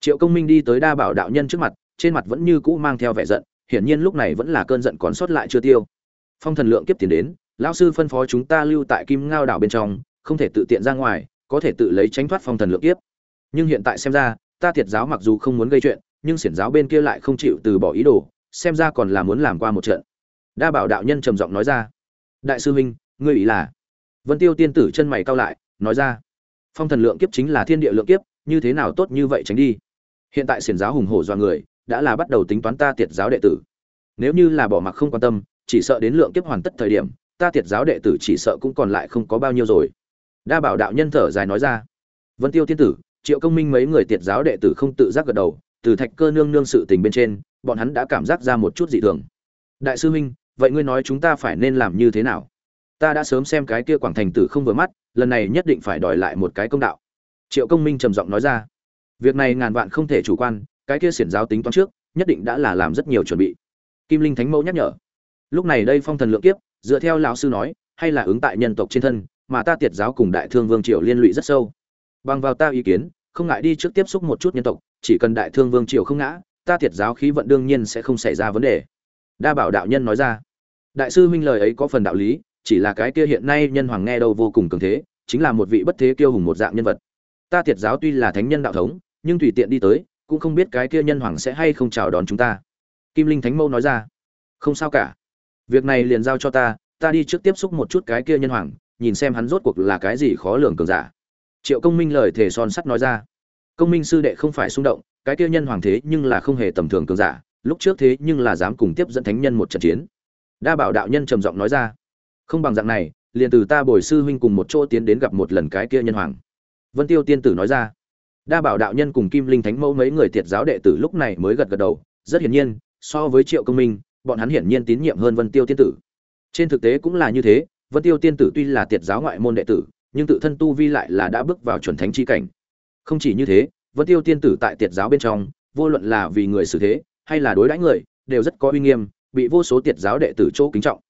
triệu công minh đi tới đa bảo đạo nhân trước mặt, trên mặt vẫn như cũ mang theo vẻ giận, hiển nhiên lúc này vẫn là cơn giận còn sót lại chưa tiêu. Phong thần lượng kiếp tiền đến, lão sư phân phó chúng ta lưu tại kim ngao đảo bên trong, không thể tự tiện ra ngoài, có thể tự lấy tránh thoát phong thần lượng kiếp. Nhưng hiện tại xem ra, ta thiệt giáo mặc dù không muốn gây chuyện, nhưng xiển giáo bên kia lại không chịu từ bỏ ý đồ, xem ra còn là muốn làm qua một trận. Đa bảo đạo nhân trầm giọng nói ra. Đại sư huynh, ngươi ý là? Vân tiêu tiên tử chân mày cau lại, nói ra. Phong thần lượng kiếp chính là thiên địa lượng kiếp, như thế nào tốt như vậy tránh đi? Hiện tại xiển giáo hùng hổ do người, đã là bắt đầu tính toán ta tiệt giáo đệ tử. Nếu như là bỏ mặc không quan tâm, chỉ sợ đến lượng kiếp hoàn tất thời điểm, ta tiệt giáo đệ tử chỉ sợ cũng còn lại không có bao nhiêu rồi. Đa bảo đạo nhân thở dài nói ra. Vân tiêu tiên tử, triệu công minh mấy người tiệt giáo đệ tử không tự giác gật đầu, từ thạch cơ nương nương sự tình bên trên, bọn hắn đã cảm giác ra một chút dị thường. Đại sư huynh, vậy ngươi nói chúng ta phải nên làm như thế nào? Ta đã sớm xem cái kia quảng thành tử không vừa mắt, lần này nhất định phải đòi lại một cái công đạo. Triệu công minh trầm giọng nói ra việc này ngàn vạn không thể chủ quan, cái kia xiển giáo tính toán trước, nhất định đã là làm rất nhiều chuẩn bị. Kim linh thánh mẫu nhắc nhở. Lúc này đây phong thần lượng kiếp, dựa theo lão sư nói, hay là ứng tại nhân tộc trên thân, mà ta tiệt giáo cùng đại thương vương triều liên lụy rất sâu. Bằng vào ta ý kiến, không ngại đi trước tiếp xúc một chút nhân tộc, chỉ cần đại thương vương triều không ngã, ta tiệt giáo khí vận đương nhiên sẽ không xảy ra vấn đề. Đa bảo đạo nhân nói ra. Đại sư huynh lời ấy có phần đạo lý, chỉ là cái kia hiện nay nhân hoàng nghe đâu vô cùng cường thế, chính là một vị bất thế kiêu hùng một dạng nhân vật. Ta tiệt giáo tuy là thánh nhân đạo thống nhưng tùy tiện đi tới, cũng không biết cái kia nhân hoàng sẽ hay không chào đón chúng ta. Kim linh thánh mâu nói ra. Không sao cả. Việc này liền giao cho ta ta đi trước tiếp xúc một chút cái kia nhân hoàng, nhìn xem hắn rốt cuộc là cái gì khó lường cường giả. Triệu công minh lời thề son sắt nói ra. Công minh sư đệ không phải xung động, cái kia nhân hoàng thế nhưng là không hề tầm thường cường giả, lúc trước thế nhưng là dám cùng tiếp dẫn thánh nhân một trận chiến. Đa bảo đạo nhân trầm giọng nói ra. Không bằng dạng này, liền từ ta bồi sư huynh cùng một chỗ tiến đến gặp một lần cái kia nhân hoàng. Vân tiêu tiên tử nói ra đa bảo đạo nhân cùng kim linh thánh mẫu mấy người tiệt giáo đệ tử lúc này mới gật gật đầu, rất hiển nhiên, so với triệu công minh, bọn hắn hiển nhiên tín nhiệm hơn vân tiêu tiên tử. Trên thực tế cũng là như thế, vân tiêu tiên tử tuy là tiệt giáo ngoại môn đệ tử, nhưng tự thân tu vi lại là đã bước vào chuẩn thánh chi cảnh. Không chỉ như thế, vân tiêu tiên tử tại tiệt giáo bên trong, vô luận là vì người xử thế, hay là đối đãi người, đều rất có uy nghiêm, bị vô số tiệt giáo đệ tử chỗ kính trọng.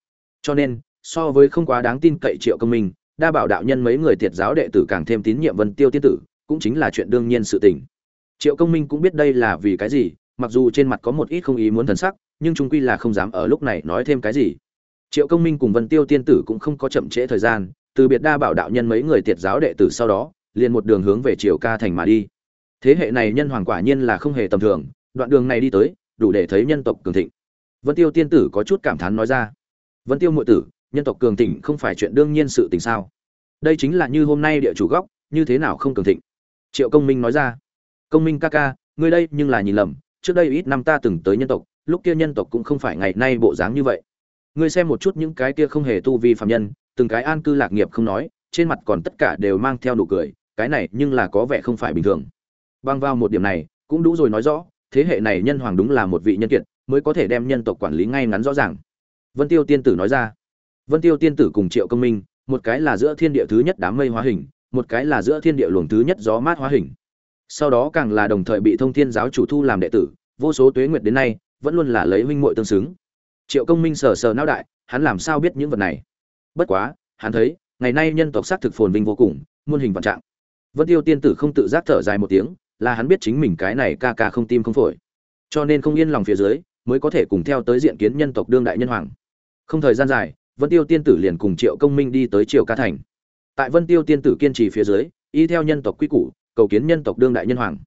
Cho nên, so với không quá đáng tin cậy triệu công minh, đa bảo đạo nhân mấy người tiệt giáo đệ tử càng thêm tín nhiệm vân tiêu tiên tử cũng chính là chuyện đương nhiên sự tình. Triệu công minh cũng biết đây là vì cái gì, mặc dù trên mặt có một ít không ý muốn thần sắc, nhưng chúng quy là không dám ở lúc này nói thêm cái gì. Triệu công minh cùng vân tiêu tiên tử cũng không có chậm trễ thời gian, từ biệt đa bảo đạo nhân mấy người tiệt giáo đệ tử sau đó, liền một đường hướng về triều ca thành mà đi. Thế hệ này nhân hoàng quả nhiên là không hề tầm thường, đoạn đường này đi tới, đủ để thấy nhân tộc cường thịnh. Vân tiêu tiên tử có chút cảm thán nói ra, vân tiêu muội tử, nhân tộc cường thịnh không phải chuyện đương nhiên sự tình sao? Đây chính là như hôm nay địa chủ góc, như thế nào không cường thịnh? Triệu công minh nói ra. Công minh ca ca, ngươi đây nhưng là nhìn lầm, trước đây ít năm ta từng tới nhân tộc, lúc kia nhân tộc cũng không phải ngày nay bộ dáng như vậy. Ngươi xem một chút những cái kia không hề tu vi phạm nhân, từng cái an cư lạc nghiệp không nói, trên mặt còn tất cả đều mang theo nụ cười, cái này nhưng là có vẻ không phải bình thường. Băng vào một điểm này, cũng đủ rồi nói rõ, thế hệ này nhân hoàng đúng là một vị nhân kiệt, mới có thể đem nhân tộc quản lý ngay ngắn rõ ràng. Vân tiêu tiên tử nói ra. Vân tiêu tiên tử cùng triệu công minh, một cái là giữa thiên địa thứ nhất đám mây hóa hình một cái là giữa thiên địa luồng thứ nhất gió mát hóa hình. Sau đó càng là đồng thời bị thông thiên giáo chủ thu làm đệ tử, vô số tuế nguyệt đến nay, vẫn luôn là lấy huynh muội tương xứng. Triệu công minh sờ sờ não đại, hắn làm sao biết những vật này? Bất quá, hắn thấy, ngày nay nhân tộc xác thực phồn vinh vô cùng, muôn hình vạn trạng. Vân tiêu tiên tử không tự giác thở dài một tiếng, là hắn biết chính mình cái này ca ca không tim không phổi. Cho nên không yên lòng phía dưới, mới có thể cùng theo tới diện kiến nhân tộc đương đại nhân hoàng. Không thời gian dài, vân tiêu tiên tử liền cùng triệu công minh đi tới triều ca thành tại vân tiêu tiên tử kiên trì phía dưới, y theo nhân tộc quy củ, cầu kiến nhân tộc đương đại nhân hoàng.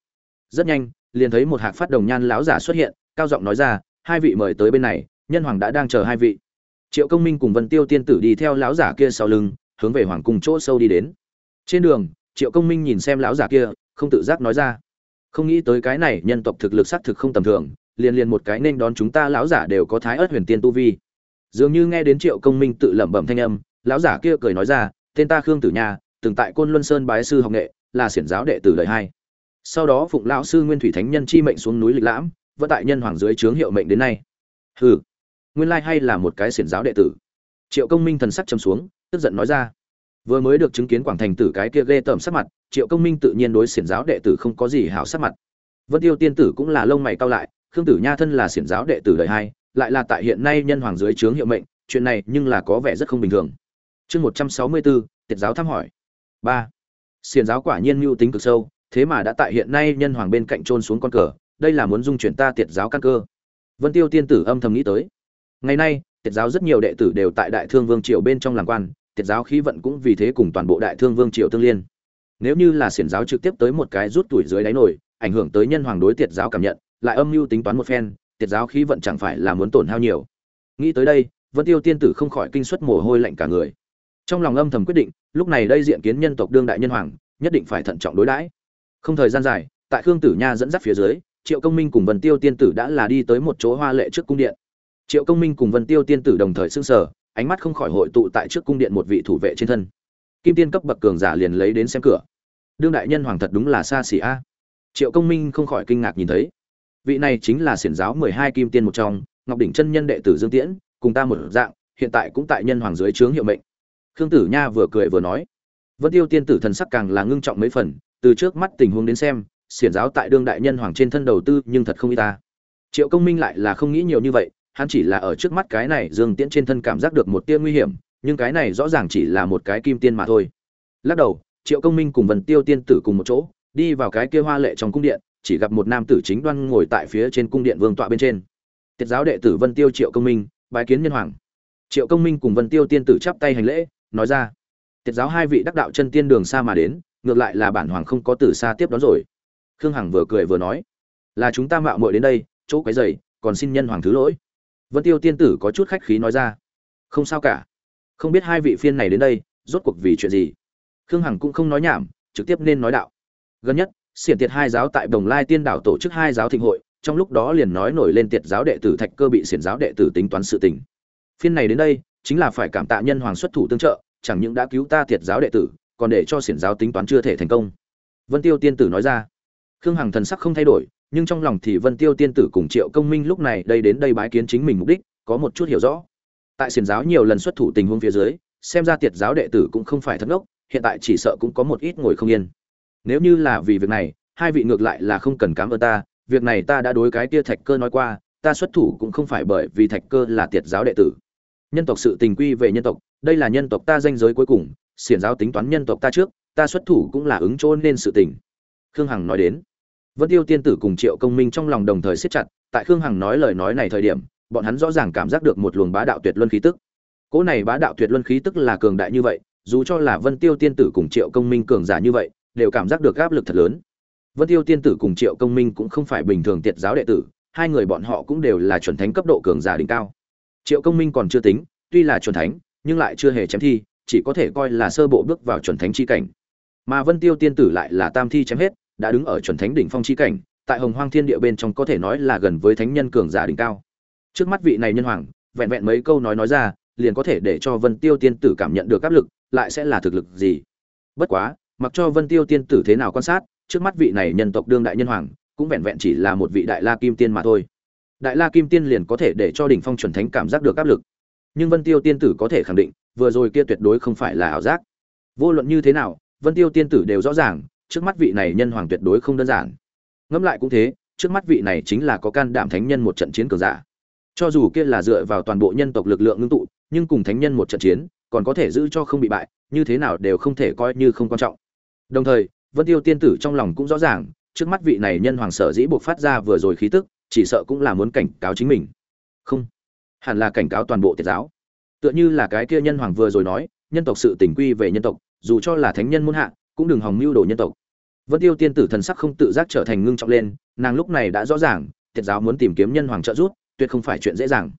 Rất nhanh, liền thấy một hạc phát đồng nhan láo giả xuất hiện, cao giọng nói ra, hai vị mời tới bên này, nhân hoàng đã đang chờ hai vị. Triệu công minh cùng vân tiêu tiên tử đi theo láo giả kia sau lưng, hướng về hoàng cung chỗ sâu đi đến. Trên đường, triệu công minh nhìn xem láo giả kia, không tự giác nói ra, không nghĩ tới cái này nhân tộc thực lực xác thực không tầm thường, liền liền một cái nên đón chúng ta lão giả đều có thái ớt huyền tiên tu vi. Dường như nghe đến triệu công minh tự lẩm bẩm thanh âm, lão giả kia cười nói ra tên ta khương tử nha, từng tại côn luân sơn bái sư học nghệ, là xiển giáo đệ tử đời hai. Sau đó phụng lão sư nguyên thủy thánh nhân chi mệnh xuống núi lịch lãm, vẫn tại nhân hoàng dưới trướng hiệu mệnh đến nay. Hừ, nguyên lai hay là một cái xiển giáo đệ tử. Triệu công minh thần sắc trầm xuống, tức giận nói ra. Vừa mới được chứng kiến quảng thành tử cái kia ghê tởm sắc mặt, triệu công minh tự nhiên đối xiển giáo đệ tử không có gì hảo sắc mặt. Vân tiêu tiên tử cũng là lông mày cao lại, khương tử nha thân là xiển giáo đệ tử đời hai, lại là tại hiện nay nhân hoàng dưới trướng hiệu mệnh, chuyện này nhưng là có vẻ rất không bình thường chương một trăm sáu mươi bốn tiệt giáo thăm hỏi. Ba. Xiển giáo quả nhiên mưu tính cực sâu, thế mà đã tại hiện nay nhân hoàng bên cạnh trôn xuống con cờ, đây là muốn dung chuyển ta tiệt giáo căn cơ. Vân tiêu tiên tử âm thầm nghĩ tới. Ngày nay, tiệt giáo rất nhiều đệ tử đều tại đại thương vương triều bên trong làm quan, tiệt giáo khí vận cũng vì thế cùng toàn bộ đại thương vương triều tương liên. Nếu như là xiển giáo trực tiếp tới một cái rút tuổi dưới đáy nổi, ảnh hưởng tới nhân hoàng đối tiệt giáo cảm nhận, lại âm mưu tính toán một phen, tiệt giáo khí vận chẳng phải là muốn tổn hao nhiều. Nghĩ tới đây, vân tiêu tiên tử không khỏi kinh suất mồ hôi lạnh cả người trong lòng âm thầm quyết định, lúc này đây diện kiến nhân tộc đương đại nhân hoàng, nhất định phải thận trọng đối đãi. Không thời gian dài, tại khương tử nha dẫn dắt phía dưới, triệu công minh cùng vân tiêu tiên tử đã là đi tới một chỗ hoa lệ trước cung điện. Triệu công minh cùng vân tiêu tiên tử đồng thời xưng sở ánh mắt không khỏi hội tụ tại trước cung điện một vị thủ vệ trên thân. Kim tiên cấp bậc cường giả liền lấy đến xem cửa. Đương đại nhân hoàng thật đúng là xa xỉ a. Triệu công minh không khỏi kinh ngạc nhìn thấy. Vị này chính là xiển giáo mười hai kim tiên một trong, ngọc đỉnh chân nhân đệ tử dương tiễn, cùng ta một dạng, hiện tại cũng tại nhân hoàng dưới trướng hiệu mệnh khương tử nha vừa cười vừa nói, vân tiêu tiên tử thần sắc càng là ngưng trọng mấy phần, từ trước mắt tình huống đến xem, xiển giáo tại đương đại nhân hoàng trên thân đầu tư nhưng thật không y ta. Triệu công minh lại là không nghĩ nhiều như vậy, hắn chỉ là ở trước mắt cái này dương tiễn trên thân cảm giác được một tia nguy hiểm, nhưng cái này rõ ràng chỉ là một cái kim tiên mà thôi. Lắc đầu, triệu công minh cùng vần tiêu tiên tử cùng một chỗ, đi vào cái kia hoa lệ trong cung điện, chỉ gặp một nam tử chính đoan ngồi tại phía trên cung điện vương tọa bên trên. Tiết giáo đệ tử vân tiêu triệu công minh, bái kiến nhân hoàng. Triệu công minh cùng vân tiêu tiên tử chắp tay hành lễ nói ra. Tiết giáo hai vị đắc đạo chân tiên đường xa mà đến, ngược lại là bản hoàng không có từ xa tiếp đón rồi. Khương hằng vừa cười vừa nói, là chúng ta mạo muội đến đây, chỗ cái dày còn xin nhân hoàng thứ lỗi. Vân tiêu tiên tử có chút khách khí nói ra, không sao cả. Không biết hai vị phiên này đến đây, rốt cuộc vì chuyện gì? Khương hằng cũng không nói nhảm, trực tiếp nên nói đạo, gần nhất, xiển tiệt hai giáo tại đồng lai tiên đảo tổ chức hai giáo thịnh hội, trong lúc đó liền nói nổi lên tiệt giáo đệ tử thạch cơ bị xiển giáo đệ tử tính toán sự tình. Phiên này đến đây, chính là phải cảm tạ nhân hoàng xuất thủ tương trợ chẳng những đã cứu ta tiệt giáo đệ tử, còn để cho xiển giáo tính toán chưa thể thành công. Vân tiêu tiên tử nói ra. Khương hằng thần sắc không thay đổi, nhưng trong lòng thì vân tiêu tiên tử cùng triệu công minh lúc này đây đến đây bái kiến chính mình mục đích, có một chút hiểu rõ. Tại xiển giáo nhiều lần xuất thủ tình huống phía dưới, xem ra tiệt giáo đệ tử cũng không phải thất ngốc, hiện tại chỉ sợ cũng có một ít ngồi không yên. Nếu như là vì việc này, hai vị ngược lại là không cần cám ơn ta, việc này ta đã đối cái kia thạch cơ nói qua, ta xuất thủ cũng không phải bởi vì thạch cơ là tiệt giáo đệ tử nhân tộc sự tình quy về nhân tộc, đây là nhân tộc ta danh giới cuối cùng, xiển giáo tính toán nhân tộc ta trước, ta xuất thủ cũng là ứng chỗ nên sự tình. Khương hằng nói đến. Vân tiêu tiên tử cùng triệu công minh trong lòng đồng thời siết chặt, tại khương hằng nói lời nói này thời điểm, bọn hắn rõ ràng cảm giác được một luồng bá đạo tuyệt luân khí tức. Cỗ này bá đạo tuyệt luân khí tức là cường đại như vậy, dù cho là vân tiêu tiên tử cùng triệu công minh cường giả như vậy, đều cảm giác được áp lực thật lớn. Vân tiêu tiên tử cùng triệu công minh cũng không phải bình thường tiệt giáo đệ tử, hai người bọn họ cũng đều là chuẩn thánh cấp độ cường giả đỉnh cao triệu công minh còn chưa tính, tuy là chuẩn thánh, nhưng lại chưa hề chém thi, chỉ có thể coi là sơ bộ bước vào chuẩn thánh chi cảnh. Mà vân tiêu tiên tử lại là tam thi chém hết, đã đứng ở chuẩn thánh đỉnh phong chi cảnh, tại hồng hoang thiên địa bên trong có thể nói là gần với thánh nhân cường giả đỉnh cao. Trước mắt vị này nhân hoàng, vẹn vẹn mấy câu nói nói ra, liền có thể để cho vân tiêu tiên tử cảm nhận được áp lực, lại sẽ là thực lực gì? Bất quá, mặc cho vân tiêu tiên tử thế nào quan sát, trước mắt vị này nhân tộc đương đại nhân hoàng, cũng vẹn vẹn chỉ là một vị đại la kim tiên mà thôi đại la kim tiên liền có thể để cho đỉnh phong chuẩn thánh cảm giác được áp lực. Nhưng vân tiêu tiên tử có thể khẳng định, vừa rồi kia tuyệt đối không phải là ảo giác. Vô luận như thế nào, vân tiêu tiên tử đều rõ ràng, trước mắt vị này nhân hoàng tuyệt đối không đơn giản. Ngẫm lại cũng thế, trước mắt vị này chính là có can đảm thánh nhân một trận chiến cường giả. Cho dù kia là dựa vào toàn bộ nhân tộc lực lượng ngưng tụ, nhưng cùng thánh nhân một trận chiến, còn có thể giữ cho không bị bại, như thế nào đều không thể coi như không quan trọng. Đồng thời, vân tiêu tiên tử trong lòng cũng rõ ràng, trước mắt vị này nhân hoàng sở dĩ buộc phát ra vừa rồi khí tức chỉ sợ cũng là muốn cảnh cáo chính mình. Không, hẳn là cảnh cáo toàn bộ tiệt giáo. Tựa như là cái kia nhân hoàng vừa rồi nói, nhân tộc sự tình quy về nhân tộc, dù cho là thánh nhân muốn hạ, cũng đừng hòng mưu đồ nhân tộc. Vân tiêu tiên tử thần sắc không tự giác trở thành ngưng trọng lên, nàng lúc này đã rõ ràng, tiệt giáo muốn tìm kiếm nhân hoàng trợ giúp, tuyệt không phải chuyện dễ dàng.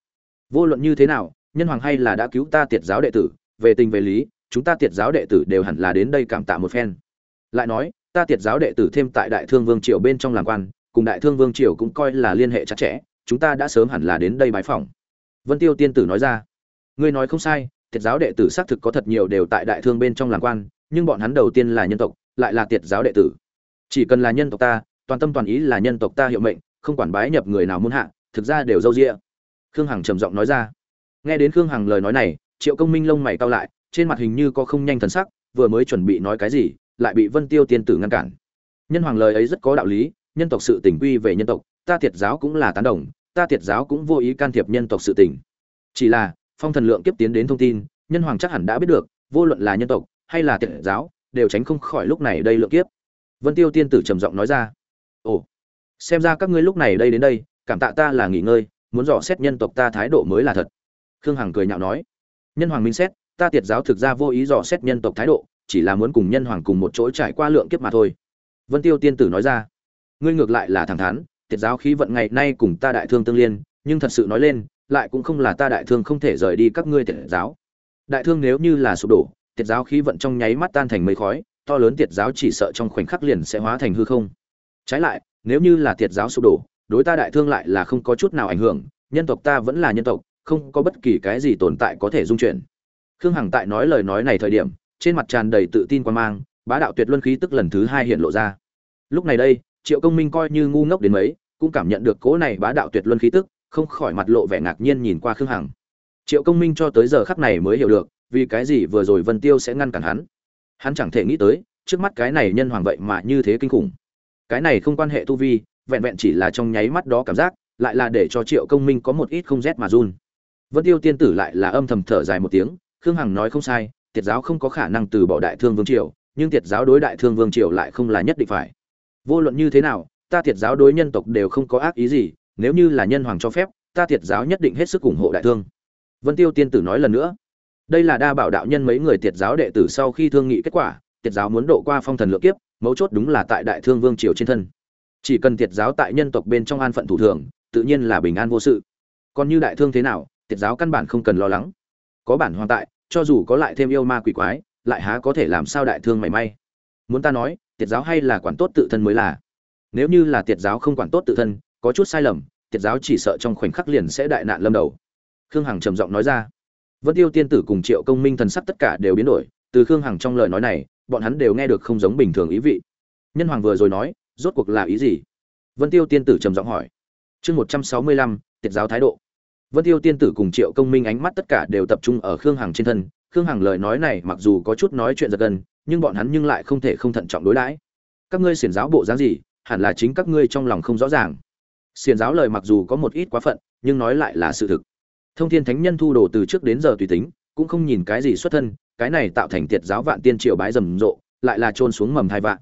Vô luận như thế nào, nhân hoàng hay là đã cứu ta tiệt giáo đệ tử, về tình về lý, chúng ta tiệt giáo đệ tử đều hẳn là đến đây cảm tạ một phen. Lại nói, ta tiệt giáo đệ tử thêm tại đại thương vương triều bên trong làm quan cùng đại thương vương triều cũng coi là liên hệ chặt chẽ, chúng ta đã sớm hẳn là đến đây bái phỏng. Vân tiêu tiên tử nói ra. Ngươi nói không sai, tiệt giáo đệ tử xác thực có thật nhiều đều tại đại thương bên trong làm quan, nhưng bọn hắn đầu tiên là nhân tộc, lại là tiệt giáo đệ tử. Chỉ cần là nhân tộc ta, toàn tâm toàn ý là nhân tộc ta hiệu mệnh, không quản bái nhập người nào muốn hạ, thực ra đều dâu rĩa khương hằng trầm giọng nói ra. Nghe đến khương hằng lời nói này, triệu công minh lông mày cau lại, trên mặt hình như có không nhanh thần sắc, vừa mới chuẩn bị nói cái gì, lại bị vân tiêu tiên tử ngăn cản. Nhân hoàng lời ấy rất có đạo lý nhân tộc sự tình quy về nhân tộc, ta thiệt giáo cũng là tán đồng, ta thiệt giáo cũng vô ý can thiệp nhân tộc sự tình. Chỉ là, phong thần lượng kiếp tiến đến thông tin, nhân hoàng chắc hẳn đã biết được, vô luận là nhân tộc hay là thiệt giáo, đều tránh không khỏi lúc này đây lượng kiếp. Vân tiêu tiên tử trầm giọng nói ra, ồ, xem ra các ngươi lúc này đây đến đây, cảm tạ ta là nghỉ ngơi, muốn dò xét nhân tộc ta thái độ mới là thật. Khương hằng cười nhạo nói, nhân hoàng minh xét, ta tiệt giáo thực ra vô ý dò xét nhân tộc thái độ, chỉ là muốn cùng nhân hoàng cùng một chỗ trải qua lượng kiếp mà thôi. Vân tiêu tiên tử nói ra ngươi ngược lại là thẳng thắn tiệt giáo khí vận ngày nay cùng ta đại thương tương liên, nhưng thật sự nói lên, lại cũng không là ta đại thương không thể rời đi các ngươi tiệt giáo. Đại thương nếu như là sụp đổ tiệt giáo khí vận trong nháy mắt tan thành mây khói, to lớn tiệt giáo chỉ sợ trong khoảnh khắc liền sẽ hóa thành hư không. Trái lại, nếu như là tiệt giáo sụp đổ, đối ta đại thương lại là không có chút nào ảnh hưởng, nhân tộc ta vẫn là nhân tộc, không có bất kỳ cái gì tồn tại có thể dung chuyển. Khương hằng tại nói lời nói này thời điểm, trên mặt tràn đầy tự tin quan mang, bá đạo tuyệt luân khí tức lần thứ hai hiện lộ ra. Lúc này đây triệu công minh coi như ngu ngốc đến mấy, cũng cảm nhận được cố này bá đạo tuyệt luân khí tức, không khỏi mặt lộ vẻ ngạc nhiên nhìn qua khương hằng. Triệu công minh cho tới giờ khắc này mới hiểu được, vì cái gì vừa rồi vân tiêu sẽ ngăn cản hắn. Hắn chẳng thể nghĩ tới, trước mắt cái này nhân hoàng vậy mà như thế kinh khủng. Cái này không quan hệ tu vi, vẹn vẹn chỉ là trong nháy mắt đó cảm giác, lại là để cho triệu công minh có một ít không rét mà run. Vân tiêu tiên tử lại là âm thầm thở dài một tiếng, khương hằng nói không sai, tiệt giáo không có khả năng từ bỏ đại thương vương triều, nhưng tiệt giáo đối đại thương vương triều lại không là nhất định phải vô luận như thế nào, ta thiệt giáo đối nhân tộc đều không có ác ý gì, nếu như là nhân hoàng cho phép, ta thiệt giáo nhất định hết sức ủng hộ đại thương. Vân tiêu tiên tử nói lần nữa. Đây là đa bảo đạo nhân mấy người thiệt giáo đệ tử sau khi thương nghị kết quả, thiệt giáo muốn độ qua phong thần lựa kiếp, mấu chốt đúng là tại đại thương vương triều trên thân. Chỉ cần thiệt giáo tại nhân tộc bên trong an phận thủ thường, tự nhiên là bình an vô sự. Còn như đại thương thế nào, thiệt giáo căn bản không cần lo lắng. Có bản hoàng tại, cho dù có lại thêm yêu ma quỷ quái, lại há có thể làm sao đại thương mảy may. Muốn ta nói tiệt giáo hay là quản tốt tự thân mới là. Nếu như là tiệt giáo không quản tốt tự thân, có chút sai lầm, tiệt giáo chỉ sợ trong khoảnh khắc liền sẽ đại nạn lâm đầu. Khương hằng trầm giọng nói ra. Vân tiêu tiên tử cùng triệu công minh thần sắc tất cả đều biến đổi, từ khương hằng trong lời nói này, bọn hắn đều nghe được không giống bình thường ý vị. Nhân hoàng vừa rồi nói, rốt cuộc là ý gì? Vân tiêu tiên tử trầm giọng hỏi. Chương một trăm sáu mươi lăm, tiệt giáo thái độ. Vân tiêu tiên tử cùng triệu công minh ánh mắt tất cả đều tập trung ở khương hằng trên thân. Khương hằng lời nói này mặc dù có chút nói chuyện giật gần nhưng bọn hắn nhưng lại không thể không thận trọng đối đãi. Các ngươi xiển giáo bộ dáng gì, hẳn là chính các ngươi trong lòng không rõ ràng. Xiển giáo lời mặc dù có một ít quá phận, nhưng nói lại là sự thực. Thông thiên thánh nhân thu đồ từ trước đến giờ tùy tính, cũng không nhìn cái gì xuất thân, cái này tạo thành tiệt giáo vạn tiên triều bái rầm rộ, lại là trôn xuống mầm thai vạn.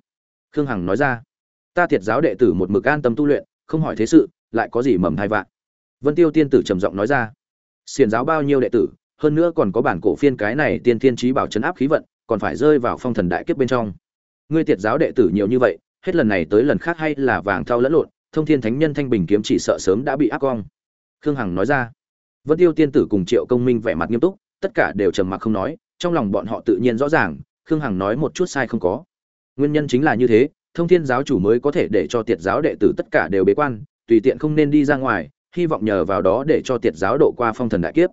Khương hằng nói ra, ta tiệt giáo đệ tử một mực an tâm tu luyện, không hỏi thế sự, lại có gì mầm thai vạn? Vân tiêu tiên tử trầm giọng nói ra, xiển giáo bao nhiêu đệ tử, hơn nữa còn có bản cổ phiên cái này tiên thiên trí bảo chấn áp khí vận còn phải rơi vào phong thần đại kiếp bên trong. Ngươi tiệt giáo đệ tử nhiều như vậy, hết lần này tới lần khác hay là vàng thau lẫn lộn, thông thiên thánh nhân thanh bình kiếm chỉ sợ sớm đã bị áp cong. Khương hằng nói ra. Vân tiêu tiên tử cùng triệu công minh vẻ mặt nghiêm túc, tất cả đều trầm mặc không nói, trong lòng bọn họ tự nhiên rõ ràng, khương hằng nói một chút sai không có. Nguyên nhân chính là như thế, thông thiên giáo chủ mới có thể để cho tiệt giáo đệ tử tất cả đều bế quan, tùy tiện không nên đi ra ngoài, hy vọng nhờ vào đó để cho tiệt giáo độ qua phong thần đại kiếp.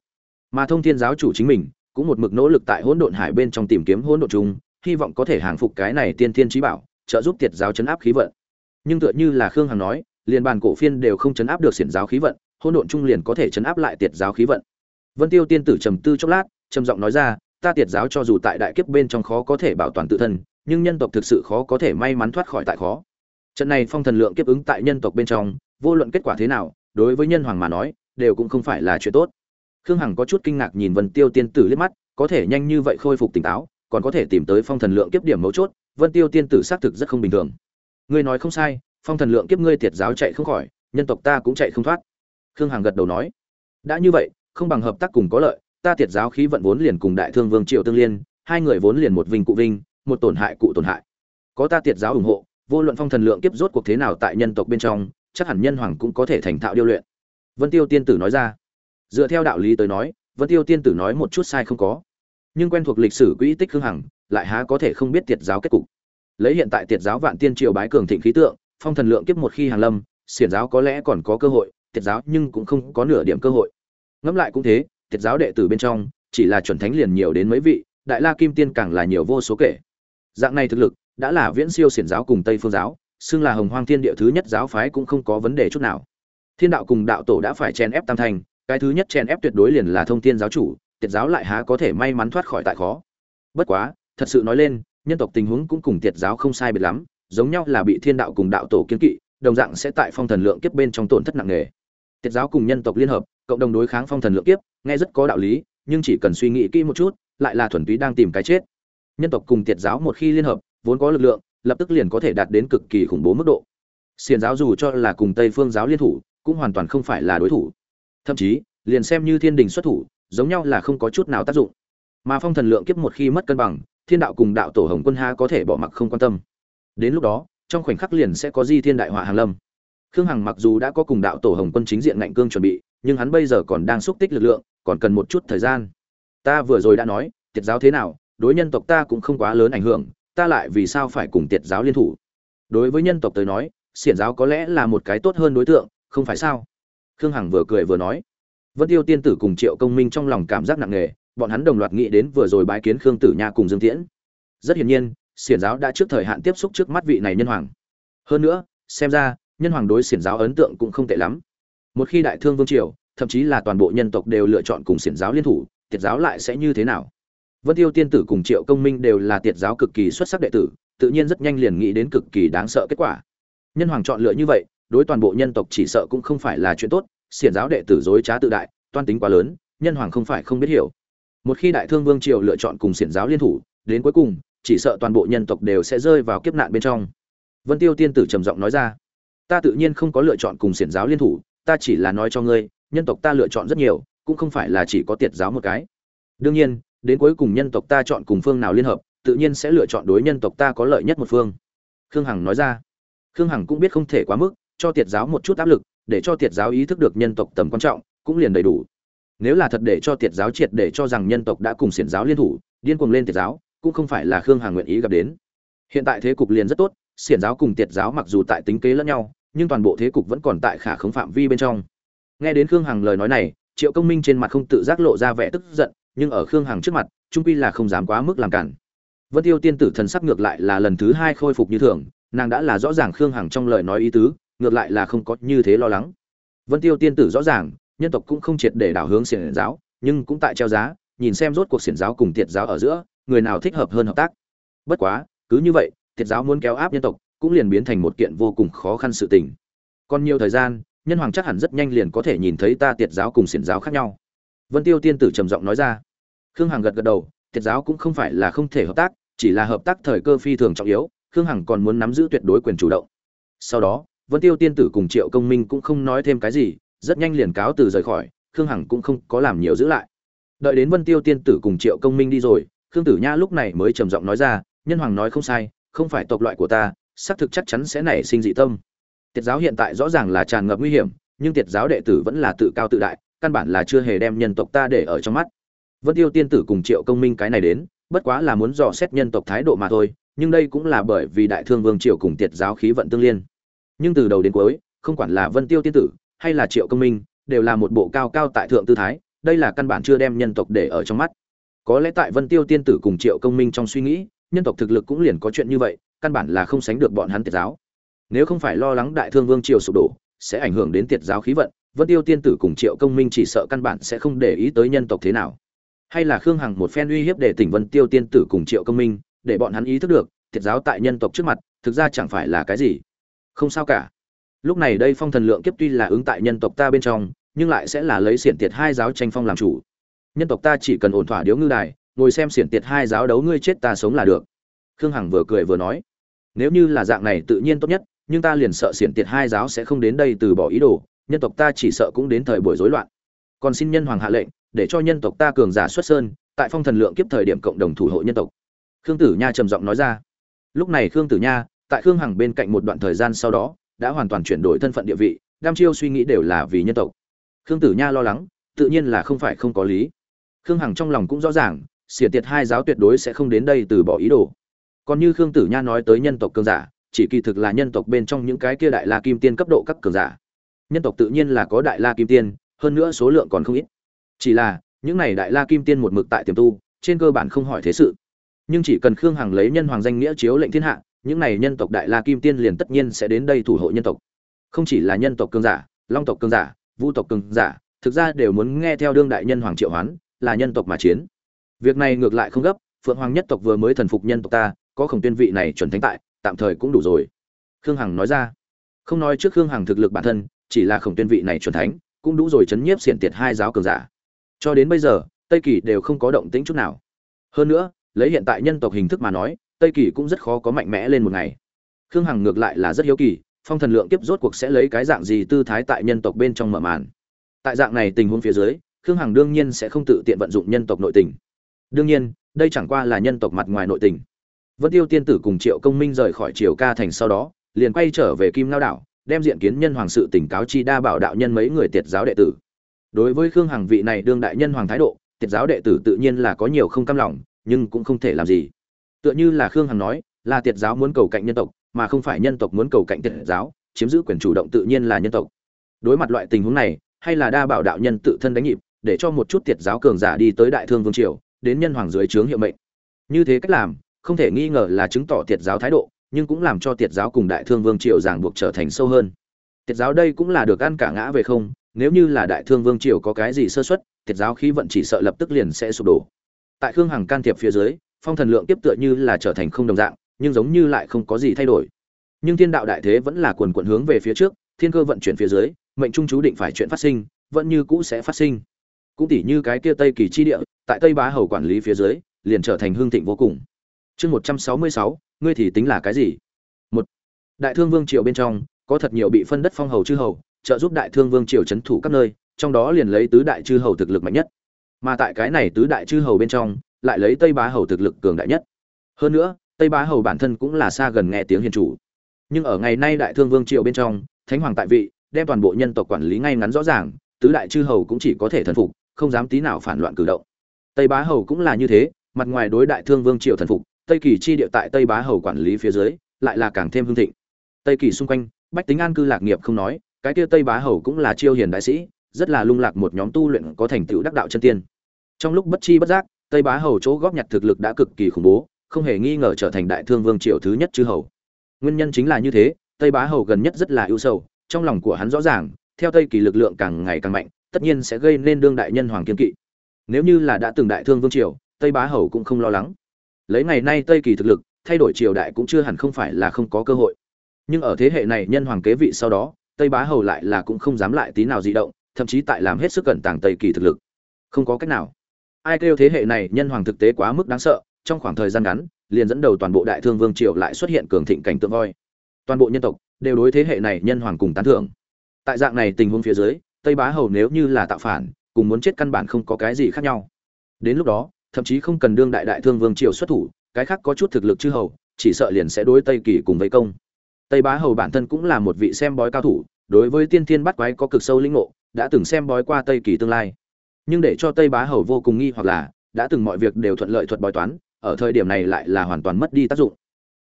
Mà thông thiên giáo chủ chính mình cũng một mực nỗ lực tại hỗn độn hải bên trong tìm kiếm hỗn độn trùng, hy vọng có thể hàng phục cái này tiên thiên trí bảo trợ giúp tiệt giáo chấn áp khí vận. Nhưng tựa như là khương hằng nói liền bàn cổ phiên đều không chấn áp được xiển giáo khí vận hỗn độn trung liền có thể chấn áp lại tiệt giáo khí vận. Vân tiêu tiên tử trầm tư chốc lát trầm giọng nói ra ta tiệt giáo cho dù tại đại kiếp bên trong khó có thể bảo toàn tự thân nhưng nhân tộc thực sự khó có thể may mắn thoát khỏi tại khó. Trận này phong thần lượng kiếp ứng tại nhân tộc bên trong vô luận kết quả thế nào đối với nhân hoàng mà nói đều cũng không phải là chuyện tốt khương hằng có chút kinh ngạc nhìn vân tiêu tiên tử liếc mắt, có thể nhanh như vậy khôi phục tỉnh táo, còn có thể tìm tới phong thần lượng kiếp điểm mấu chốt, vân tiêu tiên tử xác thực rất không bình thường. Ngươi nói không sai, phong thần lượng kiếp ngươi tiệt giáo chạy không khỏi, nhân tộc ta cũng chạy không thoát. Khương hằng gật đầu nói, đã như vậy, không bằng hợp tác cùng có lợi, ta tiệt giáo khí vận vốn liền cùng đại thương vương triệu tương liên, hai người vốn liền một vinh cụ vinh, một tổn hại cụ tổn hại. Có ta tiệt giáo ủng hộ, vô luận phong thần lượng kiếp rốt cuộc thế nào tại nhân tộc bên trong, chắc hẳn nhân hoàng cũng có thể thành thạo điêu luyện. Vân tiêu tiên tử nói ra dựa theo đạo lý tới nói, vân tiêu tiên tử nói một chút sai không có. Nhưng quen thuộc lịch sử quỹ tích khương hằng, lại há có thể không biết tiệt giáo kết cục. Lấy hiện tại tiệt giáo vạn tiên triều bái cường thịnh khí tượng, phong thần lượng kiếp một khi hàng lâm, xiển giáo có lẽ còn có cơ hội, tiệt giáo nhưng cũng không có nửa điểm cơ hội. Ngẫm lại cũng thế, tiệt giáo đệ tử bên trong, chỉ là chuẩn thánh liền nhiều đến mấy vị, đại la kim tiên càng là nhiều vô số kể. Dạng này thực lực, đã là viễn siêu xiển giáo cùng tây phương giáo, xưng là hồng hoang thiên địa thứ nhất giáo phái cũng không có vấn đề chút nào. Thiên đạo cùng đạo tổ đã phải chen ép tam thành cái thứ nhất chen ép tuyệt đối liền là thông thiên giáo chủ, tiệt giáo lại há có thể may mắn thoát khỏi tại khó. Bất quá, thật sự nói lên, nhân tộc tình huống cũng cùng tiệt giáo không sai biệt lắm, giống nhau là bị thiên đạo cùng đạo tổ kiến kỵ, đồng dạng sẽ tại phong thần lượng kiếp bên trong tổn thất nặng nề. Tiệt giáo cùng nhân tộc liên hợp, cộng đồng đối kháng phong thần lượng kiếp, nghe rất có đạo lý, nhưng chỉ cần suy nghĩ kỹ một chút, lại là thuần túy đang tìm cái chết. Nhân tộc cùng tiệt giáo một khi liên hợp, vốn có lực lượng, lập tức liền có thể đạt đến cực kỳ khủng bố mức độ. Xiền giáo dù cho là cùng tây phương giáo liên thủ, cũng hoàn toàn không phải là đối thủ thậm chí, liền xem như thiên đình xuất thủ, giống nhau là không có chút nào tác dụng. Mà phong thần lượng kiếp một khi mất cân bằng, thiên đạo cùng đạo tổ hồng quân ha có thể bỏ mặc không quan tâm. Đến lúc đó, trong khoảnh khắc liền sẽ có di thiên đại họa hàng lâm. Khương hằng mặc dù đã có cùng đạo tổ hồng quân chính diện ngạnh cương chuẩn bị, nhưng hắn bây giờ còn đang xúc tích lực lượng, còn cần một chút thời gian. Ta vừa rồi đã nói, tiệt giáo thế nào, đối nhân tộc ta cũng không quá lớn ảnh hưởng, ta lại vì sao phải cùng tiệt giáo liên thủ? Đối với nhân tộc tới nói, xiển giáo có lẽ là một cái tốt hơn đối tượng, không phải sao? Khương hằng vừa cười vừa nói. Vân tiêu tiên tử cùng triệu công minh trong lòng cảm giác nặng nề, bọn hắn đồng loạt nghĩ đến vừa rồi bái kiến khương tử nha cùng dương tiễn. Rất hiển nhiên, xiển giáo đã trước thời hạn tiếp xúc trước mắt vị này nhân hoàng. Hơn nữa, xem ra, nhân hoàng đối xiển giáo ấn tượng cũng không tệ lắm. Một khi đại thương vương triều, thậm chí là toàn bộ nhân tộc đều lựa chọn cùng xiển giáo liên thủ, tiệt giáo lại sẽ như thế nào? Vân tiêu tiên tử cùng triệu công minh đều là tiệt giáo cực kỳ xuất sắc đệ tử, tự nhiên rất nhanh liền nghĩ đến cực kỳ đáng sợ kết quả. Nhân hoàng chọn lựa như vậy đối toàn bộ nhân tộc chỉ sợ cũng không phải là chuyện tốt, xiển giáo đệ tử dối trá tự đại, toan tính quá lớn, nhân hoàng không phải không biết hiểu. Một khi đại thương vương triều lựa chọn cùng xiển giáo liên thủ, đến cuối cùng, chỉ sợ toàn bộ nhân tộc đều sẽ rơi vào kiếp nạn bên trong. Vân tiêu tiên tử trầm giọng nói ra, ta tự nhiên không có lựa chọn cùng xiển giáo liên thủ, ta chỉ là nói cho ngươi, nhân tộc ta lựa chọn rất nhiều, cũng không phải là chỉ có tiệt giáo một cái. Đương nhiên, đến cuối cùng nhân tộc ta chọn cùng phương nào liên hợp, tự nhiên sẽ lựa chọn đối nhân tộc ta có lợi nhất một phương. Khương hằng nói ra. Khương hằng cũng biết không thể quá mức cho tiệt giáo một chút áp lực, để cho tiệt giáo ý thức được nhân tộc tầm quan trọng, cũng liền đầy đủ. Nếu là thật để cho tiệt giáo triệt để cho rằng nhân tộc đã cùng xiển giáo liên thủ, điên cuồng lên tiệt giáo, cũng không phải là khương hà nguyện ý gặp đến. Hiện tại thế cục liền rất tốt, xiển giáo cùng tiệt giáo mặc dù tại tính kế lẫn nhau, nhưng toàn bộ thế cục vẫn còn tại khả khống phạm vi bên trong. Nghe đến khương hằng lời nói này, triệu công minh trên mặt không tự giác lộ ra vẻ tức giận, nhưng ở khương hằng trước mặt, trung quy là không dám quá mức làm cản. Vân tiêu tiên tử thần sắc ngược lại là lần thứ hai khôi phục như thường, nàng đã là rõ ràng khương hằng trong lời nói ý tứ ngược lại là không có như thế lo lắng. Vân tiêu tiên tử rõ ràng, nhân tộc cũng không triệt để đảo hướng xiển giáo, nhưng cũng tại treo giá, nhìn xem rốt cuộc xiển giáo cùng tiệt giáo ở giữa, người nào thích hợp hơn hợp tác. Bất quá, cứ như vậy, tiệt giáo muốn kéo áp nhân tộc, cũng liền biến thành một kiện vô cùng khó khăn sự tình. Còn nhiều thời gian, nhân hoàng chắc hẳn rất nhanh liền có thể nhìn thấy ta tiệt giáo cùng xiển giáo khác nhau. Vân tiêu tiên tử trầm giọng nói ra. Khương hằng gật gật đầu, tiệt giáo cũng không phải là không thể hợp tác, chỉ là hợp tác thời cơ phi thường trọng yếu, khương hằng còn muốn nắm giữ tuyệt đối quyền chủ động. Sau đó vân tiêu tiên tử cùng triệu công minh cũng không nói thêm cái gì, rất nhanh liền cáo từ rời khỏi, khương hằng cũng không có làm nhiều giữ lại. Đợi đến vân tiêu tiên tử cùng triệu công minh đi rồi, khương tử nha lúc này mới trầm giọng nói ra, nhân hoàng nói không sai, không phải tộc loại của ta, xác thực chắc chắn sẽ nảy sinh dị tâm. Tiệt giáo hiện tại rõ ràng là tràn ngập nguy hiểm, nhưng tiệt giáo đệ tử vẫn là tự cao tự đại, căn bản là chưa hề đem nhân tộc ta để ở trong mắt. Vân tiêu tiên tử cùng triệu công minh cái này đến, bất quá là muốn dò xét nhân tộc thái độ mà thôi, nhưng đây cũng là bởi vì đại thương vương triều cùng tiệt giáo khí vận tương liên nhưng từ đầu đến cuối, không quản là vân tiêu tiên tử hay là triệu công minh, đều là một bộ cao cao tại thượng tư thái, đây là căn bản chưa đem nhân tộc để ở trong mắt. Có lẽ tại vân tiêu tiên tử cùng triệu công minh trong suy nghĩ, nhân tộc thực lực cũng liền có chuyện như vậy, căn bản là không sánh được bọn hắn tiệt giáo. Nếu không phải lo lắng đại thương vương triều sụp đổ, sẽ ảnh hưởng đến tiệt giáo khí vận, vân tiêu tiên tử cùng triệu công minh chỉ sợ căn bản sẽ không để ý tới nhân tộc thế nào. Hay là khương hằng một phen uy hiếp để tỉnh vân tiêu tiên tử cùng triệu công minh, để bọn hắn ý thức được thiệt giáo tại nhân tộc trước mặt, thực ra chẳng phải là cái gì không sao cả. Lúc này đây phong thần lượng kiếp tuy là ứng tại nhân tộc ta bên trong, nhưng lại sẽ là lấy xiển tiệt hai giáo tranh phong làm chủ. Nhân tộc ta chỉ cần ổn thỏa điếu ngư đài, ngồi xem xiển tiệt hai giáo đấu ngươi chết ta sống là được. Khương hằng vừa cười vừa nói, nếu như là dạng này tự nhiên tốt nhất, nhưng ta liền sợ xiển tiệt hai giáo sẽ không đến đây từ bỏ ý đồ, nhân tộc ta chỉ sợ cũng đến thời buổi rối loạn. Còn xin nhân hoàng hạ lệnh, để cho nhân tộc ta cường giả xuất sơn, tại phong thần lượng kiếp thời điểm cộng đồng thủ hộ nhân tộc. Khương tử nha trầm giọng nói ra. Lúc này khương tử nha tại khương hằng bên cạnh một đoạn thời gian sau đó, đã hoàn toàn chuyển đổi thân phận địa vị, đam chiêu suy nghĩ đều là vì nhân tộc. Khương tử nha lo lắng, tự nhiên là không phải không có lý. Khương hằng trong lòng cũng rõ ràng, xỉa tiệt hai giáo tuyệt đối sẽ không đến đây từ bỏ ý đồ. Còn như khương tử nha nói tới nhân tộc cường giả, chỉ kỳ thực là nhân tộc bên trong những cái kia đại la kim tiên cấp độ các cường giả. Nhân tộc tự nhiên là có đại la kim tiên, hơn nữa số lượng còn không ít. Chỉ là, những này đại la kim tiên một mực tại tiềm tu, trên cơ bản không hỏi thế sự. Nhưng chỉ cần khương hằng lấy nhân hoàng danh nghĩa chiếu lệnh thiên hạ những này nhân tộc đại la kim tiên liền tất nhiên sẽ đến đây thủ hộ nhân tộc. Không chỉ là nhân tộc cường giả, long tộc cường giả, vu tộc cường giả, thực ra đều muốn nghe theo đương đại nhân hoàng triệu hoán, là nhân tộc mà chiến. Việc này ngược lại không gấp, phượng hoàng nhất tộc vừa mới thần phục nhân tộc ta, có khổng tuyên vị này chuẩn thánh tại, tạm thời cũng đủ rồi. Khương hằng nói ra. Không nói trước khương hằng thực lực bản thân, chỉ là khổng tuyên vị này chuẩn thánh, cũng đủ rồi chấn nhiếp xiển tiệt hai giáo cường giả. Cho đến bây giờ, tây kỳ đều không có động tĩnh chút nào. Hơn nữa, lấy hiện tại nhân tộc hình thức mà nói tây kỳ cũng rất khó có mạnh mẽ lên một ngày. Khương hằng ngược lại là rất hiếu kỳ, phong thần lượng kiếp rốt cuộc sẽ lấy cái dạng gì tư thái tại nhân tộc bên trong mở màn. Tại dạng này tình huống phía dưới, khương hằng đương nhiên sẽ không tự tiện vận dụng nhân tộc nội tình. Đương nhiên, đây chẳng qua là nhân tộc mặt ngoài nội tình. Vân tiêu tiên tử cùng triệu công minh rời khỏi triều ca thành sau đó, liền quay trở về kim lao đảo, đem diện kiến nhân hoàng sự tỉnh cáo chi đa bảo đạo nhân mấy người tiệt giáo đệ tử. Đối với khương hằng vị này đương đại nhân hoàng thái độ, tiệt giáo đệ tử tự nhiên là có nhiều không cam lòng, nhưng cũng không thể làm gì tựa như là khương hằng nói, là tiệt giáo muốn cầu cạnh nhân tộc, mà không phải nhân tộc muốn cầu cạnh tiệt giáo, chiếm giữ quyền chủ động tự nhiên là nhân tộc. Đối mặt loại tình huống này, hay là đa bảo đạo nhân tự thân đánh nhịp, để cho một chút tiệt giáo cường giả đi tới đại thương vương triều, đến nhân hoàng dưới trướng hiệu mệnh. Như thế cách làm, không thể nghi ngờ là chứng tỏ tiệt giáo thái độ, nhưng cũng làm cho tiệt giáo cùng đại thương vương triều ràng buộc trở thành sâu hơn. Tiệt giáo đây cũng là được ăn cả ngã về không, nếu như là đại thương vương triều có cái gì sơ xuất tiệt giáo khí vận chỉ sợ lập tức liền sẽ sụp đổ. Tại khương hằng can thiệp phía dưới phong thần lượng tiếp tựa như là trở thành không đồng dạng, nhưng giống như lại không có gì thay đổi. Nhưng thiên đạo đại thế vẫn là quần quận hướng về phía trước, thiên cơ vận chuyển phía dưới, mệnh trung chú định phải chuyện phát sinh, vẫn như cũ sẽ phát sinh. Cũng tỉ như cái kia tây kỳ chi địa, tại tây bá hầu quản lý phía dưới, liền trở thành hương thịnh vô cùng. Chương một trăm sáu mươi sáu, ngươi thì tính là cái gì? Một, đại thương vương triều bên trong, có thật nhiều bị phân đất phong hầu chư hầu, trợ giúp đại thương vương triều c thủ các nơi, trong đó liền lấy tứ đại chư hầu thực lực mạnh nhất. Mà tại cái này tứ đại chư hầu bên trong lại lấy tây bá hầu thực lực cường đại nhất. Hơn nữa, tây bá hầu bản thân cũng là xa gần nghe tiếng hiền chủ. Nhưng ở ngày nay đại thương vương triều bên trong, thánh hoàng tại vị, đem toàn bộ nhân tộc quản lý ngay ngắn rõ ràng, tứ đại chư hầu cũng chỉ có thể thần phục, không dám tí nào phản loạn cử động. Tây bá hầu cũng là như thế, mặt ngoài đối đại thương vương triều thần phục, tây kỳ chi địa tại tây bá hầu quản lý phía dưới, lại là càng thêm hương thịnh. Tây kỳ xung quanh, bách tính an cư lạc nghiệp không nói, cái kia tây bá hầu cũng là chiêu hiền đại sĩ, rất là lung lạc một nhóm tu luyện có thành tựu đắc đạo chân tiên. Trong lúc bất chi bất giác tây bá hầu chỗ góp nhặt thực lực đã cực kỳ khủng bố, không hề nghi ngờ trở thành đại thương vương triều thứ nhất chư hầu. Nguyên nhân chính là như thế, tây bá hầu gần nhất rất là ưu sầu, trong lòng của hắn rõ ràng, theo tây kỳ lực lượng càng ngày càng mạnh, tất nhiên sẽ gây nên đương đại nhân hoàng kiên kỵ. Nếu như là đã từng đại thương vương triều, tây bá hầu cũng không lo lắng. Lấy ngày nay tây kỳ thực lực, thay đổi triều đại cũng chưa hẳn không phải là không có cơ hội. Nhưng ở thế hệ này nhân hoàng kế vị sau đó, tây bá hầu lại là cũng không dám lại tí nào di động, thậm chí tại làm hết sức cẩn tàng tây kỳ thực lực. Không có cách nào ai kêu thế hệ này nhân hoàng thực tế quá mức đáng sợ, trong khoảng thời gian ngắn, liền dẫn đầu toàn bộ đại thương vương triều lại xuất hiện cường thịnh cảnh tượng voi. Toàn bộ nhân tộc đều đối thế hệ này nhân hoàng cùng tán thưởng. Tại dạng này tình huống phía dưới, tây bá hầu nếu như là tạo phản, cùng muốn chết căn bản không có cái gì khác nhau. Đến lúc đó, thậm chí không cần đương đại đại thương vương triều xuất thủ, cái khác có chút thực lực chư hầu, chỉ sợ liền sẽ đối tây kỳ cùng vây công. Tây bá hầu bản thân cũng là một vị xem bói cao thủ, đối với tiên thiên bắt quái có cực sâu linh ngộ, đã từng xem bói qua tây kỳ tương lai nhưng để cho tây bá hầu vô cùng nghi hoặc là, đã từng mọi việc đều thuận lợi thuật bói toán, ở thời điểm này lại là hoàn toàn mất đi tác dụng.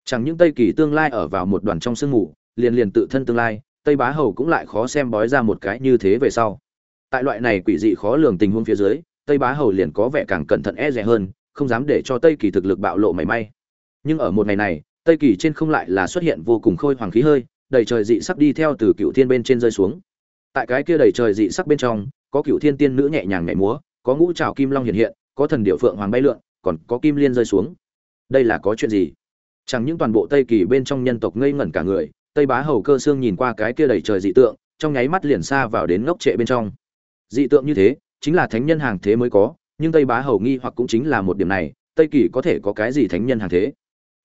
Chẳng những tây kỳ tương lai ở vào một đoàn trong sương mù, liền liền tự thân tương lai, tây bá hầu cũng lại khó xem bói ra một cái như thế về sau. Tại loại này quỷ dị khó lường tình huống phía dưới, tây bá hầu liền có vẻ càng cẩn thận e rẻ hơn, không dám để cho tây kỳ thực lực bạo lộ mảy may. Nhưng ở một ngày này, tây kỳ trên không lại là xuất hiện vô cùng khôi hoàng khí hơi, đầy trời dị sắc đi theo từ cựu thiên bên trên rơi xuống. Tại cái kia đầy trời dị sắc bên trong có cựu thiên tiên nữ nhẹ nhàng nhảy múa, có ngũ trào kim long hiện hiện, có thần điệu phượng hoàng bay lượn, còn có kim liên rơi xuống. Đây là có chuyện gì? Chẳng những toàn bộ tây kỳ bên trong nhân tộc ngây ngẩn cả người, tây bá hầu cơ xương nhìn qua cái kia đầy trời dị tượng, trong nháy mắt liền xa vào đến ngốc trệ bên trong. Dị tượng như thế, chính là thánh nhân hàng thế mới có, nhưng tây bá hầu nghi hoặc cũng chính là một điểm này, tây kỳ có thể có cái gì thánh nhân hàng thế?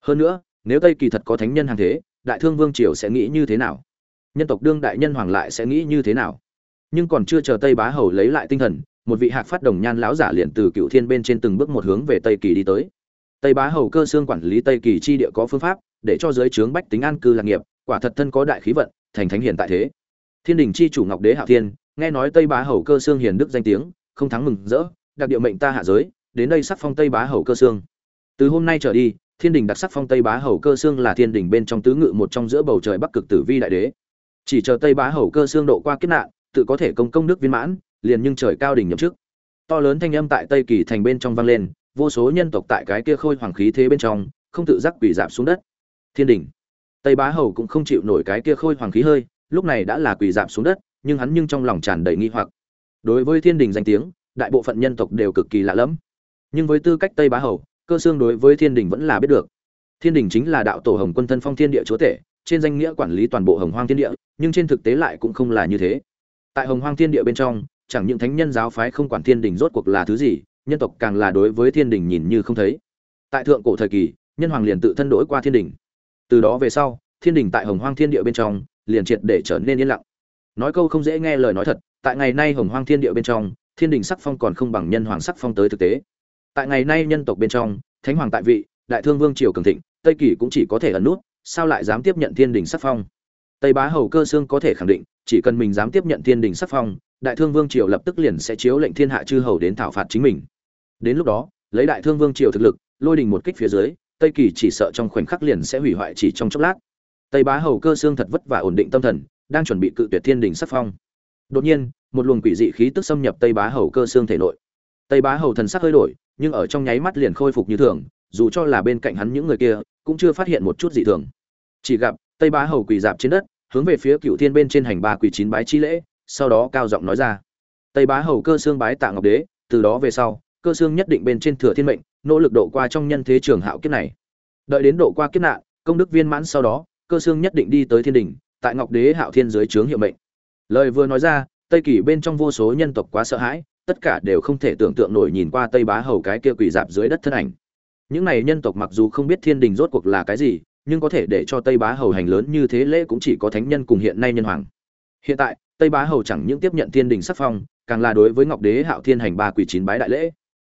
Hơn nữa, nếu tây kỳ thật có thánh nhân hàng thế, đại thương vương triều sẽ nghĩ như thế nào? Nhân tộc đương đại nhân hoàng lại sẽ nghĩ như thế nào? Nhưng còn chưa chờ tây bá hầu lấy lại tinh thần, một vị hạc phát đồng nhan lão giả liền từ cựu thiên bên trên từng bước một hướng về tây kỳ đi tới. Tây bá hầu cơ xương quản lý tây kỳ chi địa có phương pháp, để cho giới trướng bách tính an cư lạc nghiệp, quả thật thân có đại khí vận, thành thánh hiền tại thế. Thiên đình chi chủ ngọc đế hạ thiên, nghe nói tây bá hầu cơ xương hiền đức danh tiếng, không thắng mừng rỡ, đặc địa mệnh ta hạ giới, đến đây sắc phong tây bá hầu cơ xương. Từ hôm nay trở đi, thiên đình đặc sắc phong tây bá hầu cơ xương là thiên đình bên trong tứ ngự một trong giữa bầu trời bắc cực tử vi đại đế. Chỉ chờ tây bá hầu cơ xương độ qua kiếp nạn tự có thể công công đức viên mãn, liền nhưng trời cao đỉnh nhậm chức. To lớn thanh âm tại tây kỳ thành bên trong vang lên, vô số nhân tộc tại cái kia khôi hoàng khí thế bên trong, không tự giác quỳ rạp xuống đất. Thiên đình tây bá hầu cũng không chịu nổi cái kia khôi hoàng khí hơi, lúc này đã là quỳ rạp xuống đất, nhưng hắn nhưng trong lòng tràn đầy nghi hoặc. Đối với thiên đình danh tiếng, đại bộ phận nhân tộc đều cực kỳ lạ lẫm. Nhưng với tư cách tây bá hầu, cơ xương đối với thiên đình vẫn là biết được. Thiên đình chính là đạo tổ hồng quân thân phong thiên địa chúa tể, trên danh nghĩa quản lý toàn bộ hồng hoang thiên địa, nhưng trên thực tế lại cũng không là như thế tại hồng hoang thiên địa bên trong, chẳng những thánh nhân giáo phái không quản thiên đình rốt cuộc là thứ gì, nhân tộc càng là đối với thiên đình nhìn như không thấy. Tại thượng cổ thời kỳ, nhân hoàng liền tự thân đổi qua thiên đình. Từ đó về sau, thiên đình tại hồng hoang thiên địa bên trong, liền triệt để trở nên yên lặng. Nói câu không dễ nghe lời nói thật, tại ngày nay hồng hoang thiên địa bên trong, thiên đình sắc phong còn không bằng nhân hoàng sắc phong tới thực tế. Tại ngày nay nhân tộc bên trong, thánh hoàng tại vị, đại thương vương triều cường thịnh, tây kỳ cũng chỉ có thể ẩn nút, sao lại dám tiếp nhận thiên đình sắc phong? Tây bá hầu cơ xương có thể khẳng định chỉ cần mình dám tiếp nhận thiên đình sắc phong, đại thương vương triều lập tức liền sẽ chiếu lệnh thiên hạ chư hầu đến thảo phạt chính mình. Đến lúc đó, lấy đại thương vương triều thực lực, lôi đình một kích phía dưới, tây kỳ chỉ sợ trong khoảnh khắc liền sẽ hủy hoại chỉ trong chốc lát. Tây bá hầu cơ xương thật vất vả ổn định tâm thần, đang chuẩn bị cự tuyệt thiên đình sắc phong. Đột nhiên, một luồng quỷ dị khí tức xâm nhập tây bá hầu cơ xương thể nội. Tây bá hầu thần sắc hơi đổi, nhưng ở trong nháy mắt liền khôi phục như thường, dù cho là bên cạnh hắn những người kia, cũng chưa phát hiện một chút dị thường. Chỉ gặp tây bá hầu quỳ dạp trên đất hướng về phía cựu thiên bên trên hành ba quỳ chín bái chi lễ, sau đó cao giọng nói ra. Tây bá hầu cơ xương bái tạ ngọc đế, từ đó về sau, cơ xương nhất định bên trên thừa thiên mệnh, nỗ lực độ qua trong nhân thế trường hạo kiếp này. Đợi đến độ qua kiếp nạn, công đức viên mãn sau đó, cơ xương nhất định đi tới thiên đình, tại ngọc đế hạo thiên dưới trướng hiệu mệnh. Lời vừa nói ra, tây kỳ bên trong vô số nhân tộc quá sợ hãi, tất cả đều không thể tưởng tượng nổi nhìn qua tây bá hầu cái kia quỳ dạp dưới đất thân ảnh. Những này nhân tộc mặc dù không biết thiên đình rốt cuộc là cái gì nhưng có thể để cho tây bá hầu hành lớn như thế lễ cũng chỉ có thánh nhân cùng hiện nay nhân hoàng. Hiện tại, tây bá hầu chẳng những tiếp nhận thiên đình sắc phong, càng là đối với ngọc đế hạo thiên hành ba quỷ chín bái đại lễ.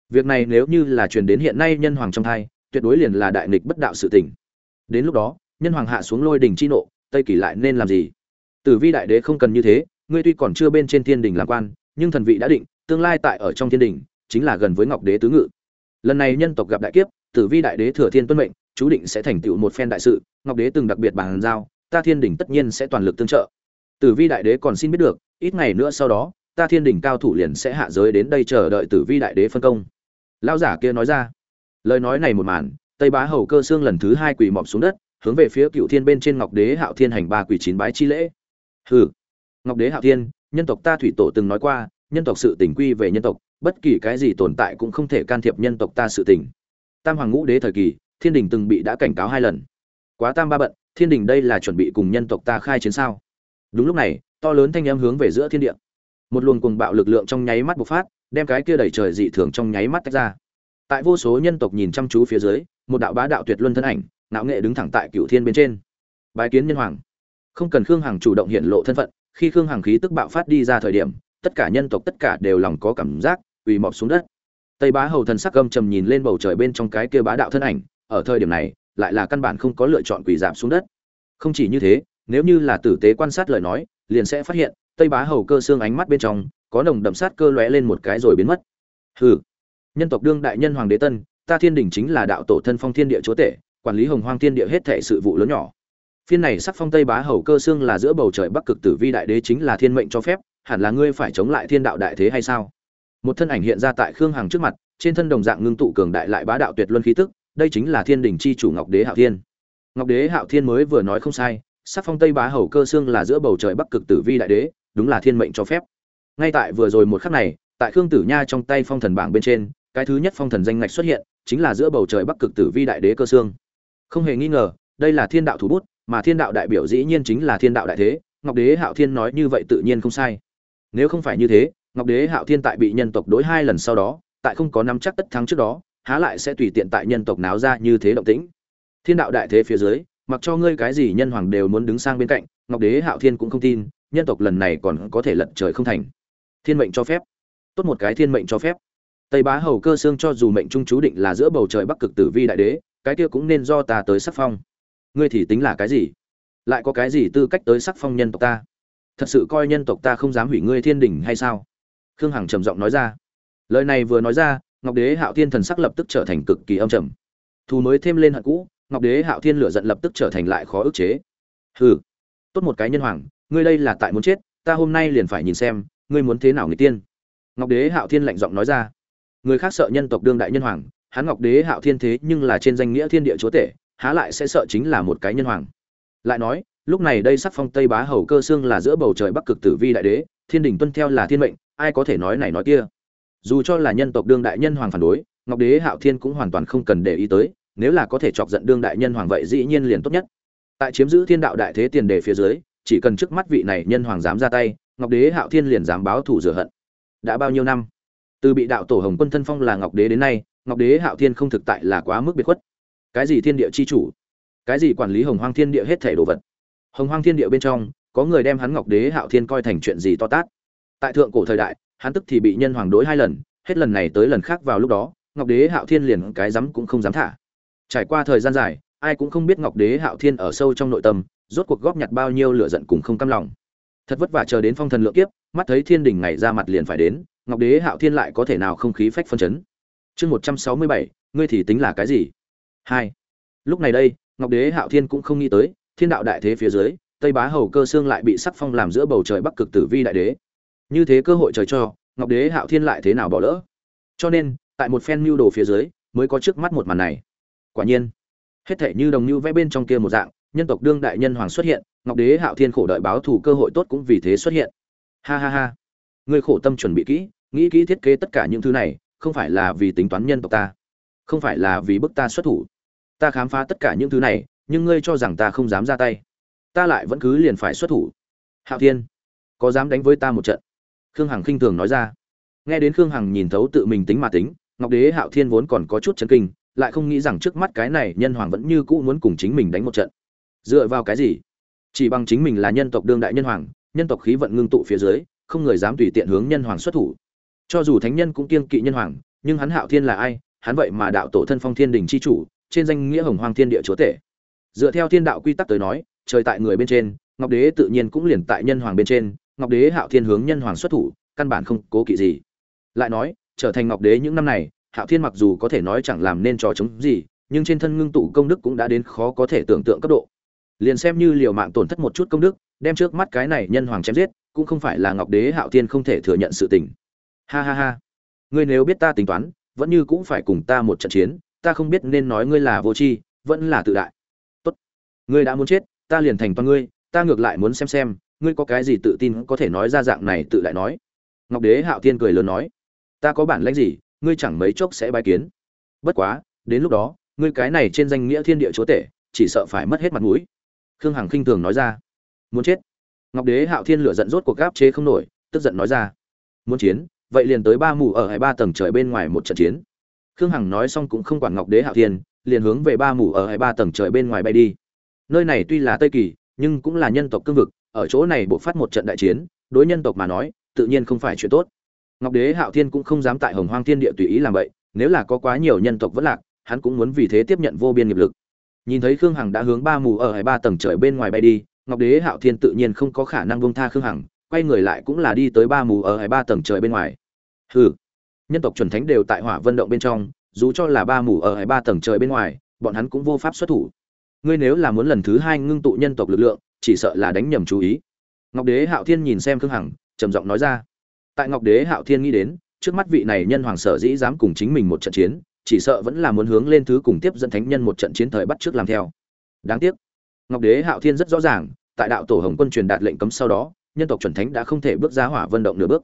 Việc này nếu như là truyền đến hiện nay nhân hoàng trong thai, tuyệt đối liền là đại nghịch bất đạo sự tình. Đến lúc đó, nhân hoàng hạ xuống lôi đình chi nộ, tây kỳ lại nên làm gì? Tử vi đại đế không cần như thế, ngươi tuy còn chưa bên trên thiên đình làm quan, nhưng thần vị đã định, tương lai tại ở trong thiên đình, chính là gần với ngọc đế tứ ngự. Lần này nhân tộc gặp đại kiếp, tử vi đại đế thừa thiên tuân mệnh chú định sẽ thành tựu một phen đại sự, ngọc đế từng đặc biệt bàn giao, ta thiên đình tất nhiên sẽ toàn lực tương trợ. Tử vi đại đế còn xin biết được, ít ngày nữa sau đó, ta thiên đình cao thủ liền sẽ hạ giới đến đây chờ đợi tử vi đại đế phân công. Lão giả kia nói ra. Lời nói này một màn, tây bá hầu cơ xương lần thứ hai quỳ mọp xuống đất, hướng về phía cựu thiên bên trên ngọc đế hạo thiên hành ba quỳ chín bái chi lễ. Hừ. Ngọc đế hạo thiên, nhân tộc ta thủy tổ từng nói qua, nhân tộc sự tình quy về nhân tộc, bất kỳ cái gì tồn tại cũng không thể can thiệp nhân tộc ta sự tình. Tam hoàng ngũ đế thời kỳ thiên đình từng bị đã cảnh cáo hai lần. Quá tam ba bận, thiên đình đây là chuẩn bị cùng nhân tộc ta khai chiến sao? Đúng lúc này, to lớn thanh âm hướng về giữa thiên địa. Một luồng cuồng bạo lực lượng trong nháy mắt bộc phát, đem cái kia đẩy trời dị thường trong nháy mắt tách ra. Tại vô số nhân tộc nhìn chăm chú phía dưới, một đạo bá đạo tuyệt luân thân ảnh não nghệ đứng thẳng tại cựu thiên bên trên. Bái kiến nhân hoàng. Không cần khương hằng chủ động hiện lộ thân phận, khi khương hằng khí tức bạo phát đi ra thời điểm, tất cả nhân tộc tất cả đều lòng có cảm giác, quỳ mọp xuống đất. Tây bá hầu thần sắc gâm trầm nhìn lên bầu trời bên trong cái kia bá đạo thân ảnh ở thời điểm này, lại là căn bản không có lựa chọn quỳ giảm xuống đất. Không chỉ như thế, nếu như là tử tế quan sát lời nói, liền sẽ phát hiện, tây bá hầu cơ xương ánh mắt bên trong, có nồng đậm sát cơ lóe lên một cái rồi biến mất. Hừ, nhân tộc đương đại nhân hoàng đế tân, ta thiên đình chính là đạo tổ thân phong thiên địa chúa tể, quản lý hồng hoang thiên địa hết thệ sự vụ lớn nhỏ. Phiên này sắc phong tây bá hầu cơ xương là giữa bầu trời bắc cực tử vi đại đế chính là thiên mệnh cho phép, hẳn là ngươi phải chống lại thiên đạo đại thế hay sao? Một thân ảnh hiện ra tại khương hằng trước mặt, trên thân đồng dạng ngưng tụ cường đại lại bá đạo tuyệt luân khí tức đây chính là thiên đình chi chủ ngọc đế hạo thiên. Ngọc đế hạo thiên mới vừa nói không sai, sắc phong tây bá hầu cơ xương là giữa bầu trời bắc cực tử vi đại đế, đúng là thiên mệnh cho phép. Ngay tại vừa rồi một khắc này, tại khương tử nha trong tay phong thần bảng bên trên, cái thứ nhất phong thần danh ngạch xuất hiện, chính là giữa bầu trời bắc cực tử vi đại đế cơ xương không hề nghi ngờ, đây là thiên đạo thủ bút, mà thiên đạo đại biểu dĩ nhiên chính là thiên đạo đại thế, ngọc đế hạo thiên nói như vậy tự nhiên không sai. Nếu không phải như thế, ngọc đế hạo thiên tại bị nhân tộc đối hai lần sau đó, tại không có nắm chắc tất thắng trước đó há lại sẽ tùy tiện tại nhân tộc náo ra như thế động tĩnh. Thiên đạo đại thế phía dưới, mặc cho ngươi cái gì nhân hoàng đều muốn đứng sang bên cạnh, ngọc đế hạo thiên cũng không tin, nhân tộc lần này còn có thể lật trời không thành. Thiên mệnh cho phép. Tốt một cái thiên mệnh cho phép. Tây bá hầu cơ xương cho dù mệnh trung chú định là giữa bầu trời bắc cực tử vi đại đế, cái kia cũng nên do ta tới sắc phong. Ngươi thì tính là cái gì? Lại có cái gì tư cách tới sắc phong nhân tộc ta? Thật sự coi nhân tộc ta không dám hủy ngươi thiên đình hay sao? Khương hằng trầm giọng nói ra. Lời này vừa nói ra ngọc đế hạo thiên thần sắc lập tức trở thành cực kỳ âm trầm. Thù mới thêm lên hận cũ, ngọc đế hạo thiên lửa giận lập tức trở thành lại khó ức chế. Hừ, tốt một cái nhân hoàng, ngươi đây là tại muốn chết, ta hôm nay liền phải nhìn xem, ngươi muốn thế nào người tiên. Ngọc đế hạo thiên lạnh giọng nói ra. Người khác sợ nhân tộc đương đại nhân hoàng, hắn ngọc đế hạo thiên thế nhưng là trên danh nghĩa thiên địa chúa tể, há lại sẽ sợ chính là một cái nhân hoàng. Lại nói, lúc này đây sắc phong tây bá hầu cơ xương là giữa bầu trời bắc cực tử vi đại đế, thiên đình tuân theo là thiên mệnh, ai có thể nói này nói kia? Dù cho là nhân tộc đương đại nhân hoàng phản đối, ngọc đế, hạo thiên cũng hoàn toàn không cần để ý tới, nếu là có thể chọc giận đương đại nhân hoàng vậy dĩ nhiên liền tốt nhất. Tại chiếm giữ thiên đạo đại thế tiền đề phía dưới, chỉ cần trước mắt vị này nhân hoàng dám ra tay, ngọc đế, hạo thiên liền dám báo thủ rửa hận. Đã bao nhiêu năm? Từ bị đạo tổ hồng quân thân phong là ngọc đế đến nay, ngọc đế, hạo thiên không thực tại là quá mức biệt khuất. Cái gì thiên địa chi chủ? Cái gì quản lý hồng hoang thiên địa hết thể đồ vật? Hồng hoang thiên địa bên trong, có người đem hắn ngọc đế, hạo thiên coi thành chuyện gì to tát? Tại thượng cổ thời đại hắn tức thì bị nhân hoàng đối hai lần, hết lần này tới lần khác vào lúc đó, ngọc đế hạo thiên liền cái dám cũng không dám thả. Trải qua thời gian dài, ai cũng không biết ngọc đế hạo thiên ở sâu trong nội tâm, rốt cuộc góp nhặt bao nhiêu lửa giận cùng không cam lòng. Thật vất vả chờ đến phong thần lượng kiếp, mắt thấy thiên đình ngày ra mặt liền phải đến, ngọc đế hạo thiên lại có thể nào không khí phách phân chấn. Chương một trăm sáu mươi bảy, ngươi thì tính là cái gì? Hai. Lúc này đây, ngọc đế hạo thiên cũng không nghĩ tới, thiên đạo đại thế phía dưới, tây bá hầu cơ xương lại bị sắc phong làm giữa bầu trời bắc cực tử vi đại đế như thế cơ hội trời cho, ngọc đế hạo thiên lại thế nào bỏ lỡ? Cho nên, tại một phen mưu đồ phía dưới, mới có trước mắt một màn này. Quả nhiên, hết thể như đồng như vẽ bên trong kia một dạng, nhân tộc đương đại nhân hoàng xuất hiện, ngọc đế hạo thiên khổ đợi báo thù cơ hội tốt cũng vì thế xuất hiện. Ha ha ha. Người khổ tâm chuẩn bị kỹ, nghĩ kỹ thiết kế tất cả những thứ này, không phải là vì tính toán nhân tộc ta, không phải là vì bức ta xuất thủ. Ta khám phá tất cả những thứ này, nhưng ngươi cho rằng ta không dám ra tay. Ta lại vẫn cứ liền phải xuất thủ. Hạo thiên, có dám đánh với ta một trận? Khương hằng khinh thường nói ra. Nghe đến khương hằng nhìn thấu tự mình tính mà tính, ngọc đế hạo thiên vốn còn có chút chấn kinh, lại không nghĩ rằng trước mắt cái này nhân hoàng vẫn như cũ muốn cùng chính mình đánh một trận. Dựa vào cái gì? Chỉ bằng chính mình là nhân tộc đương đại nhân hoàng, nhân tộc khí vận ngưng tụ phía dưới, không người dám tùy tiện hướng nhân hoàng xuất thủ. Cho dù thánh nhân cũng kiêng kỵ nhân hoàng, nhưng hắn hạo thiên là ai? Hắn vậy mà đạo tổ thân phong thiên đình c h i chủ, trên danh nghĩa hồng hoàng thiên địa chúa tể. Dựa theo thiên đạo quy tắc tới nói, trời tại người bên trên, ngọc đế tự nhiên cũng liền tại nhân hoàng bên trên ngọc đế hạo thiên hướng nhân hoàng xuất thủ, căn bản không cố kỵ gì. Lại nói, trở thành ngọc đế những năm này, hạo thiên mặc dù có thể nói chẳng làm nên trò chống gì, nhưng trên thân ngưng tụ công đức cũng đã đến khó có thể tưởng tượng cấp độ. Liền xem như liều mạng tổn thất một chút công đức, đem trước mắt cái này nhân hoàng chém giết, cũng không phải là ngọc đế hạo thiên không thể thừa nhận sự tình. Ha ha ha. Ngươi nếu biết ta tính toán, vẫn như cũng phải cùng ta một trận chiến, ta không biết nên nói ngươi là vô tri, vẫn là tự đại. Tốt. Ngươi đã muốn chết, ta liền thành toàn ngươi, ta ngược lại muốn xem xem ngươi có cái gì tự tin có thể nói ra dạng này tự lại nói? Ngọc đế hạo thiên cười lớn nói, ta có bản lãnh gì, ngươi chẳng mấy chốc sẽ bái kiến. Bất quá, đến lúc đó, ngươi cái này trên danh nghĩa thiên địa chúa tể, chỉ sợ phải mất hết mặt mũi. Khương hằng khinh thường nói ra, muốn chết. Ngọc đế hạo thiên lửa giận rốt cuộc gáp chế không nổi, tức giận nói ra, muốn chiến, vậy liền tới ba mù ở hai ba tầng trời bên ngoài một trận chiến. Khương hằng nói xong cũng không quản ngọc đế hạo thiên, liền hướng về ba mù ở hai ba tầng trời bên ngoài bay đi. Nơi này tuy là tây kỳ, nhưng cũng là nhân tộc cương vực ở chỗ này buộc phát một trận đại chiến, đối nhân tộc mà nói, tự nhiên không phải chuyện tốt. Ngọc đế hạo thiên cũng không dám tại hồng hoang thiên địa tùy ý làm vậy, nếu là có quá nhiều nhân tộc vẫn lạc, hắn cũng muốn vì thế tiếp nhận vô biên nghiệp lực. Nhìn thấy khương hằng đã hướng ba mù ở hai ba tầng trời bên ngoài bay đi, ngọc đế hạo thiên tự nhiên không có khả năng bông tha khương hằng, quay người lại cũng là đi tới ba mù ở hai ba tầng trời bên ngoài. Hừ, nhân tộc chuẩn thánh đều tại hỏa vân động bên trong, dù cho là ba mù ở hai ba tầng trời bên ngoài, bọn hắn cũng vô pháp xuất thủ. Ngươi nếu là muốn lần thứ hai ngưng tụ nhân tộc lực lượng chỉ sợ là đánh nhầm chú ý. Ngọc đế hạo thiên nhìn xem khương hằng, trầm giọng nói ra. Tại ngọc đế hạo thiên nghĩ đến, trước mắt vị này nhân hoàng sở dĩ dám cùng chính mình một trận chiến, chỉ sợ vẫn là muốn hướng lên thứ cùng tiếp dẫn thánh nhân một trận chiến thời bắt trước làm theo. Đáng tiếc, ngọc đế hạo thiên rất rõ ràng, tại đạo tổ hồng quân truyền đạt lệnh cấm sau đó, nhân tộc chuẩn thánh đã không thể bước ra hỏa vận động nửa bước.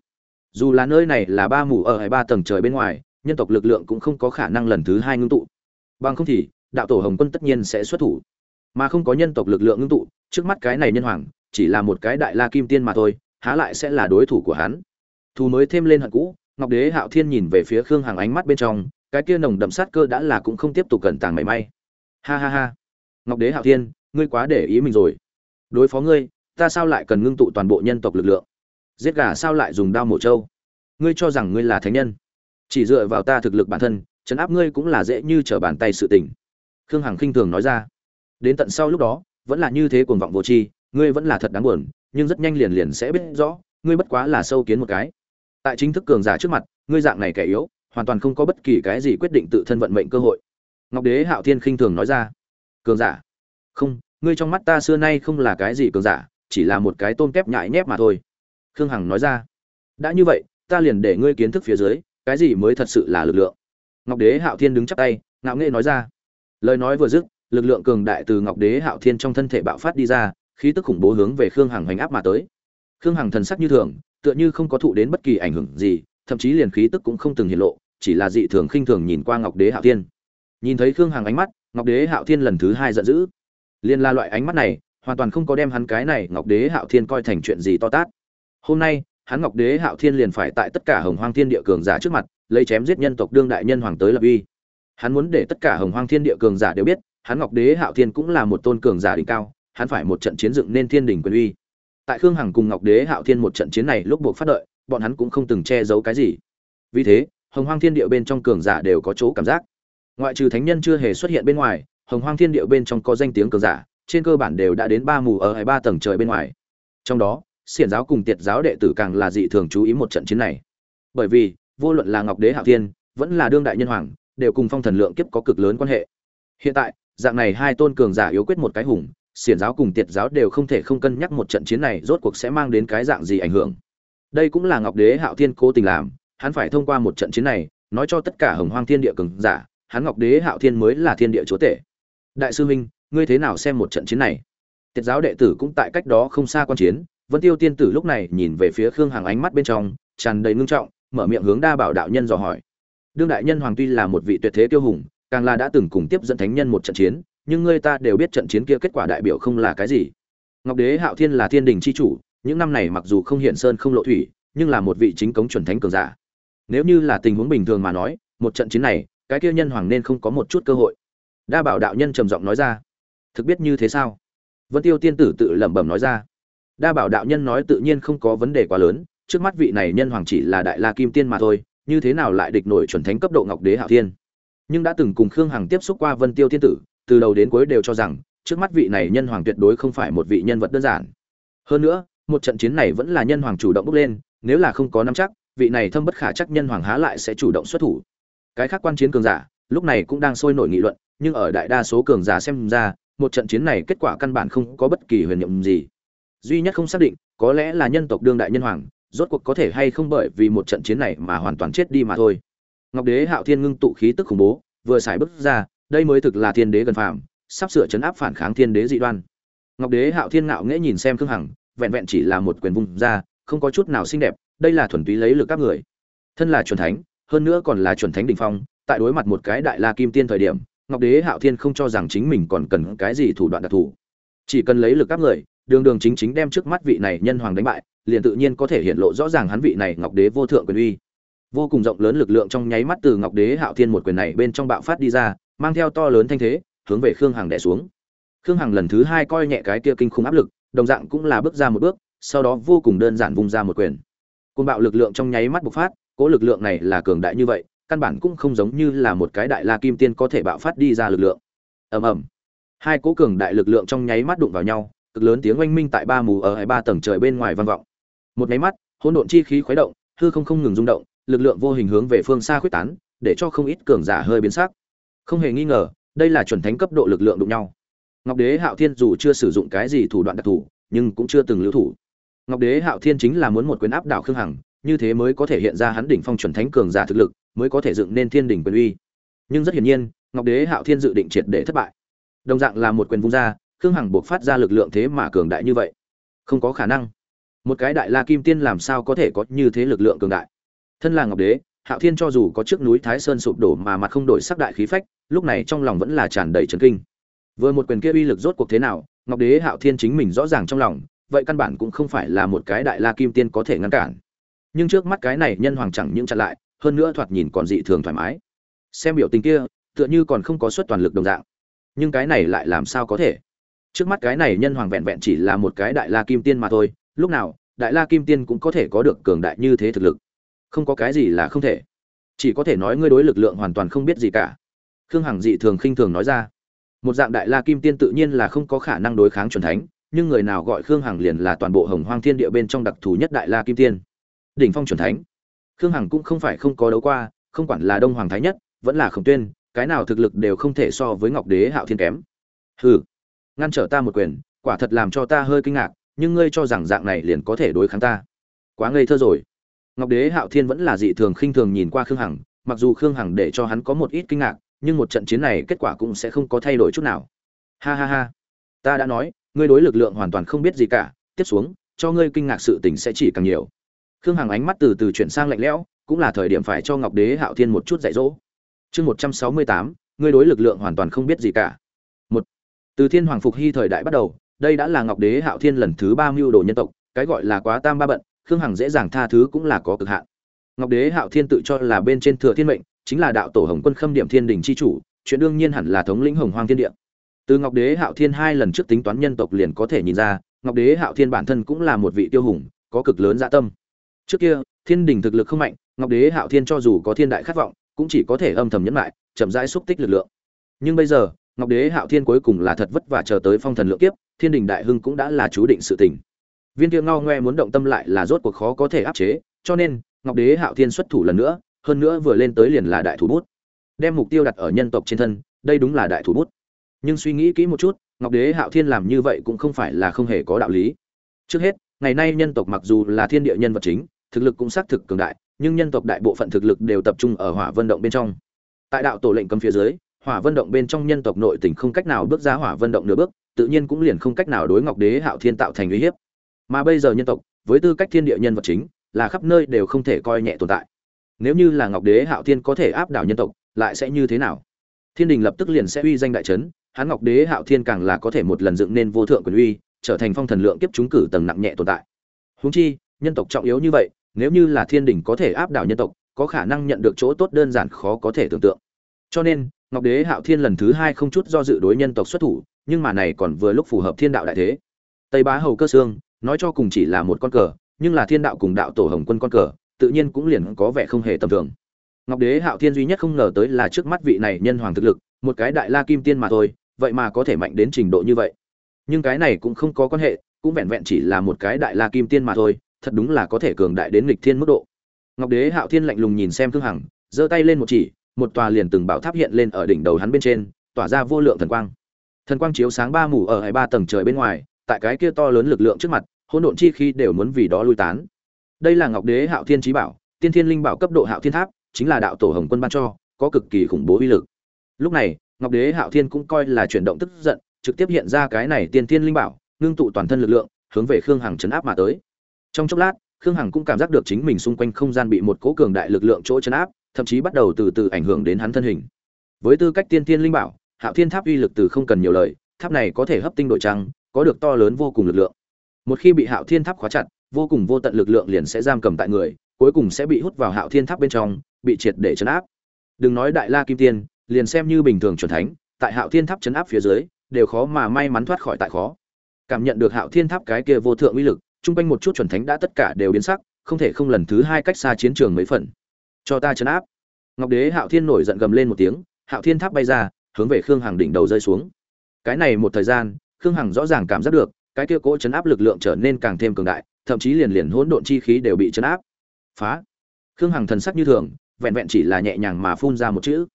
Dù là nơi này là ba mù ở hai ba tầng trời bên ngoài, nhân tộc lực lượng cũng không có khả năng lần thứ hai ngưng tụ. Bằng không thì, đạo tổ hồng quân tất nhiên sẽ xuất thủ. Mà không có nhân tộc lực lượng ngưng tụ trước mắt cái này nhân hoàng, chỉ là một cái đại la kim tiên mà thôi, há lại sẽ là đối thủ của hắn. Thù mới thêm lên hận cũ, ngọc đế hạo thiên nhìn về phía khương hằng ánh mắt bên trong, cái kia nồng đậm sát cơ đã là cũng không tiếp tục cẩn tàng mảy may. Ha ha ha. Ngọc đế hạo thiên, ngươi quá để ý mình rồi. Đối phó ngươi, ta sao lại cần ngưng tụ toàn bộ nhân tộc lực lượng? Giết gà sao lại dùng đao mổ trâu? Ngươi cho rằng ngươi là thánh nhân. Chỉ dựa vào ta thực lực bản thân chấn áp ngươi cũng là dễ như trở bàn tay sự tình. Khương hằng khinh thường nói ra. Đến tận sau lúc đó vẫn là như thế cuồng vọng vô tri, ngươi vẫn là thật đáng buồn, nhưng rất nhanh liền liền sẽ biết rõ, ngươi bất quá là sâu kiến một cái. Tại chính thức cường giả trước mặt, ngươi dạng này kẻ yếu, hoàn toàn không có bất kỳ cái gì quyết định tự thân vận mệnh cơ hội. Ngọc đế hạo thiên khinh thường nói ra. Cường giả. Không, ngươi trong mắt ta xưa nay không là cái gì cường giả, chỉ là một cái tôm kép nhại nhép mà thôi. Khương hằng nói ra. Đã như vậy, ta liền để ngươi kiến thức phía dưới, cái gì mới thật sự là lực lượng? Ngọc đế hạo thiên đứng chắp tay, ngạo nghệ nói ra. Lời nói vừa dứt lực lượng cường đại từ ngọc đế hạo thiên trong thân thể bạo phát đi ra, khí tức khủng bố hướng về khương hằng hoành áp mà tới. Khương hằng thần sắc như thường, tựa như không có thụ đến bất kỳ ảnh hưởng gì, thậm chí liền khí tức cũng không từng hiện lộ, chỉ là dị thường khinh thường nhìn qua ngọc đế hạo thiên. Nhìn thấy khương hằng ánh mắt, ngọc đế hạo thiên lần thứ hai giận dữ. Liên la loại ánh mắt này, hoàn toàn không có đem hắn cái này ngọc đế hạo thiên coi thành chuyện gì to tát. Hôm nay, hắn ngọc đế hạo thiên liền phải tại tất cả hồng hoang thiên địa cường giả trước mặt, lấy chém giết nhân tộc đương đại nhân hoàng tới lập uy. Hắn muốn để tất cả hồng hoang thiên địa cường giả đều biết hắn ngọc đế hạo thiên cũng là một tôn cường giả đỉnh cao, hắn phải một trận chiến dựng nên thiên đỉnh quyền uy. Tại khương hằng cùng ngọc đế hạo thiên một trận chiến này lúc buộc phát đợi, bọn hắn cũng không từng che giấu cái gì. Vì thế, hồng hoang thiên Điệu bên trong cường giả đều có chỗ cảm giác. Ngoại trừ thánh nhân chưa hề xuất hiện bên ngoài, hồng hoang thiên Điệu bên trong có danh tiếng cường giả, trên cơ bản đều đã đến ba mù ở hai ba tầng trời bên ngoài. Trong đó, xiển giáo cùng tiệt giáo đệ tử càng là dị thường chú ý một trận chiến này. Bởi vì, vô luận là ngọc đế hạo thiên, vẫn là đương đại nhân hoàng, đều cùng phong thần lượng kiếp có cực lớn quan hệ. Hiện tại dạng này hai tôn cường giả yếu quyết một cái hùng, xiển giáo cùng tiệt giáo đều không thể không cân nhắc một trận chiến này rốt cuộc sẽ mang đến cái dạng gì ảnh hưởng. Đây cũng là ngọc đế hạo thiên cố tình làm, hắn phải thông qua một trận chiến này, nói cho tất cả hồng hoang thiên địa cường giả, hắn ngọc đế hạo thiên mới là thiên địa chúa tể. Đại sư huynh ngươi thế nào xem một trận chiến này? Tiệt giáo đệ tử cũng tại cách đó không xa quan chiến, vân tiêu tiên tử lúc này nhìn về phía khương hàng ánh mắt bên trong, tràn đầy ngưng trọng, mở miệng hướng đa bảo đạo nhân dò hỏi. Đương đại nhân hoàng tuy là một vị tuyệt thế tiêu hùng càng là đã từng cùng tiếp dẫn thánh nhân một trận chiến, nhưng ngươi ta đều biết trận chiến kia kết quả đại biểu không là cái gì. Ngọc đế hạo thiên là thiên đình c h i chủ, những năm này mặc dù không hiện sơn không lộ thủy, nhưng là một vị chính cống chuẩn thánh cường giả. Nếu như là tình huống bình thường mà nói, một trận chiến này, cái kia nhân hoàng nên không có một chút cơ hội. Đa bảo đạo nhân trầm giọng nói ra. Thực biết như thế sao? Vân tiêu tiên tử tự lẩm bẩm nói ra. Đa bảo đạo nhân nói tự nhiên không có vấn đề quá lớn, trước mắt vị này nhân hoàng chỉ là đại la kim tiên mà thôi, như thế nào lại địch nổi chuẩn thánh cấp độ ngọc đế hạo thiên? Nhưng đã từng cùng khương hằng tiếp xúc qua vân tiêu thiên tử, từ đầu đến cuối đều cho rằng, trước mắt vị này nhân hoàng tuyệt đối không phải một vị nhân vật đơn giản. Hơn nữa, một trận chiến này vẫn là nhân hoàng chủ động bước lên, nếu là không có nắm chắc, vị này thâm bất khả chắc nhân hoàng há lại sẽ chủ động xuất thủ. Cái khác quan chiến cường giả, lúc này cũng đang sôi nổi nghị luận, nhưng ở đại đa số cường giả xem ra, một trận chiến này kết quả căn bản không có bất kỳ huyền nhiệm gì. Duy nhất không xác định, có lẽ là nhân tộc đương đại nhân hoàng, rốt cuộc có thể hay không bởi vì một trận chiến này mà hoàn toàn chết đi mà thôi ngọc đế hạo thiên ngưng tụ khí tức khủng bố, vừa xài bước ra, đây mới thực là thiên đế gần phạm sắp sửa chấn áp phản kháng thiên đế dị đoan. Ngọc đế hạo thiên ngạo nghễ nhìn xem khương hằng, vẹn vẹn chỉ là một quyền vung ra, không có chút nào xinh đẹp, đây là thuần túy lấy lực các người. Thân là chuẩn thánh, hơn nữa còn là chuẩn thánh đỉnh phong, tại đối mặt một cái đại la kim tiên thời điểm, ngọc đế hạo thiên không cho rằng chính mình còn cần cái gì thủ đoạn đặc thù. Chỉ cần lấy lực các người, đường đường chính chính đem trước mắt vị này nhân hoàng đánh bại, liền tự nhiên có thể hiện lộ rõ ràng hắn vị này ngọc đế vô thượng quyền uy vô cùng rộng lớn lực lượng trong nháy mắt từ ngọc đế hạo thiên một quyền này bên trong bạo phát đi ra, mang theo to lớn thanh thế, hướng về khương hằng đẻ xuống. Khương hằng lần thứ hai coi nhẹ cái kia kinh khủng áp lực, đồng dạng cũng là bước ra một bước, sau đó vô cùng đơn giản vung ra một quyền. Côn bạo lực lượng trong nháy mắt bộc phát, cỗ lực lượng này là cường đại như vậy, căn bản cũng không giống như là một cái đại la kim tiên có thể bạo phát đi ra lực lượng. Ầm ầm. Hai cỗ cường đại lực lượng trong nháy mắt đụng vào nhau, cực lớn tiếng oanh minh tại ba mù ở hai ba tầng trời bên ngoài vang vọng. Một nháy mắt, hỗn độn chi khí khuấy động, hư không không ngừng rung động lực lượng vô hình hướng về phương xa khuyết tán, để cho không ít cường giả hơi biến sắc. Không hề nghi ngờ, đây là chuẩn thánh cấp độ lực lượng đụng nhau. Ngọc đế hạo thiên dù chưa sử dụng cái gì thủ đoạn đặc thù, nhưng cũng chưa từng lưu thủ. Ngọc đế hạo thiên chính là muốn một quyền áp đảo khương hằng, như thế mới có thể hiện ra hắn đỉnh phong chuẩn thánh cường giả thực lực, mới có thể dựng nên thiên đỉnh quyền uy. Nhưng rất hiển nhiên, ngọc đế hạo thiên dự định triệt để thất bại. Đồng dạng là một quyền vung ra, khương hằng buộc phát ra lực lượng thế mà cường đại như vậy. Không có khả năng. Một cái đại la kim tiên làm sao có thể có như thế lực lượng cường đại? Thân là ngọc đế, hạo thiên cho dù có trước núi thái sơn sụp đổ mà mặt không đổi sắc đại khí phách, lúc này trong lòng vẫn là tràn đầy trấn kinh. Vừa một quyền kia uy lực rốt cuộc thế nào, ngọc đế hạo thiên chính mình rõ ràng trong lòng, vậy căn bản cũng không phải là một cái đại la kim tiên có thể ngăn cản. Nhưng trước mắt cái này nhân hoàng chẳng những chặn lại, hơn nữa thoạt nhìn còn dị thường thoải mái. Xem biểu tình kia, tựa như còn không có suất toàn lực đồng dạng. Nhưng cái này lại làm sao có thể? Trước mắt cái này nhân hoàng vẹn vẹn chỉ là một cái đại la kim tiên mà thôi, lúc nào, đại la kim tiên cũng có thể có được cường đại như thế thực lực không có cái gì là không thể. Chỉ có thể nói ngươi đối lực lượng hoàn toàn không biết gì cả. Khương hằng dị thường khinh thường nói ra. Một dạng đại la kim tiên tự nhiên là không có khả năng đối kháng chuẩn thánh, nhưng người nào gọi khương hằng liền là toàn bộ hồng hoang thiên địa bên trong đặc thù nhất đại la kim tiên. Đỉnh phong chuẩn thánh. Khương hằng cũng không phải không có đấu qua, không quản là đông hoàng thái nhất, vẫn là khổng tuyên, cái nào thực lực đều không thể so với ngọc đế, hạo thiên kém. Hừ, ngăn trở ta một quyền, quả thật làm cho ta hơi kinh ngạc, nhưng ngươi cho rằng dạng này liền có thể đối kháng ta. Quá ngây thơ rồi ngọc đế hạo thiên vẫn là dị thường khinh thường nhìn qua khương hằng, mặc dù khương hằng để cho hắn có một ít kinh ngạc, nhưng một trận chiến này kết quả cũng sẽ không có thay đổi chút nào. Ha ha ha. Ta đã nói, ngươi đối lực lượng hoàn toàn không biết gì cả, tiếp xuống, cho ngươi kinh ngạc sự tình sẽ chỉ càng nhiều. Khương hằng ánh mắt từ từ chuyển sang lạnh lẽo, cũng là thời điểm phải cho ngọc đế hạo thiên một chút dạy dỗ. Chương một trăm sáu mươi tám, ngươi đối lực lượng hoàn toàn không biết gì cả. Một, từ thiên hoàng phục hy thời đại bắt đầu, đây đã là ngọc đế hạo thiên lần thứ ba mưu đồ nhân tộc, cái gọi là quá tam ba bận khương hằng dễ dàng tha thứ cũng là có cực hạn. Ngọc đế hạo thiên tự cho là bên trên thừa thiên mệnh, chính là đạo tổ hồng quân khâm điểm thiên đình c h i chủ, chuyện đương nhiên hẳn là thống lĩnh hồng hoang thiên địa. Từ ngọc đế hạo thiên hai lần trước tính toán nhân tộc liền có thể nhìn ra, ngọc đế hạo thiên bản thân cũng là một vị tiêu hùng, có cực lớn dạ tâm. Trước kia, thiên đình thực lực không mạnh, ngọc đế hạo thiên cho dù có thiên đại khát vọng, cũng chỉ có thể âm thầm nhẫn lại chậm rãi xúc tích lực lượng. Nhưng bây giờ, ngọc đế hạo thiên cuối cùng là thật vất vả chờ tới phong thần lượng kiếp, thiên đình đại hưng cũng đã là chú định sự tình viên kia ngao ngoe muốn động tâm lại là rốt cuộc khó có thể áp chế, cho nên, ngọc đế hạo thiên xuất thủ lần nữa, hơn nữa vừa lên tới liền là đại thủ bút. Đem mục tiêu đặt ở nhân tộc trên thân, đây đúng là đại thủ bút. Nhưng suy nghĩ kỹ một chút, ngọc đế hạo thiên làm như vậy cũng không phải là không hề có đạo lý. Trước hết, ngày nay nhân tộc mặc dù là thiên địa nhân vật chính, thực lực cũng xác thực cường đại, nhưng nhân tộc đại bộ phận thực lực đều tập trung ở hỏa vân động bên trong. Tại đạo tổ lệnh cấm phía dưới, hỏa vân động bên trong nhân tộc nội tỉnh không cách nào bước ra hỏa vân động nửa bước, tự nhiên cũng liền không cách nào đối ngọc đế hạo thiên tạo thành uy hiếp mà bây giờ nhân tộc, với tư cách thiên địa nhân vật chính, là khắp nơi đều không thể coi nhẹ tồn tại. Nếu như là ngọc đế hạo thiên có thể áp đảo nhân tộc, lại sẽ như thế nào? Thiên đình lập tức liền sẽ uy danh đại trấn, hắn ngọc đế hạo thiên càng là có thể một lần dựng nên vô thượng quyền uy, trở thành phong thần lượng kiếp chúng cử tầng nặng nhẹ tồn tại. Huống chi, nhân tộc trọng yếu như vậy, nếu như là thiên đình có thể áp đảo nhân tộc, có khả năng nhận được chỗ tốt đơn giản khó có thể tưởng tượng. Cho nên, ngọc đế hạo thiên lần thứ hai không chút do dự đối nhân tộc xuất thủ, nhưng mà này còn vừa lúc phù hợp thiên đạo đại thế. Tây bá hầu cơ xương nói cho cùng chỉ là một con cờ, nhưng là thiên đạo cùng đạo tổ hồng quân con cờ, tự nhiên cũng liền có vẻ không hề tầm thường. Ngọc đế hạo thiên duy nhất không ngờ tới là trước mắt vị này nhân hoàng thực lực, một cái đại la kim tiên mà thôi, vậy mà có thể mạnh đến trình độ như vậy. Nhưng cái này cũng không có quan hệ, cũng vẹn vẹn chỉ là một cái đại la kim tiên mà thôi, thật đúng là có thể cường đại đến nghịch thiên mức độ. Ngọc đế hạo thiên lạnh lùng nhìn xem thương hằng, giơ tay lên một chỉ, một tòa liền từng bảo tháp hiện lên ở đỉnh đầu hắn bên trên, tỏa ra vô lượng thần quang. Thần quang chiếu sáng ba mù ở hai ba tầng trời bên ngoài tại cái kia to lớn lực lượng trước mặt, hỗn độn chi khi đều muốn vì đó lui tán. Đây là ngọc đế hạo thiên trí bảo, tiên thiên linh bảo cấp độ hạo thiên tháp, chính là đạo tổ hồng quân ban cho, có cực kỳ khủng bố uy lực. Lúc này, ngọc đế hạo thiên cũng coi là chuyển động tức giận, trực tiếp hiện ra cái này tiên thiên linh bảo, ngưng tụ toàn thân lực lượng, hướng về khương hằng chấn áp mà tới. Trong chốc lát, khương hằng cũng cảm giác được chính mình xung quanh không gian bị một cố cường đại lực lượng chỗ chấn áp, thậm chí bắt đầu từ từ ảnh hưởng đến hắn thân hình. Với tư cách tiên thiên linh bảo, hạo thiên tháp uy lực từ không cần nhiều lời, tháp này có thể hấp tinh đội trăng có được to lớn vô cùng lực lượng. Một khi bị hạo thiên tháp khóa chặt, vô cùng vô tận lực lượng liền sẽ giam cầm tại người, cuối cùng sẽ bị hút vào hạo thiên tháp bên trong, bị triệt để chấn áp. Đừng nói đại la kim tiên, liền xem như bình thường chuẩn thánh, tại hạo thiên tháp chấn áp phía dưới, đều khó mà may mắn thoát khỏi tại khó. Cảm nhận được hạo thiên tháp cái kia vô thượng uy lực, chung quanh một chút chuẩn thánh đã tất cả đều biến sắc, không thể không lần thứ hai cách xa chiến trường mấy phần. Cho ta chấn áp. Ngọc đế hạo thiên nổi giận gầm lên một tiếng, hạo thiên tháp bay ra, hướng về khương hằng đỉnh đầu rơi xuống. Cái này một thời gian khương hằng rõ ràng cảm giác được, cái kia cỗ chấn áp lực lượng trở nên càng thêm cường đại, thậm chí liền liền hỗn độn chi khí đều bị chấn áp. Phá! Khương hằng thần sắc như thường, vẹn vẹn chỉ là nhẹ nhàng mà phun ra một chữ.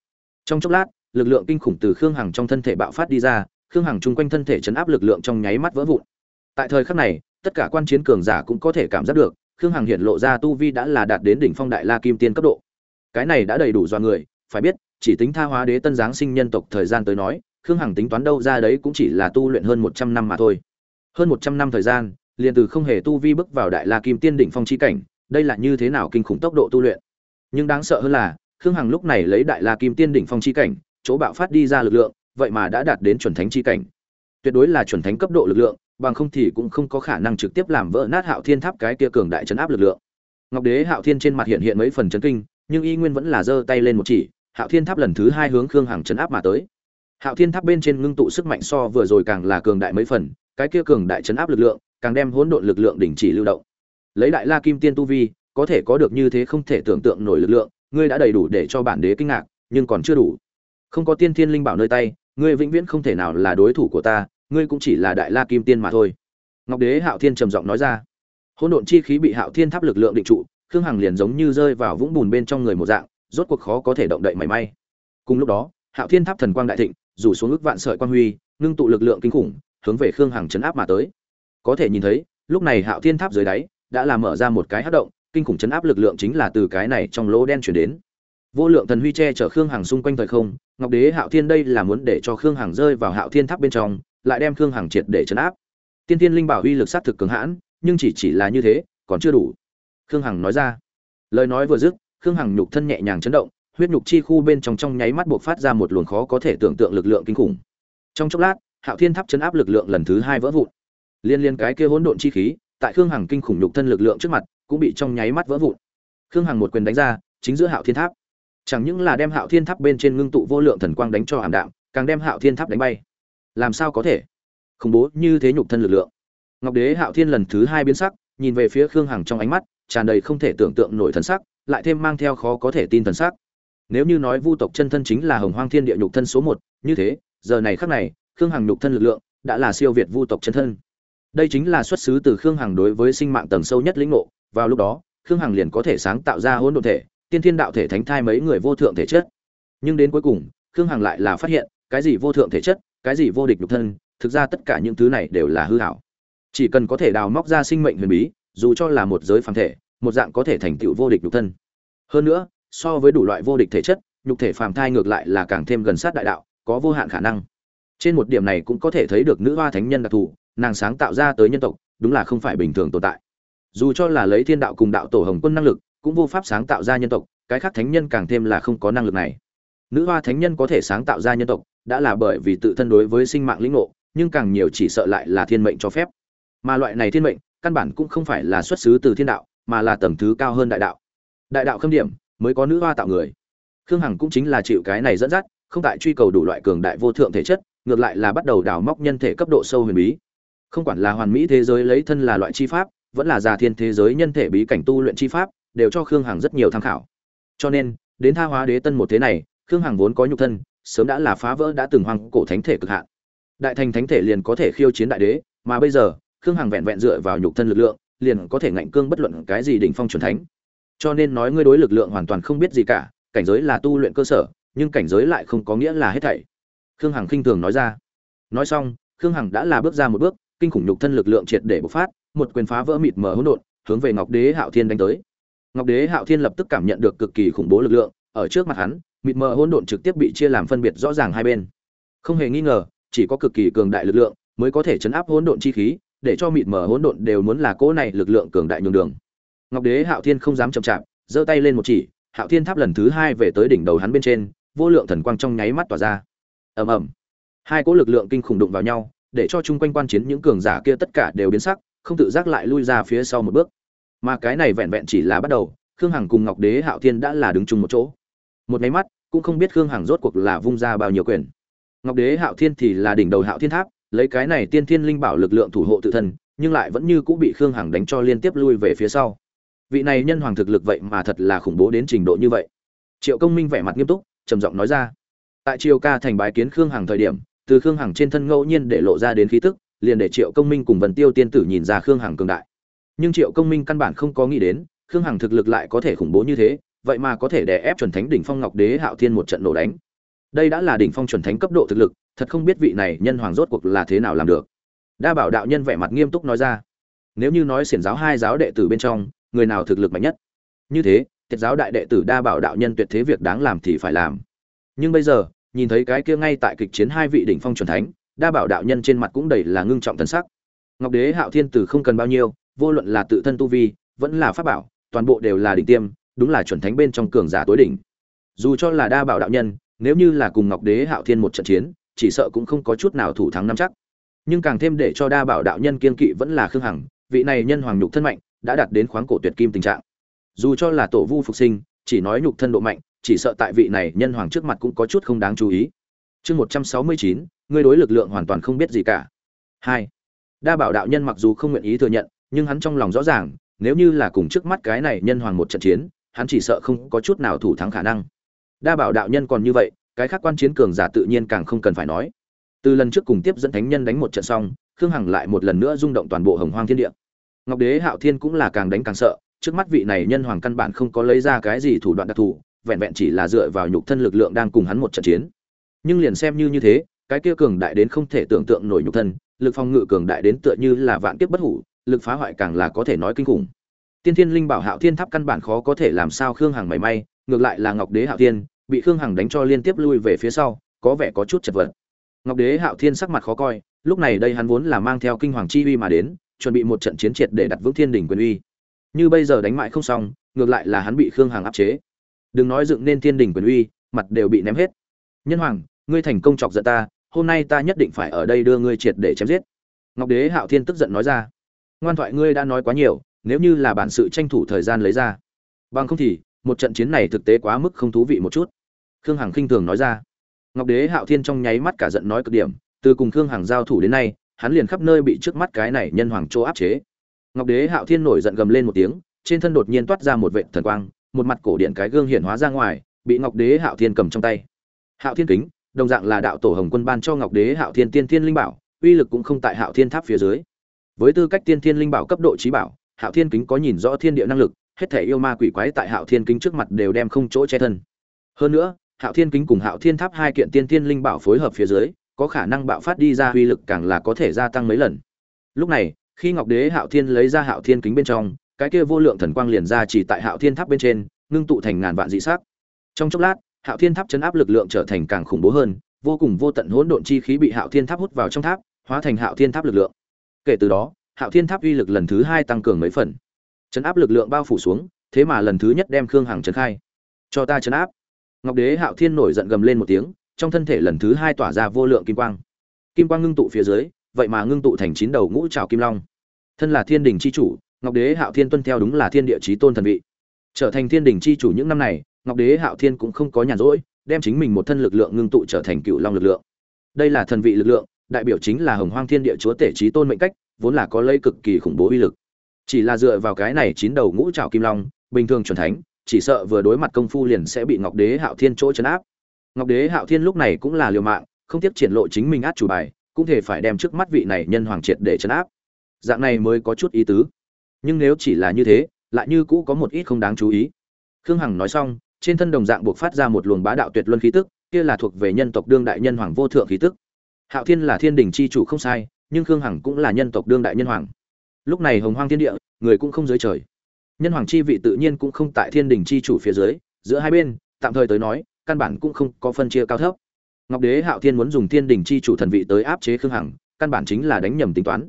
Trong chốc lát, lực lượng kinh khủng từ khương hằng trong thân thể bạo phát đi ra, khương hằng chung quanh thân thể chấn áp lực lượng trong nháy mắt vỡ vụn. Tại thời khắc này, tất cả quan chiến cường giả cũng có thể cảm giác được, khương hằng hiện lộ ra tu vi đã là đạt đến đỉnh phong đại la kim tiên cấp độ. Cái này đã đầy đủ do người, phải biết, chỉ tính tha hóa đế tân giáng sinh nhân tộc thời gian tới nói khương hằng tính toán đâu ra đấy cũng chỉ là tu luyện hơn một trăm năm mà thôi. Hơn một trăm năm thời gian, liền từ không hề tu vi bước vào đại la kim tiên đỉnh phong chi cảnh, đây là như thế nào kinh khủng tốc độ tu luyện? Nhưng đáng sợ hơn là, khương hằng lúc này lấy đại la kim tiên đỉnh phong chi cảnh, chỗ bạo phát đi ra lực lượng, vậy mà đã đạt đến chuẩn thánh chi cảnh. Tuyệt đối là chuẩn thánh cấp độ lực lượng, bằng không thì cũng không có khả năng trực tiếp làm vỡ nát hạo thiên tháp cái kia cường đại chấn áp lực lượng. Ngọc đế, hạo thiên trên mặt hiện hiện mấy phần chấn kinh, nhưng y nguyên vẫn là giơ tay lên một chỉ, hạo thiên tháp lần thứ hai hướng khương hằng chấn áp mà tới hạo thiên tháp bên trên ngưng tụ sức mạnh so vừa rồi càng là cường đại mấy phần, cái kia cường đại chấn áp lực lượng, càng đem hỗn độn lực lượng đình chỉ lưu động. Lấy đại la kim tiên tu vi, có thể có được như thế không thể tưởng tượng nổi lực lượng, ngươi đã đầy đủ để cho bản đế kinh ngạc, nhưng còn chưa đủ. Không có tiên thiên linh bảo nơi tay, ngươi vĩnh viễn không thể nào là đối thủ của ta, ngươi cũng chỉ là đại la kim tiên mà thôi. Ngọc đế hạo thiên trầm giọng nói ra. Hỗn độn chi khí bị hạo thiên tháp lực lượng định trụ, khương hằng liền giống như rơi vào vũng bùn bên trong người một dạng, rốt cuộc khó có thể động đậy mảy may. Cùng lúc đó, hạo thiên tháp thần quang đại thịnh rủ xuống ước vạn sợi quan huy, ngưng tụ lực lượng kinh khủng, hướng về khương hằng chấn áp mà tới. Có thể nhìn thấy, lúc này hạo thiên tháp dưới đáy đã làm mở ra một cái hát động, kinh khủng chấn áp lực lượng chính là từ cái này trong lỗ đen chuyển đến. Vô lượng thần huy che chở khương hằng xung quanh thời không, ngọc đế, hạo thiên đây là muốn để cho khương hằng rơi vào hạo thiên tháp bên trong, lại đem khương hằng triệt để chấn áp. Tiên tiên linh bảo uy lực sát thực cường hãn, nhưng chỉ chỉ là như thế, còn chưa đủ. Khương hằng nói ra. Lời nói vừa dứt, khương hằng nhục thân nhẹ nhàng chấn động huyết nhục chi khu bên trong trong nháy mắt buộc phát ra một luồng khó có thể tưởng tượng lực lượng kinh khủng. Trong chốc lát, hạo thiên tháp chấn áp lực lượng lần thứ hai vỡ vụn. Liên liên cái kia hỗn độn chi khí, tại khương hằng kinh khủng nhục thân lực lượng trước mặt, cũng bị trong nháy mắt vỡ vụn. Khương hằng một quyền đánh ra, chính giữa hạo thiên tháp. Chẳng những là đem hạo thiên tháp bên trên ngưng tụ vô lượng thần quang đánh cho hàm đạm, càng đem hạo thiên tháp đánh bay. Làm sao có thể? Khủng bố như thế nhục thân lực lượng. Ngọc đế hạo thiên lần thứ hai biến sắc, nhìn về phía khương hằng trong ánh mắt, tràn đầy không thể tưởng tượng nổi thần sắc, lại thêm mang theo khó có thể tin thần sắc nếu như nói vu tộc chân thân chính là hồng hoang thiên địa nhục thân số một, như thế, giờ này khắc này, khương hằng nhục thân lực lượng đã là siêu việt vu tộc chân thân. Đây chính là xuất xứ từ khương hằng đối với sinh mạng tầng sâu nhất lĩnh ngộ. Vào lúc đó, khương hằng liền có thể sáng tạo ra hỗn độn thể, tiên thiên đạo thể thánh thai mấy người vô thượng thể chất. Nhưng đến cuối cùng, khương hằng lại là phát hiện, cái gì vô thượng thể chất, cái gì vô địch nhục thân, thực ra tất cả những thứ này đều là hư hảo. Chỉ cần có thể đào móc ra sinh mệnh huyền bí, dù cho là một giới phàm thể, một dạng có thể thành tựu vô địch nhục thân. Hơn nữa so với đủ loại vô địch thể chất, nhục thể phàm thai ngược lại là càng thêm gần sát đại đạo, có vô hạn khả năng. Trên một điểm này cũng có thể thấy được nữ hoa thánh nhân đặc thù, nàng sáng tạo ra tới nhân tộc, đúng là không phải bình thường tồn tại. Dù cho là lấy thiên đạo cùng đạo tổ hồng quân năng lực, cũng vô pháp sáng tạo ra nhân tộc, cái khác thánh nhân càng thêm là không có năng lực này. Nữ hoa thánh nhân có thể sáng tạo ra nhân tộc, đã là bởi vì tự thân đối với sinh mạng lĩnh ngộ, nhưng càng nhiều chỉ sợ lại là thiên mệnh cho phép. Mà loại này thiên mệnh, căn bản cũng không phải là xuất xứ từ thiên đạo, mà là tầng thứ cao hơn đại đạo. Đại đạo khâm điểm mới có nữ hoa tạo người. Khương hằng cũng chính là chịu cái này dẫn dắt, không tại truy cầu đủ loại cường đại vô thượng thể chất, ngược lại là bắt đầu đào móc nhân thể cấp độ sâu huyền bí. Không quản là hoàn mỹ thế giới lấy thân là loại chi pháp, vẫn là già thiên thế giới nhân thể bí cảnh tu luyện chi pháp, đều cho khương hằng rất nhiều tham khảo. Cho nên, đến tha hóa đế tân một thế này, khương hằng vốn có nhục thân, sớm đã là phá vỡ đã từng hoàng cổ thánh thể cực hạn. Đại thành thánh thể liền có thể khiêu chiến đại đế, mà bây giờ, khương hằng vẹn vẹn dựa vào nhục thân lực lượng, liền có thể ngạnh cương bất luận cái gì đỉnh phong chuẩn thánh cho nên nói ngươi đối lực lượng hoàn toàn không biết gì cả, cảnh giới là tu luyện cơ sở, nhưng cảnh giới lại không có nghĩa là hết thảy. Khương hằng khinh thường nói ra. Nói xong, khương hằng đã là bước ra một bước, kinh khủng nhục thân lực lượng triệt để bộc phát, một quyền phá vỡ mịt mờ hỗn độn, hướng về ngọc đế hạo thiên đánh tới. Ngọc đế hạo thiên lập tức cảm nhận được cực kỳ khủng bố lực lượng, ở trước mặt hắn, mịt mờ hỗn độn trực tiếp bị chia làm phân biệt rõ ràng hai bên. Không hề nghi ngờ, chỉ có cực kỳ cường đại lực lượng mới có thể chấn áp hỗn độn chi khí, để cho mịt mờ hỗn độn đều muốn là cỗ này lực lượng cường đại nhường đường ngọc đế hạo thiên không dám chậm chạp, giơ tay lên một chỉ, hạo thiên tháp lần thứ hai về tới đỉnh đầu hắn bên trên, vô lượng thần quang trong nháy mắt tỏa ra. Ầm ầm. Hai cỗ lực lượng kinh khủng đụng vào nhau, để cho chung quanh quan chiến những cường giả kia tất cả đều biến sắc, không tự giác lại lui ra phía sau một bước. Mà cái này vẹn vẹn chỉ là bắt đầu, khương hằng cùng ngọc đế hạo thiên đã là đứng chung một chỗ. Một máy mắt, cũng không biết khương hằng rốt cuộc là vung ra bao nhiêu quyền. Ngọc đế hạo thiên thì là đỉnh đầu hạo thiên tháp, lấy cái này tiên thiên linh bảo lực lượng thủ hộ tự thân, nhưng lại vẫn như cũng bị khương hằng đánh cho liên tiếp lui về phía sau vị này nhân hoàng thực lực vậy mà thật là khủng bố đến trình độ như vậy. Triệu công minh vẻ mặt nghiêm túc, trầm giọng nói ra. Tại triều ca thành bái kiến khương hằng thời điểm, từ khương hằng trên thân ngẫu nhiên để lộ ra đến khí tức, liền để triệu công minh cùng vần tiêu tiên tử nhìn ra khương hằng cường đại. Nhưng triệu công minh căn bản không có nghĩ đến, khương hằng thực lực lại có thể khủng bố như thế, vậy mà có thể đè ép chuẩn thánh đỉnh phong ngọc đế hạo thiên một trận nổ đánh. Đây đã là đỉnh phong chuẩn thánh cấp độ thực lực, thật không biết vị này nhân hoàng rốt cuộc là thế nào làm được. Đa bảo đạo nhân vẻ mặt nghiêm túc nói ra. Nếu như nói xiển giáo hai giáo đệ tử bên trong người nào thực lực mạnh nhất. Như thế, tiết giáo đại đệ tử đa bảo đạo nhân tuyệt thế việc đáng làm thì phải làm. Nhưng bây giờ, nhìn thấy cái kia ngay tại kịch chiến hai vị đỉnh phong chuẩn thánh, đa bảo đạo nhân trên mặt cũng đầy là ngưng trọng thần sắc. Ngọc đế, hạo thiên tử không cần bao nhiêu, vô luận là tự thân tu vi, vẫn là pháp bảo, toàn bộ đều là đỉnh tiêm, đúng là chuẩn thánh bên trong cường giả tối đỉnh. Dù cho là đa bảo đạo nhân, nếu như là cùng ngọc đế, hạo thiên một trận chiến, chỉ sợ cũng không có chút nào thủ thắng nắm chắc. Nhưng càng thêm để cho đa bảo đạo nhân kiên kỵ vẫn là khương hằng, vị này nhân hoàng nhục thân mạnh đã đạt đến khoáng cổ tuyệt kim tình trạng. Dù cho là tổ vu phục sinh, chỉ nói nhục thân độ mạnh, chỉ sợ tại vị này nhân hoàng trước mặt cũng có chút không đáng chú ý. Chương một trăm sáu mươi chín, ngươi đối lực lượng hoàn toàn không biết gì cả. Hai, đa bảo đạo nhân mặc dù không nguyện ý thừa nhận, nhưng hắn trong lòng rõ ràng, nếu như là cùng trước mắt cái này nhân hoàng một trận chiến, hắn chỉ sợ không có chút nào thủ thắng khả năng. Đa bảo đạo nhân còn như vậy, cái khác quan chiến cường giả tự nhiên càng không cần phải nói. Từ lần trước cùng tiếp dẫn thánh nhân đánh một trận xong, khương hằng lại một lần nữa rung động toàn bộ hồng hoang thiên địa ngọc đế hạo thiên cũng là càng đánh càng sợ, trước mắt vị này nhân hoàng căn bản không có lấy ra cái gì thủ đoạn đặc thù, vẹn vẹn chỉ là dựa vào nhục thân lực lượng đang cùng hắn một trận chiến. Nhưng liền xem như như thế, cái kia cường đại đến không thể tưởng tượng nổi nhục thân, lực phòng ngự cường đại đến tựa như là vạn kiếp bất hủ, lực phá hoại càng là có thể nói kinh khủng. Tiên thiên linh bảo hạo thiên tháp căn bản khó có thể làm sao khương hằng mảy may, ngược lại là ngọc đế hạo thiên, bị khương hằng đánh cho liên tiếp lui về phía sau, có vẻ có chút chật vật. Ngọc đế hạo thiên sắc mặt khó coi, lúc này đây hắn vốn là mang theo kinh hoàng chi uy mà đến chuẩn bị một trận chiến triệt để đặt vững thiên đỉnh quyền uy. Như bây giờ đánh mại không xong, ngược lại là hắn bị khương hằng áp chế. Đừng nói dựng nên thiên đỉnh quyền uy, mặt đều bị ném hết. Nhân hoàng, ngươi thành công chọc giận ta, hôm nay ta nhất định phải ở đây đưa ngươi triệt để chém giết. Ngọc đế hạo thiên tức giận nói ra. Ngoan thoại ngươi đã nói quá nhiều, nếu như là bản sự tranh thủ thời gian lấy ra. Bằng không thì, một trận chiến này thực tế quá mức không thú vị một chút. Khương hằng khinh thường nói ra. Ngọc đế hạo thiên trong nháy mắt cả giận nói cực điểm, từ cùng khương hằng giao thủ đến nay hắn liền khắp nơi bị trước mắt cái này nhân hoàng chỗ áp chế. Ngọc đế hạo thiên nổi giận gầm lên một tiếng, trên thân đột nhiên toát ra một vệ thần quang, một mặt cổ điện cái gương hiển hóa ra ngoài, bị ngọc đế hạo thiên cầm trong tay. Hạo thiên kính, đồng dạng là đạo tổ hồng quân ban cho ngọc đế hạo thiên tiên thiên linh bảo, uy lực cũng không tại hạo thiên tháp phía dưới. Với tư cách tiên thiên linh bảo cấp độ trí bảo, hạo thiên kính có nhìn rõ thiên địa năng lực, hết thể yêu ma quỷ quái tại hạo thiên kính trước mặt đều đem không chỗ che thân. Hơn nữa, hạo thiên kính cùng hạo thiên tháp hai kiện tiên thiên linh bảo phối hợp phía dưới có khả năng bạo phát đi ra uy lực càng là có thể gia tăng mấy lần. Lúc này, khi ngọc đế hạo thiên lấy ra hạo thiên kính bên trong, cái kia vô lượng thần quang liền ra chỉ tại hạo thiên tháp bên trên, ngưng tụ thành ngàn vạn dị sắc. Trong chốc lát, hạo thiên tháp chấn áp lực lượng trở thành càng khủng bố hơn, vô cùng vô tận hỗn độn chi khí bị hạo thiên tháp hút vào trong tháp, hóa thành hạo thiên tháp lực lượng. Kể từ đó, hạo thiên tháp uy lực lần thứ hai tăng cường mấy phần. Chấn áp lực lượng bao phủ xuống, thế mà lần thứ nhất đem khương hằng trấn khai. Cho ta chấn áp. Ngọc đế hạo thiên nổi giận gầm lên một tiếng trong thân thể lần thứ hai tỏa ra vô lượng kim quang. Kim quang ngưng tụ phía dưới, vậy mà ngưng tụ thành chín đầu ngũ trào kim long. Thân là thiên đình c h i chủ, ngọc đế hạo thiên tuân theo đúng là thiên địa trí tôn thần vị. Trở thành thiên đình c h i chủ những năm này, ngọc đế hạo thiên cũng không có nhàn rỗi, đem chính mình một thân lực lượng ngưng tụ trở thành cựu long lực lượng. Đây là thần vị lực lượng, đại biểu chính là hồng hoang thiên địa chúa tể trí tôn mệnh cách, vốn là có lây cực kỳ khủng bố uy lực. Chỉ là dựa vào cái này chín đầu ngũ trào kim long, bình thường chuẩn thánh, chỉ sợ vừa đối mặt công phu liền sẽ bị ngọc đế hạo thiên chỗ chấn áp ngọc đế hạo thiên lúc này cũng là liều mạng, không tiếc triển lộ chính mình át chủ bài, cũng thể phải đem trước mắt vị này nhân hoàng triệt để trấn áp. Dạng này mới có chút ý tứ. Nhưng nếu chỉ là như thế, lại như cũ có một ít không đáng chú ý. Khương hằng nói xong, trên thân đồng dạng buộc phát ra một luồng bá đạo tuyệt luân khí tức, kia là thuộc về nhân tộc đương đại nhân hoàng vô thượng khí tức. Hạo thiên là thiên đình chi chủ không sai, nhưng khương hằng cũng là nhân tộc đương đại nhân hoàng. Lúc này hồng hoang thiên địa, người cũng không dưới trời. Nhân hoàng chi vị tự nhiên cũng không tại thiên đình chi chủ phía dưới, giữa hai bên, tạm thời tới nói căn bản cũng không có phân chia cao thấp. Ngọc đế hạo thiên muốn dùng thiên đình chi chủ thần vị tới áp chế khương hằng, căn bản chính là đánh nhầm tính toán.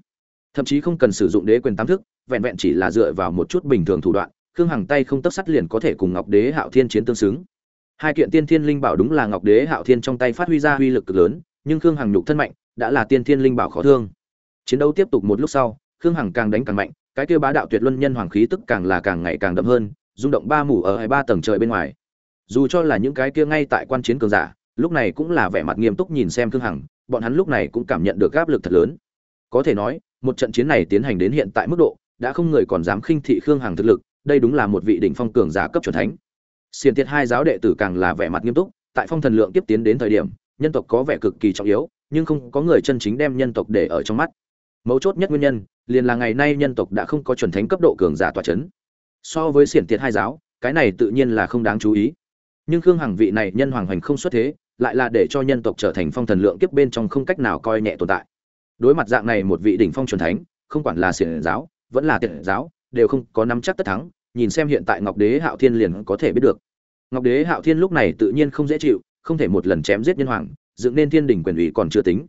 Thậm chí không cần sử dụng đế quyền tam thức, vẹn vẹn chỉ là dựa vào một chút bình thường thủ đoạn, khương hằng tay không tấp sắt liền có thể cùng ngọc đế hạo thiên chiến tương xứng. Hai kiện tiên thiên linh bảo đúng là ngọc đế hạo thiên trong tay phát huy ra uy lực cực lớn, nhưng khương hằng nhục thân mạnh, đã là tiên thiên linh bảo khó thương. Chiến đấu tiếp tục một lúc sau, khương hằng càng đánh càng mạnh, cái kia bá đạo tuyệt luân nhân hoàng khí tức càng là càng ngày càng đậm hơn, rung động ba mủ ở hai ba tầng trời bên ngoài dù cho là những cái kia ngay tại quan chiến cường giả, lúc này cũng là vẻ mặt nghiêm túc nhìn xem thương hằng, bọn hắn lúc này cũng cảm nhận được áp lực thật lớn. Có thể nói, một trận chiến này tiến hành đến hiện tại mức độ, đã không người còn dám khinh thị khương hằng thực lực, đây đúng là một vị đỉnh phong cường giả cấp chuẩn thánh. Xiền thiệt hai giáo đệ tử càng là vẻ mặt nghiêm túc, tại phong thần lượng tiếp tiến đến thời điểm, nhân tộc có vẻ cực kỳ trọng yếu, nhưng không có người chân chính đem nhân tộc để ở trong mắt. Mấu chốt nhất nguyên nhân, liền là ngày nay nhân tộc đã không có chuẩn thánh cấp độ cường giả tòa chấn. So với xiển tiệt hai giáo, cái này tự nhiên là không đáng chú ý nhưng khương hằng vị này nhân hoàng hành không xuất thế, lại là để cho nhân tộc trở thành phong thần lượng kiếp bên trong không cách nào coi nhẹ tồn tại. Đối mặt dạng này một vị đỉnh phong chuẩn thánh, không quản là xiển giáo, vẫn là tiện giáo, đều không có nắm chắc tất thắng, nhìn xem hiện tại ngọc đế hạo thiên liền có thể biết được. Ngọc đế hạo thiên lúc này tự nhiên không dễ chịu, không thể một lần chém giết nhân hoàng, dựng nên thiên đỉnh quyền ủy còn chưa tính.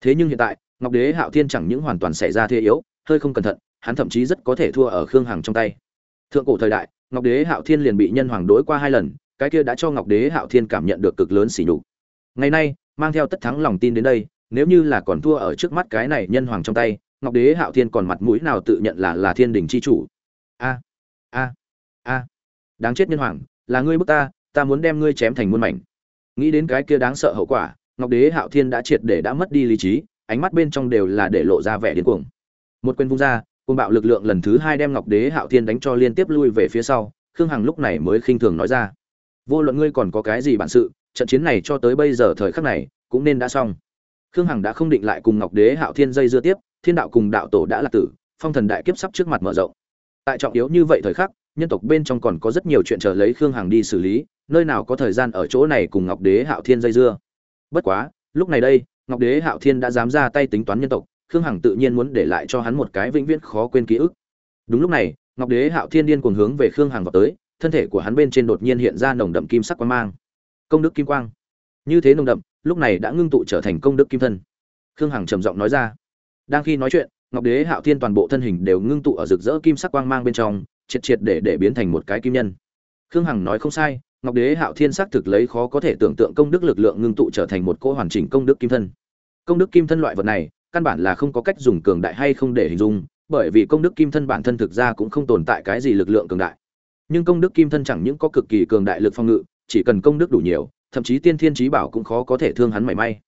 Thế nhưng hiện tại, ngọc đế hạo thiên chẳng những hoàn toàn xảy ra thế yếu, hơi không cẩn thận, hắn thậm chí rất có thể thua ở khương hằng trong tay. Thượng cổ thời đại, ngọc đế hạo thiên liền bị nhân hoàng đối qua hai lần cái kia đã cho ngọc đế hạo thiên cảm nhận được cực lớn sỉ nhục. Ngày nay, mang theo tất thắng lòng tin đến đây, nếu như là còn thua ở trước mắt cái này nhân hoàng trong tay, ngọc đế hạo thiên còn mặt mũi nào tự nhận là là thiên đình c h i chủ? A a a. Đáng chết nhân hoàng, là ngươi bức ta ta muốn đem ngươi chém thành muôn mảnh. Nghĩ đến cái kia đáng sợ hậu quả, ngọc đế hạo thiên đã triệt để đã mất đi lý trí, ánh mắt bên trong đều là để lộ ra vẻ điên cuồng. Một quyền vung ra côn bạo lực lượng lần thứ hai đem ngọc đế hạo thiên đánh cho liên tiếp lui về phía sau, khương hằng lúc này mới khinh thường nói ra vô luận ngươi còn có cái gì bản sự, trận chiến này cho tới bây giờ thời khắc này, cũng nên đã xong. Khương hằng đã không định lại cùng ngọc đế, hạo thiên dây dưa tiếp, thiên đạo cùng đạo tổ đã là tử, phong thần đại kiếp sắp trước mặt mở rộng. Tại trọng yếu như vậy thời khắc, nhân tộc bên trong còn có rất nhiều chuyện chờ lấy khương hằng đi xử lý, nơi nào có thời gian ở chỗ này cùng ngọc đế, hạo thiên dây dưa. Bất quá, lúc này đây, ngọc đế, hạo thiên đã dám ra tay tính toán nhân tộc, khương hằng tự nhiên muốn để lại cho hắn một cái vĩnh viễn khó quên ký ức. Đúng lúc này, ngọc đế, hạo thiên điên cuồng hướng về khương hằng vào tới thân thể của hắn bên trên đột nhiên hiện ra nồng đậm kim sắc quang mang. Công đức kim quang. Như thế nồng đậm, lúc này đã ngưng tụ trở thành công đức kim thân. Khương hằng trầm giọng nói ra. Đang khi nói chuyện, ngọc đế, hạo thiên toàn bộ thân hình đều ngưng tụ ở rực rỡ kim sắc quang mang bên trong, triệt triệt để để biến thành một cái kim nhân. Khương hằng nói không sai, ngọc đế, hạo thiên xác thực lấy khó có thể tưởng tượng công đức lực lượng ngưng tụ trở thành một cỗ hoàn chỉnh công đức kim thân. Công đức kim thân loại vật này, căn bản là không có cách dùng cường đại hay không để hình dung, bởi vì công đức kim thân bản thân thực ra cũng không tồn tại cái gì lực lượng cường đại nhưng công đức kim thân chẳng những có cực kỳ cường đại lực phong ngự, chỉ cần công đức đủ nhiều, thậm chí tiên thiên trí bảo cũng khó có thể thương hắn mảy may.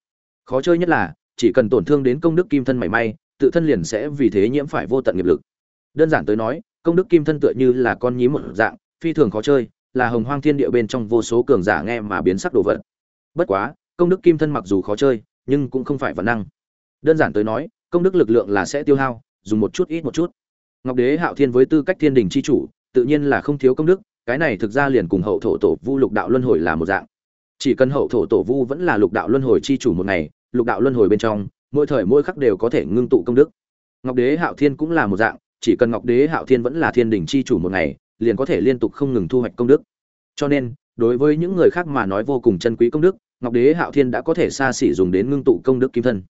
Khó chơi nhất là, chỉ cần tổn thương đến công đức kim thân mảy may, tự thân liền sẽ vì thế nhiễm phải vô tận nghiệp lực. Đơn giản tới nói, công đức kim thân tựa như là con nhím một dạng, phi thường khó chơi, là hồng hoang thiên địa bên trong vô số cường giả nghe mà biến sắc đồ vật. Bất quá, công đức kim thân mặc dù khó chơi, nhưng cũng không phải vật năng. Đơn giản tới nói, công đức lực lượng là sẽ tiêu hao, dùng một chút ít một chút. Ngọc đế hạo thiên với tư cách thiên đình c h i chủ tự nhiên là không thiếu công đức, cái này thực ra liền cùng hậu thổ tổ vu lục đạo luân hồi là một dạng. Chỉ cần hậu thổ tổ vu vẫn là lục đạo luân hồi c h i chủ một ngày, lục đạo luân hồi bên trong, mỗi thời mỗi khắc đều có thể ngưng tụ công đức. Ngọc đế hạo thiên cũng là một dạng, chỉ cần ngọc đế hạo thiên vẫn là thiên đình c h i chủ một ngày, liền có thể liên tục không ngừng thu hoạch công đức. Cho nên, đối với những người khác mà nói vô cùng chân quý công đức, ngọc đế hạo thiên đã có thể xa xỉ dùng đến ngưng tụ công đức kim thân.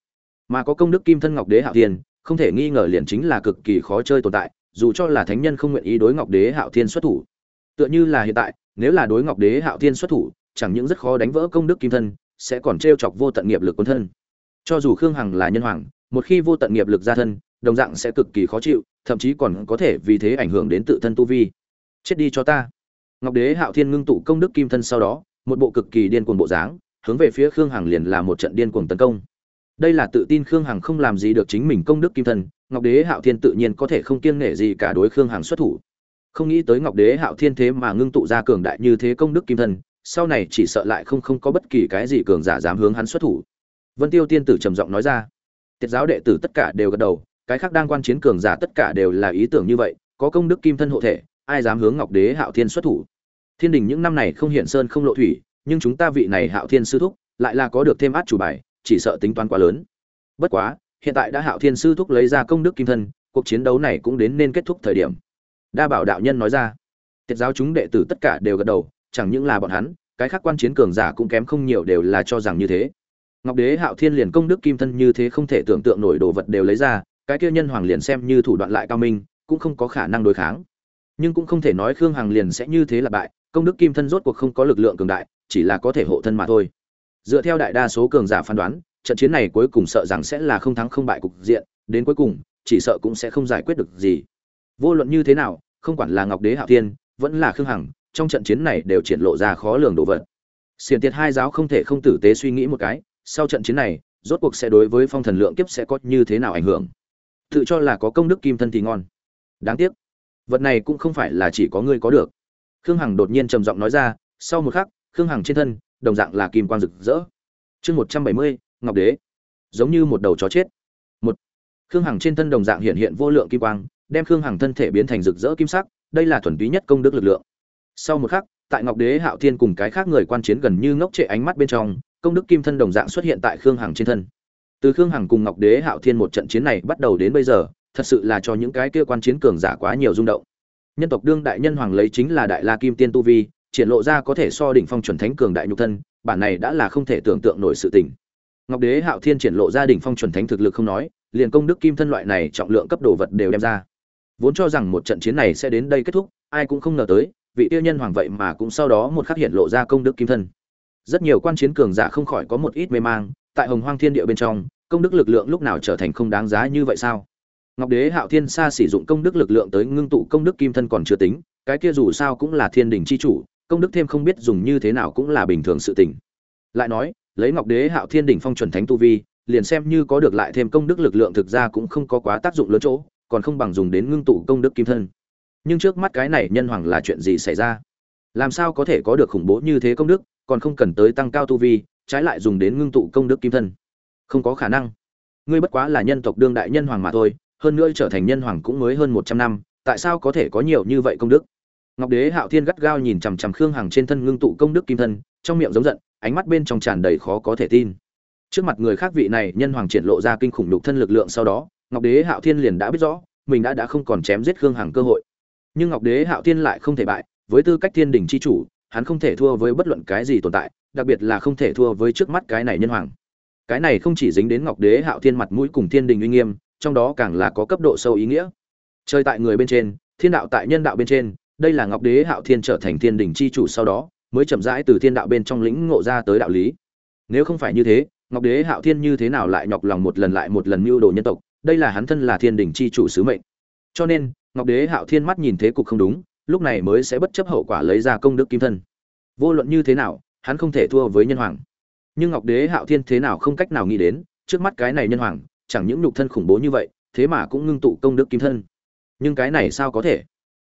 Mà có công đức kim thân ngọc đế hạo thiên, không thể nghi ngờ liền chính là cực kỳ khó chơi tồn tại dù cho là thánh nhân không nguyện ý đối ngọc đế hạo thiên xuất thủ. Tựa như là hiện tại, nếu là đối ngọc đế hạo thiên xuất thủ, chẳng những rất khó đánh vỡ công đức kim thân, sẽ còn t chọc vô tận nghiệp lực quân thân. Cho dù khương hằng là nhân hoàng, một khi vô tận nghiệp lực ra thân, đồng dạng sẽ cực kỳ khó chịu, thậm chí còn có thể vì thế ảnh hưởng đến tự thân tu vi. Chết đi cho ta. Ngọc đế hạo thiên ngưng tụ công đức kim thân sau đó, một bộ cực kỳ điên cuồng bộ dáng, hướng về phía khương hằng liền là một trận điên cuồng tấn công. Đây là tự tin khương hằng không làm gì được chính mình công đức kim thân ngọc đế hạo thiên tự nhiên có thể không kiêng nể gì cả đối khương hằng xuất thủ. Không nghĩ tới ngọc đế hạo thiên thế mà ngưng tụ ra cường đại như thế công đức kim thân, sau này chỉ sợ lại không không có bất kỳ cái gì cường giả dám hướng hắn xuất thủ. Vân tiêu tiên tử trầm giọng nói ra. Tiết giáo đệ tử tất cả đều gật đầu, cái khác đang quan chiến cường giả tất cả đều là ý tưởng như vậy, có công đức kim thân hộ thể, ai dám hướng ngọc đế hạo thiên xuất thủ? Thiên đình những năm này không hiện sơn không lộ thủy, nhưng chúng ta vị này hạo thiên sư thúc, lại là có được thêm át chủ bài, chỉ sợ tính toán quá lớn. Bất quá hiện tại đã hạo thiên sư thúc lấy ra công đức kim thân, cuộc chiến đấu này cũng đến nên kết thúc thời điểm. Đa bảo đạo nhân nói ra. Tiết giáo chúng đệ tử tất cả đều gật đầu, chẳng những là bọn hắn, cái khác quan chiến cường giả cũng kém không nhiều đều là cho rằng như thế. Ngọc đế, hạo thiên liền công đức kim thân như thế không thể tưởng tượng nổi đồ vật đều lấy ra, cái kia nhân hoàng liền xem như thủ đoạn lại cao minh, cũng không có khả năng đối kháng. Nhưng cũng không thể nói khương hằng liền sẽ như thế là bại, công đức kim thân rốt cuộc không có lực lượng cường đại, chỉ là có thể hộ thân mà thôi. Dựa theo đại đa số cường giả phán đoán trận chiến này cuối cùng sợ rằng sẽ là không thắng không bại cục diện, đến cuối cùng, chỉ sợ cũng sẽ không giải quyết được gì. Vô luận như thế nào, không quản là ngọc đế hạo thiên, vẫn là khương hằng, trong trận chiến này đều triển lộ ra khó lường đồ vật. Xiển tiệt hai giáo không thể không tử tế suy nghĩ một cái, sau trận chiến này, rốt cuộc sẽ đối với phong thần lượng kiếp sẽ có như thế nào ảnh hưởng? Tự cho là có công đức kim thân thì ngon. Đáng tiếc, vật này cũng không phải là chỉ có ngươi có được. Khương hằng đột nhiên trầm giọng nói ra, sau một khắc, khương hằng trên thân, đồng dạng là kim quang rực rỡ. Chương một trăm bảy mươi ngọc đế. Giống như một đầu chó chết. Một. Khương hằng trên thân đồng dạng hiện hiện vô lượng kim quang, đem khương hằng thân thể biến thành rực rỡ kim sắc, đây là thuần túy nhất công đức lực lượng. Sau một khắc, tại ngọc đế, hạo thiên cùng cái khác người quan chiến gần như ngốc trệ ánh mắt bên trong, công đức kim thân đồng dạng xuất hiện tại khương hằng trên thân. Từ khương hằng cùng ngọc đế, hạo thiên một trận chiến này bắt đầu đến bây giờ, thật sự là cho những cái kia quan chiến cường giả quá nhiều rung động. Nhân tộc đương đại nhân hoàng lấy chính là đại la kim tiên tu vi, triển lộ ra có thể so đỉnh phong chuẩn thánh cường đại nhục thân, bản này đã là không thể tưởng tượng nổi sự tình ngọc đế hạo thiên triển lộ ra đỉnh phong chuẩn thánh thực lực không nói, liền công đức kim thân loại này trọng lượng cấp đồ vật đều đem ra. Vốn cho rằng một trận chiến này sẽ đến đây kết thúc, ai cũng không ngờ tới, vị tiêu nhân hoàng vậy mà cũng sau đó một khắc hiện lộ ra công đức kim thân. Rất nhiều quan chiến cường giả không khỏi có một ít mê mang, tại hồng hoang thiên địa bên trong, công đức lực lượng lúc nào trở thành không đáng giá như vậy sao? Ngọc đế hạo thiên xa sử dụng công đức lực lượng tới ngưng tụ công đức kim thân còn chưa tính, cái kia dù sao cũng là thiên đình c h i chủ, công đức thêm không biết dùng như thế nào cũng là bình thường sự tình. Lại nói lấy ngọc đế hạo thiên đỉnh phong chuẩn thánh tu vi, liền xem như có được lại thêm công đức lực lượng thực ra cũng không có quá tác dụng lớn chỗ, còn không bằng dùng đến ngưng tụ công đức kim thân. Nhưng trước mắt cái này nhân hoàng là chuyện gì xảy ra? Làm sao có thể có được khủng bố như thế công đức, còn không cần tới tăng cao tu vi, trái lại dùng đến ngưng tụ công đức kim thân? Không có khả năng. Ngươi bất quá là nhân tộc đương đại nhân hoàng mà thôi, hơn nữa trở thành nhân hoàng cũng mới hơn một trăm năm, tại sao có thể có nhiều như vậy công đức? Ngọc đế hạo thiên gắt gao nhìn chằm chằm khương hằng trên thân ngưng tụ công đức kim thân, trong miệng giống giận ánh mắt bên trong tràn đầy khó có thể tin. Trước mặt người khác vị này, nhân hoàng triển lộ ra kinh khủng lục thân lực lượng sau đó, ngọc đế hạo thiên liền đã biết rõ, mình đã đã không còn chém giết khương hằng cơ hội. Nhưng ngọc đế hạo thiên lại không thể bại, với tư cách thiên đình c h i chủ, hắn không thể thua với bất luận cái gì tồn tại, đặc biệt là không thể thua với trước mắt cái này nhân hoàng. Cái này không chỉ dính đến ngọc đế hạo thiên mặt mũi cùng thiên đình uy nghiêm, trong đó càng là có cấp độ sâu ý nghĩa. Chơi tại người bên trên, thiên đạo tại nhân đạo bên trên, đây là ngọc đế hạo thiên trở thành thiên đình c h i chủ sau đó mới chậm rãi từ thiên đạo bên trong lĩnh ngộ ra tới đạo lý. Nếu không phải như thế, ngọc đế hạo thiên như thế nào lại nhọc lòng một lần lại một lần mưu đồ nhân tộc, đây là hắn thân là thiên đình c h i chủ sứ mệnh. Cho nên, ngọc đế hạo thiên mắt nhìn thế cục không đúng, lúc này mới sẽ bất chấp hậu quả lấy ra công đức kim thân. Vô luận như thế nào, hắn không thể thua với nhân hoàng. Nhưng ngọc đế hạo thiên thế nào không cách nào nghĩ đến, trước mắt cái này nhân hoàng, chẳng những nhục thân khủng bố như vậy, thế mà cũng ngưng tụ công đức kim thân. Nhưng cái này sao có thể?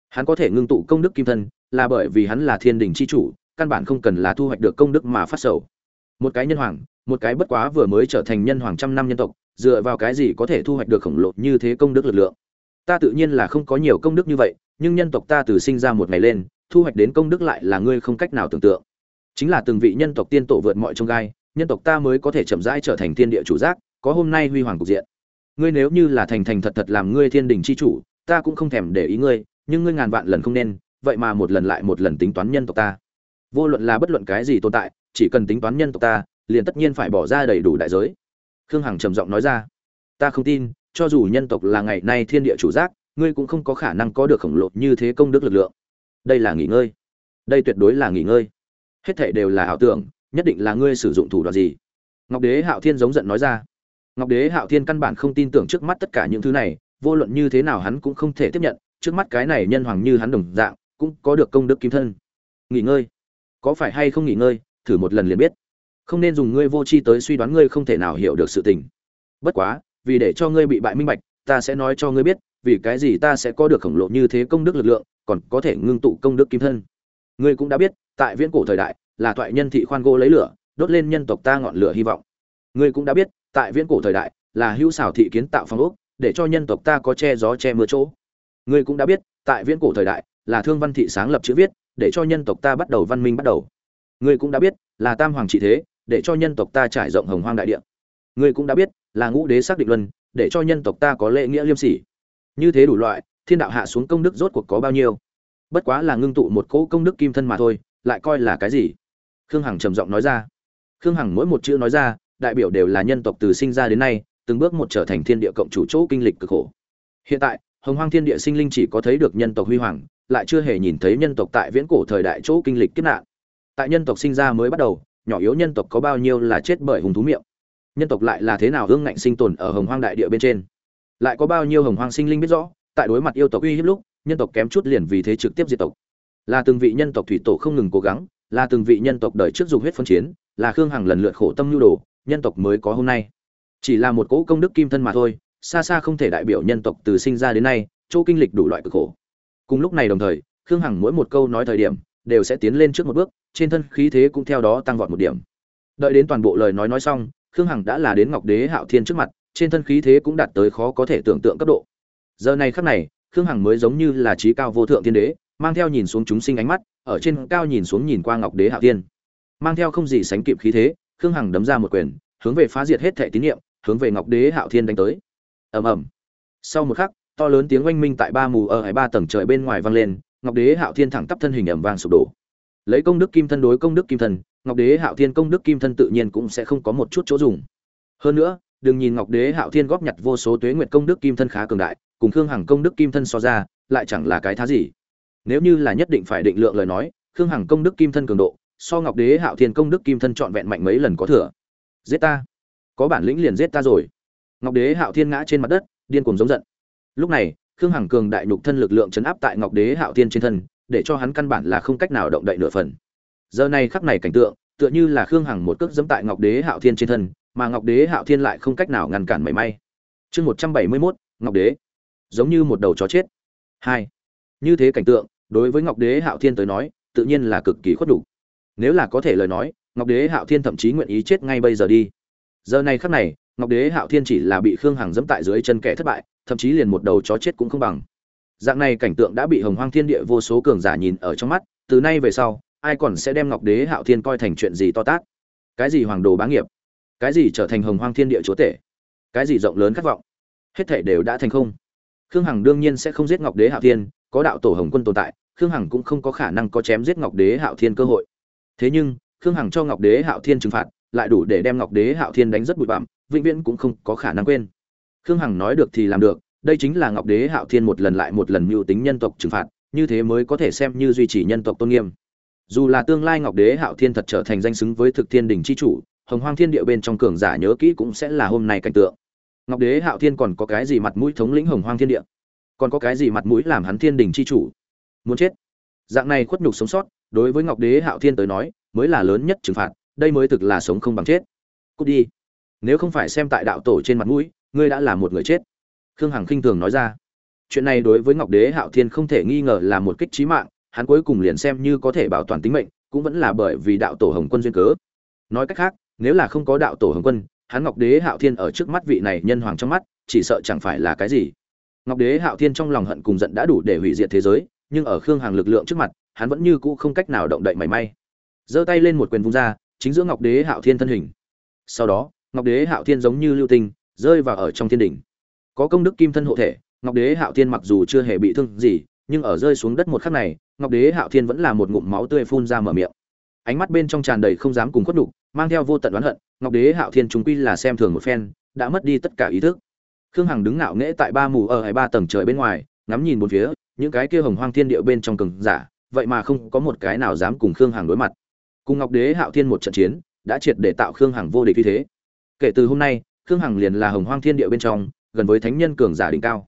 Hắn có thể ngưng tụ công đức kim thân là bởi vì hắn là thiên đình c h i chủ căn bản không cần là thu hoạch được công đức mà phát sầu. Một cái nhân hoàng, một cái bất quá vừa mới trở thành nhân hoàng trăm năm nhân tộc, dựa vào cái gì có thể thu hoạch được khổng lồ như thế công đức lực lượng? Ta tự nhiên là không có nhiều công đức như vậy, nhưng nhân tộc ta từ sinh ra một ngày lên, thu hoạch đến công đức lại là ngươi không cách nào tưởng tượng. Chính là từng vị nhân tộc tiên tổ vượt mọi trông gai, nhân tộc ta mới có thể chậm rãi trở thành thiên địa chủ giác, có hôm nay huy hoàng cục diện. Ngươi nếu như là thành thành thật thật làm ngươi thiên đình c h i chủ, ta cũng không thèm để ý ngươi, nhưng ngươi ngàn vạn lần không nên, vậy mà một lần lại một lần tính toán nhân tộc ta vô luận là bất luận cái gì tồn tại, chỉ cần tính toán nhân tộc ta, liền tất nhiên phải bỏ ra đầy đủ đại giới. Khương hằng trầm giọng nói ra. Ta không tin, cho dù nhân tộc là ngày nay thiên địa chủ giác, ngươi cũng không có khả năng có được khổng lồ như thế công đức lực lượng. Đây là nghỉ ngơi. Đây tuyệt đối là nghỉ ngơi. Hết thảy đều là ảo tưởng, nhất định là ngươi sử dụng thủ đoạn gì. Ngọc đế hạo thiên giống giận nói ra. Ngọc đế hạo thiên căn bản không tin tưởng trước mắt tất cả những thứ này, vô luận như thế nào hắn cũng không thể tiếp nhận, trước mắt cái này nhân hoàng như hắn đồng dạng, cũng có được công đức kim thân. Nghỉ ngơi có phải hay không nghỉ ngơi, thử một lần liền biết. Không nên dùng ngươi vô tri tới suy đoán ngươi không thể nào hiểu được sự tình. Bất quá, vì để cho ngươi bị bại minh bạch, ta sẽ nói cho ngươi biết, vì cái gì ta sẽ có được khổng lồ như thế công đức lực lượng, còn có thể ngưng tụ công đức kim thân. Ngươi cũng đã biết, tại viễn cổ thời đại, là toại nhân thị khoan gỗ lấy lửa, đốt lên nhân tộc ta ngọn lửa hy vọng. Ngươi cũng đã biết, tại viễn cổ thời đại, là hữu xảo thị kiến tạo phong ốc, để cho nhân tộc ta có che gió che mưa chỗ. Ngươi cũng đã biết, tại viễn cổ thời đại, là thương văn thị sáng lập chữ viết để cho nhân tộc ta bắt đầu văn minh bắt đầu. Ngươi cũng đã biết, là tam hoàng trị thế, để cho nhân tộc ta trải rộng hồng hoang đại địa. Ngươi cũng đã biết, là ngũ đế xác định luân, để cho nhân tộc ta có lễ nghĩa liêm sỉ. Như thế đủ loại, thiên đạo hạ xuống công đức rốt cuộc có bao nhiêu? Bất quá là ngưng tụ một cỗ công đức kim thân mà thôi, lại coi là cái gì? Khương hằng trầm giọng nói ra. Khương hằng mỗi một chữ nói ra, đại biểu đều là nhân tộc từ sinh ra đến nay, từng bước một trở thành thiên địa cộng chủ chỗ kinh lịch cực khổ. Hiện tại, hồng hoang thiên địa sinh linh chỉ có thấy được nhân tộc huy hoàng lại chưa hề nhìn thấy nhân tộc tại viễn cổ thời đại chỗ kinh lịch kiếp nạn. Tại nhân tộc sinh ra mới bắt đầu, nhỏ yếu nhân tộc có bao nhiêu là chết bởi hùng thú miệng. Nhân tộc lại là thế nào hương ngạnh sinh tồn ở hồng hoang đại địa bên trên? Lại có bao nhiêu hồng hoang sinh linh biết rõ, tại đối mặt yêu tộc uy hiếp lúc, nhân tộc kém chút liền vì thế trực tiếp diệt tộc. Là từng vị nhân tộc thủy tổ không ngừng cố gắng, là từng vị nhân tộc đời trước dùng huyết phân chiến, là khương hằng lần lượt khổ tâm nhu đồ, nhân tộc mới có hôm nay. Chỉ là một cỗ công đức kim thân mà thôi, xa xa không thể đại biểu nhân tộc từ sinh ra đến nay, chỗ kinh lịch đủ loại cực khổ cùng lúc này đồng thời, khương hằng mỗi một câu nói thời điểm đều sẽ tiến lên trước một bước, trên thân khí thế cũng theo đó tăng vọt một điểm. Đợi đến toàn bộ lời nói nói xong, khương hằng đã là đến ngọc đế hạo thiên trước mặt, trên thân khí thế cũng đạt tới khó có thể tưởng tượng cấp độ. Giờ này khắc này, khương hằng mới giống như là trí cao vô thượng thiên đế, mang theo nhìn xuống chúng sinh ánh mắt, ở trên cao nhìn xuống nhìn qua ngọc đế hạo thiên. Mang theo không gì sánh kịp khí thế, khương hằng đấm ra một quyền, hướng về phá diệt hết thệ tín nhiệm hướng về ngọc đế hạo thiên đánh tới. Ầm ầm. Sau một khắc to lớn tiếng oanh minh tại ba mù ở hai ba tầng trời bên ngoài vang lên, ngọc đế hạo thiên thẳng tắp thân hình ầm vang sụp đổ. Lấy công đức kim thân đối công đức kim thân, ngọc đế hạo thiên công đức kim thân tự nhiên cũng sẽ không có một chút chỗ dùng. Hơn nữa, đừng nhìn ngọc đế hạo thiên góp nhặt vô số tuế nguyệt công đức kim thân khá cường đại, cùng khương hằng công đức kim thân so ra, lại chẳng là cái thá gì. Nếu như là nhất định phải định lượng lời nói, khương hằng công đức kim thân cường độ, so ngọc đế hạo thiên công đức kim thân trọn vẹn mạnh mấy lần có thừa. Giết ta. Có bản lĩnh liền giết ta rồi. Ngọc đế hạo thiên ngã trên mặt đất, điên cuồng giống giận lúc này, khương hằng cường đại nhục thân lực lượng chấn áp tại ngọc đế hạo thiên trên thân, để cho hắn căn bản là không cách nào động đậy nửa phần. Giờ này khắc này cảnh tượng, tựa như là khương hằng một cước dẫm tại ngọc đế hạo thiên trên thân, mà ngọc đế hạo thiên lại không cách nào ngăn cản mảy may. Chương một trăm bảy mươi mốt, ngọc đế. Giống như một đầu chó chết. Hai. Như thế cảnh tượng, đối với ngọc đế hạo thiên tới nói, tự nhiên là cực kỳ khuất đủ. Nếu là có thể lời nói, ngọc đế hạo thiên thậm chí nguyện ý chết ngay bây giờ đi. Giờ này khắc này, ngọc đế hạo thiên chỉ là bị khương hằng dẫm tại dưới chân kẻ thất bại thậm chí liền một đầu chó chết cũng không bằng. Dạng này cảnh tượng đã bị hồng hoang thiên địa vô số cường giả nhìn ở trong mắt, từ nay về sau, ai còn sẽ đem ngọc đế, hạo thiên coi thành chuyện gì to tát? Cái gì hoàng đồ bá nghiệp? Cái gì trở thành hồng hoang thiên địa chúa tể? Cái gì rộng lớn khát vọng? Hết thể đều đã thành không. Khương hằng đương nhiên sẽ không giết ngọc đế, hạo thiên, có đạo tổ hồng quân tồn tại, khương hằng cũng không có khả năng có chém giết ngọc đế, hạo thiên cơ hội. Thế nhưng, khương hằng cho ngọc đế, hạo thiên trừng phạt, lại đủ để đem ngọc đế, hạo thiên đánh rất bụi bặm, vĩnh viễn cũng không có khả năng quên khương hằng nói được thì làm được, đây chính là ngọc đế hạo thiên một lần lại một lần mưu tính nhân tộc trừng phạt, như thế mới có thể xem như duy trì nhân tộc tôn nghiêm. Dù là tương lai ngọc đế hạo thiên thật trở thành danh xứng với thực thiên đình c h i chủ, hồng hoang thiên địa bên trong cường giả nhớ kỹ cũng sẽ là hôm nay cảnh tượng. Ngọc đế hạo thiên còn có cái gì mặt mũi thống lĩnh hồng hoang thiên địa? Còn có cái gì mặt mũi làm hắn thiên đình c h i chủ? Muốn chết? Dạng này khuất nhục sống sót, đối với ngọc đế hạo thiên tới nói, mới là lớn nhất trừng phạt, đây mới thực là sống không bằng chết. Cút đi. Nếu không phải xem tại đạo tổ trên mặt mũi ngươi đã là một người chết. Khương hằng khinh thường nói ra. Chuyện này đối với ngọc đế hạo thiên không thể nghi ngờ là một kích trí mạng, hắn cuối cùng liền xem như có thể bảo toàn tính mệnh, cũng vẫn là bởi vì đạo tổ hồng quân duyên cớ. Nói cách khác, nếu là không có đạo tổ hồng quân, hắn ngọc đế hạo thiên ở trước mắt vị này nhân hoàng trong mắt, chỉ sợ chẳng phải là cái gì. Ngọc đế hạo thiên trong lòng hận cùng giận đã đủ để hủy diệt thế giới, nhưng ở khương Hằng lực lượng trước mặt, hắn vẫn như cũ không cách nào động đậy mảy may. Giơ tay lên một quyền vung ra, chính giữa ngọc đế hạo thiên thân hình. Sau đó, ngọc đế hạo thiên giống như lưu tinh rơi vào ở trong thiên đỉnh có công đức kim thân hộ thể, ngọc đế hạo thiên mặc dù chưa hề bị thương gì, nhưng ở rơi xuống đất một khắc này, ngọc đế hạo thiên vẫn là một ngụm máu tươi phun ra mở miệng. Ánh mắt bên trong tràn đầy không dám cùng khuất đục mang theo vô tận oán hận, ngọc đế hạo thiên chúng quy là xem thường một phen, đã mất đi tất cả ý thức. Khương hằng đứng ngạo nghễ tại ba mù ở hai ba tầng trời bên ngoài, ngắm nhìn một phía, những cái kia hồng hoang thiên địa bên trong cường giả, vậy mà không có một cái nào dám cùng khương hằng đối mặt. Cùng ngọc đế hạo thiên một trận chiến, đã triệt để tạo khương hằng vô địch như thế. Kể từ hôm nay khương hằng liền là hồng hoang thiên địa bên trong, gần với thánh nhân cường giả đỉnh cao.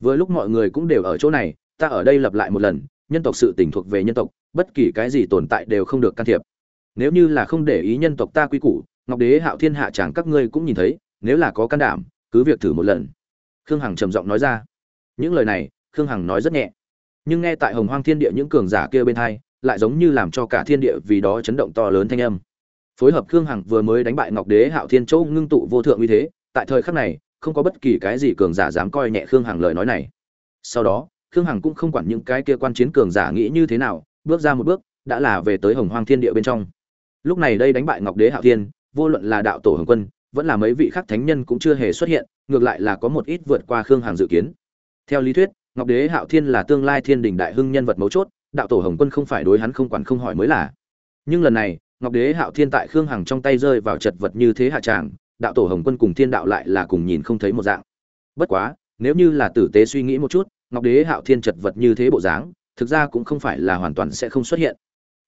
Vừa lúc mọi người cũng đều ở chỗ này, ta ở đây lặp lại một lần, nhân tộc sự tỉnh thuộc về nhân tộc, bất kỳ cái gì tồn tại đều không được can thiệp. Nếu như là không để ý nhân tộc ta quy củ, ngọc đế, hạo thiên hạ chẳng các ngươi cũng nhìn thấy, nếu là có can đảm, cứ việc thử một lần. Khương hằng trầm giọng nói ra. Những lời này, khương hằng nói rất nhẹ. Nhưng nghe tại hồng hoang thiên địa những cường giả kia bên hai, lại giống như làm cho cả thiên địa vì đó chấn động to lớn thanh âm phối hợp khương hằng vừa mới đánh bại ngọc đế, hạo thiên châu ngưng tụ vô thượng uy thế, tại thời khắc này, không có bất kỳ cái gì cường giả dám coi nhẹ khương hằng lời nói này. Sau đó, khương hằng cũng không quản những cái kia quan chiến cường giả nghĩ như thế nào, bước ra một bước, đã là về tới hồng hoang thiên địa bên trong. Lúc này đây đánh bại ngọc đế, hạo thiên, vô luận là đạo tổ hồng quân, vẫn là mấy vị khác thánh nhân cũng chưa hề xuất hiện, ngược lại là có một ít vượt qua khương hằng dự kiến. Theo lý thuyết, ngọc đế, hạo thiên là tương lai thiên đình đại hưng nhân vật mấu chốt, đạo tổ hồng quân không phải đối hắn không quản không hỏi mới là. Nhưng lần này ngọc đế hạo thiên tại khương hằng trong tay rơi vào chật vật như thế hạ tràng, đạo tổ hồng quân cùng thiên đạo lại là cùng nhìn không thấy một dạng. Bất quá, nếu như là tử tế suy nghĩ một chút, ngọc đế hạo thiên chật vật như thế bộ dáng, thực ra cũng không phải là hoàn toàn sẽ không xuất hiện.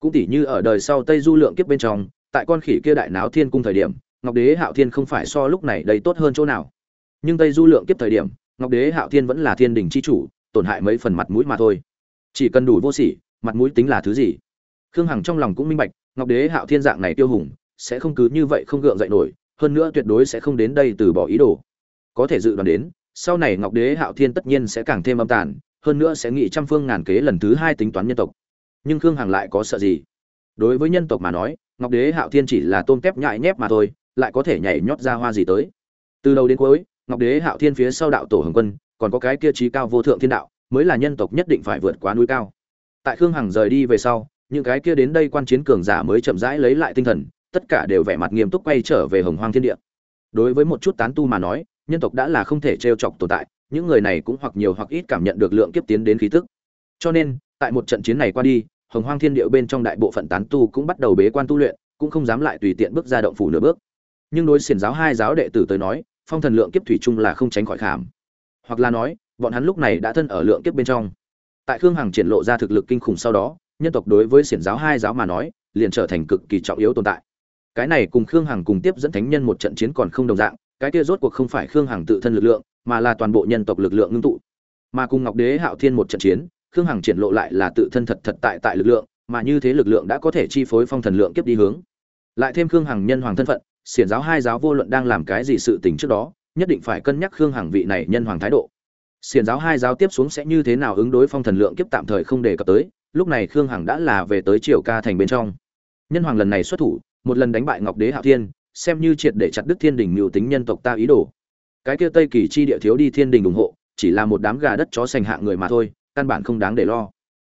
Cũng tỉ như ở đời sau tây du lượng kiếp bên trong, tại con khỉ kia đại náo thiên cung thời điểm, ngọc đế hạo thiên không phải so lúc này đây tốt hơn chỗ nào. Nhưng tây du lượng kiếp thời điểm, ngọc đế hạo thiên vẫn là thiên đình c h i chủ, tổn hại mấy phần mặt mũi mà thôi. Chỉ cần đủ vô sỉ, mặt mũi tính là thứ gì? Khương hằng trong lòng cũng minh bạch ngọc đế hạo thiên dạng này tiêu hùng, sẽ không cứ như vậy không gượng dậy nổi, hơn nữa tuyệt đối sẽ không đến đây từ bỏ ý đồ. Có thể dự đoán đến, sau này ngọc đế hạo thiên tất nhiên sẽ càng thêm âm tàn, hơn nữa sẽ nghị trăm phương ngàn kế lần thứ hai tính toán nhân tộc. Nhưng khương hằng lại có sợ gì? Đối với nhân tộc mà nói, ngọc đế hạo thiên chỉ là tôm tép nhại nhép mà thôi, lại có thể nhảy nhót ra hoa gì tới. Từ đầu đến cuối, ngọc đế hạo thiên phía sau đạo tổ hồng quân, còn có cái kia trí cao vô thượng thiên đạo, mới là nhân tộc nhất định phải vượt qua núi cao. Tại khương hằng rời đi về sau những cái kia đến đây quan chiến cường giả mới chậm rãi lấy lại tinh thần, tất cả đều vẻ mặt nghiêm túc quay trở về hồng hoang thiên địa. Đối với một chút tán tu mà nói, nhân tộc đã là không thể trêu chọc tồn tại, những người này cũng hoặc nhiều hoặc ít cảm nhận được lượng kiếp tiến đến khí tức. Cho nên, tại một trận chiến này qua đi, hồng hoang thiên địa bên trong đại bộ phận tán tu cũng bắt đầu bế quan tu luyện, cũng không dám lại tùy tiện bước ra động phủ nửa bước. Nhưng đối xiển giáo hai giáo đệ tử tới nói, phong thần lượng kiếp thủy chung là không tránh khỏi khảm. Hoặc là nói, bọn hắn lúc này đã thân ở lượng kiếp bên trong. Tại khương hằng triển lộ ra thực lực kinh khủng sau đó nhân tộc đối với xiển giáo hai giáo mà nói, liền trở thành cực kỳ trọng yếu tồn tại. Cái này cùng khương hằng cùng tiếp dẫn thánh nhân một trận chiến còn không đồng dạng, cái kia rốt cuộc không phải khương hằng tự thân lực lượng, mà là toàn bộ nhân tộc lực lượng ngưng tụ. Mà cùng ngọc đế, hạo thiên một trận chiến, khương hằng triển lộ lại là tự thân thật thật tại tại lực lượng, mà như thế lực lượng đã có thể chi phối phong thần lượng kiếp đi hướng. Lại thêm khương hằng nhân hoàng thân phận, xiển giáo hai giáo vô luận đang làm cái gì sự tình trước đó, nhất định phải cân nhắc khương hằng vị này nhân hoàng thái độ. Xiển giáo hai giáo tiếp xuống sẽ như thế nào ứng đối phong thần lượng kiếp tạm thời không đề cập tới lúc này khương hằng đã là về tới triều ca thành bên trong. Nhân hoàng lần này xuất thủ, một lần đánh bại ngọc đế hạo thiên, xem như triệt để chặt đức thiên đình mưu tính nhân tộc ta ý đồ. Cái kia tây kỳ chi địa thiếu đi thiên đình ủng hộ, chỉ là một đám gà đất chó sành hạ người mà thôi, căn bản không đáng để lo.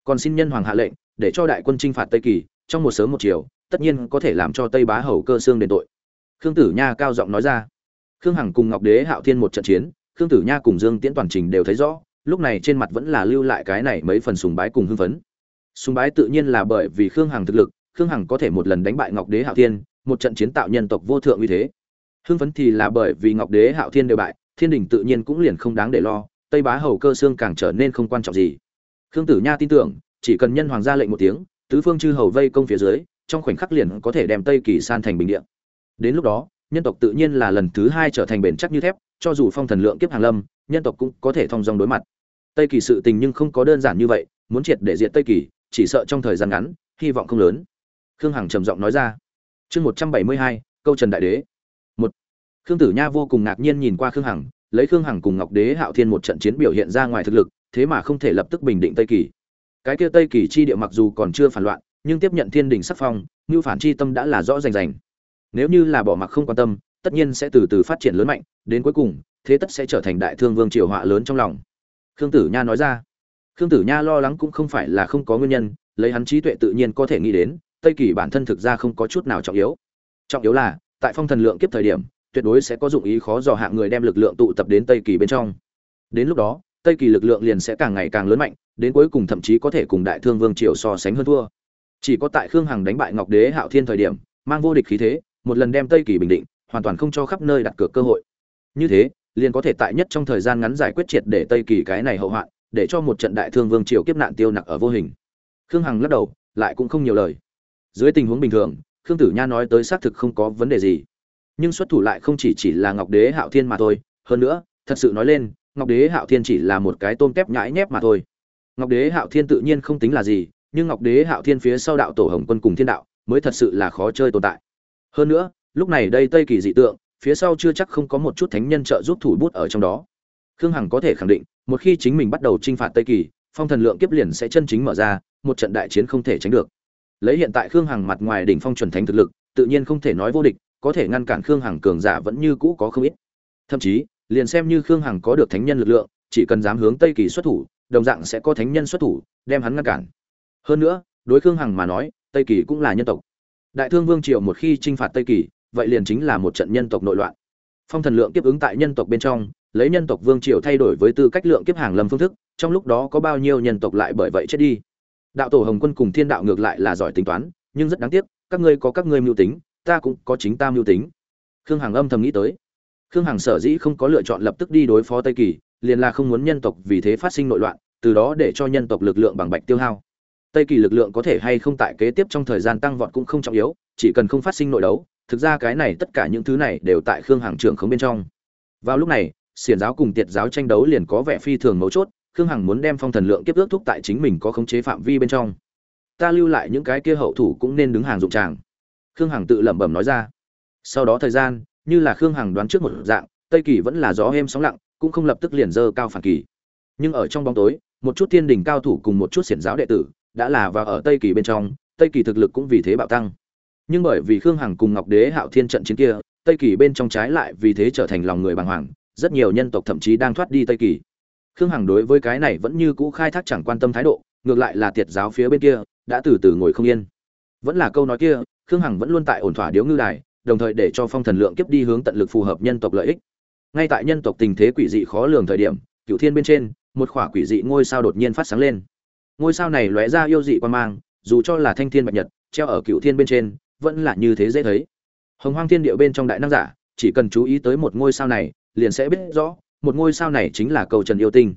Còn xin nhân hoàng hạ lệnh, để cho đại quân chinh phạt tây kỳ, trong một sớm một chiều, tất nhiên có thể làm cho tây bá hầu cơ xương đền tội. Khương tử nha cao giọng nói ra. Khương hằng cùng ngọc đế hạo thiên một trận chiến, khương tử nha cùng dương tiễn toàn trình đều thấy rõ, lúc này trên mặt vẫn là lưu lại cái này mấy phần sùng bái cùng hưng phấn sùng bái tự nhiên là bởi vì khương hằng thực lực, khương hằng có thể một lần đánh bại ngọc đế hạo thiên, một trận chiến tạo nhân tộc vô thượng như thế. Hưng phấn thì là bởi vì ngọc đế hạo thiên đều bại, thiên đình tự nhiên cũng liền không đáng để lo, tây bá hầu cơ xương càng trở nên không quan trọng gì. Khương tử nha tin tưởng, chỉ cần nhân hoàng ra lệnh một tiếng, tứ phương chư hầu vây công phía dưới, trong khoảnh khắc liền có thể đem tây kỳ san thành bình địa. Đến lúc đó, nhân tộc tự nhiên là lần thứ hai trở thành bền chắc như thép, cho dù phong thần lượng kiếp hàng lâm, nhân tộc cũng có thể thông dong đối mặt. Tây kỳ sự tình nhưng không có đơn giản như vậy, muốn triệt để diệt tây kỳ chỉ sợ trong thời gian ngắn, hy vọng không lớn. Khương hằng trầm giọng nói ra. Chương một trăm bảy mươi hai, câu trần đại đế. Một. Khương tử nha vô cùng ngạc nhiên nhìn qua khương hằng, lấy khương hằng cùng ngọc đế hạo thiên một trận chiến biểu hiện ra ngoài thực lực, thế mà không thể lập tức bình định tây kỳ. Cái kia tây kỳ chi địa mặc dù còn chưa phản loạn, nhưng tiếp nhận thiên đình sắc phong, như phản chi tâm đã là rõ rành rành. Nếu như là bỏ mặc không quan tâm, tất nhiên sẽ từ từ phát triển lớn mạnh, đến cuối cùng, thế tất sẽ trở thành đại thương vương triều họa lớn trong lòng. Khương tử nha nói ra khương tử nha lo lắng cũng không phải là không có nguyên nhân, lấy hắn trí tuệ tự nhiên có thể nghĩ đến, tây kỳ bản thân thực ra không có chút nào trọng yếu. Trọng yếu là, tại phong thần lượng kiếp thời điểm, tuyệt đối sẽ có dụng ý khó dò hạng người đem lực lượng tụ tập đến tây kỳ bên trong. Đến lúc đó, tây kỳ lực lượng liền sẽ càng ngày càng lớn mạnh, đến cuối cùng thậm chí có thể cùng đại thương vương triều so sánh hơn thua. Chỉ có tại khương hằng đánh bại ngọc đế hạo thiên thời điểm, mang vô địch khí thế, một lần đem tây kỳ bình định, hoàn toàn không cho khắp nơi đặt cược cơ hội. Như thế, liền có thể tại nhất trong thời gian ngắn giải quyết triệt để tây kỳ cái này hậu hoạn để cho một trận đại thương vương triều kiếp nạn tiêu nặc ở vô hình. Khương hằng lắc đầu, lại cũng không nhiều lời. Dưới tình huống bình thường, khương tử nha nói tới xác thực không có vấn đề gì. Nhưng xuất thủ lại không chỉ chỉ là ngọc đế hạo thiên mà thôi, hơn nữa, thật sự nói lên, ngọc đế hạo thiên chỉ là một cái tôm tép nhãi nhép mà thôi. Ngọc đế hạo thiên tự nhiên không tính là gì, nhưng ngọc đế hạo thiên phía sau đạo tổ hồng quân cùng thiên đạo mới thật sự là khó chơi tồn tại. Hơn nữa, lúc này đây tây kỳ dị tượng, phía sau chưa chắc không có một chút thánh nhân trợ giúp thủ bút ở trong đó khương hằng có thể khẳng định một khi chính mình bắt đầu t r i n h phạt tây kỳ phong thần lượng kiếp liền sẽ chân chính mở ra một trận đại chiến không thể tránh được. Lấy hiện tại khương hằng mặt ngoài đỉnh phong chuẩn thánh thực lực tự nhiên không thể nói vô địch có thể ngăn cản khương hằng cường giả vẫn như cũ có không ít. Thậm chí liền xem như khương hằng có được thánh nhân lực lượng chỉ cần dám hướng tây kỳ xuất thủ đồng dạng sẽ có thánh nhân xuất thủ đem hắn ngăn cản. Hơn nữa đối khương hằng mà nói tây kỳ cũng là nhân tộc. Đại thương vương triều một khi t r i n h phạt tây kỳ vậy liền chính là một trận nhân tộc nội loạn. Phong thần lượng tiếp ứng tại nhân tộc bên trong, lấy nhân tộc vương triều thay đổi với tư cách lượng kiếp hàng lâm phương thức, trong lúc đó có bao nhiêu nhân tộc lại bởi vậy chết đi. Đạo tổ Hồng Quân cùng Thiên đạo ngược lại là giỏi tính toán, nhưng rất đáng tiếc, các ngươi có các ngươi mưu tính, ta cũng có chính ta mưu tính. Khương Hằng âm thầm nghĩ tới. Khương Hằng sở dĩ không có lựa chọn lập tức đi đối phó Tây Kỳ, liền là không muốn nhân tộc vì thế phát sinh nội loạn, từ đó để cho nhân tộc lực lượng bằng bạch tiêu hao. Tây Kỳ lực lượng có thể hay không tại kế tiếp trong thời gian tăng vọt cũng không trọng yếu, chỉ cần không phát sinh nội đấu, thực ra cái này tất cả những thứ này đều tại khương hằng trưởng không bên trong vào lúc này xiển giáo cùng tiệt giáo tranh đấu liền có vẻ phi thường mấu chốt, khương hằng muốn đem phong thần lượng kiếp ước thúc tại chính mình có khống chế phạm vi bên trong. Ta lưu lại những cái kia hậu thủ cũng nên đứng hàng dụng tràng. Khương hằng tự lẩm bẩm nói ra. Sau đó thời gian, như là khương hằng đoán trước một dạng, tây kỳ vẫn là gió êm sóng lặng, cũng không lập tức liền dơ cao phản kỳ. Nhưng ở trong bóng tối, một chút thiên đình cao thủ cùng một chút xiển giáo đệ tử đã là vào ở tây kỳ bên trong, tây kỳ thực lực cũng vì thế bạo tăng. Nhưng bởi vì khương hằng cùng ngọc đế hạo thiên trận chiến kia, tây kỳ bên trong trái lại vì thế trở thành lòng người bàng hoàng rất nhiều nhân tộc thậm chí đang thoát đi tây kỳ. Khương hằng đối với cái này vẫn như cũ khai thác chẳng quan tâm thái độ, ngược lại là tiệt giáo phía bên kia, đã từ từ ngồi không yên. Vẫn là câu nói kia, khương hằng vẫn luôn tại ổn thỏa điếu ngư đài, đồng thời để cho phong thần lượng kiếp đi hướng tận lực phù hợp nhân tộc lợi ích. Ngay tại nhân tộc tình thế quỷ dị khó lường thời điểm, Cửu thiên bên trên, một khỏa quỷ dị ngôi sao đột nhiên phát sáng lên. Ngôi sao này lóe ra yêu dị quan mang, dù cho là thanh thiên bạch nhật, treo ở Cửu thiên bên trên, vẫn là như thế dễ thấy. Hồng hoang thiên địa bên trong đại năng giả, chỉ cần chú ý tới một ngôi sao này liền sẽ biết rõ, một ngôi sao này chính là cầu trần yêu tinh.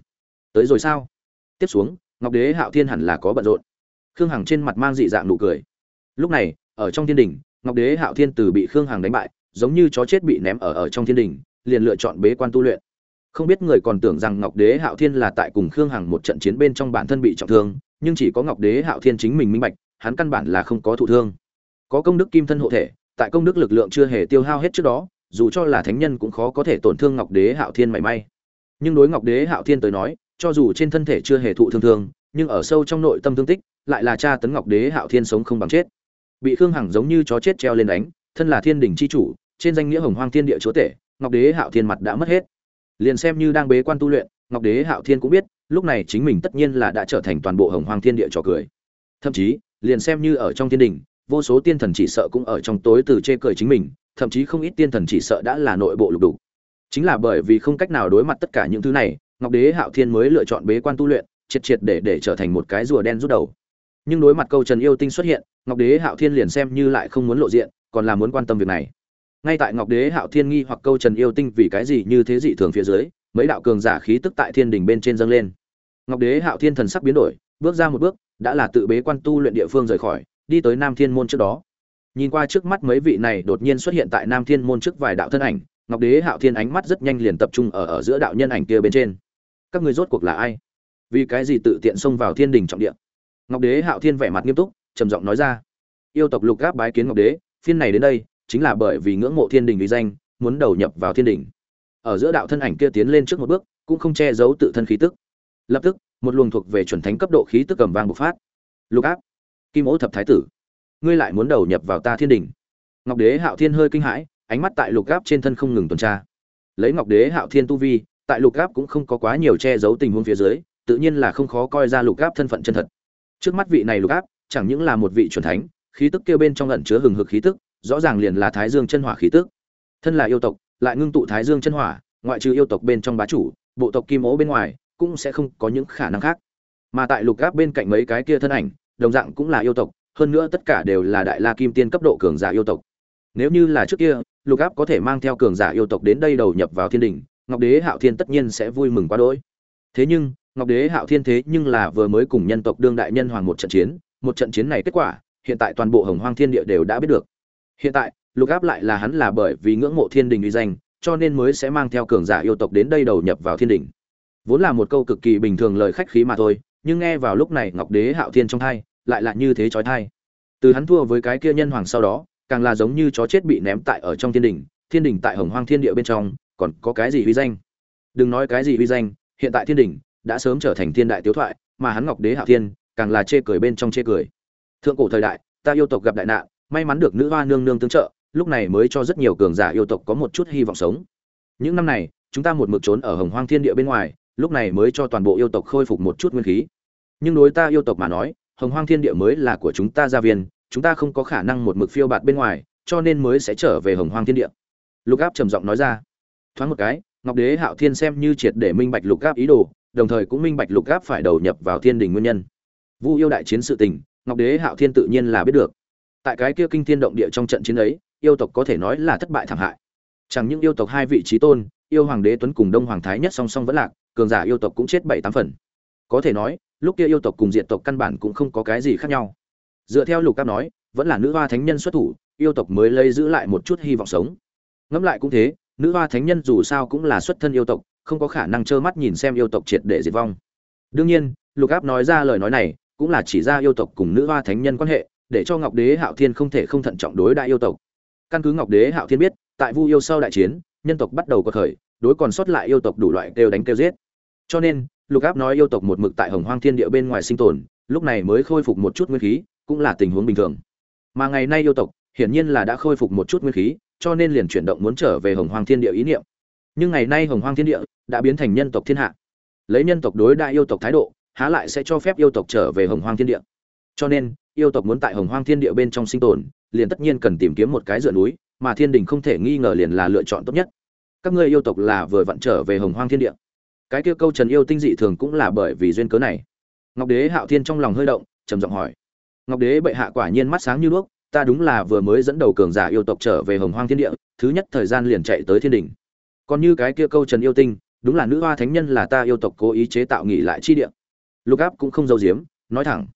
Tới rồi sao? Tiếp xuống, ngọc đế hạo thiên hẳn là có bận rộn. Khương hằng trên mặt mang dị dạng nụ cười. Lúc này, ở trong thiên đình, ngọc đế hạo thiên từ bị khương hằng đánh bại, giống như chó chết bị ném ở ở trong thiên đình, liền lựa chọn bế quan tu luyện. Không biết người còn tưởng rằng ngọc đế hạo thiên là tại cùng khương hằng một trận chiến bên trong bản thân bị trọng thương, nhưng chỉ có ngọc đế hạo thiên chính mình minh bạch, hắn căn bản là không có thụ thương. Có công đức kim thân hộ thể, tại công đức lực lượng chưa hề tiêu hao hết trước đó dù cho là thánh nhân cũng khó có thể tổn thương ngọc đế hạo thiên mảy may. Nhưng đối ngọc đế hạo thiên tới nói, cho dù trên thân thể chưa hề thụ thương thương, nhưng ở sâu trong nội tâm thương tích, lại là cha tấn ngọc đế hạo thiên sống không bằng chết. Bị khương hằng giống như chó chết treo lên đánh, thân là thiên đình c h i chủ, trên danh nghĩa hồng hoang thiên địa chúa tể, ngọc đế hạo thiên mặt đã mất hết. Liền xem như đang bế quan tu luyện, ngọc đế hạo thiên cũng biết, lúc này chính mình tất nhiên là đã trở thành toàn bộ hồng hoang thiên địa trò cười. Thậm chí, liền xem như ở trong thiên đình vô số tiên thần chỉ sợ cũng ở trong tối từ chê cười chính mình, thậm chí không ít tiên thần chỉ sợ đã là nội bộ lục đủ. chính là bởi vì không cách nào đối mặt tất cả những thứ này, ngọc đế hạo thiên mới lựa chọn bế quan tu luyện, triệt triệt để để trở thành một cái rùa đen rút đầu. Nhưng đối mặt câu trần yêu tinh xuất hiện, ngọc đế hạo thiên liền xem như lại không muốn lộ diện, còn là muốn quan tâm việc này. Ngay tại ngọc đế hạo thiên nghi hoặc câu trần yêu tinh vì cái gì như thế dị thường phía dưới, mấy đạo cường giả khí tức tại thiên đình bên trên dâng lên. Ngọc đế hạo thiên thần sắc biến đổi, bước ra một bước, đã là tự bế quan tu luyện địa phương rời khỏi đi tới Nam Thiên môn trước đó. Nhìn qua trước mắt mấy vị này đột nhiên xuất hiện tại Nam Thiên môn trước vài đạo thân ảnh, Ngọc Đế Hạo Thiên ánh mắt rất nhanh liền tập trung ở ở giữa đạo nhân ảnh kia bên trên. Các ngươi rốt cuộc là ai? Vì cái gì tự tiện xông vào Thiên đình trọng địa? Ngọc Đế Hạo Thiên vẻ mặt nghiêm túc, trầm giọng nói ra. Yêu tộc Lục Gáp bái kiến Ngọc Đế, phiên này đến đây, chính là bởi vì ngưỡng mộ Thiên đình uy danh, muốn đầu nhập vào thiên Đình. ở giữa đạo thân ảnh kia tiến lên trước một bước cũng không che giấu tự thân khí tức lập tức một luồng thuộc về chuẩn thánh cấp độ khí tức cầm vang bộc phát lục áp kim ố thập thái tử, ngươi lại muốn đầu nhập vào ta thiên đình. Ngọc đế hạo thiên hơi kinh hãi, ánh mắt tại lục áp trên thân không ngừng tuần tra. Lấy ngọc đế hạo thiên tu vi, tại lục áp cũng không có quá nhiều che giấu tình huống phía dưới, tự nhiên là không khó coi ra lục áp thân phận chân thật. Trước mắt vị này lục áp chẳng những là một vị chuẩn thánh, khí tức kêu bên trong ẩn chứa hừng hực khí tức, rõ ràng liền là thái dương chân hỏa khí tức. Thân là yêu tộc, lại ngưng tụ thái dương chân hỏa, ngoại trừ yêu tộc bên trong bá chủ, bộ tộc kim ố bên ngoài, cũng sẽ không có những khả năng khác. Mà tại lục áp bên cạnh mấy cái kia thân ảnh đồng dạng cũng là yêu tộc, hơn nữa tất cả đều là đại la kim tiên cấp độ cường giả yêu tộc. Nếu như là trước kia, lục áp có thể mang theo cường giả yêu tộc đến đây đầu nhập vào thiên đình, ngọc đế hạo thiên tất nhiên sẽ vui mừng quá đỗi. Thế nhưng, ngọc đế hạo thiên thế nhưng là vừa mới cùng nhân tộc đương đại nhân hoàng một trận chiến, một trận chiến này kết quả, hiện tại toàn bộ hồng hoang thiên địa đều đã biết được. Hiện tại, lục áp lại là hắn là bởi vì ngưỡng mộ thiên đình uy danh, cho nên mới sẽ mang theo cường giả yêu tộc đến đây đầu nhập vào thiên đình. Vốn là một câu cực kỳ bình thường lời khách khí mà thôi nhưng nghe vào lúc này ngọc đế hạo thiên trong thai, lại là như thế trói thai. Từ hắn thua với cái kia nhân hoàng sau đó, càng là giống như chó chết bị ném tại ở trong thiên đình thiên đình tại hồng hoang thiên địa bên trong, còn có cái gì uy danh? Đừng nói cái gì uy danh, hiện tại thiên đình đã sớm trở thành thiên đại tiếu thoại, mà hắn ngọc đế hạo thiên càng là chê cười bên trong chê cười. Thượng cổ thời đại, ta yêu tộc gặp đại nạn, may mắn được nữ hoa nương nương tương trợ, lúc này mới cho rất nhiều cường giả yêu tộc có một chút hy vọng sống. Những năm này, chúng ta một mực trốn ở hồng hoang thiên địa bên ngoài lúc này mới cho toàn bộ yêu tộc khôi phục một chút nguyên khí. Nhưng đối ta yêu tộc mà nói, hồng hoang thiên địa mới là của chúng ta gia viên, chúng ta không có khả năng một mực phiêu bạt bên ngoài, cho nên mới sẽ trở về hồng hoang thiên địa. Lục áp trầm giọng nói ra. Thoáng một cái, ngọc đế hạo thiên xem như triệt để minh bạch lục áp ý đồ, đồng thời cũng minh bạch lục áp phải đầu nhập vào thiên đình nguyên nhân. Vu yêu đại chiến sự tình, ngọc đế hạo thiên tự nhiên là biết được. Tại cái kia kinh thiên động địa trong trận chiến ấy, yêu tộc có thể nói là thất bại thảm hại. Chẳng những yêu tộc hai vị trí tôn, yêu hoàng đế tuấn cùng đông hoàng thái nhất song song vẫn lạc cường giả yêu tộc cũng chết bảy tám phần. Có thể nói, lúc kia yêu tộc cùng diện tộc căn bản cũng không có cái gì khác nhau. Dựa theo lục áp nói, vẫn là nữ hoa thánh nhân xuất thủ, yêu tộc mới lấy giữ lại một chút hy vọng sống. Ngẫm lại cũng thế, nữ hoa thánh nhân dù sao cũng là xuất thân yêu tộc, không có khả năng trơ mắt nhìn xem yêu tộc triệt để diệt vong. Đương nhiên, lục áp nói ra lời nói này, cũng là chỉ ra yêu tộc cùng nữ hoa thánh nhân quan hệ, để cho ngọc đế hạo thiên không thể không thận trọng đối đại yêu tộc. Căn cứ ngọc đế hạo thiên biết, tại vu yêu sau đại chiến, nhân tộc bắt đầu có khởi, đối còn sót lại yêu tộc đủ loại kêu đánh kêu giết cho nên, lục áp nói yêu tộc một mực tại hồng hoang thiên địa bên ngoài sinh tồn, lúc này mới khôi phục một chút nguyên khí, cũng là tình huống bình thường. Mà ngày nay yêu tộc, hiển nhiên là đã khôi phục một chút nguyên khí, cho nên liền chuyển động muốn trở về hồng hoang thiên địa ý niệm. Nhưng ngày nay hồng hoang thiên địa đã biến thành nhân tộc thiên hạ. Lấy nhân tộc đối đại yêu tộc thái độ, há lại sẽ cho phép yêu tộc trở về hồng hoang thiên địa. Cho nên, yêu tộc muốn tại hồng hoang thiên địa bên trong sinh tồn, liền tất nhiên cần tìm kiếm một cái dựa núi, mà thiên đình không thể nghi ngờ liền là lựa chọn tốt nhất. Các ngươi yêu tộc là vừa vặn trở về hồng hoang thiên địa cái kia câu trần yêu tinh dị thường cũng là bởi vì duyên cớ này. Ngọc đế hạo thiên trong lòng hơi động, trầm giọng hỏi. Ngọc đế bệ hạ quả nhiên mắt sáng như đuốc, ta đúng là vừa mới dẫn đầu cường giả yêu tộc trở về hồng hoang thiên địa, thứ nhất thời gian liền chạy tới thiên đình. Còn như cái kia câu trần yêu tinh, đúng là nữ hoa thánh nhân là ta yêu tộc cố ý chế tạo nghỉ lại chi địa. Lục áp cũng không giấu giếm, nói thẳng.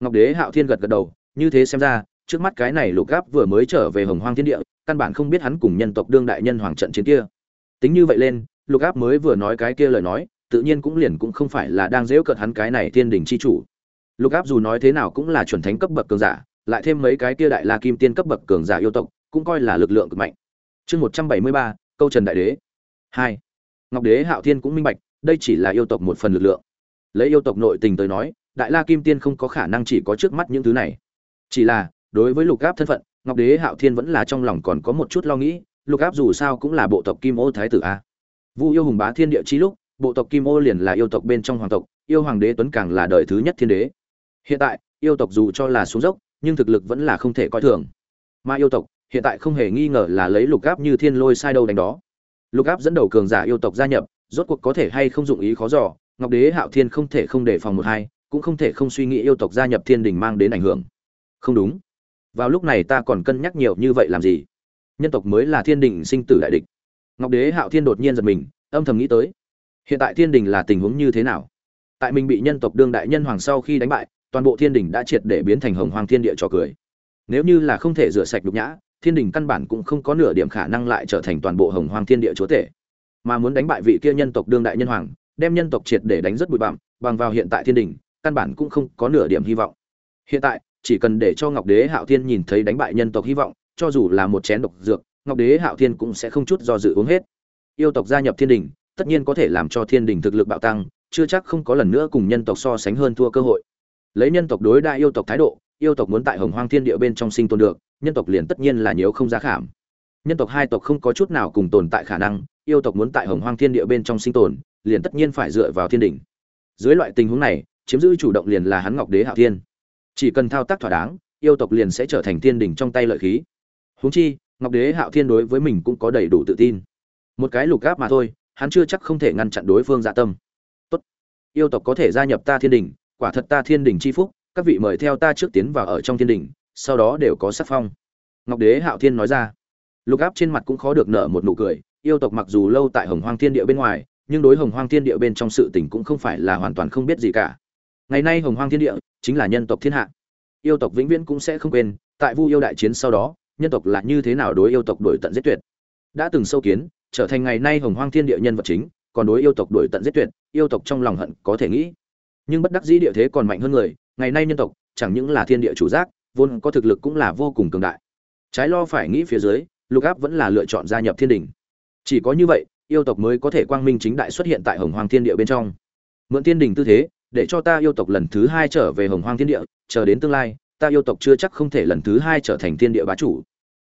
Ngọc đế hạo thiên gật gật đầu, như thế xem ra, trước mắt cái này lục áp vừa mới trở về hồng hoang thiên địa, căn bản không biết hắn cùng nhân tộc đương đại nhân hoàng trận chiến kia. Tính như vậy lên lục áp mới vừa nói cái kia lời nói, tự nhiên cũng liền cũng không phải là đang dễu cợt hắn cái này thiên đình chi chủ. Lục áp dù nói thế nào cũng là chuẩn thánh cấp bậc cường giả, lại thêm mấy cái kia đại la kim tiên cấp bậc cường giả yêu tộc, cũng coi là lực lượng cực mạnh. Chương một trăm bảy mươi ba, câu trần đại đế. Hai. Ngọc đế hạo thiên cũng minh bạch, đây chỉ là yêu tộc một phần lực lượng. Lấy yêu tộc nội tình tới nói, đại la kim tiên không có khả năng chỉ có trước mắt những thứ này. Chỉ là, đối với lục áp thân phận, ngọc đế hạo thiên vẫn là trong lòng còn có một chút lo nghĩ, lục áp dù sao cũng là bộ tộc kim ô thái tử a vu yêu hùng bá thiên địa chi lúc, bộ tộc kim ô liền là yêu tộc bên trong hoàng tộc, yêu hoàng đế tuấn càng là đời thứ nhất thiên đế. Hiện tại, yêu tộc dù cho là xuống dốc, nhưng thực lực vẫn là không thể coi thường. Mà yêu tộc, hiện tại không hề nghi ngờ là lấy lục áp như thiên lôi sai đâu đánh đó. Lục áp dẫn đầu cường giả yêu tộc gia nhập, rốt cuộc có thể hay không dụng ý khó dò, ngọc đế, hạo thiên không thể không đề phòng một hai, cũng không thể không suy nghĩ yêu tộc gia nhập thiên đình mang đến ảnh hưởng. Không đúng. Vào lúc này ta còn cân nhắc nhiều như vậy làm gì? Nhân tộc mới là thiên đình sinh tử đại địch ngọc đế hạo thiên đột nhiên giật mình, âm thầm nghĩ tới, hiện tại thiên đình là tình huống như thế nào? Tại mình bị nhân tộc đương đại nhân hoàng sau khi đánh bại, toàn bộ thiên đình đã triệt để biến thành hồng hoàng thiên địa trò cười. Nếu như là không thể rửa sạch nhục nhã, thiên đình căn bản cũng không có nửa điểm khả năng lại trở thành toàn bộ hồng hoàng thiên địa chúa tể. Mà muốn đánh bại vị kia nhân tộc đương đại nhân hoàng, đem nhân tộc triệt để đánh rất bụi bặm, bằng vào hiện tại thiên đình, căn bản cũng không có nửa điểm hy vọng. Hiện tại, chỉ cần để cho ngọc đế hạo thiên nhìn thấy đánh bại nhân tộc hy vọng, cho dù là một chén độc dược ngọc đế hạo thiên cũng sẽ không chút do dự uống hết. Yêu tộc gia nhập thiên đình, tất nhiên có thể làm cho thiên đình thực lực bạo tăng, chưa chắc không có lần nữa cùng nhân tộc so sánh hơn thua cơ hội. Lấy nhân tộc đối đại yêu tộc thái độ, yêu tộc muốn tại hồng hoang thiên địa bên trong sinh tồn được, nhân tộc liền tất nhiên là nhiều không giá khảm. Nhân tộc hai tộc không có chút nào cùng tồn tại khả năng, yêu tộc muốn tại hồng hoang thiên địa bên trong sinh tồn, liền tất nhiên phải dựa vào thiên đình. Dưới loại tình huống này, chiếm giữ chủ động liền là hắn ngọc đế hạo thiên. Chỉ cần thao tác thỏa đáng, yêu tộc liền sẽ trở thành thiên đình trong tay lợi khí. Huống chi ngọc đế hạo thiên đối với mình cũng có đầy đủ tự tin. Một cái lục gáp mà thôi, hắn chưa chắc không thể ngăn chặn đối phương dạ tâm. Tốt. Yêu tộc có thể gia nhập ta thiên đình, quả thật ta thiên đình c h i phúc, các vị mời theo ta trước tiến vào ở trong thiên đình, sau đó đều có sắc phong. Ngọc đế hạo thiên nói ra. Lục áp trên mặt cũng khó được nở một nụ cười, yêu tộc mặc dù lâu tại hồng hoang thiên địa bên ngoài, nhưng đối hồng hoang thiên địa bên trong sự tình cũng không phải là hoàn toàn không biết gì cả. Ngày nay hồng hoang thiên địa chính là nhân tộc thiên hạ. Yêu tộc vĩnh viễn cũng sẽ không quên, tại vu yêu đại chiến sau đó nhân tộc là như thế nào đối yêu tộc đổi tận giết tuyệt? Đã từng sâu kiến, trở thành ngày nay hồng hoang thiên địa nhân vật chính, còn đối yêu tộc đổi tận giết tuyệt, yêu tộc trong lòng hận có thể nghĩ. Nhưng bất đắc dĩ địa thế còn mạnh hơn người, ngày nay nhân tộc, chẳng những là thiên địa chủ giác, vốn có thực lực cũng là vô cùng cường đại. Trái lo phải nghĩ phía dưới, lục áp vẫn là lựa chọn gia nhập thiên đình. Chỉ có như vậy, yêu tộc mới có thể quang minh chính đại xuất hiện tại hồng hoang thiên địa bên trong. Mượn thiên đình tư thế, để cho ta yêu tộc lần thứ hai trở về hồng hoang thiên địa, chờ đến tương lai ta yêu tộc chưa chắc không thể lần thứ hai trở thành thiên địa bá chủ.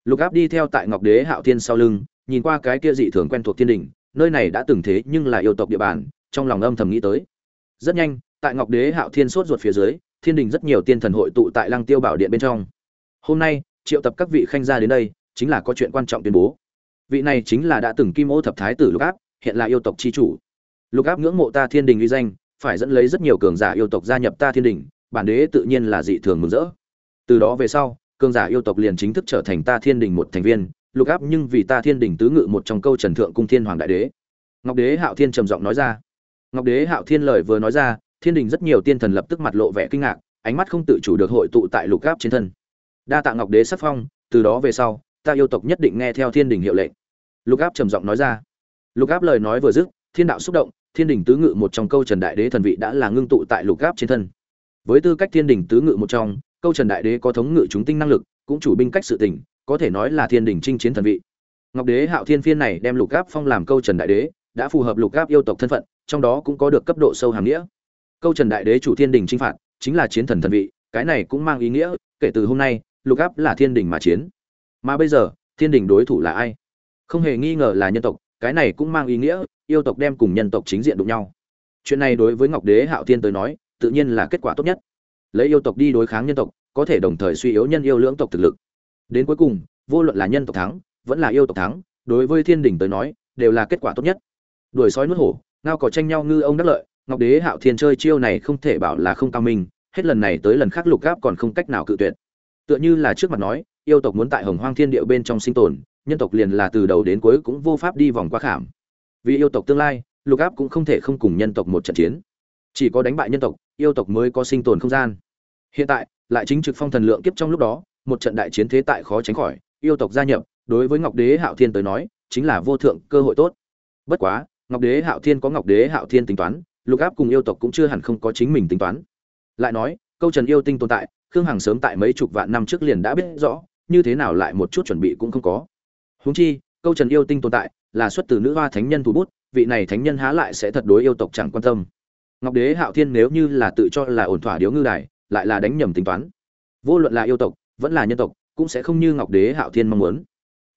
Lục áp đi theo tại ngọc đế hạo thiên sau lưng, nhìn qua cái kia dị thường quen thuộc thiên đình, nơi này đã từng thế nhưng là yêu tộc địa bàn, trong lòng âm thầm nghĩ tới. Rất nhanh, tại ngọc đế hạo thiên sốt ruột phía dưới, thiên đình rất nhiều tiên thần hội tụ tại lăng tiêu bảo điện bên trong. Hôm nay, triệu tập các vị khanh gia đến đây, chính là có chuyện quan trọng tuyên bố. Vị này chính là đã từng kim ô thập thái tử lục áp, hiện là yêu tộc chi chủ. Lục áp ngưỡng mộ ta thiên đình uy danh, phải dẫn lấy rất nhiều cường giả yêu tộc gia nhập ta thiên đình bản đế tự nhiên là dị thường mừng rỡ. Từ đó về sau, cường giả yêu tộc liền chính thức trở thành ta thiên đình một thành viên, lục áp nhưng vì ta thiên đình tứ ngự một trong câu trần thượng cung thiên hoàng đại đế. Ngọc đế hạo thiên trầm giọng nói ra. Ngọc đế hạo thiên lời vừa nói ra, thiên đình rất nhiều tiên thần lập tức mặt lộ vẻ kinh ngạc, ánh mắt không tự chủ được hội tụ tại lục áp trên thân. Đa tạ ngọc đế sắc phong, từ đó về sau, ta yêu tộc nhất định nghe theo thiên đình hiệu lệnh. Lục áp trầm giọng nói ra. Lục áp lời nói vừa dứt, thiên đạo xúc động, thiên đình tứ ngự một trong câu trần đại đế thần vị đã là ngưng tụ tại lục áp trên thân với tư cách thiên đình tứ ngự một trong, câu trần đại đế có thống ngự chúng tinh năng lực, cũng chủ binh cách sự tình, có thể nói là thiên đình chinh chiến thần vị. Ngọc đế hạo thiên phiên này đem lục áp phong làm câu trần đại đế, đã phù hợp lục áp yêu tộc thân phận, trong đó cũng có được cấp độ sâu hàm nghĩa. Câu trần đại đế chủ thiên đình chinh phạt, chính là chiến thần thần vị, cái này cũng mang ý nghĩa, kể từ hôm nay, lục áp là thiên đình mà chiến. Mà bây giờ, thiên đình đối thủ là ai? Không hề nghi ngờ là nhân tộc, cái này cũng mang ý nghĩa, yêu tộc đem cùng nhân tộc chính diện đụng nhau. Chuyện này đối với ngọc đế hạo thiên tới nói tự nhiên là kết quả tốt nhất. Lấy yêu tộc đi đối kháng nhân tộc, có thể đồng thời suy yếu nhân yêu lưỡng tộc thực lực. Đến cuối cùng, vô luận là nhân tộc thắng, vẫn là yêu tộc thắng, đối với thiên đình tới nói, đều là kết quả tốt nhất. Đuổi sói nuốt hổ, ngao cỏ tranh nhau ngư ông đắc lợi, ngọc đế hạo thiên chơi chiêu này không thể bảo là không cao minh, hết lần này tới lần khác lục gáp còn không cách nào cự tuyệt. Tựa như là trước mặt nói, yêu tộc muốn tại hồng hoang thiên địa bên trong sinh tồn, nhân tộc liền là từ đầu đến cuối cũng vô pháp đi vòng qua khảm. Vì yêu tộc tương lai, lục áp cũng không thể không cùng nhân tộc một trận chiến chỉ có đánh bại nhân tộc, yêu tộc mới có sinh tồn không gian. Hiện tại, lại chính trực phong thần lượng kiếp trong lúc đó, một trận đại chiến thế tại khó tránh khỏi, yêu tộc gia nhập, đối với ngọc đế hạo thiên tới nói, chính là vô thượng cơ hội tốt. Bất quá, ngọc đế hạo thiên có ngọc đế hạo thiên tính toán, lục áp cùng yêu tộc cũng chưa hẳn không có chính mình tính toán. Lại nói, câu trần yêu tinh tồn tại, khương hằng sớm tại mấy chục vạn năm trước liền đã biết rõ, như thế nào lại một chút chuẩn bị cũng không có. Huống chi, câu trần yêu tinh tồn tại, là xuất từ nữ hoa thánh nhân thủ bút, vị này thánh nhân há lại sẽ thật đối yêu tộc chẳng quan tâm ngọc đế hạo thiên nếu như là tự cho là ổn thỏa điếu ngư đài, lại là đánh nhầm tính toán. Vô luận là yêu tộc, vẫn là nhân tộc, cũng sẽ không như ngọc đế hạo thiên mong muốn.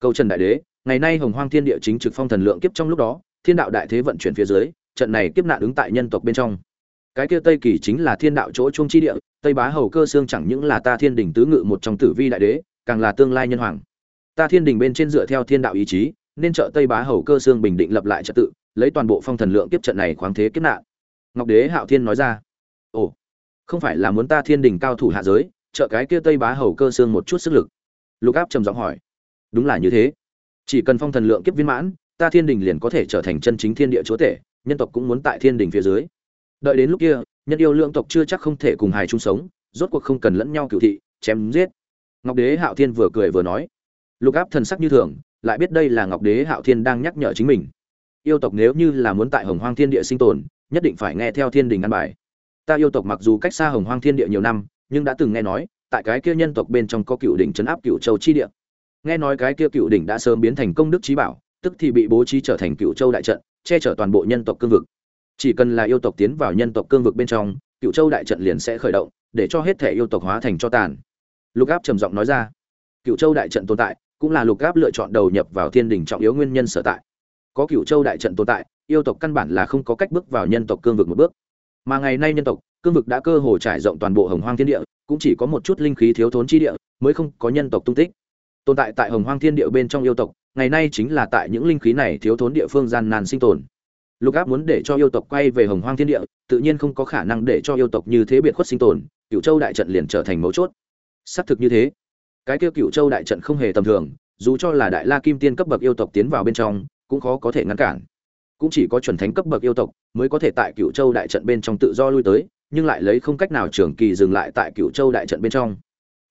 Câu trần đại đế, ngày nay hồng hoang thiên địa chính trực phong thần lượng kiếp trong lúc đó, thiên đạo đại thế vận chuyển phía dưới, trận này kiếp nạn ứng tại nhân tộc bên trong. Cái kia tây kỳ chính là thiên đạo chỗ trung chi địa, tây bá hầu cơ xương chẳng những là ta thiên đình tứ ngự một trong tử vi đại đế, càng là tương lai nhân hoàng. Ta thiên đình bên trên dựa theo thiên đạo ý chí, nên trợ tây bá hầu cơ xương bình định lập lại trật tự, lấy toàn bộ phong thần lượng kiếp trận này khoáng thế kiếp nạn ngọc đế hạo thiên nói ra. Ồ, không phải là muốn ta thiên đình cao thủ hạ giới, trợ cái kia tây bá hầu cơ xương một chút sức lực? Lục áp trầm giọng hỏi. Đúng là như thế. Chỉ cần phong thần lượng kiếp viên mãn, ta thiên đình liền có thể trở thành chân chính thiên địa chúa tể, nhân tộc cũng muốn tại thiên đình phía dưới. Đợi đến lúc kia, nhân yêu lượng tộc chưa chắc không thể cùng hài chung sống, rốt cuộc không cần lẫn nhau cựu thị, chém giết. Ngọc đế hạo thiên vừa cười vừa nói. Lục áp thần sắc như thường, lại biết đây là ngọc đế hạo thiên đang nhắc nhở chính mình. Yêu tộc nếu như là muốn tại hồng hoang thiên địa sinh tồn nhất định phải nghe theo thiên đình ăn bài. Ta yêu tộc mặc dù cách xa hồng hoang thiên địa nhiều năm, nhưng đã từng nghe nói, tại cái kia nhân tộc bên trong có cựu đỉnh chấn áp cựu châu chi địa. Nghe nói cái kia cựu đỉnh đã sớm biến thành công đức trí bảo, tức thì bị bố trí trở thành cựu châu đại trận, che chở toàn bộ nhân tộc cương vực. Chỉ cần là yêu tộc tiến vào nhân tộc cương vực bên trong, cựu châu đại trận liền sẽ khởi động, để cho hết thể yêu tộc hóa thành cho tàn. Lục áp trầm giọng nói ra. Cựu châu đại trận tồn tại, cũng là lục áp lựa chọn đầu nhập vào thiên đình trọng yếu nguyên nhân sở tại. Có cựu châu đại trận tồn tại yêu tộc căn bản là không có cách bước vào nhân tộc cương vực một bước. Mà ngày nay nhân tộc, cương vực đã cơ hồ trải rộng toàn bộ hồng hoang thiên địa, cũng chỉ có một chút linh khí thiếu thốn chi địa mới không có nhân tộc tung tích. Tồn tại tại hồng hoang thiên địa bên trong yêu tộc, ngày nay chính là tại những linh khí này thiếu thốn địa phương gian nan sinh tồn. Lục áp muốn để cho yêu tộc quay về hồng hoang thiên địa, tự nhiên không có khả năng để cho yêu tộc như thế biệt khuất sinh tồn cựu châu đại trận liền trở thành mấu chốt. Xác thực như thế. Cái kia cựu châu đại trận không hề tầm thường, dù cho là đại la kim tiên cấp bậc yêu tộc tiến vào bên trong, cũng khó có thể ngăn cản cũng chỉ có chuẩn thánh cấp bậc yêu tộc mới có thể tại cựu châu đại trận bên trong tự do lui tới, nhưng lại lấy không cách nào trường kỳ dừng lại tại cựu châu đại trận bên trong.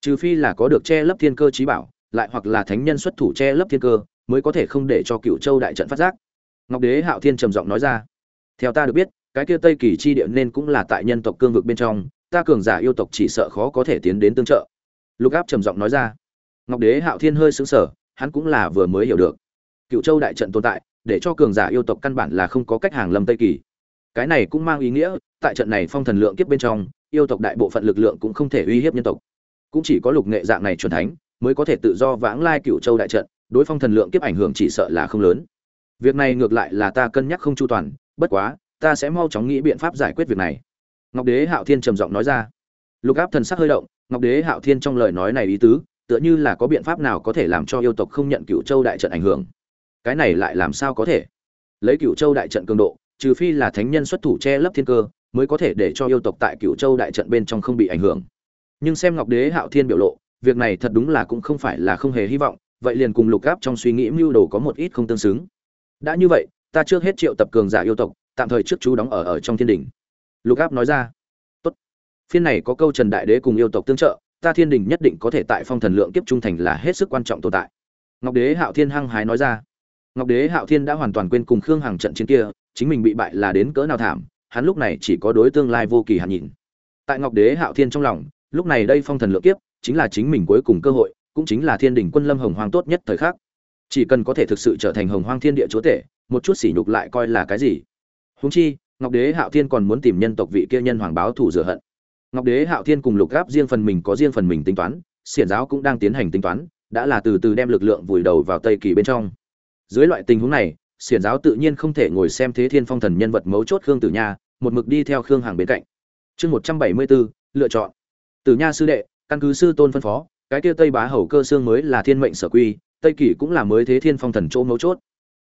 Trừ phi là có được che lấp thiên cơ trí bảo, lại hoặc là thánh nhân xuất thủ che lấp thiên cơ, mới có thể không để cho cựu châu đại trận phát giác. Ngọc đế hạo thiên trầm giọng nói ra, theo ta được biết, cái kia tây kỳ chi địa nên cũng là tại nhân tộc cương vực bên trong, ta cường giả yêu tộc chỉ sợ khó có thể tiến đến tương trợ. Lục áp trầm giọng nói ra. Ngọc đế hạo thiên hơi xứng sở hắn cũng là vừa mới hiểu được. Cựu châu đại trận tồn tại để cho cường giả yêu tộc căn bản là không có cách hàng lâm tây kỳ. Cái này cũng mang ý nghĩa, tại trận này phong thần lượng kiếp bên trong, yêu tộc đại bộ phận lực lượng cũng không thể uy hiếp nhân tộc. Cũng chỉ có lục nghệ dạng này truyền thánh, mới có thể tự do vãng lai cựu châu đại trận, đối phong thần lượng kiếp ảnh hưởng chỉ sợ là không lớn. Việc này ngược lại là ta cân nhắc không chu toàn, bất quá, ta sẽ mau chóng nghĩ biện pháp giải quyết việc này. Ngọc đế hạo thiên trầm giọng nói ra. Lục áp thần sắc hơi động, ngọc đế hạo thiên trong lời nói này ý tứ, tựa như là có biện pháp nào có thể làm cho yêu tộc không nhận cựu châu đại trận ảnh hưởng cái này lại làm sao có thể? Lấy cựu châu đại trận cường độ, trừ phi là thánh nhân xuất thủ che lấp thiên cơ, mới có thể để cho yêu tộc tại cựu châu đại trận bên trong không bị ảnh hưởng. Nhưng xem ngọc đế hạo thiên biểu lộ, việc này thật đúng là cũng không phải là không hề hy vọng, vậy liền cùng lục áp trong suy nghĩ mưu đồ có một ít không tương xứng. Đã như vậy, ta trước hết triệu tập cường giả yêu tộc, tạm thời trước chú đóng ở ở trong thiên đình. Lục áp nói ra. Tốt. Phiên này có câu trần đại đế cùng yêu tộc tương trợ, ta thiên đình nhất định có thể tại phong thần lượng kiếp trung thành là hết sức quan trọng tồn tại. Ngọc đế hạo thiên hăng hái nói ra ngọc đế hạo thiên đã hoàn toàn quên cùng khương hằng trận chiến kia, chính mình bị bại là đến cỡ nào thảm, hắn lúc này chỉ có đối tương lai vô kỳ hạn nhìn. Tại ngọc đế hạo thiên trong lòng, lúc này đây phong thần lượng kiếp, chính là chính mình cuối cùng cơ hội, cũng chính là thiên đỉnh quân lâm hồng hoang tốt nhất thời khắc. Chỉ cần có thể thực sự trở thành hồng hoang thiên địa chúa tể, một chút sỉ nhục lại coi là cái gì? Huống chi, ngọc đế hạo thiên còn muốn tìm nhân tộc vị kia nhân hoàng báo thủ rửa hận. Ngọc đế hạo thiên cùng lục gáp riêng phần mình có riêng phần mình tính toán, xiển giáo cũng đang tiến hành tính toán, đã là từ từ đem lực lượng vùi đầu vào tây kỳ bên trong dưới loại tình huống này, xiển giáo tự nhiên không thể ngồi xem thế thiên phong thần nhân vật mấu chốt khương tử nha, một mực đi theo khương hàng bên cạnh. Chương một trăm bảy mươi bốn lựa chọn. Tử nha sư đệ, căn cứ sư tôn phân phó, cái kia tây bá hầu cơ xương mới là thiên mệnh sở quy, tây kỳ cũng là mới thế thiên phong thần chỗ mấu chốt.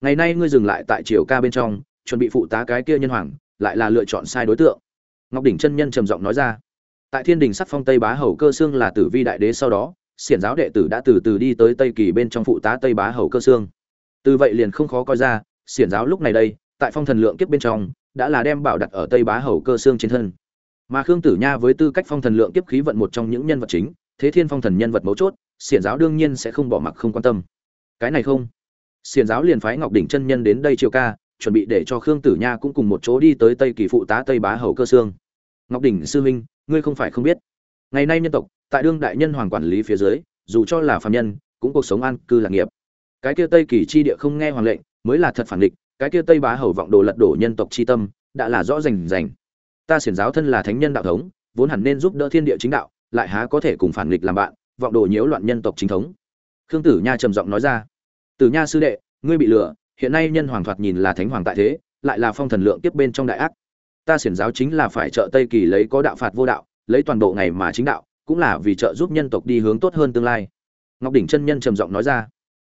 Ngày nay ngươi dừng lại tại triều ca bên trong, chuẩn bị phụ tá cái kia nhân hoàng, lại là lựa chọn sai đối tượng. Ngọc đỉnh chân nhân trầm giọng nói ra. Tại thiên đình sắc phong tây bá hầu cơ xương là tử vi đại đế sau đó, xiển giáo đệ tử đã từ từ đi tới tây kỳ bên trong phụ tá tây bá hầu cơ xương từ vậy liền không khó coi ra, xiển giáo lúc này đây, tại phong thần lượng kiếp bên trong, đã là đem bảo đặt ở tây bá hầu cơ xương trên thân. Mà khương tử nha với tư cách phong thần lượng kiếp khí vận một trong những nhân vật chính, thế thiên phong thần nhân vật mấu chốt, xiển giáo đương nhiên sẽ không bỏ mặc không quan tâm. Cái này không? Xiển giáo liền phái ngọc đỉnh chân nhân đến đây chiều ca, chuẩn bị để cho khương tử nha cũng cùng một chỗ đi tới tây kỳ phụ tá tây bá hầu cơ xương. Ngọc đỉnh sư huynh, ngươi không phải không biết. Ngày nay nhân tộc, tại đương đại nhân hoàng quản lý phía dưới, dù cho là phạm nhân, cũng cuộc sống an cư lạc nghiệp cái kia tây kỳ chi địa không nghe hoàng lệnh, mới là thật phản địch, cái kia tây bá hầu vọng đồ lật đổ nhân tộc chi tâm, đã là rõ rành rành. Ta xiển giáo thân là thánh nhân đạo thống, vốn hẳn nên giúp đỡ thiên địa chính đạo, lại há có thể cùng phản nghịch làm bạn, vọng đồ nhiễu loạn nhân tộc chính thống. Khương tử nha trầm giọng nói ra, tử nha sư đệ, ngươi bị lừa, hiện nay nhân hoàng thoạt nhìn là thánh hoàng tại thế, lại là phong thần lượng tiếp bên trong đại ác. Ta xiển giáo chính là phải trợ tây kỳ lấy có đạo phạt vô đạo, lấy toàn bộ ngày mà chính đạo, cũng là vì trợ giúp nhân tộc đi hướng tốt hơn tương lai. Ngọc đỉnh chân nhân trầm giọng nói ra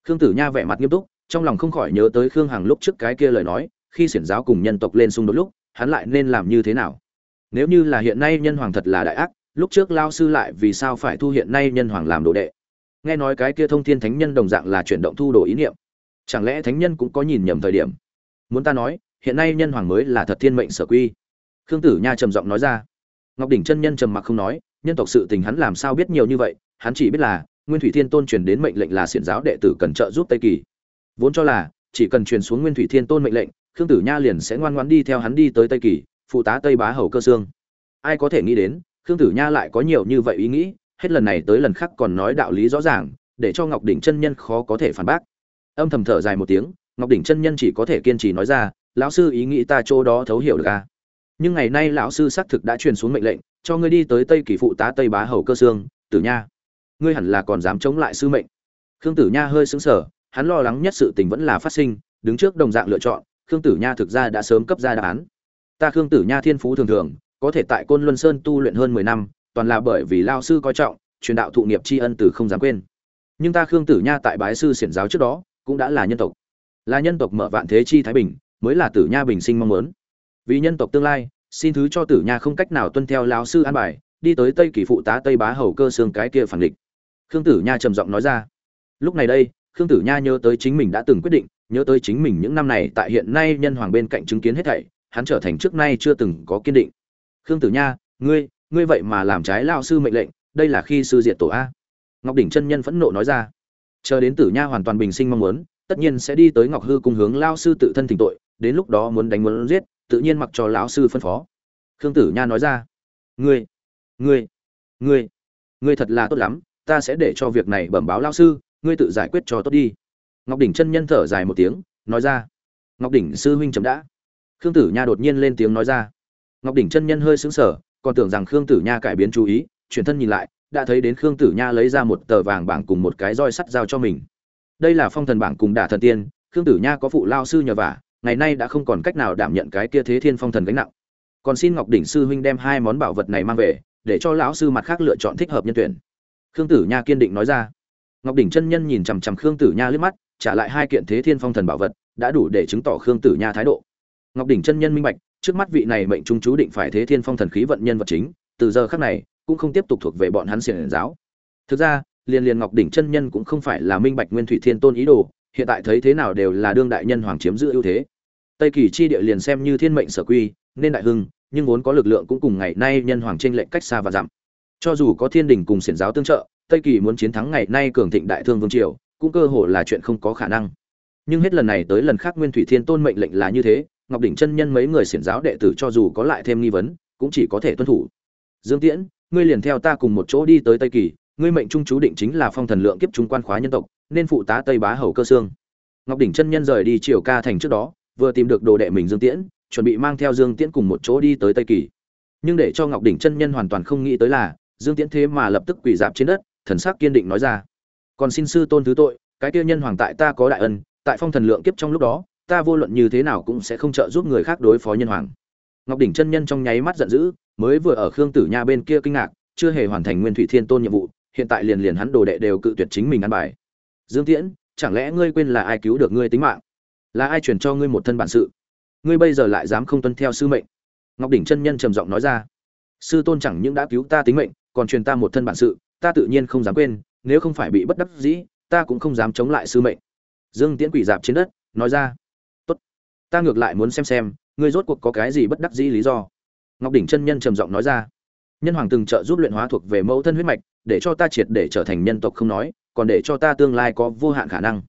khương tử nha vẻ mặt nghiêm túc, trong lòng không khỏi nhớ tới khương hằng lúc trước cái kia lời nói, khi xiển giáo cùng nhân tộc lên xung đột lúc, hắn lại nên làm như thế nào? Nếu như là hiện nay nhân hoàng thật là đại ác, lúc trước lao sư lại vì sao phải thu hiện nay nhân hoàng làm đồ đệ? Nghe nói cái kia thông thiên thánh nhân đồng dạng là chuyển động thu đồ ý niệm. Chẳng lẽ thánh nhân cũng có nhìn nhầm thời điểm? Muốn ta nói, hiện nay nhân hoàng mới là thật thiên mệnh sở quy. Khương tử nha trầm giọng nói ra. Ngọc đỉnh chân nhân trầm mặc không nói, nhân tộc sự tình hắn làm sao biết nhiều như vậy, hắn chỉ biết là nguyên thủy thiên tôn truyền đến mệnh lệnh là xiển giáo đệ tử cần trợ giúp tây kỳ. Vốn cho là, chỉ cần truyền xuống nguyên thủy thiên tôn mệnh lệnh, khương tử nha liền sẽ ngoan ngoãn đi theo hắn đi tới tây kỳ, phụ tá tây bá hầu cơ Sương. ai có thể nghĩ đến, khương tử nha lại có nhiều như vậy ý nghĩ, hết lần này tới lần khác còn nói đạo lý rõ ràng, để cho ngọc đỉnh chân nhân khó có thể phản bác. Âm thầm thở dài một tiếng, ngọc đỉnh chân nhân chỉ có thể kiên trì nói ra, lão sư ý nghĩ ta chỗ đó thấu hiểu được à? Nhưng ngày nay lão sư xác thực đã truyền xuống mệnh lệnh, cho ngươi đi tới tây kỳ phụ tá tây bá hầu cơ sương, tử nha ngươi hẳn là còn dám chống lại sư mệnh. Khương tử nha hơi sững sờ, hắn lo lắng nhất sự tình vẫn là phát sinh, đứng trước đồng dạng lựa chọn, khương tử nha thực ra đã sớm cấp ra đáp án. Ta khương tử nha thiên phú thường thường, có thể tại côn luân sơn tu luyện hơn mười năm, toàn là bởi vì lao sư coi trọng, truyền đạo thụ nghiệp tri ân từ không dám quên. Nhưng ta khương tử nha tại bái sư xiển giáo trước đó, cũng đã là nhân tộc. Là nhân tộc mở vạn thế chi thái bình, mới là tử nha bình sinh mong muốn. Vì nhân tộc tương lai, xin thứ cho tử nha không cách nào tuân theo lão sư an bài, đi tới tây kỳ phụ tá tây bá hầu cơ xương cái kia phản địch khương tử nha trầm giọng nói ra. Lúc này đây, khương tử nha nhớ tới chính mình đã từng quyết định, nhớ tới chính mình những năm này tại hiện nay nhân hoàng bên cạnh chứng kiến hết thảy, hắn trở thành trước nay chưa từng có kiên định. Khương tử nha, ngươi ngươi vậy mà làm trái lao sư mệnh lệnh, đây là khi sư diệt tổ a. Ngọc đỉnh chân nhân phẫn nộ nói ra. Chờ đến tử nha hoàn toàn bình sinh mong muốn, tất nhiên sẽ đi tới ngọc hư cung hướng lao sư tự thân thỉnh tội, đến lúc đó muốn đánh muốn giết, tự nhiên mặc cho lão sư phân phó. Khương tử nha nói ra. Ngươi ngươi ngươi ngươi thật là tốt lắm ta sẽ để cho việc này bẩm báo lao sư, ngươi tự giải quyết cho tốt đi. Ngọc đỉnh chân nhân thở dài một tiếng, nói ra. Ngọc đỉnh sư huynh chấm đã. Khương tử nha đột nhiên lên tiếng nói ra. Ngọc đỉnh chân nhân hơi sững sờ, còn tưởng rằng khương tử nha cải biến chú ý, chuyển thân nhìn lại, đã thấy đến khương tử nha lấy ra một tờ vàng bảng cùng một cái roi sắt giao cho mình. Đây là phong thần bảng cùng đả thần tiên, khương tử nha có phụ lao sư nhờ vả, ngày nay đã không còn cách nào đảm nhận cái kia thế thiên phong thần gánh nặng. Còn xin ngọc đỉnh sư huynh đem hai món bảo vật này mang về, để cho lão sư mặt khác lựa chọn thích hợp nhân tuyển khương tử nha kiên định nói ra. Ngọc đỉnh chân nhân nhìn chằm chằm khương tử nha liếc mắt, trả lại hai kiện thế thiên phong thần bảo vật, đã đủ để chứng tỏ khương tử nha thái độ. Ngọc đỉnh chân nhân minh bạch, trước mắt vị này mệnh trung chú định phải thế thiên phong thần khí vận nhân vật chính, từ giờ khắc này, cũng không tiếp tục thuộc về bọn hắn xiển giáo. Thực ra, liền liền ngọc đỉnh chân nhân cũng không phải là minh bạch nguyên thủy thiên tôn ý đồ, hiện tại thấy thế nào đều là đương đại nhân hoàng chiếm giữ ưu thế. Tây kỳ chi địa liền xem như thiên mệnh sở quy, nên đại hưng, nhưng vốn có lực lượng cũng cùng ngày nay nhân hoàng trên lệnh cách xa và dặm cho dù có thiên đình cùng xiển giáo tương trợ, tây kỳ muốn chiến thắng ngày nay cường thịnh đại thương vương triều, cũng cơ hồ là chuyện không có khả năng. Nhưng hết lần này tới lần khác nguyên thủy thiên tôn mệnh lệnh là như thế, ngọc đỉnh chân nhân mấy người xiển giáo đệ tử cho dù có lại thêm nghi vấn, cũng chỉ có thể tuân thủ. Dương tiễn, ngươi liền theo ta cùng một chỗ đi tới tây kỳ, ngươi mệnh trung chú định chính là phong thần lượng kiếp trung quan khóa nhân tộc, nên phụ tá tây bá hầu cơ xương ngọc đỉnh chân nhân rời đi triều ca thành trước đó, vừa tìm được đồ đệ mình dương tiễn, chuẩn bị mang theo dương tiễn cùng một chỗ đi tới tây kỳ. Nhưng để cho ngọc đỉnh chân nhân hoàn toàn không nghĩ tới là dương tiễn thế mà lập tức quỳ dạp trên đất, thần sắc kiên định nói ra. Còn xin sư tôn thứ tội, cái kia nhân hoàng tại ta có đại ân, tại phong thần lượng kiếp trong lúc đó, ta vô luận như thế nào cũng sẽ không trợ giúp người khác đối phó nhân hoàng. Ngọc đỉnh chân nhân trong nháy mắt giận dữ, mới vừa ở khương tử nha bên kia kinh ngạc, chưa hề hoàn thành nguyên thủy thiên tôn nhiệm vụ, hiện tại liền liền hắn đồ đệ đều cự tuyệt chính mình ăn bài. Dương tiễn, chẳng lẽ ngươi quên là ai cứu được ngươi tính mạng? Là ai truyền cho ngươi một thân bản sự? Ngươi bây giờ lại dám không tuân theo sư mệnh? Ngọc đỉnh chân nhân trầm giọng nói ra. Sư tôn chẳng những đã cứu ta tính mệnh còn truyền ta một thân bản sự, ta tự nhiên không dám quên, nếu không phải bị bất đắc dĩ, ta cũng không dám chống lại sư mệnh. Dương tiễn quỷ dạp trên đất, nói ra, tốt, ta ngược lại muốn xem xem, ngươi rốt cuộc có cái gì bất đắc dĩ lý do? Ngọc đỉnh chân nhân trầm giọng nói ra, nhân hoàng từng trợ giúp luyện hóa thuộc về mẫu thân huyết mạch, để cho ta triệt để trở thành nhân tộc không nói, còn để cho ta tương lai có vô hạn khả năng.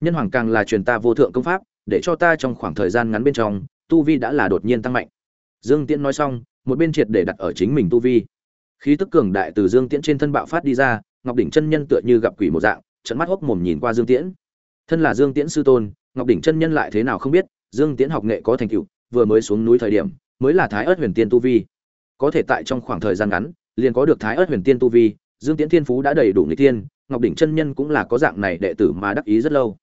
Nhân hoàng càng là truyền ta vô thượng công pháp, để cho ta trong khoảng thời gian ngắn bên trong, tu vi đã là đột nhiên tăng mạnh. Dương tiễn nói xong, một bên triệt để đặt ở chính mình tu vi khí tức cường đại từ dương tiễn trên thân bạo phát đi ra, ngọc đỉnh chân nhân tựa như gặp quỷ một dạng trận mắt hốc mồm nhìn qua dương tiễn. Thân là dương tiễn sư tôn, ngọc đỉnh chân nhân lại thế nào không biết, dương tiễn học nghệ có thành tựu, vừa mới xuống núi thời điểm, mới là thái ớt huyền tiên tu vi. Có thể tại trong khoảng thời gian ngắn, liền có được thái ớt huyền tiên tu vi, dương tiễn thiên phú đã đầy đủ người tiên ngọc đỉnh chân nhân cũng là có dạng này đệ tử mà đắc ý rất lâu.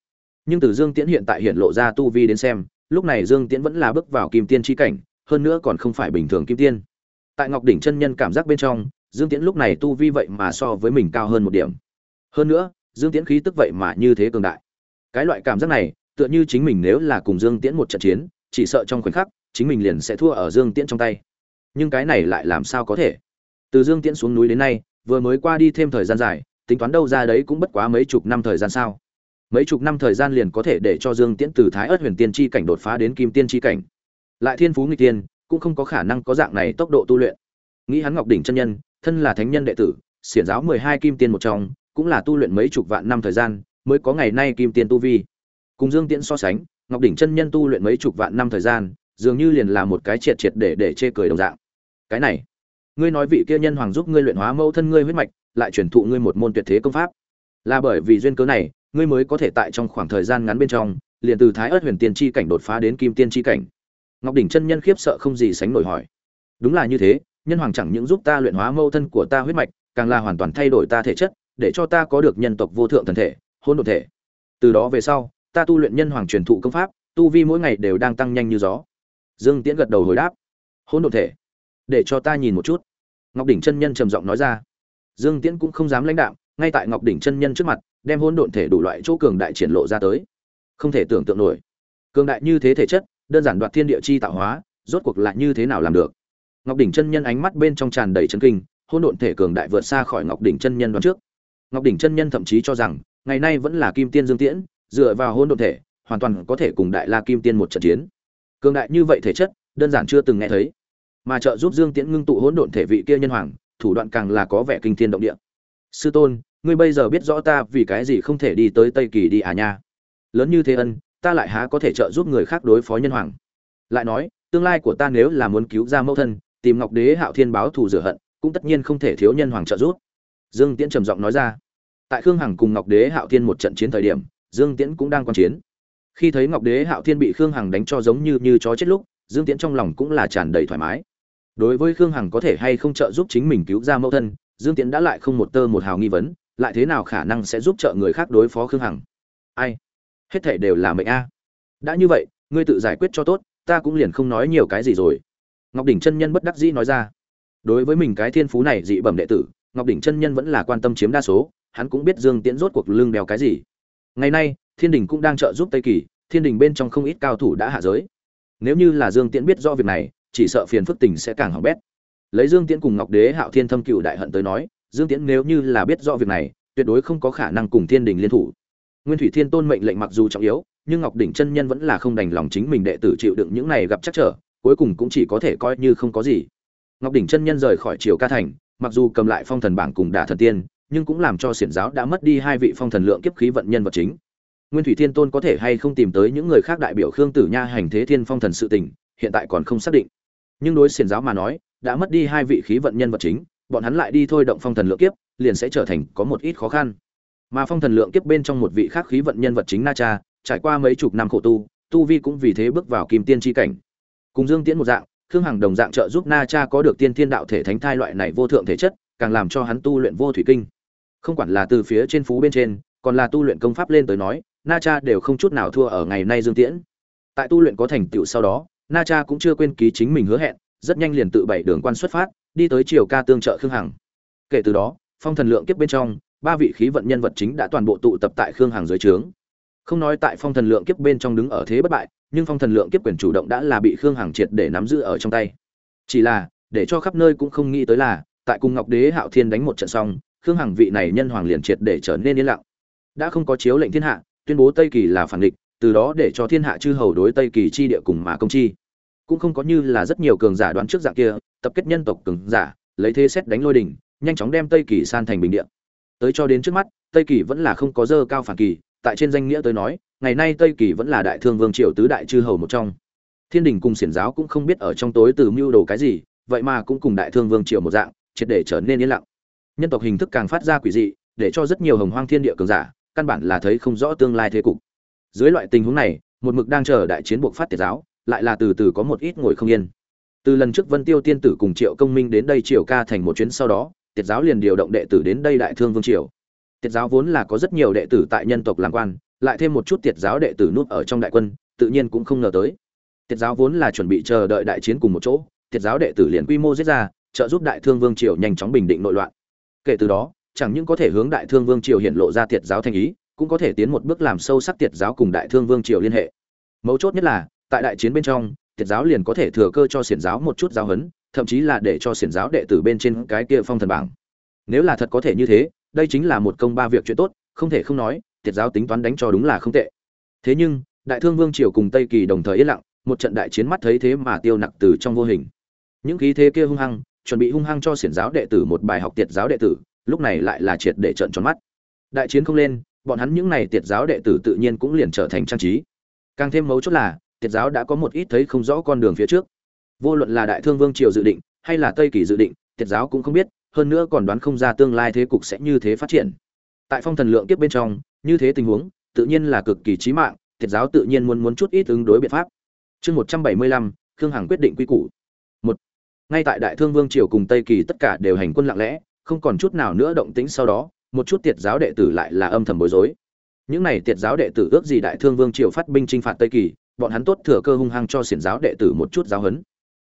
Nhưng từ dương tiễn hiện tại hiện lộ ra tu vi đến xem, lúc này dương tiễn vẫn là bước vào kim tiên tri cảnh, hơn nữa còn không phải bình thường kim tiên tại ngọc đỉnh chân nhân cảm giác bên trong, dương tiễn lúc này tu vi vậy mà so với mình cao hơn một điểm. Hơn nữa, dương tiễn khí tức vậy mà như thế cường đại. Cái loại cảm giác này, tựa như chính mình nếu là cùng dương tiễn một trận chiến, chỉ sợ trong khoảnh khắc, chính mình liền sẽ thua ở dương tiễn trong tay. Nhưng cái này lại làm sao có thể? Từ dương tiễn xuống núi đến nay, vừa mới qua đi thêm thời gian dài, tính toán đâu ra đấy cũng bất quá mấy chục năm thời gian sao? Mấy chục năm thời gian liền có thể để cho dương tiễn từ thái ớt huyền tiên tri cảnh đột phá đến kim tiên tri cảnh. Lại thiên phú nghịch tiên cũng không có khả năng có dạng này tốc độ tu luyện. Nghĩ hắn ngọc đỉnh chân nhân, thân là thánh nhân đệ tử, xiển giáo mười hai kim tiên một trong, cũng là tu luyện mấy chục vạn năm thời gian, mới có ngày nay kim tiên tu vi. Cùng dương tiễn so sánh, ngọc đỉnh chân nhân tu luyện mấy chục vạn năm thời gian, dường như liền là một cái triệt triệt để để chê cười đồng dạng. Cái này, ngươi nói vị kia nhân hoàng giúp ngươi luyện hóa mẫu thân ngươi huyết mạch, lại truyền thụ ngươi một môn tuyệt thế công pháp. Là bởi vì duyên cớ này, ngươi mới có thể tại trong khoảng thời gian ngắn bên trong, liền từ thái ớt huyền tiên tri cảnh đột phá đến kim tiên tri cảnh ngọc đỉnh chân nhân khiếp sợ không gì sánh nổi hỏi. Đúng là như thế, nhân hoàng chẳng những giúp ta luyện hóa mâu thân của ta huyết mạch, càng là hoàn toàn thay đổi ta thể chất, để cho ta có được nhân tộc vô thượng thần thể hôn đ ộ thể. Từ đó về sau, ta tu luyện nhân hoàng truyền thụ công pháp, tu vi mỗi ngày đều đang tăng nhanh như gió. Dương tiễn gật đầu hồi đáp. Hôn đ ộ thể. Để cho ta nhìn một chút. Ngọc đỉnh chân nhân trầm giọng nói ra. Dương tiễn cũng không dám lãnh đạo ngay tại ngọc đỉnh chân nhân trước mặt, đem hôn độn thể đủ loại chỗ cường đại triển lộ ra tới. Không thể tưởng tượng nổi. Cường đại như thế thể chất đơn giản đoạt thiên địa chi tạo hóa, rốt cuộc lại như thế nào làm được? Ngọc đỉnh chân nhân ánh mắt bên trong tràn đầy chấn kinh hôn độn thể cường đại vượt xa khỏi ngọc đỉnh chân nhân đoán trước. Ngọc đỉnh chân nhân thậm chí cho rằng, ngày nay vẫn là kim tiên dương tiễn, dựa vào hôn độn thể, hoàn toàn có thể cùng đại la kim tiên một trận chiến. Cường đại như vậy thể chất, đơn giản chưa từng nghe thấy. Mà trợ giúp dương tiễn ngưng tụ hỗn độn thể vị kia nhân hoàng, thủ đoạn càng là có vẻ kinh thiên động địa. Sư tôn, ngươi bây giờ biết rõ ta vì cái gì không thể đi tới tây kỳ đi à nha? Lớn như thế ân ta lại há có thể trợ giúp người khác đối phó nhân hoàng. Lại nói, tương lai của ta nếu là muốn cứu ra mẫu thân, tìm ngọc đế hạo thiên báo thù rửa hận, cũng tất nhiên không thể thiếu nhân hoàng trợ giúp. Dương tiễn trầm giọng nói ra. Tại khương hằng cùng ngọc đế hạo thiên một trận chiến thời điểm, dương tiễn cũng đang quan chiến. Khi thấy ngọc đế hạo thiên bị khương hằng đánh cho giống như như chó chết lúc, dương tiễn trong lòng cũng là tràn đầy thoải mái. Đối với khương hằng có thể hay không trợ giúp chính mình cứu ra mẫu thân, dương tiễn đã lại không một tơ một hào nghi vấn, lại thế nào khả năng sẽ giúp trợ người khác đối phó khương hằng? Ai? Hết thể đều là mệnh a. Đã như vậy, ngươi tự giải quyết cho tốt, ta cũng liền không nói nhiều cái gì rồi. Ngọc đỉnh chân nhân bất đắc dĩ nói ra. Đối với mình cái thiên phú này dị bẩm đệ tử, ngọc đỉnh chân nhân vẫn là quan tâm chiếm đa số, hắn cũng biết dương tiễn rốt cuộc lưng đeo cái gì. Ngày nay, thiên đình cũng đang trợ giúp tây kỳ, thiên đình bên trong không ít cao thủ đã hạ giới. Nếu như là dương tiễn biết do việc này, chỉ sợ phiền phức tình sẽ càng hỏng bét. Lấy dương tiễn cùng ngọc đế hạo thiên thâm cựu đại hận tới nói, dương tiễn nếu như là biết rõ việc này, tuyệt đối không có khả năng cùng thiên đình liên thủ nguyên thủy thiên tôn mệnh lệnh mặc dù trọng yếu, nhưng ngọc đỉnh chân nhân vẫn là không đành lòng chính mình đệ tử chịu đựng những này gặp chắc trở, cuối cùng cũng chỉ có thể coi như không có gì. Ngọc đỉnh chân nhân rời khỏi triều ca thành, mặc dù cầm lại phong thần bảng cùng đả thần tiên, nhưng cũng làm cho xiển giáo đã mất đi hai vị phong thần lượng kiếp khí vận nhân vật chính. Nguyên thủy thiên tôn có thể hay không tìm tới những người khác đại biểu khương tử nha hành thế thiên phong thần sự tình, hiện tại còn không xác định. Nhưng đối xiển giáo mà nói, đã mất đi hai vị khí vận nhân vật chính, bọn hắn lại đi thôi động phong thần lượng kiếp, liền sẽ trở thành có một ít khó khăn mà phong thần lượng kiếp bên trong một vị khác khí vận nhân vật chính na cha, trải qua mấy chục năm khổ tu tu vi cũng vì thế bước vào kim tiên tri cảnh. Cùng dương tiễn một dạng, khương hằng đồng dạng trợ giúp na cha có được tiên thiên đạo thể thánh thai loại này vô thượng thể chất, càng làm cho hắn tu luyện vô thủy kinh. Không quản là từ phía trên phú bên trên, còn là tu luyện công pháp lên tới nói, na cha đều không chút nào thua ở ngày nay dương tiễn. Tại tu luyện có thành tựu sau đó, na cha cũng chưa quên ký chính mình hứa hẹn, rất nhanh liền tự bảy đường quan xuất phát, đi tới triều ca tương trợ khương hằng. Kể từ đó, phong thần lượng kiếp bên trong ba vị khí vận nhân vật chính đã toàn bộ tụ tập tại khương hàng dưới trướng. Không nói tại phong thần lượng kiếp bên trong đứng ở thế bất bại, nhưng phong thần lượng kiếp quyền chủ động đã là bị khương hàng triệt để nắm giữ ở trong tay. Chỉ là, để cho khắp nơi cũng không nghĩ tới là, tại cùng ngọc đế hạo thiên đánh một trận xong, khương hàng vị này nhân hoàng liền triệt để trở nên yên lặng. Đã không có chiếu lệnh thiên hạ, tuyên bố tây kỳ là phản địch, từ đó để cho thiên hạ chư hầu đối tây kỳ chi địa cùng mà công chi. Cũng không có như là rất nhiều cường giả đoán trước dạng kia, tập kết nhân tộc cường giả, lấy thế xét đánh lôi đỉnh, nhanh chóng đem tây kỳ san thành bình địa tới cho đến trước mắt, tây kỳ vẫn là không có dơ cao phản kỳ, tại trên danh nghĩa tới nói, ngày nay tây kỳ vẫn là đại thương vương triều tứ đại chư hầu một trong. Thiên đình cùng xiển giáo cũng không biết ở trong tối từ mưu đồ cái gì, vậy mà cũng cùng đại thương vương triều một dạng, triệt để trở nên yên lặng. Nhân tộc hình thức càng phát ra quỷ dị, để cho rất nhiều hồng hoang thiên địa cường giả, căn bản là thấy không rõ tương lai thế cục. Dưới loại tình huống này, một mực đang chờ đại chiến buộc phát tiệt giáo, lại là từ từ có một ít ngồi không yên. Từ lần trước vân tiêu tiên tử cùng triệu công minh đến đây triều ca thành một chuyến sau đó tiệt giáo liền điều động đệ tử đến đây đại thương vương triều. Tiệt giáo vốn là có rất nhiều đệ tử tại nhân tộc làm quan, lại thêm một chút tiệt giáo đệ tử núp ở trong đại quân, tự nhiên cũng không ngờ tới. Tiệt giáo vốn là chuẩn bị chờ đợi đại chiến cùng một chỗ tiệt giáo đệ tử liền quy mô giết ra, trợ giúp đại thương vương triều nhanh chóng bình định nội loạn. Kể từ đó, chẳng những có thể hướng đại thương vương triều hiện lộ ra tiệt giáo thanh ý, cũng có thể tiến một bước làm sâu sắc tiệt giáo cùng đại thương vương triều liên hệ. Mấu chốt nhất là, tại đại chiến bên trong tiệt giáo liền có thể thừa cơ cho xiển giáo một chút giáo huấn thậm chí là để cho xiển giáo đệ tử bên trên cái kia phong thần bảng. Nếu là thật có thể như thế, đây chính là một công ba việc chuyện tốt, không thể không nói, tiệt giáo tính toán đánh cho đúng là không tệ. Thế nhưng, đại thương vương triều cùng tây kỳ đồng thời yên lặng, một trận đại chiến mắt thấy thế mà tiêu nặc từ trong vô hình. Những khí thế kia hung hăng, chuẩn bị hung hăng cho xiển giáo đệ tử một bài học tiệt giáo đệ tử, lúc này lại là triệt để trận tròn mắt. Đại chiến không lên, bọn hắn những này tiệt giáo đệ tử tự nhiên cũng liền trở thành trang trí. Càng thêm mấu chốt là, tiệt giáo đã có một ít thấy không rõ con đường phía trước vô luận là đại thương vương triều dự định, hay là tây kỳ dự định, tiệt giáo cũng không biết, hơn nữa còn đoán không ra tương lai thế cục sẽ như thế phát triển. Tại phong thần lượng kiếp bên trong, như thế tình huống, tự nhiên là cực kỳ chí mạng thiệt giáo tự nhiên muốn muốn chút ít ứng đối biện pháp. Chương một trăm bảy mươi lăm, khương hằng quyết định quy củ. Một, ngay tại đại thương vương triều cùng tây kỳ tất cả đều hành quân lặng lẽ, không còn chút nào nữa động tĩnh sau đó, một chút tiệt giáo đệ tử lại là âm thầm bối rối. Những này tiệt giáo đệ tử ước gì đại thương vương triều phát binh chinh phạt tây kỳ, bọn hắn tốt thừa cơ hung hăng cho xiển giáo đệ tử một chút giáo huấn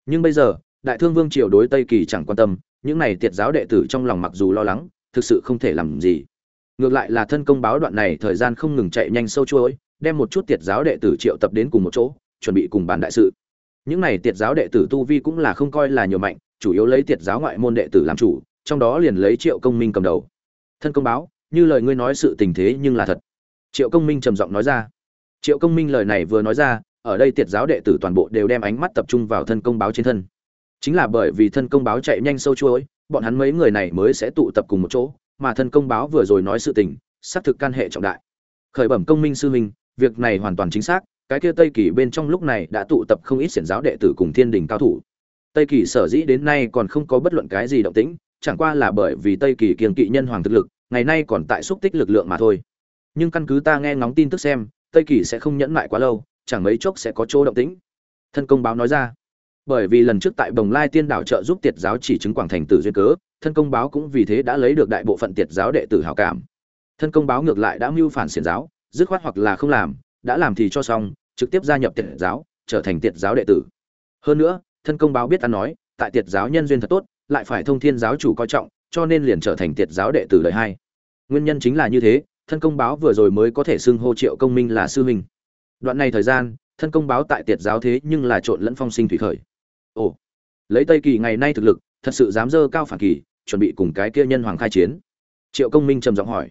nhưng bây giờ, đại thương vương triều đối tây kỳ chẳng quan tâm, những này tiệt giáo đệ tử trong lòng mặc dù lo lắng, thực sự không thể làm gì. Ngược lại là thân công báo đoạn này thời gian không ngừng chạy nhanh sâu chuỗi, đem một chút tiệt giáo đệ tử triệu tập đến cùng một chỗ, chuẩn bị cùng bàn đại sự. Những này tiệt giáo đệ tử tu vi cũng là không coi là nhiều mạnh, chủ yếu lấy tiệt giáo ngoại môn đệ tử làm chủ, trong đó liền lấy triệu công minh cầm đầu. Thân công báo, như lời ngươi nói sự tình thế nhưng là thật. Triệu công minh trầm giọng nói ra. Triệu công minh lời này vừa nói ra ở đây tiệt giáo đệ tử toàn bộ đều đem ánh mắt tập trung vào thân công báo trên thân. Chính là bởi vì thân công báo chạy nhanh sâu chuỗi, bọn hắn mấy người này mới sẽ tụ tập cùng một chỗ, mà thân công báo vừa rồi nói sự tình, xác thực can hệ trọng đại. Khởi bẩm công minh sư minh việc này hoàn toàn chính xác, cái kia tây kỳ bên trong lúc này đã tụ tập không ít xiển giáo đệ tử cùng thiên đình cao thủ. Tây kỳ sở dĩ đến nay còn không có bất luận cái gì động tĩnh, chẳng qua là bởi vì tây kỳ kiềng kỵ nhân hoàng thực lực, ngày nay còn tại xúc tích lực lượng mà thôi. Nhưng căn cứ ta nghe ngóng tin tức xem, tây kỳ sẽ không nhẫn mại quá lâu chẳng mấy chốc sẽ có chỗ động tĩnh. Thân công báo nói ra. Bởi vì lần trước tại bồng lai tiên đảo trợ giúp tiệt giáo chỉ chứng quảng thành tử duyên cớ, thân công báo cũng vì thế đã lấy được đại bộ phận tiệt giáo đệ tử hảo cảm. Thân công báo ngược lại đã mưu phản xiển giáo, dứt khoát hoặc là không làm, đã làm thì cho xong, trực tiếp gia nhập tiệt giáo, trở thành tiệt giáo đệ tử. Hơn nữa, thân công báo biết ăn nói, tại tiệt giáo nhân duyên thật tốt, lại phải thông thiên giáo chủ coi trọng, cho nên liền trở thành tiệt giáo đệ tử đời hai nguyên nhân chính là như thế, thân công báo vừa rồi mới có thể xưng hô triệu công minh là sư huynh đoạn này thời gian, thân công báo tại tiệt giáo thế nhưng là trộn lẫn phong sinh thủy khởi. Ồ, lấy tây kỳ ngày nay thực lực, thật sự dám dơ cao phản kỳ, chuẩn bị cùng cái kia nhân hoàng khai chiến. Triệu công minh trầm giọng hỏi.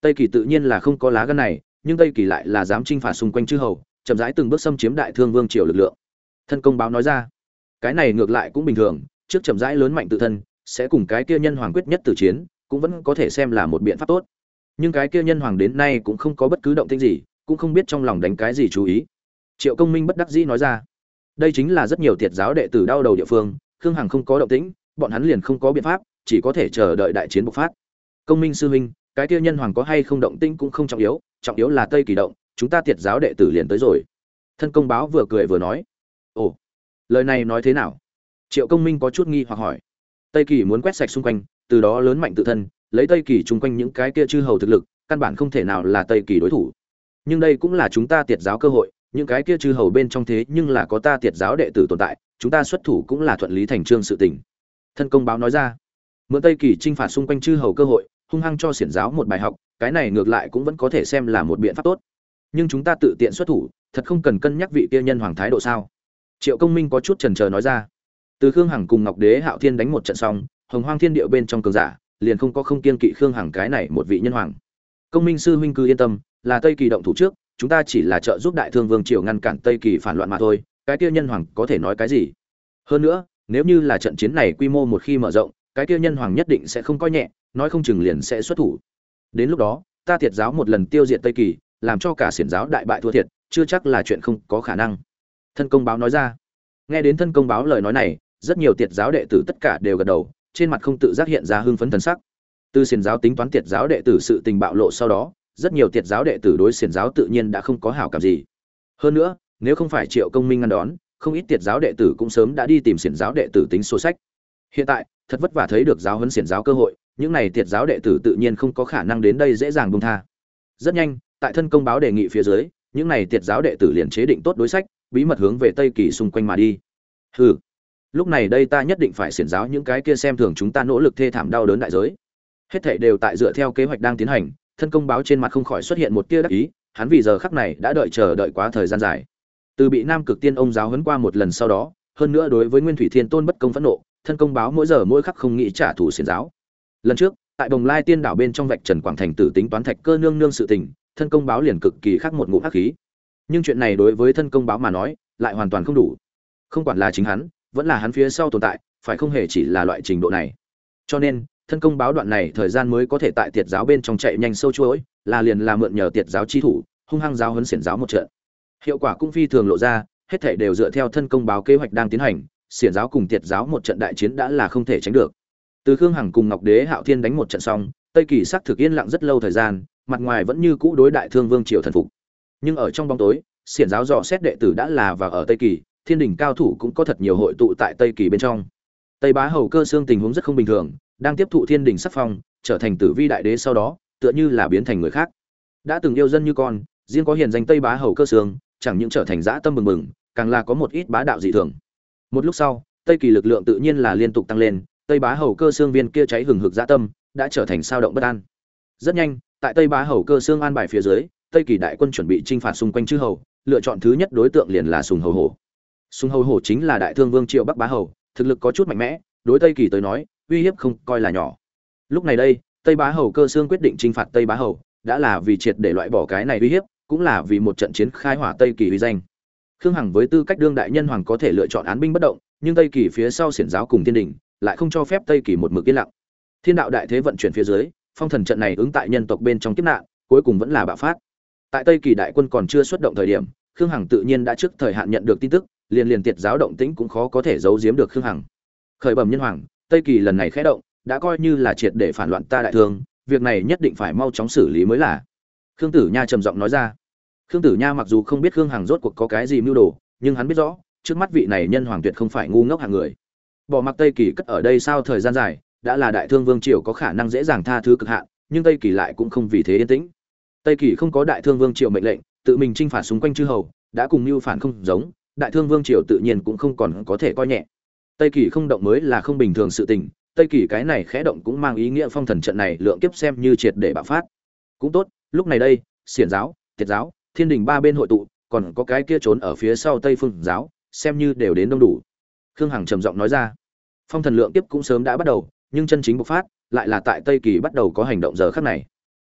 Tây kỳ tự nhiên là không có lá gân này, nhưng tây kỳ lại là dám chinh phạt xung quanh chư hầu, chậm rãi từng bước xâm chiếm đại thương vương triều lực lượng. Thân công báo nói ra. Cái này ngược lại cũng bình thường, trước chậm rãi lớn mạnh tự thân, sẽ cùng cái kia nhân hoàng quyết nhất từ chiến, cũng vẫn có thể xem là một biện pháp tốt. Nhưng cái kia nhân hoàng đến nay cũng không có bất cứ động tĩnh gì cũng không biết trong lòng đánh cái gì chú ý. Triệu công minh bất đắc dĩ nói ra, đây chính là rất nhiều tiệt giáo đệ tử đau đầu địa phương, khương hằng không có động tĩnh, bọn hắn liền không có biện pháp, chỉ có thể chờ đợi đại chiến bộc phát. Công minh sư huynh, cái kia nhân hoàng có hay không động tĩnh cũng không trọng yếu trọng yếu là tây kỳ động, chúng ta tiệt giáo đệ tử liền tới rồi. Thân công báo vừa cười vừa nói, ồ, lời này nói thế nào? Triệu công minh có chút nghi hoặc hỏi. Tây kỳ muốn quét sạch xung quanh, từ đó lớn mạnh tự thân, lấy tây kỳ chung quanh những cái kia chư hầu thực lực, căn bản không thể nào là tây kỳ đối thủ nhưng đây cũng là chúng ta tiệt giáo cơ hội, những cái kia chư hầu bên trong thế nhưng là có ta tiệt giáo đệ tử tồn tại, chúng ta xuất thủ cũng là thuận lý thành trương sự tình. Thân công báo nói ra. Mượn tây kỳ chinh phạt xung quanh chư hầu cơ hội, hung hăng cho xiển giáo một bài học, cái này ngược lại cũng vẫn có thể xem là một biện pháp tốt. Nhưng chúng ta tự tiện xuất thủ, thật không cần cân nhắc vị kia nhân hoàng thái độ sao? Triệu công minh có chút trần trờ nói ra. Từ khương hằng cùng ngọc đế hạo thiên đánh một trận xong, hồng hoang thiên điệu bên trong cường giả, liền không có không kiên kỵ khương hằng cái này một vị nhân hoàng công minh sư huynh cư yên tâm, là tây kỳ động thủ trước, chúng ta chỉ là trợ giúp đại thương vương triều ngăn cản tây kỳ phản loạn mà thôi, cái kia nhân hoàng có thể nói cái gì? Hơn nữa, nếu như là trận chiến này quy mô một khi mở rộng, cái kia nhân hoàng nhất định sẽ không coi nhẹ, nói không chừng liền sẽ xuất thủ. Đến lúc đó, ta thiệt giáo một lần tiêu diệt tây kỳ, làm cho cả xiển giáo đại bại thua thiệt, chưa chắc là chuyện không có khả năng. Thân công báo nói ra. Nghe đến thân công báo lời nói này, rất nhiều tiệt giáo đệ tử tất cả đều gật đầu, trên mặt không tự giác hiện ra hưng phấn thần sắc từ xiển giáo tính toán tiệt giáo đệ tử sự tình bạo lộ sau đó, rất nhiều tiệt giáo đệ tử đối xiển giáo tự nhiên đã không có hảo cảm gì. Hơn nữa, nếu không phải triệu công minh ngăn đón, không ít tiệt giáo đệ tử cũng sớm đã đi tìm xiển giáo đệ tử tính sổ sách. Hiện tại, thật vất vả thấy được giáo huấn xiển giáo cơ hội, những này tiệt giáo đệ tử tự nhiên không có khả năng đến đây dễ dàng buông tha. Rất nhanh, tại thân công báo đề nghị phía dưới, những này tiệt giáo đệ tử liền chế định tốt đối sách, bí mật hướng về tây kỳ xung quanh mà đi. Hừ, lúc này đây ta nhất định phải xiển giáo những cái kia xem thường chúng ta nỗ lực thê thảm đau đớn đại giới hết thảy đều tại dựa theo kế hoạch đang tiến hành, thân công báo trên mặt không khỏi xuất hiện một tia đắc ý, hắn vì giờ khắc này đã đợi chờ đợi quá thời gian dài. Từ bị nam cực tiên ông giáo huấn qua một lần sau đó, hơn nữa đối với nguyên thủy thiên tôn bất công phẫn nộ, thân công báo mỗi giờ mỗi khắc không nghĩ trả thù xiển giáo. Lần trước, tại đồng lai tiên đảo bên trong vạch trần quảng thành tử tính toán thạch cơ nương nương sự tình, thân công báo liền cực kỳ khắc một ngụ hắc khí. Nhưng chuyện này đối với thân công báo mà nói, lại hoàn toàn không đủ. Không quản là chính hắn, vẫn là hắn phía sau tồn tại, phải không hề chỉ là loại trình độ này. Cho nên thân công báo đoạn này thời gian mới có thể tại tiệt giáo bên trong chạy nhanh sâu chuỗi, là liền là mượn nhờ tiệt giáo chi thủ, hung hăng giáo huấn xiển giáo một trận. Hiệu quả cũng phi thường lộ ra, hết thảy đều dựa theo thân công báo kế hoạch đang tiến hành, xiển giáo cùng tiệt giáo một trận đại chiến đã là không thể tránh được. Từ khương hằng cùng ngọc đế, hạo thiên đánh một trận xong, tây kỳ sắc thực yên lặng rất lâu thời gian, mặt ngoài vẫn như cũ đối đại thương vương triều thần phục. Nhưng ở trong bóng tối, xiển giáo dò xét đệ tử đã là và ở tây kỳ, thiên đình cao thủ cũng có thật nhiều hội tụ tại tây kỳ bên trong. Tây bá hầu cơ xương tình huống rất không bình thường đang tiếp thụ thiên đình sắc phong, trở thành tử vi đại đế sau đó, tựa như là biến thành người khác. Đã từng yêu dân như con, riêng có hiền danh tây bá hầu cơ xương chẳng những trở thành dã tâm mừng mừng càng là có một ít bá đạo dị thường. Một lúc sau, tây kỳ lực lượng tự nhiên là liên tục tăng lên, tây bá hầu cơ xương viên kia cháy hừng hực dã tâm, đã trở thành sao động bất an. Rất nhanh, tại tây bá hầu cơ xương an bài phía dưới, tây kỳ đại quân chuẩn bị chinh phạt xung quanh chư hầu, lựa chọn thứ nhất đối tượng liền là sùng hầu hổ. Sùng hầu hổ chính là đại thương vương triệu bắc bá hầu, thực lực có chút mạnh mẽ, đối tây kỳ tới nói uy hiếp không coi là nhỏ. Lúc này đây, tây bá hầu cơ xương quyết định chinh phạt tây bá hầu, đã là vì triệt để loại bỏ cái này uy hiếp, cũng là vì một trận chiến khai hỏa tây kỳ uy danh. Khương hằng với tư cách đương đại nhân hoàng có thể lựa chọn án binh bất động, nhưng tây kỳ phía sau xiển giáo cùng thiên đình, lại không cho phép tây kỳ một mực yên lặng. Thiên đạo đại thế vận chuyển phía dưới, phong thần trận này ứng tại nhân tộc bên trong kiếp nạn, cuối cùng vẫn là bạo phát. Tại tây kỳ đại quân còn chưa xuất động thời điểm, khương hằng tự nhiên đã trước thời hạn nhận được tin tức, liền liền tiệt giáo động tĩnh cũng khó có thể giấu giếm được khương hằng. Khởi bẩm nhân hoàng tây kỳ lần này khẽ động, đã coi như là triệt để phản loạn ta đại thương, việc này nhất định phải mau chóng xử lý mới là. Khương tử nha trầm giọng nói ra. Khương tử nha mặc dù không biết khương hằng rốt cuộc có cái gì mưu đồ, nhưng hắn biết rõ, trước mắt vị này nhân hoàng tuyệt không phải ngu ngốc hạng người. Bỏ mặc tây kỳ cất ở đây sao thời gian dài, đã là đại thương vương triều có khả năng dễ dàng tha thứ cực hạn, nhưng tây kỳ lại cũng không vì thế yên tĩnh. Tây kỳ không có đại thương vương triều mệnh lệnh, tự mình chinh phạt xung quanh chư hầu, đã cùng mưu phản không giống, đại thương vương triều tự nhiên cũng không còn có thể coi nhẹ tây kỳ không động mới là không bình thường sự tình, tây kỳ cái này khẽ động cũng mang ý nghĩa phong thần trận này lượng kiếp xem như triệt để bạo phát. Cũng tốt, lúc này đây, xiển giáo tiệt giáo, thiên đình ba bên hội tụ, còn có cái kia trốn ở phía sau tây phương giáo, xem như đều đến đông đủ. Khương hằng trầm giọng nói ra, phong thần lượng kiếp cũng sớm đã bắt đầu, nhưng chân chính bộc phát lại là tại tây kỳ bắt đầu có hành động giờ khắc này.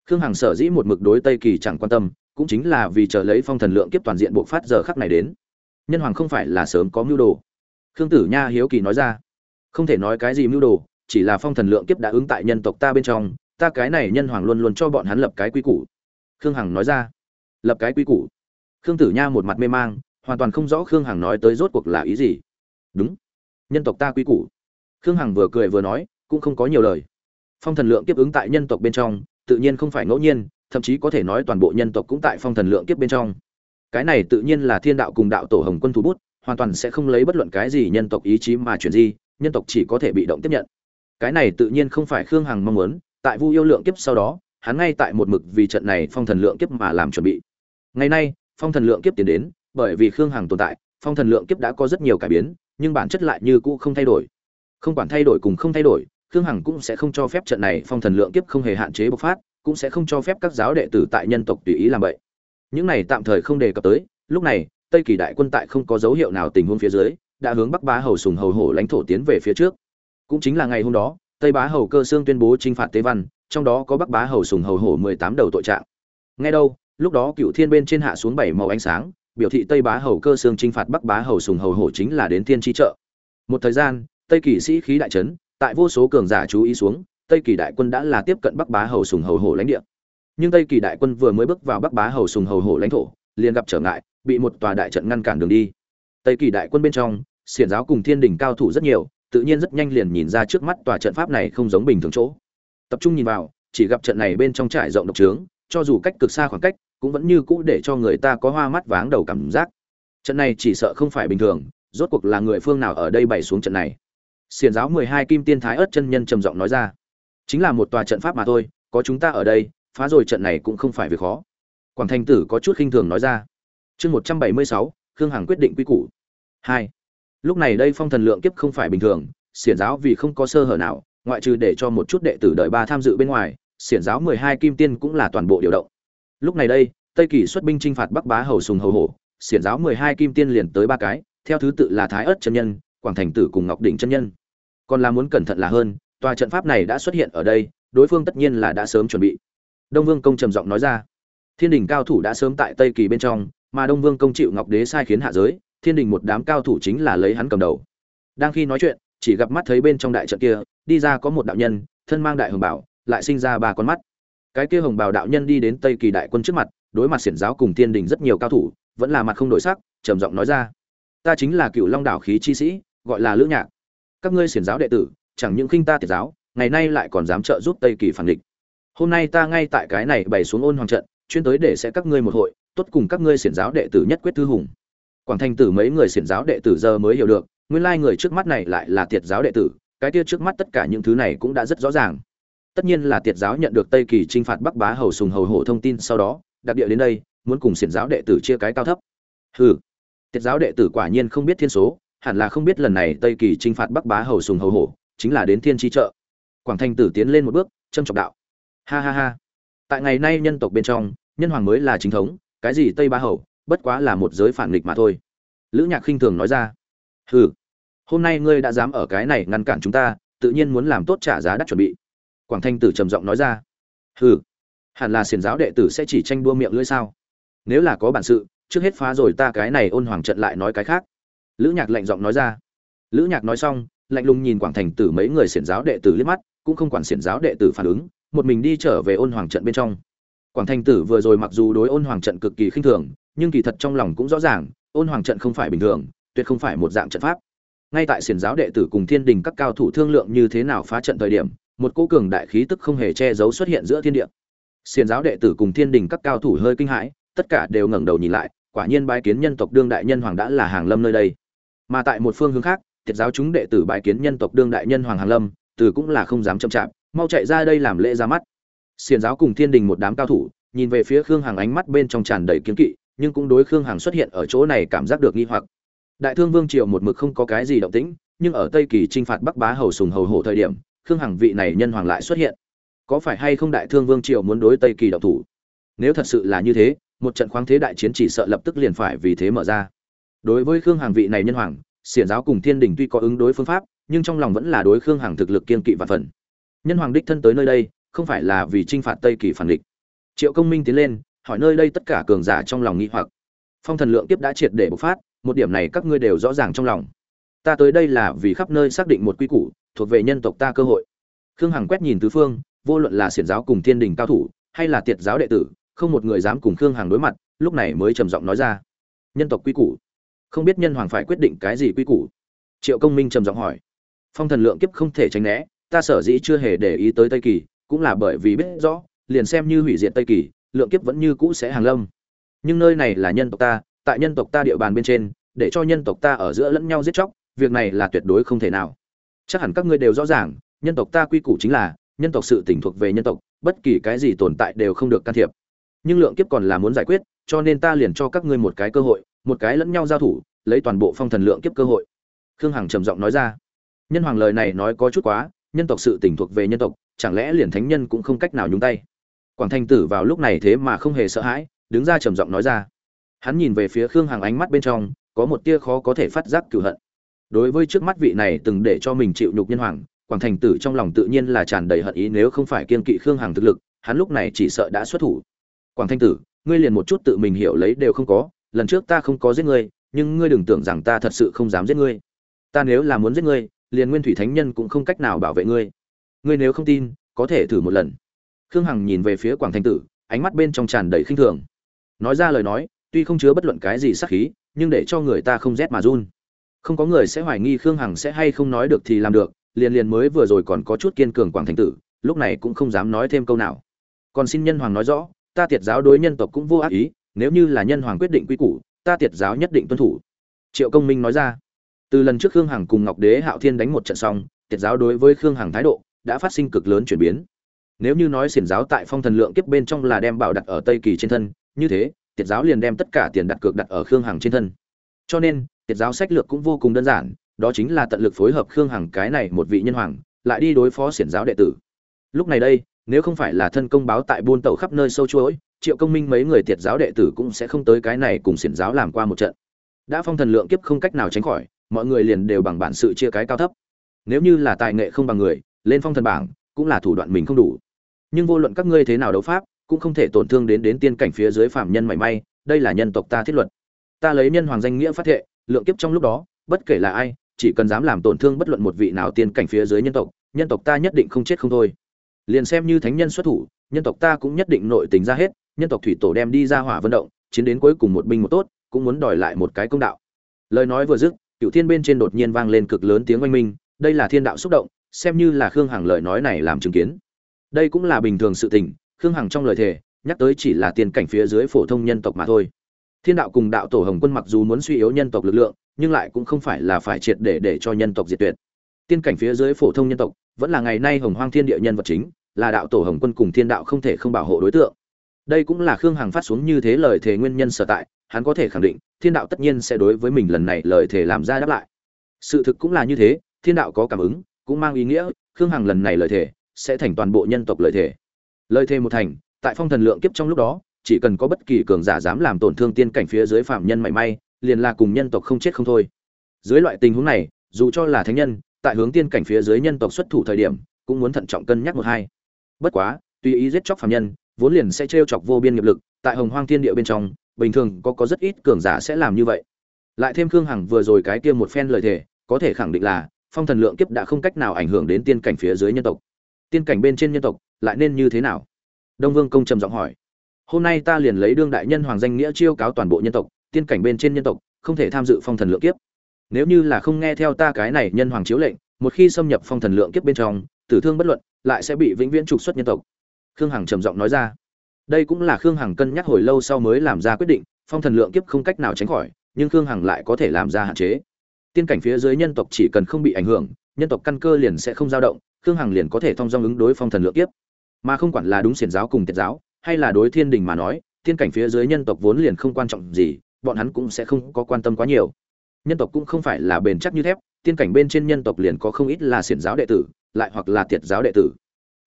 Khương hằng sở dĩ một mực đối tây kỳ chẳng quan tâm, cũng chính là vì chờ lấy phong thần lượng kiếp toàn diện bộc phát giờ khắc này đến. Nhân hoàng không phải là sớm có mưu đồ khương tử nha hiếu kỳ nói ra, không thể nói cái gì mưu đồ, chỉ là phong thần lượng kiếp đã ứng tại nhân tộc ta bên trong, ta cái này nhân hoàng luôn luôn cho bọn hắn lập cái quy củ. Khương hằng nói ra, lập cái quy củ? Khương tử nha một mặt mê mang, hoàn toàn không rõ khương hằng nói tới rốt cuộc là ý gì. Đúng, nhân tộc ta quy củ. Khương hằng vừa cười vừa nói, cũng không có nhiều lời. Phong thần lượng kiếp ứng tại nhân tộc bên trong, tự nhiên không phải ngẫu nhiên, thậm chí có thể nói toàn bộ nhân tộc cũng tại phong thần lượng kiếp bên trong. Cái này tự nhiên là thiên đạo cùng đạo tổ hồng quân thủ bút hoàn toàn sẽ không lấy bất luận cái gì nhân tộc ý chí mà chuyển di, nhân tộc chỉ có thể bị động tiếp nhận. Cái này tự nhiên không phải khương hằng mong muốn, tại vu yêu lượng kiếp sau đó, hắn ngay tại một mực vì trận này phong thần lượng kiếp mà làm chuẩn bị. Ngày nay, phong thần lượng kiếp tiến đến, bởi vì khương hằng tồn tại, phong thần lượng kiếp đã có rất nhiều cải biến, nhưng bản chất lại như cũ không thay đổi. Không quản thay đổi cùng không thay đổi, khương hằng cũng sẽ không cho phép trận này phong thần lượng kiếp không hề hạn chế bộc phát, cũng sẽ không cho phép các giáo đệ tử tại nhân tộc tùy ý làm vậy. Những này tạm thời không đề cập tới, lúc này tây kỳ đại quân tại không có dấu hiệu nào tình huống phía dưới, đã hướng bắc bá hầu sùng hầu hổ lãnh thổ tiến về phía trước. Cũng chính là ngày hôm đó, tây bá hầu cơ xương tuyên bố trinh phạt tế văn, trong đó có bắc bá hầu sùng hầu hổ mười tám đầu tội trạng. Nghe đâu, lúc đó cửu thiên bên trên hạ xuống bảy màu ánh sáng, biểu thị tây bá hầu cơ xương trinh phạt bắc bá hầu sùng hầu hổ chính là đến thiên tri trợ một thời gian, tây kỳ sĩ khí đại trấn tại vô số cường giả chú ý xuống, tây kỳ đại quân đã là tiếp cận bắc bá hầu sùng hầu hổ lãnh địa. Nhưng tây kỳ đại quân vừa mới bước vào bắc bá hầu sùng hầu hổ lãnh thổ liền gặp trở ngại, bị một tòa đại trận ngăn cản đường đi. Tây kỳ đại quân bên trong, xiển giáo cùng thiên đình cao thủ rất nhiều, tự nhiên rất nhanh liền nhìn ra trước mắt tòa trận pháp này không giống bình thường chỗ. Tập trung nhìn vào, chỉ gặp trận này bên trong trải rộng độc trướng, cho dù cách cực xa khoảng cách, cũng vẫn như cũ để cho người ta có hoa mắt váng đầu cảm giác. Trận này chỉ sợ không phải bình thường, rốt cuộc là người phương nào ở đây bày xuống trận này? Xiển giáo mười hai kim tiên thái ớt chân nhân trầm giọng nói ra. Chính là một tòa trận pháp mà thôi, có chúng ta ở đây, phá rồi trận này cũng không phải việc khó quảng thành tử có chút khinh thường nói ra. Chương một trăm bảy mươi sáu, khương hằng quyết định quy củ. Hai. Lúc này đây phong thần lượng kiếp không phải bình thường, xiển giáo vì không có sơ hở nào, ngoại trừ để cho một chút đệ tử đợi ba tham dự bên ngoài, xiển giáo mười hai kim tiên cũng là toàn bộ điều động. Lúc này đây, tây kỳ xuất binh chinh phạt bắc bá hầu sùng hầu hổ, xiển giáo mười hai kim tiên liền tới ba cái, theo thứ tự là thái Ức chân nhân, quảng thành tử cùng ngọc đỉnh chân nhân. Còn là muốn cẩn thận là hơn, tòa trận pháp này đã xuất hiện ở đây, đối phương tất nhiên là đã sớm chuẩn bị. Đông vương công trầm giọng nói ra thiên đình cao thủ đã sớm tại tây kỳ bên trong, mà đông vương công chịu ngọc đế sai khiến hạ giới, thiên đình một đám cao thủ chính là lấy hắn cầm đầu. Đang khi nói chuyện, chỉ gặp mắt thấy bên trong đại trận kia, đi ra có một đạo nhân, thân mang đại hồng bảo, lại sinh ra ba con mắt. Cái kia hồng bảo đạo nhân đi đến tây kỳ đại quân trước mặt, đối mặt xiển giáo cùng thiên đình rất nhiều cao thủ, vẫn là mặt không đổi sắc, trầm giọng nói ra. Ta chính là cựu long đảo khí chi sĩ, gọi là lữ nhạc. Các ngươi xiển giáo đệ tử, chẳng những khinh ta tiệt giáo, ngày nay lại còn dám trợ giúp tây kỳ phản địch. Hôm nay ta ngay tại cái này bày xuống ôn hoàng trận chuyên tới để sẽ các ngươi một hội, tốt cùng các ngươi xiển giáo đệ tử nhất quyết thư hùng. Quảng thành tử mấy người xiển giáo đệ tử giờ mới hiểu được, nguyên lai người trước mắt này lại là tiệt giáo đệ tử, cái kia trước mắt tất cả những thứ này cũng đã rất rõ ràng. Tất nhiên là tiệt giáo nhận được tây kỳ t r i n h phạt bắc bá hầu sùng hầu hổ thông tin sau đó, đặc địa đến đây, muốn cùng xiển giáo đệ tử chia cái cao thấp. Hừ, tiệt giáo đệ tử quả nhiên không biết thiên số, hẳn là không biết lần này tây kỳ t r i n h phạt bắc bá hầu sùng hầu hổ, chính là đến thiên tri trợ quảng thanh tử tiến lên một bước trâm trọng đạo. Ha ha ha. Tại ngày nay nhân tộc bên trong nhân hoàng mới là chính thống, cái gì tây ba hầu, bất quá là một giới phản nghịch mà thôi. Lữ nhạc khinh thường nói ra. Hừ, hôm nay ngươi đã dám ở cái này ngăn cản chúng ta, tự nhiên muốn làm tốt trả giá đắt chuẩn bị. Quảng thanh tử trầm giọng nói ra. Hừ, hẳn là xiền giáo đệ tử sẽ chỉ tranh đua miệng lưỡi sao? Nếu là có bản sự, trước hết phá rồi ta cái này ôn hoàng trận lại nói cái khác. Lữ nhạc lạnh giọng nói ra. Lữ nhạc nói xong, lạnh lùng nhìn quảng thành tử mấy người xiển giáo đệ tử liếc mắt, cũng không quản xiển giáo đệ tử phản ứng, một mình đi trở về ôn hoàng trận bên trong quảng thành tử vừa rồi mặc dù đối ôn hoàng trận cực kỳ khinh thường, nhưng kỳ thật trong lòng cũng rõ ràng, ôn hoàng trận không phải bình thường, tuyệt không phải một dạng trận pháp. Ngay tại xiển giáo đệ tử cùng thiên đình các cao thủ thương lượng như thế nào phá trận thời điểm, một cỗ cường đại khí tức không hề che giấu xuất hiện giữa thiên địa. Xiển giáo đệ tử cùng thiên đình các cao thủ hơi kinh hãi, tất cả đều ngẩng đầu nhìn lại, quả nhiên bái kiến nhân tộc đương đại nhân hoàng đã là hàng lâm nơi đây. Mà tại một phương hướng khác thiệt giáo chúng đệ tử bái kiến nhân tộc đương đại nhân hoàng hàng lâm, từ cũng là không dám chậm chạp, mau chạy ra đây làm lễ ra mắt xiền giáo cùng thiên đình một đám cao thủ, nhìn về phía khương hằng ánh mắt bên trong tràn đầy kiếm kỵ, nhưng cũng đối khương hằng xuất hiện ở chỗ này cảm giác được nghi hoặc. Đại thương vương triều một mực không có cái gì động tĩnh, nhưng ở tây kỳ t r i n h phạt bắc bá hầu sùng hầu hổ thời điểm, khương hằng vị này nhân hoàng lại xuất hiện. Có phải hay không đại thương vương triều muốn đối tây kỳ động thủ? Nếu thật sự là như thế, một trận khoáng thế đại chiến chỉ sợ lập tức liền phải vì thế mở ra. Đối với khương Hằng vị này nhân hoàng, xiển giáo cùng thiên đình tuy có ứng đối phương pháp, nhưng trong lòng vẫn là đối khương Hằng thực lực kiên kỵ và phần. Nhân hoàng đích thân tới nơi đây không phải là vì chinh phạt tây kỳ phản địch. Triệu công minh tiến lên, hỏi nơi đây tất cả cường giả trong lòng nghĩ hoặc. Phong thần lượng tiếp đã triệt để bộc phát, một điểm này các ngươi đều rõ ràng trong lòng. Ta tới đây là vì khắp nơi xác định một quy củ, thuộc về nhân tộc ta cơ hội. Khương hằng quét nhìn tứ phương, vô luận là xiển giáo cùng thiên đình cao thủ, hay là tiệt giáo đệ tử, không một người dám cùng khương hằng đối mặt, lúc này mới trầm giọng nói ra. Nhân tộc quy củ. Không biết nhân hoàng phải quyết định cái gì quy củ? Triệu công minh trầm giọng hỏi. Phong thần lượng kiếp không thể tránh né, ta sở dĩ chưa hề để ý tới tây kỳ cũng là bởi vì biết rõ, liền xem như hủy diệt tây kỳ, lượng kiếp vẫn như cũ sẽ hàng lâm. Nhưng nơi này là nhân tộc ta, tại nhân tộc ta địa bàn bên trên, để cho nhân tộc ta ở giữa lẫn nhau giết chóc, việc này là tuyệt đối không thể nào. Chắc hẳn các ngươi đều rõ ràng, nhân tộc ta quy củ chính là, nhân tộc sự tỉnh thuộc về nhân tộc, bất kỳ cái gì tồn tại đều không được can thiệp. Nhưng lượng kiếp còn là muốn giải quyết, cho nên ta liền cho các ngươi một cái cơ hội, một cái lẫn nhau giao thủ, lấy toàn bộ phong thần lượng kiếp cơ hội. Khương hằng trầm giọng nói ra. Nhân hoàng lời này nói có chút quá nhân tộc sự tỉnh thuộc về nhân tộc, chẳng lẽ liền thánh nhân cũng không cách nào nhúng tay? Quảng thanh tử vào lúc này thế mà không hề sợ hãi, đứng ra trầm giọng nói ra. Hắn nhìn về phía khương hằng ánh mắt bên trong, có một tia khó có thể phát giác cửu hận. Đối với trước mắt vị này từng để cho mình chịu nhục nhân hoàng, quảng thành tử trong lòng tự nhiên là tràn đầy hận ý nếu không phải kiên kỵ khương hằng thực lực, hắn lúc này chỉ sợ đã xuất thủ. Quảng thanh tử, ngươi liền một chút tự mình hiểu lấy đều không có, lần trước ta không có giết ngươi, nhưng ngươi đừng tưởng rằng ta thật sự không dám giết ngươi. Ta nếu là muốn giết ngươi liền nguyên thủy thánh nhân cũng không cách nào bảo vệ ngươi. Ngươi nếu không tin, có thể thử một lần. Khương hằng nhìn về phía quảng thanh tử, ánh mắt bên trong tràn đầy khinh thường. Nói ra lời nói, tuy không chứa bất luận cái gì sắc khí, nhưng để cho người ta không rét mà run. Không có người sẽ hoài nghi khương hằng sẽ hay không nói được thì làm được, liền liền mới vừa rồi còn có chút kiên cường quảng thanh tử, lúc này cũng không dám nói thêm câu nào. Còn xin nhân hoàng nói rõ, ta tiệt giáo đối nhân tộc cũng vô ác ý, nếu như là nhân hoàng quyết định quy củ, ta tiệt giáo nhất định tuân thủ. Triệu công minh nói ra từ lần trước khương hằng cùng ngọc đế hạo thiên đánh một trận xong, tiệt giáo đối với khương hằng thái độ đã phát sinh cực lớn chuyển biến. Nếu như nói xiển giáo tại phong thần lượng kiếp bên trong là đem bảo đặt ở tây kỳ trên thân, như thế, tiệt giáo liền đem tất cả tiền đặt cược đặt ở khương hằng trên thân. Cho nên, tiệt giáo sách lược cũng vô cùng đơn giản, đó chính là tận lực phối hợp khương hằng cái này một vị nhân hoàng, lại đi đối phó xiển giáo đệ tử. Lúc này đây, nếu không phải là thân công báo tại buôn tàu khắp nơi sâu chuỗi, triệu công minh mấy người tiệt giáo đệ tử cũng sẽ không tới cái này cùng xiển giáo làm qua một trận. Đã phong thần lượng kiếp không cách nào tránh khỏi mọi người liền đều bằng bản sự chia cái cao thấp. Nếu như là tài nghệ không bằng người, lên phong thần bảng cũng là thủ đoạn mình không đủ. Nhưng vô luận các ngươi thế nào đấu pháp, cũng không thể tổn thương đến đến tiên cảnh phía dưới phạm nhân mảy may, đây là nhân tộc ta thiết luật. Ta lấy nhân hoàng danh nghĩa phát thệ, lượng kiếp trong lúc đó, bất kể là ai, chỉ cần dám làm tổn thương bất luận một vị nào tiên cảnh phía dưới nhân tộc nhân tộc ta nhất định không chết không thôi. Liền xem như thánh nhân xuất thủ, nhân tộc ta cũng nhất định nội tình ra hết, nhân tộc thủy tổ đem đi ra hỏa vận động, chiến đến cuối cùng một binh một tốt, cũng muốn đòi lại một cái công đạo. Lời nói vừa dứt cựu thiên bên trên đột nhiên vang lên cực lớn tiếng oanh minh, đây là thiên đạo xúc động, xem như là khương hằng lời nói này làm chứng kiến. Đây cũng là bình thường sự tình, khương hằng trong lời thề, nhắc tới chỉ là tiền cảnh phía dưới phổ thông nhân tộc mà thôi. Thiên đạo cùng đạo tổ hồng quân mặc dù muốn suy yếu nhân tộc lực lượng, nhưng lại cũng không phải là phải triệt để để cho nhân tộc diệt tuyệt. Tiên cảnh phía dưới phổ thông nhân tộc, vẫn là ngày nay hồng hoang thiên địa nhân vật chính, là đạo tổ hồng quân cùng thiên đạo không thể không bảo hộ đối tượng đây cũng là khương hằng phát xuống như thế lời thề nguyên nhân sở tại, hắn có thể khẳng định, thiên đạo tất nhiên sẽ đối với mình lần này lời thề làm ra đáp lại. Sự thực cũng là như thế, thiên đạo có cảm ứng, cũng mang ý nghĩa, khương hằng lần này lời thề, sẽ thành toàn bộ nhân tộc lời thề. Lời thề một thành, tại phong thần lượng kiếp trong lúc đó, chỉ cần có bất kỳ cường giả dám làm tổn thương tiên cảnh phía dưới phạm nhân mảy may, liền là cùng nhân tộc không chết không thôi. Dưới loại tình huống này, dù cho là thánh nhân, tại hướng tiên cảnh phía dưới nhân tộc xuất thủ thời điểm, cũng muốn thận trọng cân nhắc một hai. Bất quá, tùy ý giết chóc phạm nhân vốn liền sẽ trêu chọc vô biên nghiệp lực, tại hồng hoang thiên địa bên trong, bình thường có có rất ít cường giả sẽ làm như vậy. Lại thêm khương hằng vừa rồi cái kia một phen lời thề, có thể khẳng định là, phong thần lượng kiếp đã không cách nào ảnh hưởng đến tiên cảnh phía dưới nhân tộc. Tiên cảnh bên trên nhân tộc, lại nên như thế nào? Đông vương công trầm giọng hỏi. Hôm nay ta liền lấy đương đại nhân hoàng danh nghĩa chiêu cáo toàn bộ nhân tộc, tiên cảnh bên trên nhân tộc, không thể tham dự phong thần lượng kiếp. Nếu như là không nghe theo ta cái này nhân hoàng chiếu lệnh, một khi xâm nhập phong thần lượng kiếp bên trong, tử thương bất luận, lại sẽ bị vĩnh viễn trục xuất nhân tộc khương hằng trầm giọng nói ra. Đây cũng là khương hằng cân nhắc hồi lâu sau mới làm ra quyết định, phong thần lượng kiếp không cách nào tránh khỏi, nhưng khương hằng lại có thể làm ra hạn chế. Tiên cảnh phía dưới nhân tộc chỉ cần không bị ảnh hưởng, nhân tộc căn cơ liền sẽ không dao động, khương hằng liền có thể thông dong ứng đối phong thần lượng kiếp. Mà không quản là đúng xiển giáo cùng tiệt giáo, hay là đối thiên đình mà nói, tiên cảnh phía dưới nhân tộc vốn liền không quan trọng gì, bọn hắn cũng sẽ không có quan tâm quá nhiều. Nhân tộc cũng không phải là bền chắc như thép, tiên cảnh bên trên nhân tộc liền có không ít là xiển giáo đệ tử, lại hoặc là tiệt giáo đệ tử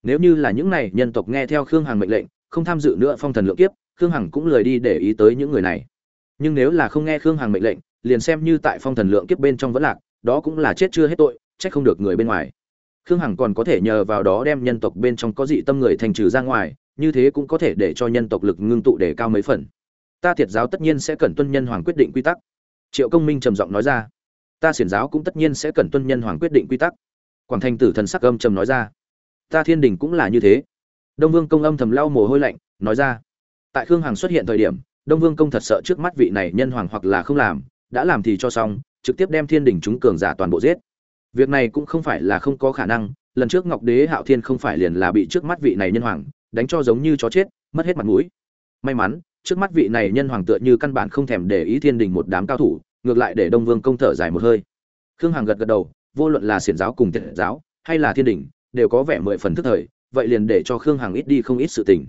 nếu như là những này, nhân tộc nghe theo khương hằng mệnh lệnh, không tham dự nữa phong thần lượng kiếp, khương hằng cũng lời đi để ý tới những người này. Nhưng nếu là không nghe khương hằng mệnh lệnh, liền xem như tại phong thần lượng kiếp bên trong vẫn lạc, đó cũng là chết chưa hết tội, trách không được người bên ngoài. Khương hằng còn có thể nhờ vào đó đem nhân tộc bên trong có dị tâm người thành trừ ra ngoài, như thế cũng có thể để cho nhân tộc lực ngưng tụ để cao mấy phần. Ta thiệt giáo tất nhiên sẽ cần tuân nhân hoàng quyết định quy tắc. Triệu công minh trầm giọng nói ra. Ta xiển giáo cũng tất nhiên sẽ cần tuân nhân hoàng quyết định quy tắc. Quảng thanh tử thần sắc âm trầm nói ra ta thiên đình cũng là như thế. Đông vương công âm thầm lau mồ hôi lạnh, nói ra. Tại khương hằng xuất hiện thời điểm, đông vương công thật sợ trước mắt vị này nhân hoàng hoặc là không làm, đã làm thì cho xong, trực tiếp đem thiên đình chúng cường giả toàn bộ giết. Việc này cũng không phải là không có khả năng, lần trước ngọc đế hạo thiên không phải liền là bị trước mắt vị này nhân hoàng đánh cho giống như chó chết, mất hết mặt mũi. May mắn, trước mắt vị này nhân hoàng tựa như căn bản không thèm để ý thiên đình một đám cao thủ, ngược lại để đông vương công thở dài một hơi. Khương hằng gật gật đầu, vô luận là xiển giáo cùng thiện giáo, hay là thiên đình đều có vẻ mười phần thức thời, vậy liền để cho khương hằng ít đi không ít sự tình.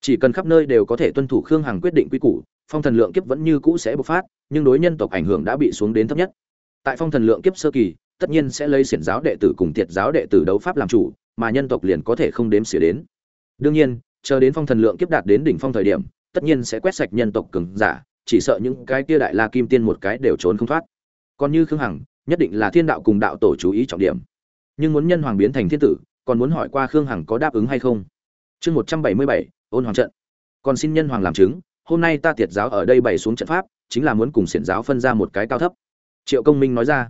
Chỉ cần khắp nơi đều có thể tuân thủ khương hằng quyết định quy củ, phong thần lượng kiếp vẫn như cũ sẽ bộc phát, nhưng đối nhân tộc ảnh hưởng đã bị xuống đến thấp nhất. Tại phong thần lượng kiếp sơ kỳ, tất nhiên sẽ lấy xiển giáo đệ tử cùng tiệt giáo đệ tử đấu pháp làm chủ, mà nhân tộc liền có thể không đếm xỉa đến. Đương nhiên, chờ đến phong thần lượng kiếp đạt đến đỉnh phong thời điểm, tất nhiên sẽ quét sạch nhân tộc cường giả, chỉ sợ những cái kia đại la kim tiên một cái đều trốn không thoát. Còn như khương hằng, nhất định là thiên đạo cùng đạo tổ chú ý trọng điểm nhưng muốn nhân hoàng biến thành thiên tử, còn muốn hỏi qua khương hằng có đáp ứng hay không? Chương một trăm bảy mươi bảy, ôn hoàng trận. Còn xin nhân hoàng làm chứng, hôm nay ta tiệt giáo ở đây bày xuống trận pháp, chính là muốn cùng xiển giáo phân ra một cái cao thấp. Triệu công minh nói ra.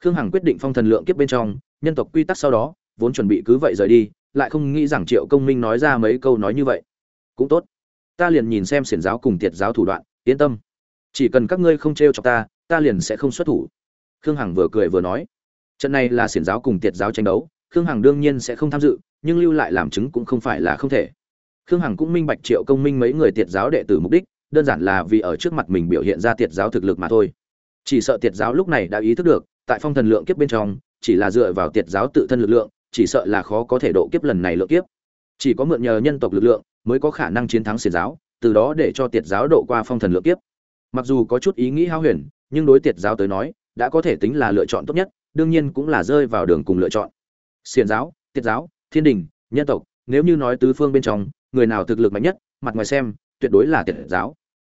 Khương hằng quyết định phong thần lượng kiếp bên trong, nhân tộc quy tắc sau đó, vốn chuẩn bị cứ vậy rời đi, lại không nghĩ rằng triệu công minh nói ra mấy câu nói như vậy. Cũng tốt. Ta liền nhìn xem xiển giáo cùng tiệt giáo thủ đoạn, yên tâm. Chỉ cần các ngươi không t r e o chọc ta ta liền sẽ không xuất thủ. Khương hằng vừa cười vừa nói trận này là xiển giáo cùng tiệt giáo tranh đấu, khương hằng đương nhiên sẽ không tham dự, nhưng lưu lại làm chứng cũng không phải là không thể. Khương hằng cũng minh bạch triệu công minh mấy người tiệt giáo đệ tử mục đích, đơn giản là vì ở trước mặt mình biểu hiện ra tiệt giáo thực lực mà thôi. Chỉ sợ tiệt giáo lúc này đã ý thức được, tại phong thần lượng kiếp bên trong, chỉ là dựa vào tiệt giáo tự thân lực lượng, chỉ sợ là khó có thể độ kiếp lần này lượng kiếp. Chỉ có mượn nhờ nhân tộc lực lượng, mới có khả năng chiến thắng xiển giáo, từ đó để cho tiệt giáo độ qua phong thần lượng kiếp. Mặc dù có chút ý nghĩ hao huyền, nhưng đối tiệt giáo tới nói, đã có thể tính là lựa chọn tốt nhất đương nhiên cũng là rơi vào đường cùng lựa chọn. Xiển giáo tiệt giáo, thiên đình, nhân tộc, nếu như nói tứ phương bên trong, người nào thực lực mạnh nhất, mặt ngoài xem, tuyệt đối là tiệt giáo.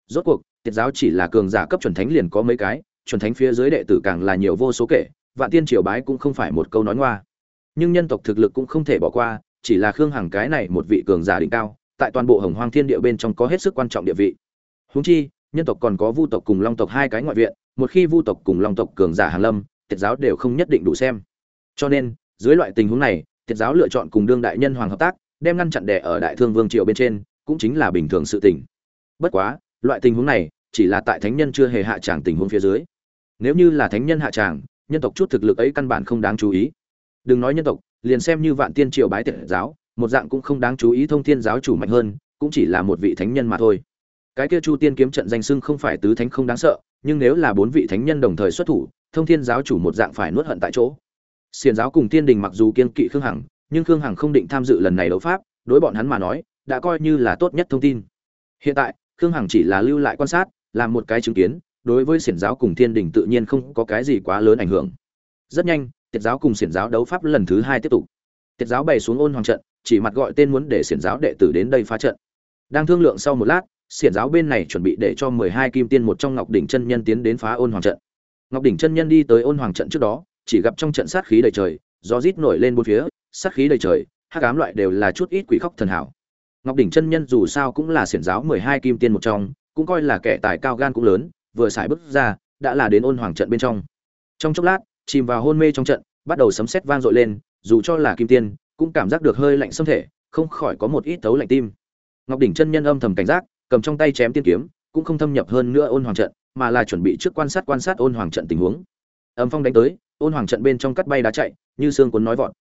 Rốt cuộc tiệt giáo chỉ là cường giả cấp chuẩn thánh liền có mấy cái, chuẩn thánh phía dưới đệ tử càng là nhiều vô số kể, vạn tiên triều bái cũng không phải một câu nói ngoa. Nhưng nhân tộc thực lực cũng không thể bỏ qua, chỉ là khương hằng cái này một vị cường giả đỉnh cao, tại toàn bộ hồng hoang thiên địa bên trong có hết sức quan trọng địa vị. Húng chi, nhân tộc còn có vu tộc cùng long tộc hai cái ngoại viện, một khi vu tộc cùng long tộc cường giả hàn lâm tiệt giáo đều không nhất định đủ xem. Cho nên, dưới loại tình huống này, tiệt giáo lựa chọn cùng đương đại nhân hoàng hợp tác, đem ngăn chặn đẻ ở đại thương vương triều bên trên, cũng chính là bình thường sự tình. Bất quá, loại tình huống này, chỉ là tại thánh nhân chưa hề hạ tràng tình huống phía dưới. Nếu như là thánh nhân hạ tràng, nhân tộc chút thực lực ấy căn bản không đáng chú ý. Đừng nói nhân tộc, liền xem như vạn tiên triều bái tiệt giáo, một dạng cũng không đáng chú ý thông thiên giáo chủ mạnh hơn, cũng chỉ là một vị thánh nhân mà thôi. Cái kia chu tiên kiếm trận danh sưng không phải tứ thánh không đáng sợ, nhưng nếu là bốn vị thánh nhân đồng thời xuất thủ thông thiên giáo chủ một dạng phải nuốt hận tại chỗ. Xiền giáo cùng tiên đình mặc dù kiên kỵ khương hằng, nhưng khương hằng không định tham dự lần này đấu pháp, đối bọn hắn mà nói, đã coi như là tốt nhất thông tin. Hiện tại, khương hằng chỉ là lưu lại quan sát, làm một cái chứng kiến, đối với xiển giáo cùng thiên đình tự nhiên không có cái gì quá lớn ảnh hưởng. Rất nhanh tiết giáo cùng xiển giáo đấu pháp lần thứ hai tiếp tục. Tiết giáo bày xuống ôn hoàng trận, chỉ mặt gọi tên muốn để xiển giáo đệ tử đến đây phá trận. Đang thương lượng sau một lát, xiển giáo bên này chuẩn bị để cho mười hai kim tiên một trong ngọc đỉnh chân nhân tiến đến phá ôn hoàng trận ngọc đỉnh chân nhân đi tới ôn hoàng trận trước đó, chỉ gặp trong trận sát khí đầy trời, gió rít nổi lên bốn phía, sát khí đầy trời, hắc ám loại đều là chút ít quỷ khóc thần hảo. Ngọc đỉnh chân nhân dù sao cũng là xiển giáo mười hai kim tiên một trong, cũng coi là kẻ tài cao gan cũng lớn, vừa xài bước ra, đã là đến ôn hoàng trận bên trong. Trong chốc lát, chìm vào hôn mê trong trận, bắt đầu sấm sét vang dội lên, dù cho là kim tiên, cũng cảm giác được hơi lạnh xâm thể, không khỏi có một ít tấu lạnh tim. Ngọc đỉnh chân nhân âm thầm cảnh giác, cầm trong tay chém tiên kiếm, cũng không thâm nhập hơn nữa ôn hoàng trận mà là chuẩn bị trước quan sát quan sát ôn hoàng trận tình huống. Âm phong đánh tới, ôn hoàng trận bên trong cắt bay đá chạy, như xương cuốn nói vọt.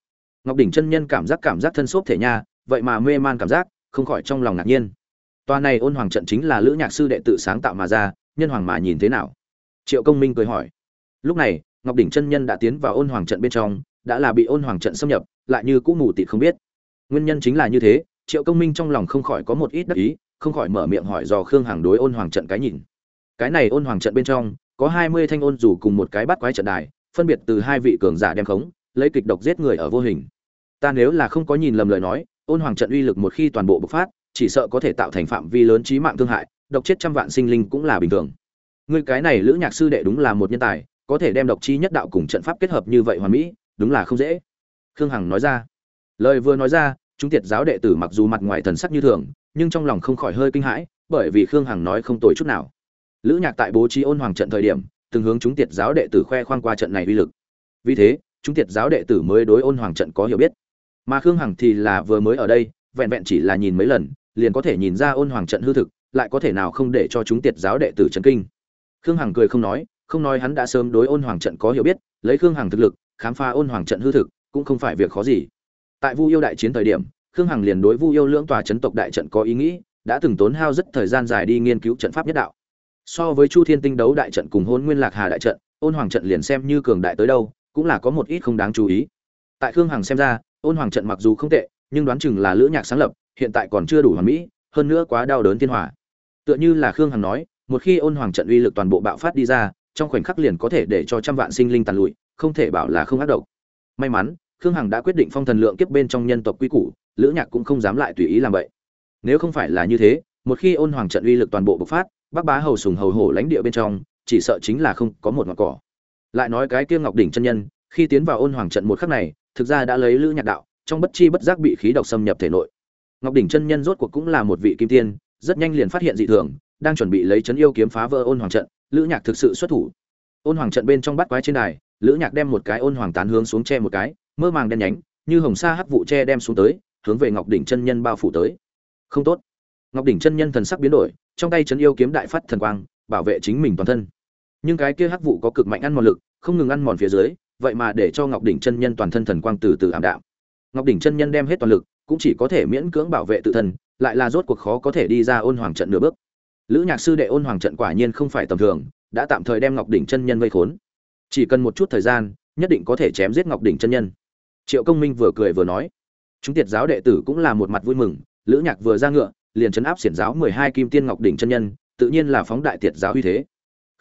Ngọc đỉnh chân nhân cảm giác cảm giác thân xốp thể nha, vậy mà mê man cảm giác, không khỏi trong lòng ngạc nhiên. Toàn này ôn hoàng trận chính là lữ nhạc sư đệ tự sáng tạo mà ra, nhân hoàng mà nhìn thế nào? Triệu công minh cười hỏi. Lúc này, ngọc đỉnh chân nhân đã tiến vào ôn hoàng trận bên trong, đã là bị ôn hoàng trận xâm nhập, lại như cũ mù tịt không biết. Nguyên nhân chính là như thế, triệu công minh trong lòng không khỏi có một ít đắc ý, không khỏi mở miệng hỏi do khương hàng đối ôn hoàng trận cái nhìn cái này ôn hoàng trận bên trong, có hai mươi thanh ôn dù cùng một cái bắt quái trận đài, phân biệt từ hai vị cường giả đem khống, lấy kịch độc giết người ở vô hình. Ta nếu là không có nhìn lầm lời nói, ôn hoàng trận uy lực một khi toàn bộ bộc phát, chỉ sợ có thể tạo thành phạm vi lớn trí mạng thương hại, độc chết trăm vạn sinh linh cũng là bình thường. Người cái này lữ nhạc sư đệ đúng là một nhân tài, có thể đem độc chi nhất đạo cùng trận pháp kết hợp như vậy hoàn mỹ, đúng là không dễ. Khương hằng nói ra. Lời vừa nói ra, chúng tiệt giáo đệ tử mặc dù mặt ngoài thần sắc như thường, nhưng trong lòng không khỏi hơi kinh hãi, bởi vì khương hằng nói không tồi chút nào lữ nhạc tại bố trí ôn hoàng trận thời điểm, từng hướng chúng tiệt giáo đệ tử khoe khoang qua trận này uy lực. Vì thế, chúng tiệt giáo đệ tử mới đối ôn hoàng trận có hiểu biết. Mà khương hằng thì là vừa mới ở đây, vẹn vẹn chỉ là nhìn mấy lần, liền có thể nhìn ra ôn hoàng trận hư thực, lại có thể nào không để cho chúng tiệt giáo đệ tử chấn kinh. Khương hằng cười không nói không nói hắn đã sớm đối ôn hoàng trận có hiểu biết, lấy khương hằng thực lực, khám phá ôn hoàng trận hư thực, cũng không phải việc khó gì. Tại vu yêu đại chiến thời điểm, khương hằng liền đối vu yêu lưỡng tòa chấn tộc đại trận có ý nghĩ, đã từng tốn hao rất thời gian dài đi nghiên cứu trận pháp nhất đạo so với chu thiên tinh đấu đại trận cùng hôn nguyên lạc hà đại trận, ôn hoàng trận liền xem như cường đại tới đâu, cũng là có một ít không đáng chú ý. Tại khương hằng xem ra, ôn hoàng trận mặc dù không tệ, nhưng đoán chừng là lữ nhạc sáng lập, hiện tại còn chưa đủ hoàn mỹ, hơn nữa quá đau đớn thiên hòa. tựa như là khương hằng nói, một khi ôn hoàng trận uy lực toàn bộ bạo phát đi ra, trong khoảnh khắc liền có thể để cho trăm vạn sinh linh tàn lụi, không thể bảo là không ác độc. May mắn, khương hằng đã quyết định phong thần lượng kiếp bên trong nhân tộc quy củ, lữ nhạc cũng không dám lại tùy ý làm vậy. Nếu không phải là như thế, một khi ôn hoàng trận uy lực toàn bộ bộc phát bắc bá hầu sùng hầu hổ lãnh địa bên trong, chỉ sợ chính là không có một ngọn cỏ. Lại nói cái kia ngọc đỉnh chân nhân, khi tiến vào ôn hoàng trận một khắc này, thực ra đã lấy lữ nhạc đạo, trong bất chi bất giác bị khí độc xâm nhập thể nội. Ngọc đỉnh chân nhân rốt cuộc cũng là một vị kim tiên, rất nhanh liền phát hiện dị thường, đang chuẩn bị lấy chấn yêu kiếm phá vỡ ôn hoàng trận, lữ nhạc thực sự xuất thủ. Ôn hoàng trận bên trong bắt quái trên đài, lữ nhạc đem một cái ôn hoàng tán hướng xuống che một cái, mơ màng đen nhánh, như hồng sa hắc vụ che đem xuống tới, hướng về ngọc đỉnh chân nhân bao phủ tới. Không tốt. Ngọc đỉnh chân nhân thần sắc biến đổi trong tay chấn yêu kiếm đại phát thần quang, bảo vệ chính mình toàn thân. Nhưng cái kia hắc vụ có cực mạnh ăn mòn lực, không ngừng ăn mòn phía dưới, vậy mà để cho ngọc đỉnh chân nhân toàn thân thần quang từ từ ảm đạm. Ngọc đỉnh chân nhân đem hết toàn lực, cũng chỉ có thể miễn cưỡng bảo vệ tự thân, lại là rốt cuộc khó có thể đi ra ôn hoàng trận nửa bước. Lữ nhạc sư đệ ôn hoàng trận quả nhiên không phải tầm thường, đã tạm thời đem ngọc đỉnh chân nhân vây khốn. Chỉ cần một chút thời gian, nhất định có thể chém giết ngọc đỉnh chân nhân. Triệu công minh vừa cười vừa nói. Chúng tiệt giáo đệ tử cũng là một mặt vui mừng, lữ nhạc vừa ra ngựa liền chấn áp xiển giáo mười hai kim tiên ngọc đỉnh chân nhân, tự nhiên là phóng đại tiệt giáo uy thế.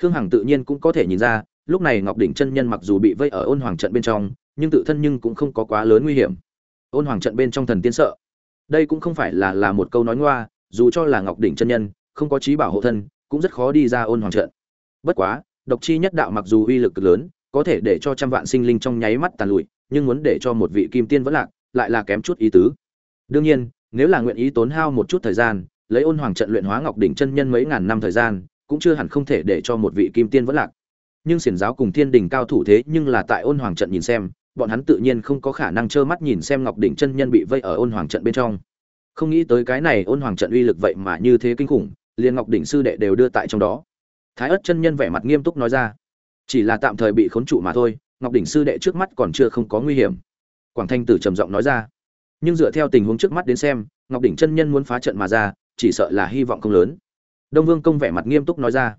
Khương hằng tự nhiên cũng có thể nhìn ra, lúc này ngọc đỉnh chân nhân mặc dù bị vây ở ôn hoàng trận bên trong, nhưng tự thân nhưng cũng không có quá lớn nguy hiểm. Ôn hoàng trận bên trong thần tiên sợ. Đây cũng không phải là là một câu nói ngoa, dù cho là ngọc đỉnh chân nhân, không có trí bảo hộ thân, cũng rất khó đi ra ôn hoàng trận. Bất quá, độc chi nhất đạo mặc dù uy lực cực lớn, có thể để cho trăm vạn sinh linh trong nháy mắt tàn lụi, nhưng muốn để cho một vị kim tiên vẫn lạc, lại là kém chút ý tứ. Đương nhiên nếu là nguyện ý tốn hao một chút thời gian, lấy ôn hoàng trận luyện hóa ngọc đỉnh chân nhân mấy ngàn năm thời gian, cũng chưa hẳn không thể để cho một vị kim tiên vẫn lạc. Nhưng xiển giáo cùng thiên đình cao thủ thế nhưng là tại ôn hoàng trận nhìn xem, bọn hắn tự nhiên không có khả năng trơ mắt nhìn xem ngọc đỉnh chân nhân bị vây ở ôn hoàng trận bên trong. Không nghĩ tới cái này ôn hoàng trận uy lực vậy mà như thế kinh khủng, liền ngọc đỉnh sư đệ đều đưa tại trong đó. Thái ất chân nhân vẻ mặt nghiêm túc nói ra, chỉ là tạm thời bị khốn trụ mà thôi, ngọc đỉnh sư đệ trước mắt còn chưa không có nguy hiểm. Quảng thanh tử trầm giọng nói ra nhưng dựa theo tình huống trước mắt đến xem, ngọc đỉnh chân nhân muốn phá trận mà ra, chỉ sợ là hy vọng không lớn. Đông vương công vẻ mặt nghiêm túc nói ra.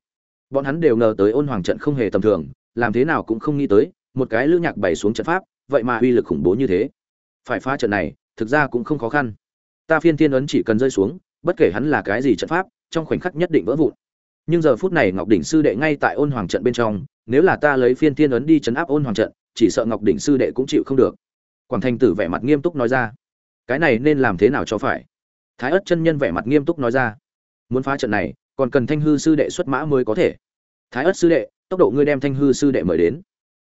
Bọn hắn đều ngờ tới ôn hoàng trận không hề tầm thường, làm thế nào cũng không nghĩ tới, một cái lữ nhạc bày xuống trận pháp, vậy mà uy lực khủng bố như thế. Phải phá trận này, thực ra cũng không khó khăn. Ta phiên thiên ấn chỉ cần rơi xuống, bất kể hắn là cái gì trận pháp, trong khoảnh khắc nhất định vỡ vụn. Nhưng giờ phút này ngọc đỉnh sư đệ ngay tại ôn hoàng trận bên trong, nếu là ta lấy phiên thiên ấn đi chấn áp ôn hoàng trận, chỉ sợ ngọc đỉnh sư đệ cũng chịu không được. Quảng thành tử vẻ mặt nghiêm túc nói ra cái này nên làm thế nào cho phải? Thái ất chân nhân vẻ mặt nghiêm túc nói ra. Muốn phá trận này, còn cần thanh hư sư đệ xuất mã mới có thể. Thái ất sư đệ, tốc độ ngươi đem thanh hư sư đệ mời đến.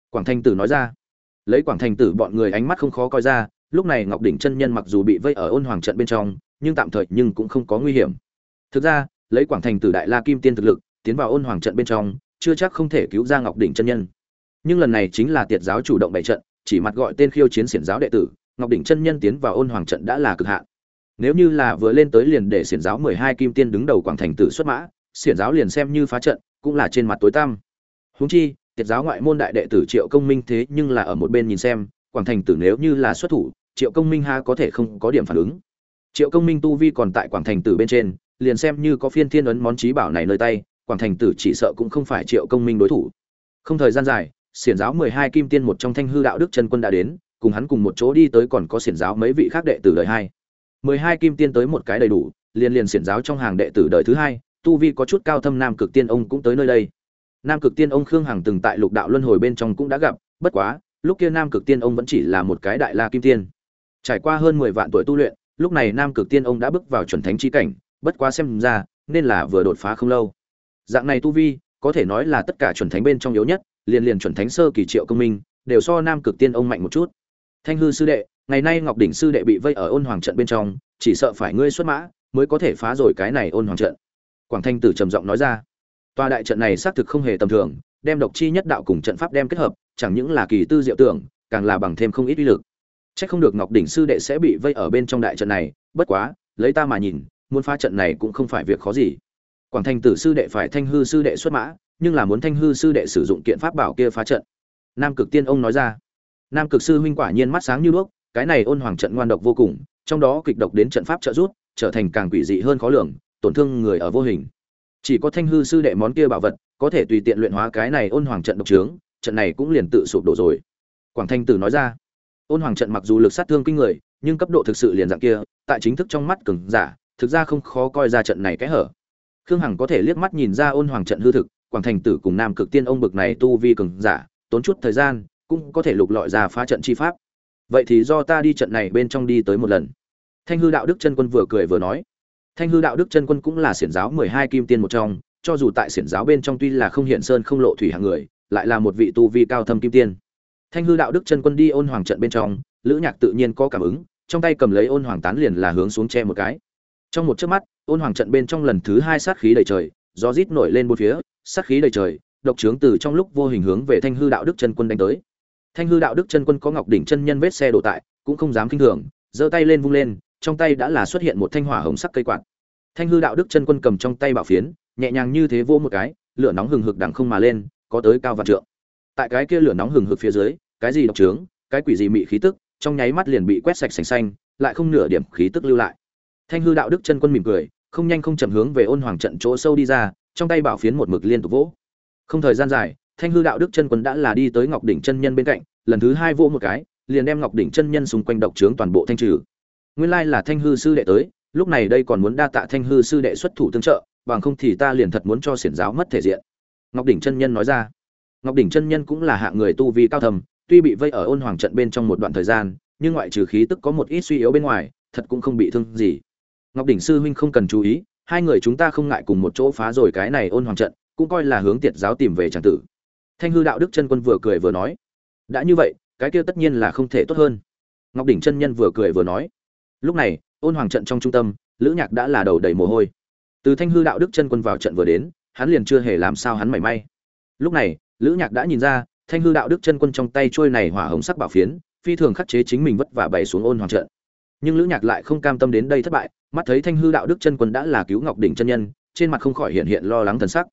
Quảng thanh tử nói ra. Lấy quảng Thanh tử bọn người ánh mắt không khó coi ra, lúc này ngọc đỉnh chân nhân mặc dù bị vây ở ôn hoàng trận bên trong, nhưng tạm thời nhưng cũng không có nguy hiểm. Thực ra, lấy quảng thành tử đại la kim tiên thực lực, tiến vào ôn hoàng trận bên trong, chưa chắc không thể cứu ra ngọc đỉnh chân nhân. Nhưng lần này chính là tiệt giáo chủ động bày trận, chỉ mặt gọi tên khiêu chiến xiển giáo đệ tử ngọc đỉnh chân nhân tiến vào ôn hoàng trận đã là cực hạn. Nếu như là vừa lên tới liền để xiển giáo mười hai kim tiên đứng đầu quảng thành tử xuất mã, xiển giáo liền xem như phá trận, cũng là trên mặt tối tăm. Huống chi, tiệt giáo ngoại môn đại đệ tử triệu công minh thế nhưng là ở một bên nhìn xem, quảng thành tử nếu như là xuất thủ, triệu công minh ha có thể không có điểm phản ứng. Triệu công minh tu vi còn tại quảng thành tử bên trên, liền xem như có phiên thiên ấn món trí bảo này nơi tay, quảng thành tử chỉ sợ cũng không phải triệu công minh đối thủ. Không thời gian dài, xiển giáo mười hai kim tiên một trong thanh hư đạo đức chân quân đã đến cùng hắn cùng một chỗ đi tới còn có xiển giáo mấy vị khác đệ tử đời hai. Mười hai kim tiên tới một cái đầy đủ, liền liền xiển giáo trong hàng đệ tử đời thứ hai, tu vi có chút cao thâm nam cực tiên ông cũng tới nơi đây. Nam cực tiên ông khương hằng từng tại lục đạo luân hồi bên trong cũng đã gặp, bất quá, lúc kia nam cực tiên ông vẫn chỉ là một cái đại la kim tiên. Trải qua hơn mười vạn tuổi tu luyện, lúc này nam cực tiên ông đã bước vào chuẩn thánh chi cảnh, bất quá xem ra, nên là vừa đột phá không lâu. Dạng này tu vi, có thể nói là tất cả chuẩn thánh bên trong yếu nhất, liền liền chuẩn thánh sơ kỳ triệu công minh, đều so nam cực tiên ông mạnh một chút thanh hư sư đệ ngày nay ngọc đỉnh sư đệ bị vây ở ôn hoàng trận bên trong chỉ sợ phải ngươi xuất mã mới có thể phá rồi cái này ôn hoàng trận quảng thanh tử trầm giọng nói ra tòa đại trận này xác thực không hề tầm thường đem độc chi nhất đạo cùng trận pháp đem kết hợp chẳng những là kỳ tư diệu tưởng càng là bằng thêm không ít uy lực Chắc không được Ngọc đỉnh sư đệ sẽ bị vây ở bên trong đại trận này, bất quá, lấy ta mà nhìn, muốn phá trận này cũng không phải việc khó gì. Quảng Thanh tử sư đệ phải Thanh hư sư đệ xuất mã, nhưng là muốn Thanh hư sư đệ sử dụng kiện pháp bảo kia phá trận. Nam Cực Tiên ông nói ra. Nam Cực sư huynh quả nhiên mắt sáng như đuốc, cái này ôn hoàng trận ngoan độc vô cùng, trong đó kịch độc đến trận pháp trợ rút, trở thành càng quỷ dị hơn khó lường, tổn thương người ở vô hình. Chỉ có Thanh hư sư đệ món kia bảo vật, có thể tùy tiện luyện hóa cái này ôn hoàng trận độc trướng, trận này cũng liền tự sụp đổ rồi. Quảng Thanh tử nói ra ôn hoàng trận mặc dù lực sát thương kinh người nhưng cấp độ thực sự liền dạng kia tại chính thức trong mắt cường giả thực ra không khó coi ra trận này kẽ hở khương hằng có thể liếc mắt nhìn ra ôn hoàng trận hư thực quảng thành tử cùng nam cực tiên ông bực này tu vi cường giả tốn chút thời gian cũng có thể lục lọi ra phá trận chi pháp. Vậy thì do ta đi trận này bên trong đi tới một lần. Thanh hư đạo đức chân quân vừa cười vừa nói. Thanh hư đạo đức chân quân cũng là xiển giáo mười hai kim tiên một trong, cho dù tại xiển giáo bên trong tuy là không hiện sơn không lộ thủy hàng người, lại là một vị tu vi cao thâm kim tiên. Thanh hư đạo đức chân quân đi ôn hoàng trận bên trong, lữ nhạc tự nhiên có cảm ứng, trong tay cầm lấy ôn hoàng tán liền là hướng xuống che một cái. Trong một chớp mắt, ôn hoàng trận bên trong lần thứ hai sát khí đầy trời, gió rít nổi lên bốn phía, sát khí đầy trời, độc trướng từ trong lúc vô hình hướng về thanh hư đạo đức chân quân đánh tới thanh hư đạo đức chân quân có ngọc đỉnh chân nhân vết xe đổ tại, cũng không dám kinh thường, giơ tay lên vung lên, trong tay đã là xuất hiện một thanh hỏa hồng sắc cây quạt. Thanh hư đạo đức chân quân cầm trong tay bảo phiến, nhẹ nhàng như thế vô một cái, lửa nóng hừng hực đằng không mà lên, có tới cao vạn trượng. Tại cái kia lửa nóng hừng hực phía dưới, cái gì độc trướng, cái quỷ gì mị khí tức, trong nháy mắt liền bị quét sạch sành xanh, lại không nửa điểm khí tức lưu lại. Thanh hư đạo đức chân quân mỉm cười, không nhanh không chậm hướng về ôn hoàng trận chỗ sâu đi ra, trong tay bảo phiến một mực liên tục vỗ. Không thời gian dài thanh hư đạo đức chân quân đã là đi tới ngọc đỉnh chân nhân bên cạnh, lần thứ hai vỗ một cái, liền đem ngọc đỉnh chân nhân xung quanh độc trướng toàn bộ thanh trừ. Nguyên lai là thanh hư sư đệ tới, lúc này đây còn muốn đa tạ thanh hư sư đệ xuất thủ tương trợ, bằng không thì ta liền thật muốn cho xiển giáo mất thể diện. Ngọc đỉnh chân nhân nói ra. Ngọc đỉnh chân nhân cũng là hạng người tu vi cao thầm, tuy bị vây ở ôn hoàng trận bên trong một đoạn thời gian, nhưng ngoại trừ khí tức có một ít suy yếu bên ngoài, thật cũng không bị thương gì. Ngọc đỉnh sư huynh không cần chú ý, hai người chúng ta không ngại cùng một chỗ phá rồi cái này ôn hoàng trận, cũng coi là hướng tiệt giáo tìm về tràng tử thanh hư đạo đức chân quân vừa cười vừa nói, đã như vậy, cái kia tất nhiên là không thể tốt hơn. Ngọc đỉnh chân nhân vừa cười vừa nói, lúc này, ôn hoàng trận trong trung tâm, lữ nhạc đã là đầu đầy mồ hôi. Từ thanh hư đạo đức chân quân vào trận vừa đến, hắn liền chưa hề làm sao hắn mảy may. Lúc này, lữ nhạc đã nhìn ra, thanh hư đạo đức chân quân trong tay trôi này hỏa hồng sắc bảo phiến, phi thường khắc chế chính mình vất vả bày xuống ôn hoàng trận. Nhưng lữ nhạc lại không cam tâm đến đây thất bại, mắt thấy thanh hư đạo đức chân quân đã là cứu ngọc đỉnh chân nhân, trên mặt không khỏi hiện hiện lo lắng thần sắc.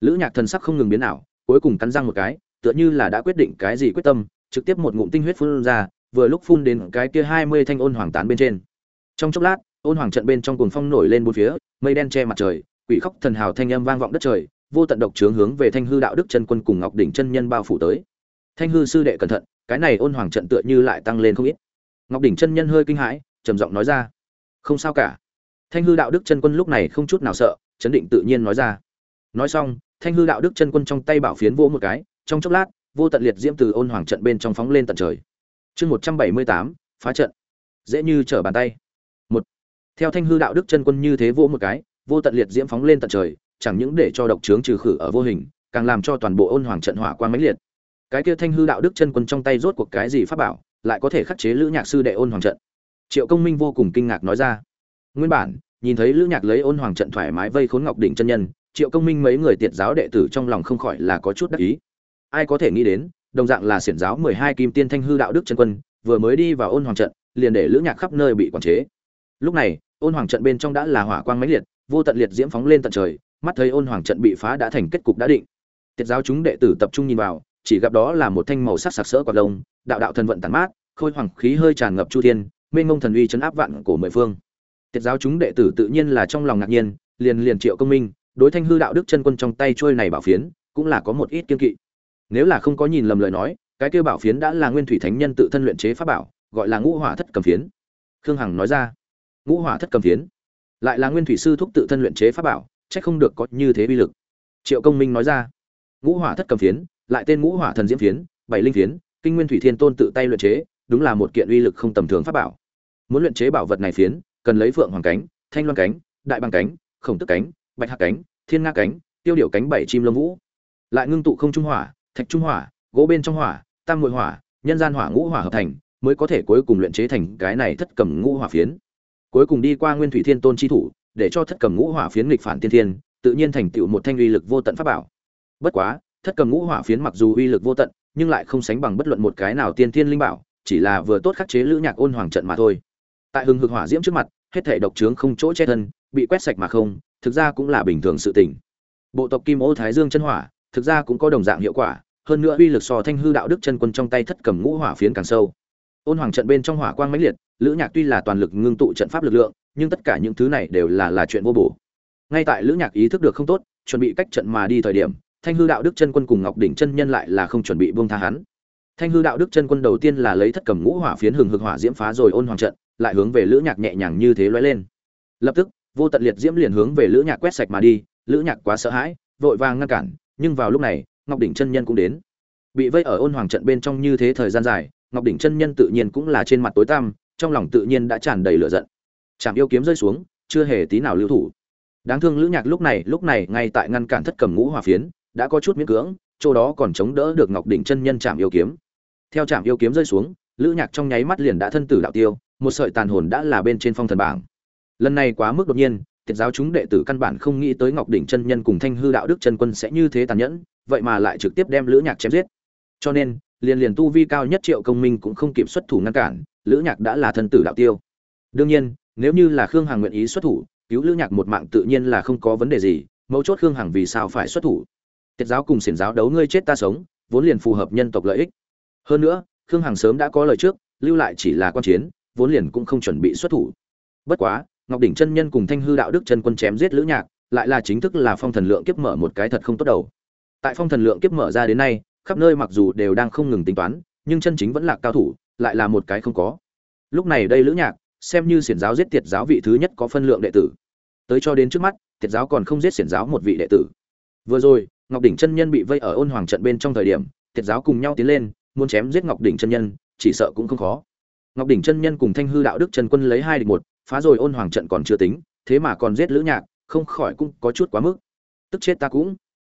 Lữ nhạc thần sắc không ngừng biến ảo cuối cùng cắn răng một cái, tựa như là đã quyết định cái gì quyết tâm, trực tiếp một ngụm tinh huyết phun ra, vừa lúc phun đến cái kia hai mươi thanh ôn hoàng tán bên trên. Trong chốc lát, ôn hoàng trận bên trong cuồng phong nổi lên bốn phía, mây đen che mặt trời, quỷ khóc thần hào thanh âm vang vọng đất trời, vô tận độc chướng hướng về thanh hư đạo đức chân quân cùng ngọc đỉnh chân nhân bao phủ tới. Thanh hư sư đệ cẩn thận, cái này ôn hoàng trận tựa như lại tăng lên không ít. Ngọc đỉnh chân nhân hơi kinh hãi, trầm giọng nói ra, không sao cả. Thanh hư đạo đức chân quân lúc này không chút nào sợ, chấn định tự nhiên nói ra. Nói xong thanh hư đạo đức chân quân trong tay bảo phiến vỗ một cái, trong chốc lát, vô tận liệt diễm từ ôn hoàng trận bên trong phóng lên tận trời. Chương một trăm bảy mươi tám, phá trận. Dễ như trở bàn tay. Một. Theo thanh hư đạo đức chân quân như thế vỗ một cái, vô tận liệt diễm phóng lên tận trời, chẳng những để cho độc trướng trừ khử ở vô hình, càng làm cho toàn bộ ôn hoàng trận hỏa quang mãnh liệt. Cái kia thanh hư đạo đức chân quân trong tay rốt cuộc cái gì pháp bảo, lại có thể khắc chế lữ nhạc sư đệ ôn hoàng trận? Triệu công minh vô cùng kinh ngạc nói ra. Nguyên bản, nhìn thấy lữ nhạc lấy ôn hoàng trận thoải mái vây khốn ngọc đỉnh chân nhân triệu công minh mấy người tiệt giáo đệ tử trong lòng không khỏi là có chút đắc ý. Ai có thể nghĩ đến, đồng dạng là xiển giáo mười hai kim tiên thanh hư đạo đức chân quân, vừa mới đi vào ôn hoàng trận, liền để lữ nhạc khắp nơi bị quản chế. Lúc này, ôn hoàng trận bên trong đã là hỏa quang mãnh liệt, vô tận liệt diễm phóng lên tận trời, mắt thấy ôn hoàng trận bị phá đã thành kết cục đã định. Tiệt giáo chúng đệ tử tập trung nhìn vào, chỉ gặp đó là một thanh màu sắc sặc sỡ quạt lông, đạo đạo thần vận tàn mát, khôi hoàng khí hơi tràn ngập chu thiên, mênh mông thần uy chấn áp vạn cổ mười phương. Tiệt giáo chúng đệ tử tự nhiên là trong lòng ngạc nhiên, liền liền triệu công minh đối thanh hư đạo đức chân quân trong tay trôi này bảo phiến, cũng là có một ít kiên kỵ. Nếu là không có nhìn lầm lời nói, cái kêu bảo phiến đã là nguyên thủy thánh nhân tự thân luyện chế pháp bảo, gọi là ngũ hỏa thất cầm phiến. Khương hằng nói ra, ngũ hỏa thất cầm phiến, lại là nguyên thủy sư thúc tự thân luyện chế pháp bảo, chắc không được có như thế uy lực. Triệu công minh nói ra, ngũ hỏa thất cầm phiến, lại tên ngũ hỏa thần diễm phiến, bảy linh phiến, kinh nguyên thủy thiên tôn tự tay luyện chế, đúng là một kiện uy lực không tầm thường pháp bảo. Muốn luyện chế bảo vật này phiến, cần lấy phượng hoàng cánh, thanh loan cánh, đại bằng cánh, khổng tức cánh bạch hạc cánh, thiên nga cánh, tiêu điểu cánh bảy chim lông vũ. Lại ngưng tụ không trung hỏa, thạch trung hỏa, gỗ bên trong hỏa, tam ngụy hỏa, nhân gian hỏa ngũ hỏa hợp thành, mới có thể cuối cùng luyện chế thành cái này thất cầm ngũ hỏa phiến. Cuối cùng đi qua nguyên thủy thiên tôn chi thủ, để cho thất cầm ngũ hỏa phiến nghịch phản tiên thiên, tự nhiên thành tựu một thanh uy lực vô tận pháp bảo. Bất quá, thất cầm ngũ hỏa phiến mặc dù uy lực vô tận, nhưng lại không sánh bằng bất luận một cái nào tiên thiên linh bảo, chỉ là vừa tốt khắc chế lữ nhạc ôn hoàng trận mà thôi. Tại hừng hực hỏa diễm trước mặt, hết thể độc trướng không chỗ che thân bị quét sạch mà không, thực ra cũng là bình thường sự tình. Bộ tộc kim ô thái dương chân hỏa, thực ra cũng có đồng dạng hiệu quả, hơn nữa uy lực so thanh hư đạo đức chân quân trong tay thất cầm ngũ hỏa phiến càng sâu. Ôn hoàng trận bên trong hỏa quang mãnh liệt, lữ nhạc tuy là toàn lực ngưng tụ trận pháp lực lượng, nhưng tất cả những thứ này đều là là chuyện vô bổ. Ngay tại lữ nhạc ý thức được không tốt, chuẩn bị cách trận mà đi thời điểm, thanh hư đạo đức chân quân cùng ngọc đỉnh chân nhân lại là không chuẩn bị buông tha hắn. Thanh hư đạo đức chân quân đầu tiên là lấy thất cầm ngũ hỏa phiến hừng hực hỏa diễm phá rồi ôn hoàng trận, lại hướng về lữ nhạc nhẹ nhàng như thế lóe lên. Lập tức vô tận liệt diễm liền hướng về lữ nhạc quét sạch mà đi, lữ nhạc quá sợ hãi, vội vàng ngăn cản, nhưng vào lúc này, ngọc đỉnh chân nhân cũng đến. Bị vây ở ôn hoàng trận bên trong như thế thời gian dài, ngọc đỉnh chân nhân tự nhiên cũng là trên mặt tối tăm, trong lòng tự nhiên đã tràn đầy lửa giận. Chạm yêu kiếm rơi xuống, chưa hề tí nào lưu thủ. Đáng thương lữ nhạc lúc này lúc này ngay tại ngăn cản thất cầm ngũ hòa phiến, đã có chút miễn cưỡng, chỗ đó còn chống đỡ được ngọc đỉnh chân nhân chạm yêu kiếm. Theo chạm yêu kiếm rơi xuống, lữ nhạc trong nháy mắt liền đã thân tử đạo tiêu, một sợi tàn hồn đã là bên trên phong thần bảng lần này quá mức đột nhiên tiệt giáo chúng đệ tử căn bản không nghĩ tới ngọc đỉnh chân nhân cùng thanh hư đạo đức chân quân sẽ như thế tàn nhẫn, vậy mà lại trực tiếp đem lữ nhạc chém giết. Cho nên, liền liền tu vi cao nhất triệu công minh cũng không kịp xuất thủ ngăn cản, lữ nhạc đã là thân tử đạo tiêu. Đương nhiên, nếu như là khương hằng nguyện ý xuất thủ, cứu lữ nhạc một mạng tự nhiên là không có vấn đề gì, mấu chốt khương hằng vì sao phải xuất thủ? Tiết giáo cùng xiển giáo đấu ngươi chết ta sống, vốn liền phù hợp nhân tộc lợi ích. Hơn nữa, khương hằng sớm đã có lời trước, lưu lại chỉ là quan chiến, vốn liền cũng không chuẩn bị xuất thủ. Bất quá ngọc đỉnh chân nhân cùng thanh hư đạo đức chân quân chém giết lữ nhạc, lại là chính thức là phong thần lượng kiếp mở một cái thật không tốt đầu. Tại phong thần lượng kiếp mở ra đến nay, khắp nơi mặc dù đều đang không ngừng tính toán, nhưng chân chính vẫn là cao thủ, lại là một cái không có. Lúc này đây lữ nhạc, xem như xiển giáo giết tiệt giáo vị thứ nhất có phân lượng đệ tử. Tới cho đến trước mắt, tiệt giáo còn không giết xiển giáo một vị đệ tử. Vừa rồi, ngọc đỉnh chân nhân bị vây ở ôn hoàng trận bên trong thời điểm, tiệt giáo cùng nhau tiến lên, muốn chém giết ngọc đỉnh chân nhân, chỉ sợ cũng không khó. Ngọc đỉnh chân nhân cùng thanh hư đạo đức trần quân lấy hai địch một phá rồi ôn hoàng trận còn chưa tính, thế mà còn giết lữ nhạc, không khỏi cũng có chút quá mức. Tức chết ta cũng.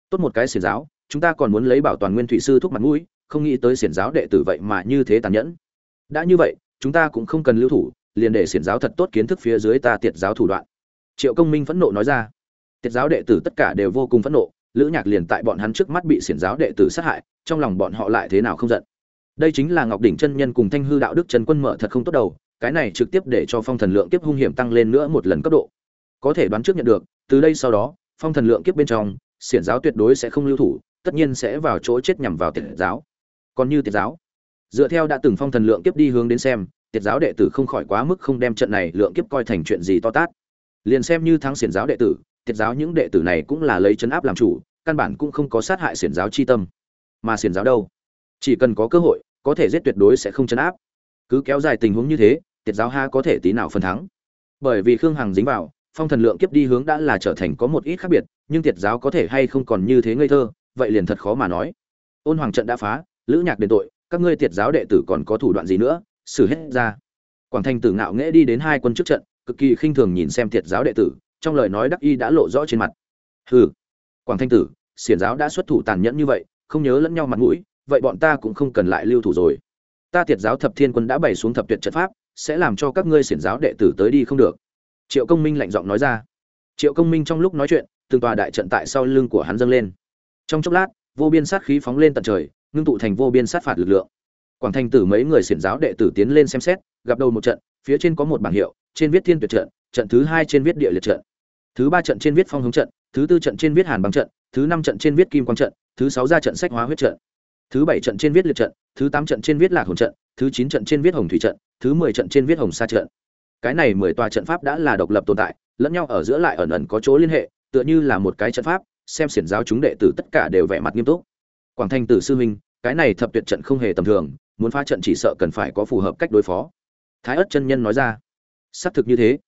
Tốt một cái xiển giáo, chúng ta còn muốn lấy bảo toàn nguyên thủy sư thuốc mặt mũi, không nghĩ tới xiển giáo đệ tử vậy mà như thế tàn nhẫn. Đã như vậy, chúng ta cũng không cần lưu thủ, liền để xiển giáo thật tốt kiến thức phía dưới ta tiệt giáo thủ đoạn. Triệu công minh phẫn nộ nói ra. Tiệt giáo đệ tử tất cả đều vô cùng phẫn nộ, lữ nhạc liền tại bọn hắn trước mắt bị xiển giáo đệ tử sát hại, trong lòng bọn họ lại thế nào không giận. Đây chính là ngọc đỉnh chân nhân cùng thanh hư đạo đức trần quân mở thật không tốt đầu cái này trực tiếp để cho phong thần lượng kiếp hung hiểm tăng lên nữa một lần cấp độ. Có thể đoán trước nhận được, từ đây sau đó, phong thần lượng kiếp bên trong, xiển giáo tuyệt đối sẽ không lưu thủ, tất nhiên sẽ vào chỗ chết nhằm vào tiệt giáo. Còn như tiệt giáo, dựa theo đã từng phong thần lượng kiếp đi hướng đến xem, tiệt giáo đệ tử không khỏi quá mức không đem trận này lượng kiếp coi thành chuyện gì to tát. Liền xem như thắng xiển giáo đệ tử, tiệt giáo những đệ tử này cũng là lấy chấn áp làm chủ, căn bản cũng không có sát hại xiển giáo chi tâm. Mà xiển giáo đâu? Chỉ cần có cơ hội, có thể giết tuyệt đối sẽ không chấn áp. Cứ kéo dài tình huống như thế tiệt giáo ha có thể tí nào phân thắng. Bởi vì khương hằng dính vào, phong thần lượng kiếp đi hướng đã là trở thành có một ít khác biệt, nhưng tiệt giáo có thể hay không còn như thế ngây thơ, vậy liền thật khó mà nói. Ôn hoàng trận đã phá, lữ nhạc đền tội, các ngươi tiệt giáo đệ tử còn có thủ đoạn gì nữa, xử hết ra. Quảng thanh tử ngạo nghễ đi đến hai quân trước trận, cực kỳ khinh thường nhìn xem tiệt giáo đệ tử, trong lời nói đắc y đã lộ rõ trên mặt. Hừ. Quảng thanh tử, xiển giáo đã xuất thủ tàn nhẫn như vậy, không nhớ lẫn nhau mặt mũi, vậy bọn ta cũng không cần lại lưu thủ rồi. Ta tiệt giáo thập thiên quân đã bày xuống thập tuyệt trận pháp sẽ làm cho các ngươi xiển giáo đệ tử tới đi không được. Triệu công minh lạnh giọng nói ra. Triệu công minh trong lúc nói chuyện, từng tòa đại trận tại sau lưng của hắn dâng lên. Trong chốc lát, vô biên sát khí phóng lên tận trời, ngưng tụ thành vô biên sát phạt lực lượng. Quảng thành tử mấy người xiển giáo đệ tử tiến lên xem xét, gặp đầu một trận, phía trên có một bảng hiệu, trên viết thiên tuyệt trận trận thứ hai trên viết địa liệt trận. Thứ ba trận trên viết phong hướng trận, thứ tư trận trên viết hàn băng trận, thứ năm trận trên viết kim quang trận, thứ sáu ra trận sách hóa huyết trận thứ bảy trận trên viết liệt trận, thứ tám trận trên viết lạc hồn trận, thứ chín trận trên viết hồng thủy trận, thứ mười trận trên viết hồng sa trận. Cái này mười tòa trận pháp đã là độc lập tồn tại, lẫn nhau ở giữa lại ẩn ẩn có chỗ liên hệ, tựa như là một cái trận pháp, xem xiển giáo chúng đệ tử tất cả đều vẻ mặt nghiêm túc. Quảng thanh tử sư huynh, cái này thập tuyệt trận không hề tầm thường, muốn phá trận chỉ sợ cần phải có phù hợp cách đối phó. Thái ất chân nhân nói ra. Xác thực như thế.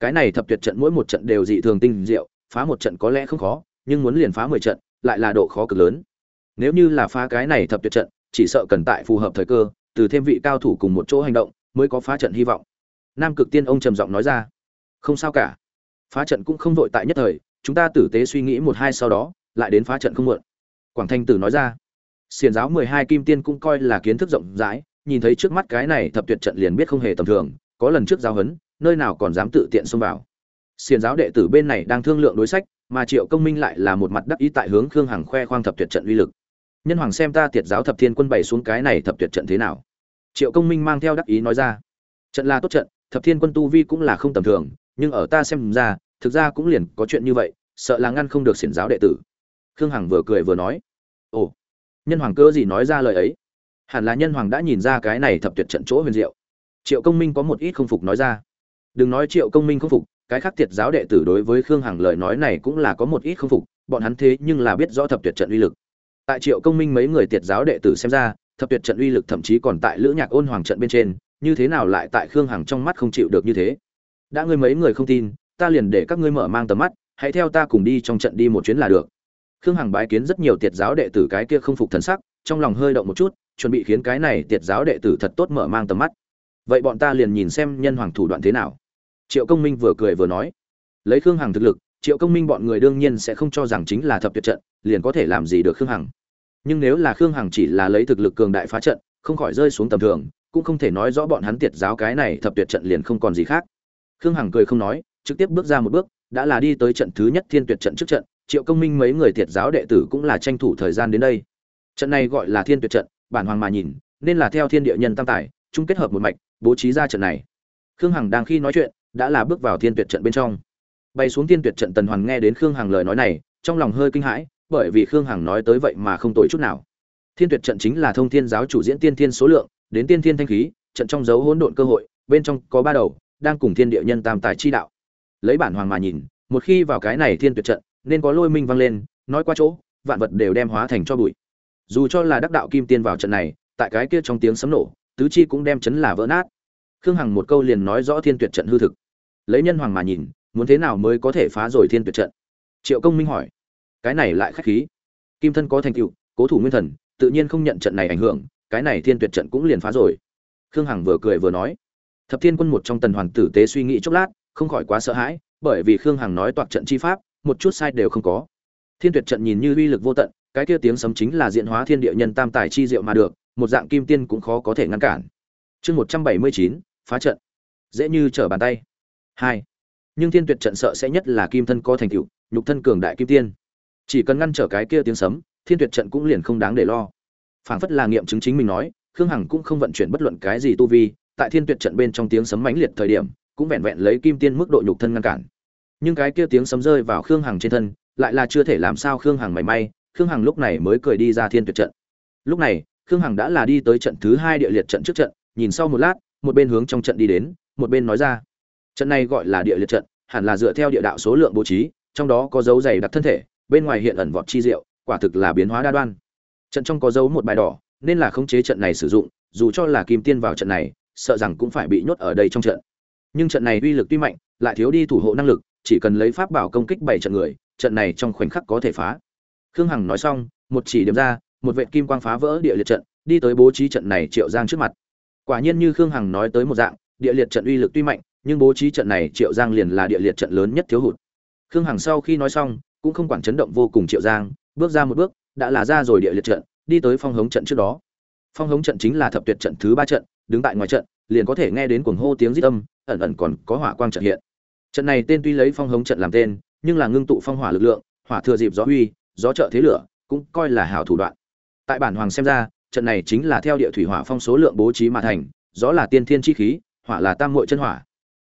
Cái này thập tuyệt trận mỗi một trận đều dị thường tinh diệu, phá một trận có lẽ không khó, nhưng muốn liền phá mười trận, lại là độ khó cực lớn nếu như là phá cái này thập tuyệt trận, chỉ sợ cần tại phù hợp thời cơ, từ thêm vị cao thủ cùng một chỗ hành động, mới có phá trận hy vọng. Nam cực tiên ông trầm giọng nói ra. Không sao cả. Phá trận cũng không vội tại nhất thời, chúng ta tử tế suy nghĩ một hai sau đó, lại đến phá trận không muộn. Quảng thanh tử nói ra. Xiền giáo mười hai kim tiên cũng coi là kiến thức rộng rãi, nhìn thấy trước mắt cái này thập tuyệt trận liền biết không hề tầm thường, có lần trước giáo huấn, nơi nào còn dám tự tiện xông vào. Xiền giáo đệ tử bên này đang thương lượng đối sách, mà triệu công minh lại là một mặt đắc ý tại hướng khương hằng khoe khoang thập tuyệt trận uy lực nhân hoàng xem ta tiệt giáo thập thiên quân bày xuống cái này thập tuyệt trận thế nào. Triệu công minh mang theo đắc ý nói ra. Trận là tốt trận, thập thiên quân tu vi cũng là không tầm thường, nhưng ở ta xem ra, thực ra cũng liền có chuyện như vậy, sợ là ngăn không được xiển giáo đệ tử. Khương hằng vừa cười vừa nói. Ồ, nhân hoàng cơ gì nói ra lời ấy? Hẳn là nhân hoàng đã nhìn ra cái này thập tuyệt trận chỗ huyền diệu. Triệu công minh có một ít không phục nói ra. Đừng nói triệu công minh không phục, cái khác tiệt giáo đệ tử đối với khương hằng lời nói này cũng là có một ít không phục, bọn hắn thế nhưng là biết rõ thập tuyệt trận uy lực tại triệu công minh mấy người tiệt giáo đệ tử xem ra, thập tuyệt trận uy lực thậm chí còn tại lữ nhạc ôn hoàng trận bên trên, như thế nào lại tại khương hằng trong mắt không chịu được như thế? Đã ngươi mấy người không tin, ta liền để các ngươi mở mang tầm mắt, hãy theo ta cùng đi trong trận đi một chuyến là được. Khương hằng bái kiến rất nhiều tiệt giáo đệ tử cái kia không phục thần sắc, trong lòng hơi động một chút, chuẩn bị khiến cái này tiệt giáo đệ tử thật tốt mở mang tầm mắt. Vậy bọn ta liền nhìn xem nhân hoàng thủ đoạn thế nào. Triệu công minh vừa cười vừa nói. Lấy khương hằng thực lực, triệu công minh bọn người đương nhiên sẽ không cho rằng chính là thập tuyệt trận, liền có thể làm gì được khương hằng nhưng nếu là khương hằng chỉ là lấy thực lực cường đại phá trận, không khỏi rơi xuống tầm thường, cũng không thể nói rõ bọn hắn tiệt giáo cái này thập tuyệt trận liền không còn gì khác. Khương hằng cười không nói, trực tiếp bước ra một bước, đã là đi tới trận thứ nhất thiên tuyệt trận trước trận, triệu công minh mấy người tiệt giáo đệ tử cũng là tranh thủ thời gian đến đây. Trận này gọi là thiên tuyệt trận, bản hoàng mà nhìn, nên là theo thiên địa nhân tam tài, chung kết hợp một mạch, bố trí ra trận này. Khương hằng đang khi nói chuyện, đã là bước vào thiên tuyệt trận bên trong. Bay xuống thiên tuyệt trận tần hoàng nghe đến khương hằng lời nói này, trong lòng hơi kinh hãi bởi vì khương hằng nói tới vậy mà không tội chút nào. Thiên tuyệt trận chính là thông thiên giáo chủ diễn tiên thiên số lượng, đến tiên thiên thanh khí, trận trong dấu hỗn độn cơ hội, bên trong có ba đầu, đang cùng thiên địa nhân tam tài chi đạo. Lấy bản hoàng mà nhìn, một khi vào cái này thiên tuyệt trận, nên có lôi minh vang lên, nói qua chỗ, vạn vật đều đem hóa thành cho bụi. Dù cho là đắc đạo kim tiên vào trận này, tại cái kia trong tiếng sấm nổ, tứ chi cũng đem chấn là vỡ nát. Khương hằng một câu liền nói rõ thiên tuyệt trận hư thực. Lấy nhân hoàng mà nhìn, muốn thế nào mới có thể phá rồi thiên tuyệt trận? Triệu công minh hỏi cái này lại khách khí. Kim thân có thành tựu, cố thủ nguyên thần, tự nhiên không nhận trận này ảnh hưởng, cái này thiên tuyệt trận cũng liền phá rồi. Khương hằng vừa cười vừa nói. Thập thiên quân một trong tần hoàn tử tế suy nghĩ chốc lát, không khỏi quá sợ hãi, bởi vì khương hằng nói toạc trận chi pháp, một chút sai đều không có. Thiên tuyệt trận nhìn như uy lực vô tận, cái kia tiếng sấm chính là diện hóa thiên địa nhân tam tài chi diệu mà được, một dạng kim tiên cũng khó có thể ngăn cản. Chương một trăm bảy mươi chín, phá trận. Dễ như trở bàn tay. Hai. Nhưng thiên tuyệt trận sợ sẽ nhất là kim thân có thành tựu, nhục thân cường đại kim tiên chỉ cần ngăn trở cái kia tiếng sấm, thiên tuyệt trận cũng liền không đáng để lo. Phảng phất là nghiệm chứng chính mình nói, khương hằng cũng không vận chuyển bất luận cái gì tu vi, tại thiên tuyệt trận bên trong tiếng sấm mãnh liệt thời điểm, cũng vẹn vẹn lấy kim tiên mức độ nhục thân ngăn cản. Nhưng cái kia tiếng sấm rơi vào khương hằng trên thân, lại là chưa thể làm sao khương hằng mảy may, khương hằng lúc này mới cười đi ra thiên tuyệt trận. Lúc này, khương hằng đã là đi tới trận thứ hai địa liệt trận trước trận, nhìn sau một lát, một bên hướng trong trận đi đến, một bên nói ra. Trận này gọi là địa liệt trận, hẳn là dựa theo địa đạo số lượng bố trí, trong đó có dấu dày đặc thân thể bên ngoài hiện ẩn vọt chi diệu, quả thực là biến hóa đa đoan. Trận trong có dấu một bài đỏ, nên là khống chế trận này sử dụng, dù cho là kim tiên vào trận này, sợ rằng cũng phải bị nhốt ở đây trong trận. Nhưng trận này uy lực tuy mạnh, lại thiếu đi thủ hộ năng lực, chỉ cần lấy pháp bảo công kích bảy trận người, trận này trong khoảnh khắc có thể phá. Khương hằng nói xong, một chỉ điểm ra, một vệt kim quang phá vỡ địa liệt trận, đi tới bố trí trận này triệu giang trước mặt. Quả nhiên như khương hằng nói tới một dạng, địa liệt trận uy lực tuy mạnh, nhưng bố trí trận này triệu giang liền là địa liệt trận lớn nhất thiếu hụt. Khương hằng sau khi nói xong cũng không quản chấn động vô cùng triệu giang, bước ra một bước, đã là ra rồi địa liệt trận, đi tới phong hống trận trước đó. Phong hống trận chính là thập tuyệt trận thứ ba trận, đứng tại ngoài trận, liền có thể nghe đến cuồng hô tiếng rít âm, ẩn ẩn còn có hỏa quang trận hiện. Trận này tên tuy lấy phong hống trận làm tên, nhưng là ngưng tụ phong hỏa lực lượng, hỏa thừa dịp gió huy gió trợ thế lửa, cũng coi là hảo thủ đoạn. Tại bản hoàng xem ra, trận này chính là theo địa thủy hỏa phong số lượng bố trí mà thành, gió là tiên thiên chi khí, hỏa là tam muội chân hỏa.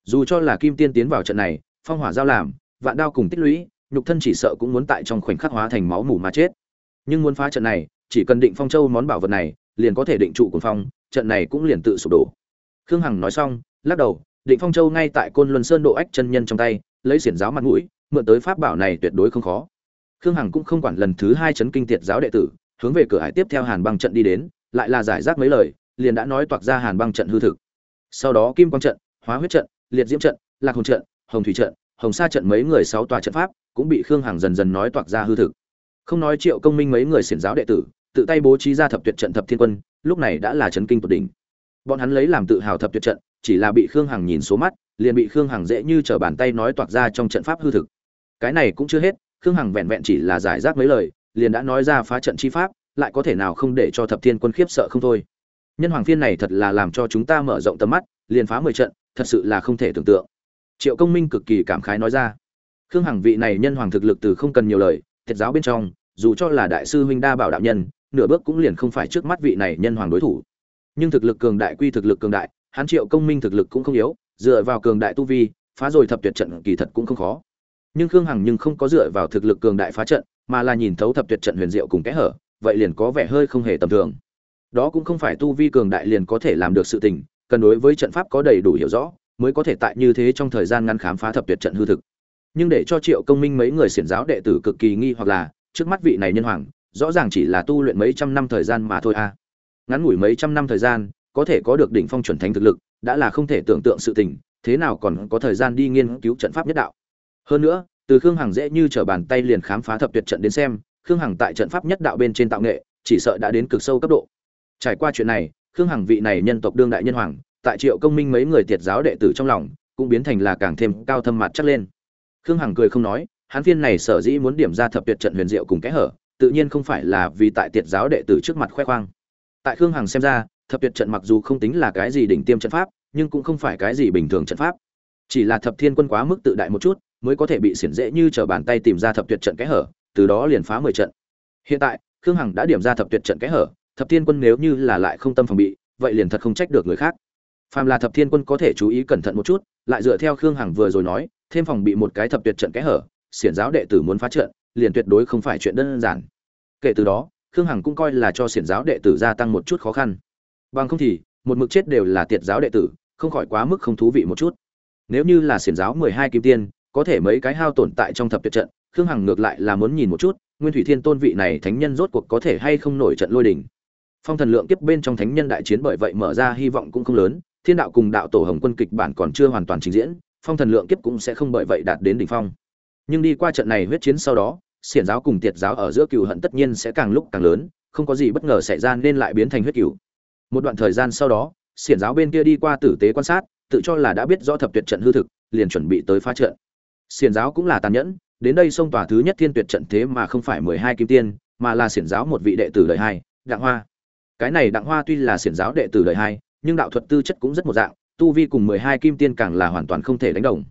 Dù cho là kim tiên tiến vào trận này, phong hỏa giao làm, vạn đao cùng tích lũy nhục thân chỉ sợ cũng muốn tại trong khoảnh khắc hóa thành máu mủ mà chết. Nhưng muốn phá trận này, chỉ cần định phong châu món bảo vật này, liền có thể định trụ cuồng phong, trận này cũng liền tự sụp đổ. Khương hằng nói xong, lắc đầu, định phong châu ngay tại côn luân sơn độ ách chân nhân trong tay, lấy xiển giáo mặt mũi, mượn tới pháp bảo này tuyệt đối không khó. Khương hằng cũng không quản lần thứ hai chấn kinh tiệt giáo đệ tử, hướng về cửa hải tiếp theo hàn băng trận đi đến, lại là giải rác mấy lời, liền đã nói toạc ra hàn băng trận hư thực. Sau đó kim quang trận, hóa huyết trận, liệt diễm trận, lạc hồn trận, hồng thủy trận, hồng sa trận mấy người sáu tòa trận pháp cũng bị khương hằng dần dần nói toạc ra hư thực. Không nói triệu công minh mấy người xiển giáo đệ tử, tự tay bố trí ra thập tuyệt trận thập thiên quân, lúc này đã là chấn kinh tột đỉnh. Bọn hắn lấy làm tự hào thập tuyệt trận, chỉ là bị khương hằng nhìn số mắt, liền bị khương hằng dễ như trở bàn tay nói toạc ra trong trận pháp hư thực. Cái này cũng chưa hết, khương hằng vẹn vẹn chỉ là giải rác mấy lời, liền đã nói ra phá trận chi pháp, lại có thể nào không để cho thập thiên quân khiếp sợ không thôi. Nhân hoàng phiên này thật là làm cho chúng ta mở rộng tầm mắt, liền phá mười trận, thật sự là không thể tưởng tượng. Triệu công minh cực kỳ cảm khái nói ra khương hằng vị này nhân hoàng thực lực từ không cần nhiều lời thiệt giáo bên trong, dù cho là đại sư huynh đa bảo đạo nhân, nửa bước cũng liền không phải trước mắt vị này nhân hoàng đối thủ. Nhưng thực lực cường đại quy thực lực cường đại hắn triệu công minh thực lực cũng không yếu, dựa vào cường đại tu vi, phá rồi thập tuyệt trận kỳ thật cũng không khó. Nhưng khương hằng nhưng không có dựa vào thực lực cường đại phá trận, mà là nhìn thấu thập tuyệt trận huyền diệu cùng kẽ hở, vậy liền có vẻ hơi không hề tầm thường. Đó cũng không phải tu vi cường đại liền có thể làm được sự tình, cần đối với trận pháp có đầy đủ hiểu rõ, mới có thể tại như thế trong thời gian ngắn khám phá thập tuyệt trận hư thực nhưng để cho triệu công minh mấy người xiển giáo đệ tử cực kỳ nghi hoặc là, trước mắt vị này nhân hoàng, rõ ràng chỉ là tu luyện mấy trăm năm thời gian mà thôi a ngắn ngủi mấy trăm năm thời gian, có thể có được đỉnh phong chuẩn thánh thực lực, đã là không thể tưởng tượng sự tình, thế nào còn có thời gian đi nghiên cứu trận pháp nhất đạo. Hơn nữa, từ khương hằng dễ như trở bàn tay liền khám phá thập tuyệt trận đến xem, khương hằng tại trận pháp nhất đạo bên trên tạo nghệ, chỉ sợ đã đến cực sâu cấp độ. Trải qua chuyện này, khương hằng vị này nhân tộc đương đại nhân hoàng, tại triệu công minh mấy người tiệt giáo đệ tử trong lòng, cũng biến thành là càng thêm cao thâm mặt chắc lên khương hằng cười không nói, hắn phiên này sở dĩ muốn điểm ra thập tuyệt trận huyền diệu cùng kẽ hở, tự nhiên không phải là vì tại tiệt giáo đệ tử trước mặt khoe khoang. Tại khương hằng xem ra, thập tuyệt trận mặc dù không tính là cái gì đỉnh tiêm trận pháp, nhưng cũng không phải cái gì bình thường trận pháp. Chỉ là thập thiên quân quá mức tự đại một chút, mới có thể bị xiển dễ như trở bàn tay tìm ra thập tuyệt trận kẽ hở, từ đó liền phá mười trận. Hiện tại, khương hằng đã điểm ra thập tuyệt trận kẽ hở, thập thiên quân nếu như là lại không tâm phòng bị, vậy liền thật không trách được người khác. Phàm là thập thiên quân có thể chú ý cẩn thận một chút, lại dựa theo khương hằng vừa rồi nói thêm phòng bị một cái thập tuyệt trận kẽ hở, xiển giáo đệ tử muốn phá trận, liền tuyệt đối không phải chuyện đơn giản. Kể từ đó, khương hằng cũng coi là cho xiển giáo đệ tử gia tăng một chút khó khăn. Bằng không thì, một mực chết đều là tiệt giáo đệ tử, không khỏi quá mức không thú vị một chút. Nếu như là xiển giáo mười hai kim tiên, có thể mấy cái hao tổn tại trong thập tuyệt trận, khương hằng ngược lại là muốn nhìn một chút, nguyên thủy thiên tôn vị này thánh nhân rốt cuộc có thể hay không nổi trận lôi đình. Phong thần lượng tiếp bên trong thánh nhân đại chiến bởi vậy mở ra hy vọng cũng không lớn, thiên đạo cùng đạo tổ hồng quân kịch bản còn chưa hoàn toàn trình diễn phong thần lượng kiếp cũng sẽ không bởi vậy đạt đến đỉnh phong. Nhưng đi qua trận này huyết chiến sau đó, xiển giáo cùng tiệt giáo ở giữa cừu hận tất nhiên sẽ càng lúc càng lớn, không có gì bất ngờ xảy ra nên lại biến thành huyết cừu. một đoạn thời gian sau đó, xiển giáo bên kia đi qua tử tế quan sát, tự cho là đã biết rõ thập tuyệt trận hư thực, liền chuẩn bị tới phá trận. Xiển giáo cũng là tàn nhẫn, đến đây xông tòa thứ nhất thiên tuyệt trận thế mà không phải mười hai kim tiên, mà là xiển giáo một vị đệ tử đời hai, đặng hoa. Cái này đặng hoa tuy là xiển giáo đệ tử đời hai, nhưng đạo thuật tư chất cũng rất một dạng tu vi cùng mười hai kim tiên càng là hoàn toàn không thể đánh đồng.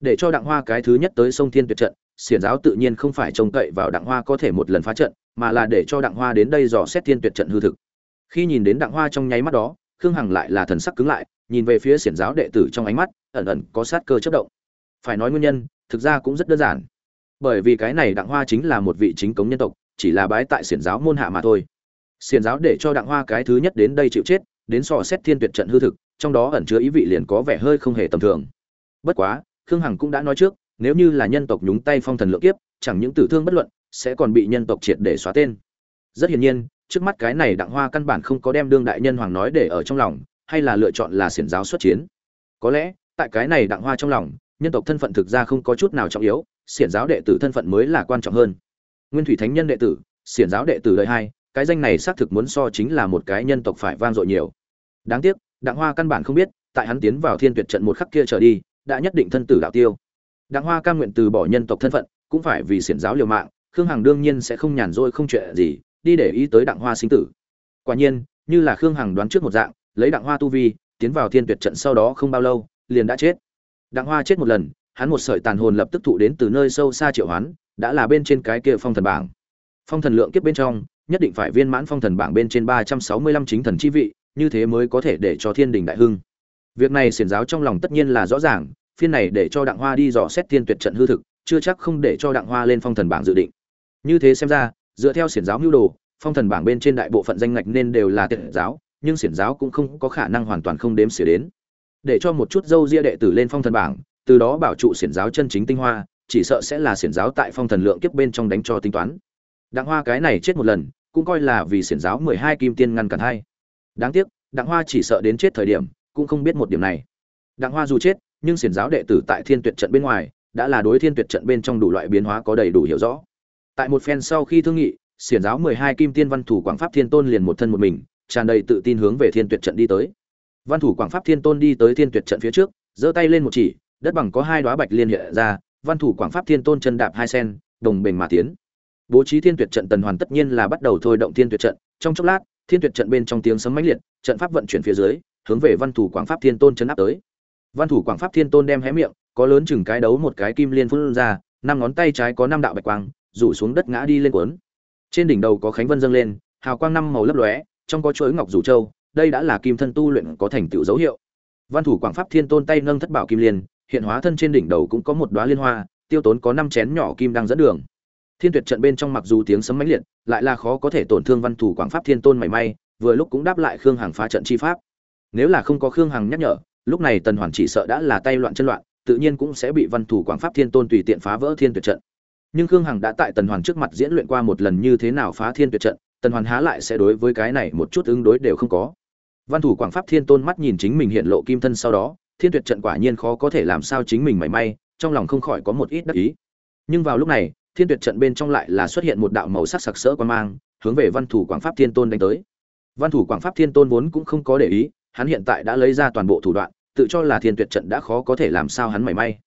Để cho đặng hoa cái thứ nhất tới sông thiên tuyệt trận, xiển giáo tự nhiên không phải trông cậy vào đặng hoa có thể một lần phá trận, mà là để cho đặng hoa đến đây dò xét thiên tuyệt trận hư thực. Khi nhìn đến đặng hoa trong nháy mắt đó, khương hằng lại là thần sắc cứng lại, nhìn về phía xiển giáo đệ tử trong ánh mắt, ẩn ẩn có sát cơ chất động. Phải nói nguyên nhân, thực ra cũng rất đơn giản. Bởi vì cái này đặng hoa chính là một vị chính cống nhân tộc, chỉ là bái tại xiển giáo môn hạ mà thôi. Xiển giáo để cho đặng hoa cái thứ nhất đến đây chịu chết, đến sò xét thiên tuyệt trận hư thực trong đó ẩn chứa ý vị liền có vẻ hơi không hề tầm thường. Bất quá, khương hằng cũng đã nói trước, nếu như là nhân tộc nhúng tay phong thần lượng kiếp, chẳng những tử thương bất luận, sẽ còn bị nhân tộc triệt để xóa tên. Rất hiển nhiên, trước mắt cái này đặng hoa căn bản không có đem đương đại nhân hoàng nói để ở trong lòng, hay là lựa chọn là xiển giáo xuất chiến. Có lẽ, tại cái này đặng hoa trong lòng, nhân tộc thân phận thực ra không có chút nào trọng yếu, xiển giáo đệ tử thân phận mới là quan trọng hơn. Nguyên thủy thánh nhân đệ tử, xiển giáo đệ tử đời hai, cái danh này xác thực muốn so chính là một cái nhân tộc phải vang dội nhiều. Đáng tiếc đặng hoa căn bản không biết, tại hắn tiến vào thiên tuyệt trận một khắc kia trở đi, đã nhất định thân tử đạo tiêu. Đặng hoa cam nguyện từ bỏ nhân tộc thân phận, cũng phải vì xiển giáo liều mạng, khương hằng đương nhiên sẽ không nhàn rỗi không chuyện gì, đi để ý tới đặng hoa sinh tử. Quả nhiên, như là khương hằng đoán trước một dạng, lấy đặng hoa tu vi, tiến vào thiên tuyệt trận sau đó không bao lâu, liền đã chết. Đặng hoa chết một lần, hắn một sợi tàn hồn lập tức thụ đến từ nơi sâu xa triệu hoán, đã là bên trên cái kia phong thần bảng. Phong thần lượng kiếp bên trong, nhất định phải viên mãn phong thần bảng bên trên ba trăm sáu mươi lăm chính thần chi vị như thế mới có thể để cho thiên đình đại hưng. Việc này xiển giáo trong lòng tất nhiên là rõ ràng, phiên này để cho đặng hoa đi dò xét thiên tuyệt trận hư thực, chưa chắc không để cho đặng hoa lên phong thần bảng dự định. Như thế xem ra, dựa theo xiển giáo mưu đồ, phong thần bảng bên trên đại bộ phận danh ngạch nên đều là tiện giáo, nhưng xiển giáo cũng không có khả năng hoàn toàn không đếm xỉa đến. Để cho một chút dâu ria đệ tử lên phong thần bảng, từ đó bảo trụ xiển giáo chân chính tinh hoa, chỉ sợ sẽ là xiển giáo tại phong thần lượng kiếp bên trong đánh cho tính toán. Đặng hoa cái này chết một lần, cũng coi là vì xiển giáo mười hai kim tiên ngăn cản hai đáng tiếc, đặng hoa chỉ sợ đến chết thời điểm, cũng không biết một điểm này. Đặng hoa dù chết, nhưng xiển giáo đệ tử tại thiên tuyệt trận bên ngoài, đã là đối thiên tuyệt trận bên trong đủ loại biến hóa có đầy đủ hiểu rõ. Tại một phen sau khi thương nghị, xiển giáo mười hai kim tiên văn thủ quảng pháp thiên tôn liền một thân một mình, tràn đầy tự tin hướng về thiên tuyệt trận đi tới. Văn thủ quảng pháp thiên tôn đi tới thiên tuyệt trận phía trước, giơ tay lên một chỉ, đất bằng có hai đoá bạch liên hiện ra, văn thủ quảng pháp thiên tôn chân đạp hai sen, đồng bình mà tiến. Bố trí thiên tuyệt trận tần hoàn tất nhiên là bắt đầu thôi động thiên tuyệt trận, trong chốc lát thiên tuyệt trận bên trong tiếng sấm mãnh liệt, trận pháp vận chuyển phía dưới, hướng về văn thủ quảng pháp thiên tôn chấn áp tới. Văn thủ quảng pháp thiên tôn đem hé miệng, có lớn chừng cái đấu một cái kim liên phun ra, năm ngón tay trái có năm đạo bạch quang, rủ xuống đất ngã đi lên cuốn. Trên đỉnh đầu có khánh vân dâng lên, hào quang năm màu lấp lóe, trong có chuỗi ngọc rủ châu, đây đã là kim thân tu luyện có thành tựu dấu hiệu. Văn thủ quảng pháp thiên tôn tay nâng thất bảo kim liên, hiện hóa thân trên đỉnh đầu cũng có một đóa liên hoa, tiêu tốn có năm chén nhỏ kim đang dẫn đường thiên tuyệt trận bên trong mặc dù tiếng sấm mãnh liệt, lại là khó có thể tổn thương văn thủ quảng pháp thiên tôn mảy may, vừa lúc cũng đáp lại khương hằng phá trận chi pháp. Nếu là không có khương hằng nhắc nhở, lúc này tần hoàn chỉ sợ đã là tay loạn chân loạn, tự nhiên cũng sẽ bị văn thủ quảng pháp thiên tôn tùy tiện phá vỡ thiên tuyệt trận. Nhưng khương hằng đã tại tần hoàn trước mặt diễn luyện qua một lần như thế nào phá thiên tuyệt trận, tần hoàn há lại sẽ đối với cái này một chút ứng đối đều không có. Văn thủ quảng pháp thiên tôn mắt nhìn chính mình hiện lộ kim thân sau đó, thiên tuyệt trận quả nhiên khó có thể làm sao chính mình mảy may, trong lòng không khỏi có một ít đắc ý. Nhưng vào lúc này thiên tuyệt trận bên trong lại là xuất hiện một đạo màu sắc sặc sỡ quan mang, hướng về văn thủ quảng pháp thiên tôn đánh tới. Văn thủ quảng pháp thiên tôn vốn cũng không có để ý, hắn hiện tại đã lấy ra toàn bộ thủ đoạn, tự cho là thiên tuyệt trận đã khó có thể làm sao hắn mảy may.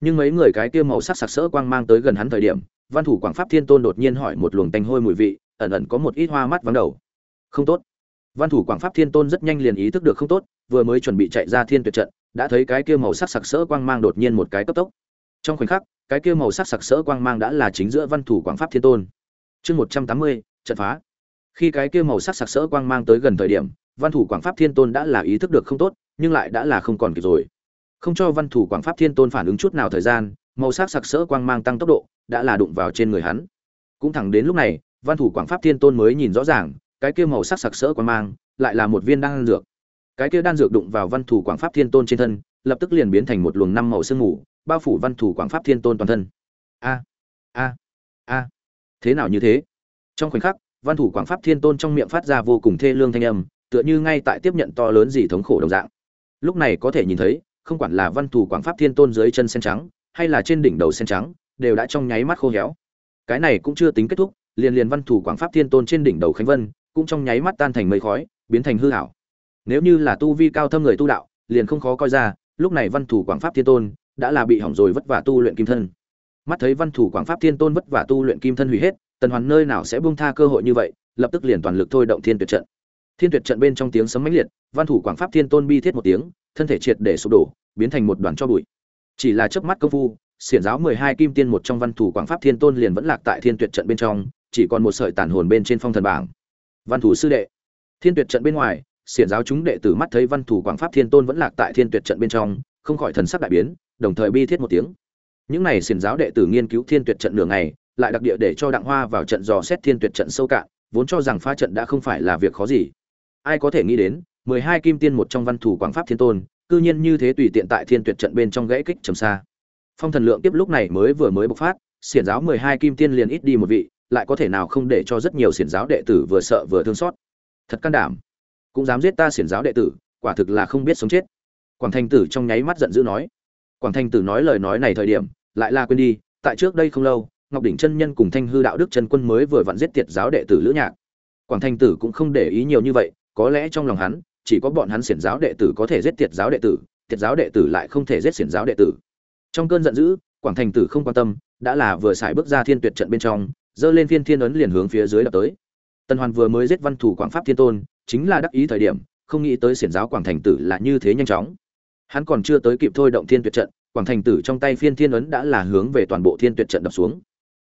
Nhưng mấy người cái kia màu sắc sặc sỡ quang mang tới gần hắn thời điểm, văn thủ quảng pháp thiên tôn đột nhiên hỏi một luồng tanh hôi mùi vị, ẩn ẩn có một ít hoa mắt vắng đầu. Không tốt. Văn thủ quảng pháp thiên tôn rất nhanh liền ý thức được không tốt, vừa mới chuẩn bị chạy ra thiên tuyệt trận, đã thấy cái kia màu sắc sặc sỡ quang mang đột nhiên một cái cấp tốc trong khoảnh khắc, cái kia màu sắc sặc sỡ quang mang đã là chính giữa văn thủ quảng pháp thiên tôn. Chương một trăm tám mươi, trận phá. Khi cái kia màu sắc sặc sỡ quang mang tới gần thời điểm, văn thủ quảng pháp thiên tôn đã là ý thức được không tốt, nhưng lại đã là không còn kịp rồi. Không cho văn thủ quảng pháp thiên tôn phản ứng chút nào thời gian, màu sắc sặc sỡ quang mang tăng tốc độ đã là đụng vào trên người hắn. Cũng thẳng đến lúc này, văn thủ quảng pháp thiên tôn mới nhìn rõ ràng, cái kia màu sắc sặc sỡ quang mang lại là một viên đan dược. Cái kia đan dược đụng vào văn thủ quảng pháp thiên tôn trên thân, lập tức liền biến thành một luồng năm màu sương mù bao phủ văn thủ quảng pháp thiên tôn toàn thân. A a a. Thế nào như thế? Trong khoảnh khắc, văn thủ quảng pháp thiên tôn trong miệng phát ra vô cùng thê lương thanh âm, tựa như ngay tại tiếp nhận to lớn gì thống khổ đồng dạng. Lúc này có thể nhìn thấy, không quản là văn thủ quảng pháp thiên tôn dưới chân sen trắng, hay là trên đỉnh đầu sen trắng, đều đã trong nháy mắt khô héo. Cái này cũng chưa tính kết thúc, liền liền văn thủ quảng pháp thiên tôn trên đỉnh đầu khánh vân, cũng trong nháy mắt tan thành mây khói, biến thành hư hảo nếu như là tu vi cao thâm người tu đạo, liền không khó coi ra, lúc này văn thủ quảng pháp thiên tôn đã là bị hỏng rồi vất vả tu luyện kim thân. Mắt thấy văn thủ quảng pháp thiên tôn vất vả tu luyện kim thân hủy hết, tần hoàn nơi nào sẽ buông tha cơ hội như vậy, lập tức liền toàn lực thôi động thiên tuyệt trận. Thiên tuyệt trận bên trong tiếng sấm mãnh liệt, văn thủ quảng pháp thiên tôn bi thiết một tiếng, thân thể triệt để sụp đổ, biến thành một đoàn cho bụi. Chỉ là chớp mắt công phu, xiển giáo mười hai kim tiên một trong văn thủ quảng pháp thiên tôn liền vẫn lạc tại thiên tuyệt trận bên trong, chỉ còn một sợi tàn hồn bên trên phong thần bảng. Văn thủ sư đệ, thiên tuyệt trận bên ngoài, xiển giáo chúng đệ tử mắt thấy văn thủ quảng pháp thiên tôn vẫn lạc tại thiên tuyệt trận bên trong, không khỏi thần sắc đại biến đồng thời bi thiết một tiếng. Những này xiển giáo đệ tử nghiên cứu thiên tuyệt trận nửa ngày, lại đặc địa để cho đặng hoa vào trận dò xét thiên tuyệt trận sâu cạn, vốn cho rằng phá trận đã không phải là việc khó gì. Ai có thể nghĩ đến, mười hai kim tiên một trong văn thủ quảng pháp thiên tôn, cư nhiên như thế tùy tiện tại thiên tuyệt trận bên trong gãy kích trầm xa. Phong thần lượng tiếp lúc này mới vừa mới bộc phát, xiển giáo mười hai kim tiên liền ít đi một vị, lại có thể nào không để cho rất nhiều xiển giáo đệ tử vừa sợ vừa thương xót. Thật can đảm. Cũng dám giết ta xiển giáo đệ tử, quả thực là không biết sống chết. Quảng thành tử trong nháy mắt giận dữ nói quảng Thanh tử nói lời nói này thời điểm, lại là quên đi, tại trước đây không lâu, ngọc đỉnh chân nhân cùng thanh hư đạo đức chân quân mới vừa vặn giết tiệt giáo đệ tử lữ nhạc. Quảng Thanh tử cũng không để ý nhiều như vậy, có lẽ trong lòng hắn, chỉ có bọn hắn xiển giáo đệ tử có thể giết tiệt giáo đệ tử, tiệt giáo đệ tử lại không thể giết xiển giáo đệ tử. Trong cơn giận dữ, quảng thành tử không quan tâm, đã là vừa xài bước ra thiên tuyệt trận bên trong dơ lên phiên thiên ấn liền hướng phía dưới đập tới. Tần hoàn vừa mới giết văn thủ quảng pháp thiên tôn, chính là đắc ý thời điểm, không nghĩ tới xiển giáo quảng thành tử là như thế nhanh chóng hắn còn chưa tới kịp thôi động thiên tuyệt trận quảng thành tử trong tay phiên thiên ấn đã là hướng về toàn bộ thiên tuyệt trận đập xuống.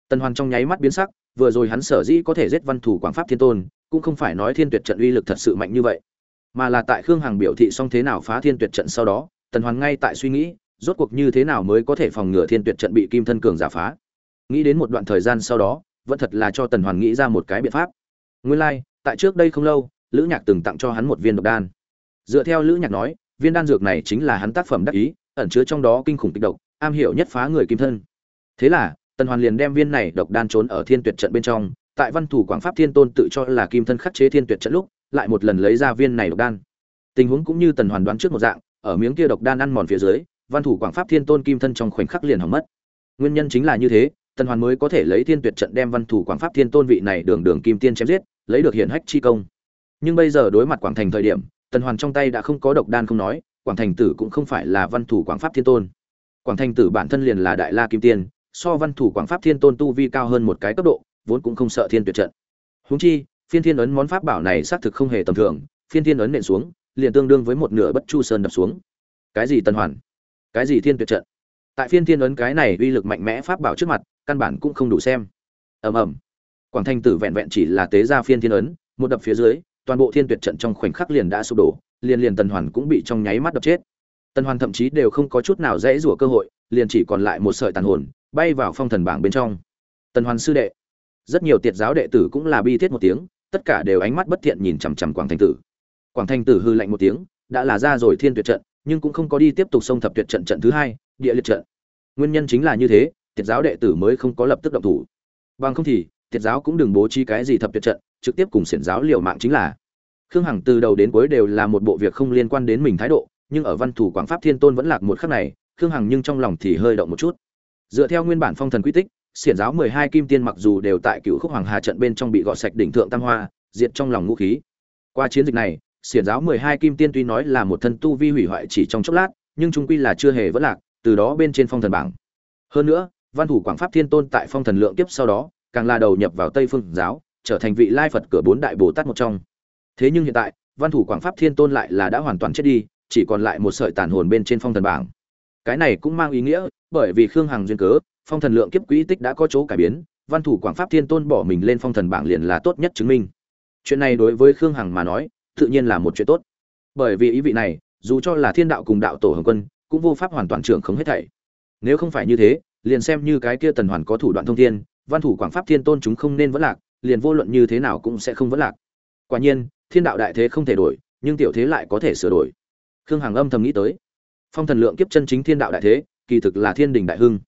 Tần hoàn trong nháy mắt biến sắc vừa rồi hắn sở dĩ có thể giết văn thủ quảng pháp thiên tôn cũng không phải nói thiên tuyệt trận uy lực thật sự mạnh như vậy mà là tại khương hằng biểu thị xong thế nào phá thiên tuyệt trận sau đó tần hoàn ngay tại suy nghĩ rốt cuộc như thế nào mới có thể phòng ngừa thiên tuyệt trận bị kim thân cường giả phá. Nghĩ đến một đoạn thời gian sau đó vẫn thật là cho tần hoàn nghĩ ra một cái biện pháp. Nguyên lai、like, tại trước đây không lâu lữ nhạc từng tặng cho hắn một viên độc đan. Dựa theo lữ nhạc nói viên đan dược này chính là hắn tác phẩm đắc ý, ẩn chứa trong đó kinh khủng kịch độc, am hiểu nhất phá người kim thân. Thế là, tần hoàn liền đem viên này độc đan trốn ở thiên tuyệt trận bên trong, tại văn thủ quảng pháp thiên tôn tự cho là kim thân khắc chế thiên tuyệt trận lúc, lại một lần lấy ra viên này độc đan. Tình huống cũng như tần hoàn đoán trước một dạng, ở miếng kia độc đan ăn mòn phía dưới, văn thủ quảng pháp thiên tôn kim thân trong khoảnh khắc liền hỏng mất. Nguyên nhân chính là như thế, tần hoàn mới có thể lấy thiên tuyệt trận đem văn thủ quảng pháp thiên tôn vị này đường đường kim tiên chém giết, lấy được hiển hách chi công. Nhưng bây giờ đối mặt quảng thành thời điểm tần hoàn trong tay đã không có độc đan không nói, quảng thành tử cũng không phải là văn thủ quảng pháp thiên tôn. Quảng thành tử bản thân liền là đại la kim tiên, so văn thủ quảng pháp thiên tôn tu vi cao hơn một cái cấp độ, vốn cũng không sợ thiên tuyệt trận. Húng chi, phiên thiên ấn món pháp bảo này xác thực không hề tầm thường, phiên thiên ấn nện xuống, liền tương đương với một nửa bất chu sơn đập xuống. Cái gì tần hoàn? Cái gì thiên tuyệt trận? Tại phiên thiên ấn cái này uy lực mạnh mẽ pháp bảo trước mặt, căn bản cũng không đủ xem. Ầm ầm. Quảng thanh tử vẹn vẹn chỉ là tế ra phiên thiên ấn, một đập phía dưới toàn bộ thiên tuyệt trận trong khoảnh khắc liền đã sụp đổ, liền liền tần hoàn cũng bị trong nháy mắt đập chết. Tần hoàn thậm chí đều không có chút nào dễ rủa cơ hội, liền chỉ còn lại một sợi tàn hồn, bay vào phong thần bảng bên trong. Tần hoàn sư đệ, rất nhiều tiệt giáo đệ tử cũng là bi thiết một tiếng, tất cả đều ánh mắt bất thiện nhìn chằm chằm quảng thanh tử. Quảng thanh tử hư lạnh một tiếng, đã là ra rồi thiên tuyệt trận, nhưng cũng không có đi tiếp tục xông thập tuyệt trận trận thứ hai, địa liệt trận. Nguyên nhân chính là như thế, tiệt giáo đệ tử mới không có lập tức động thủ. Bằng không thì, tiệt giáo cũng đừng bố trí cái gì thập tuyệt trận, trực tiếp cùng xiển giáo liều mạng chính là khương hằng từ đầu đến cuối đều là một bộ việc không liên quan đến mình thái độ, nhưng ở văn thủ quảng pháp thiên tôn vẫn lạc một khắc này, khương hằng nhưng trong lòng thì hơi động một chút. Dựa theo nguyên bản phong thần quy tích, xiển giáo mười hai kim tiên mặc dù đều tại cựu khúc hoàng hà trận bên trong bị gọt sạch đỉnh thượng tam hoa, diệt trong lòng ngũ khí. Qua chiến dịch này, xiển giáo mười hai kim tiên tuy nói là một thân tu vi hủy hoại chỉ trong chốc lát, nhưng trung quy là chưa hề vỡ lạc, từ đó bên trên phong thần bảng. Hơn nữa, văn thủ quảng pháp thiên tôn tại phong thần lượng kiếp sau đó, càng là đầu nhập vào tây phương giáo, trở thành vị lai phật cửa bốn đại bồ tát một trong thế nhưng hiện tại, văn thủ quảng pháp thiên tôn lại là đã hoàn toàn chết đi, chỉ còn lại một sợi tàn hồn bên trên phong thần bảng. Cái này cũng mang ý nghĩa, bởi vì khương hằng duyên cớ, phong thần lượng kiếp quỹ tích đã có chỗ cải biến, văn thủ quảng pháp thiên tôn bỏ mình lên phong thần bảng liền là tốt nhất chứng minh. Chuyện này đối với khương hằng mà nói, tự nhiên là một chuyện tốt. Bởi vì ý vị này, dù cho là thiên đạo cùng đạo tổ hồng quân, cũng vô pháp hoàn toàn trưởng không hết thảy. Nếu không phải như thế, liền xem như cái kia tần hoàn có thủ đoạn thông thiên, văn thủ quảng pháp thiên tôn chúng không nên vẫn lạc, liền vô luận như thế nào cũng sẽ không vẫn lạc. Quả nhiên thiên đạo đại thế không thể đổi, nhưng tiểu thế lại có thể sửa đổi. Khương hằng âm thầm nghĩ tới. Phong thần lượng kiếp chân chính thiên đạo đại thế, kỳ thực là thiên đình đại hưng.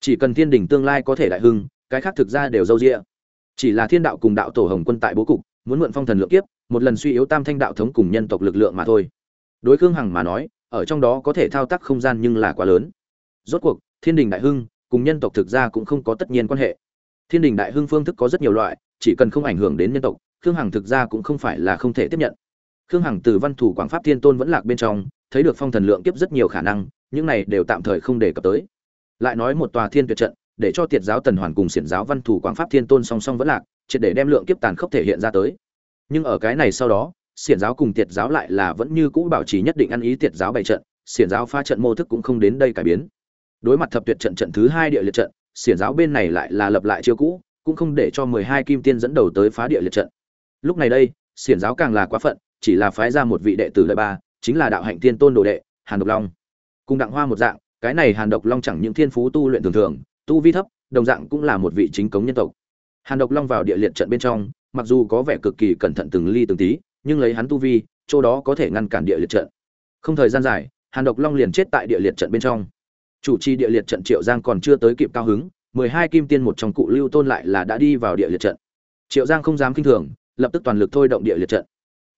Chỉ cần thiên đình tương lai có thể đại hưng, cái khác thực ra đều dâu a chỉ là thiên đạo cùng đạo tổ hồng quân tại bố cục, muốn mượn phong thần lượng kiếp, một lần suy yếu tam thanh đạo thống cùng nhân tộc lực lượng mà thôi. Đối khương hằng mà nói, ở trong đó có thể thao tác không gian nhưng là quá lớn. Rốt cuộc, thiên đình đại hưng cùng nhân tộc thực ra cũng không có tất nhiên quan hệ. Thiên đình đại hưng phương thức có rất nhiều loại, chỉ cần không ảnh hưởng đến nhân tộc khương hằng thực ra cũng không phải là không thể tiếp nhận. Khương hằng từ văn thủ quảng pháp thiên tôn vẫn lạc bên trong, thấy được phong thần lượng kiếp rất nhiều khả năng, những này đều tạm thời không đề cập tới. Lại nói một tòa thiên tuyệt trận, để cho tiệt giáo tần hoàn cùng xiển giáo văn thủ quảng pháp thiên tôn song song vẫn lạc, triệt để đem lượng kiếp tàn khốc thể hiện ra tới. Nhưng ở cái này sau đó, xiển giáo cùng tiệt giáo lại là vẫn như cũ bảo trì nhất định ăn ý tiệt giáo bày trận, xiển giáo pha trận mô thức cũng không đến đây cải biến. Đối mặt thập tuyệt trận trận thứ hai địa liệt trận, xiển giáo bên này lại là lập lại chiêu cũ, cũng không để cho mười hai kim tiên dẫn đầu tới phá địa liệt trận lúc này đây, xiển giáo càng là quá phận, chỉ là phái ra một vị đệ tử đời ba, chính là đạo hạnh tiên tôn đồ đệ, hàn độc long. Cùng đặng hoa một dạng, cái này hàn độc long chẳng những thiên phú tu luyện thường thường, tu vi thấp, đồng dạng cũng là một vị chính cống nhân tộc. Hàn độc long vào địa liệt trận bên trong, mặc dù có vẻ cực kỳ cẩn thận từng ly từng tí, nhưng lấy hắn tu vi, chỗ đó có thể ngăn cản địa liệt trận. Không thời gian dài, hàn độc long liền chết tại địa liệt trận bên trong. Chủ trì địa liệt trận triệu giang còn chưa tới kịp cao hứng, mười hai kim tiên một trong cụ lưu tôn lại là đã đi vào địa liệt trận. Triệu giang không dám kinh thường lập tức toàn lực thôi động địa liệt trận.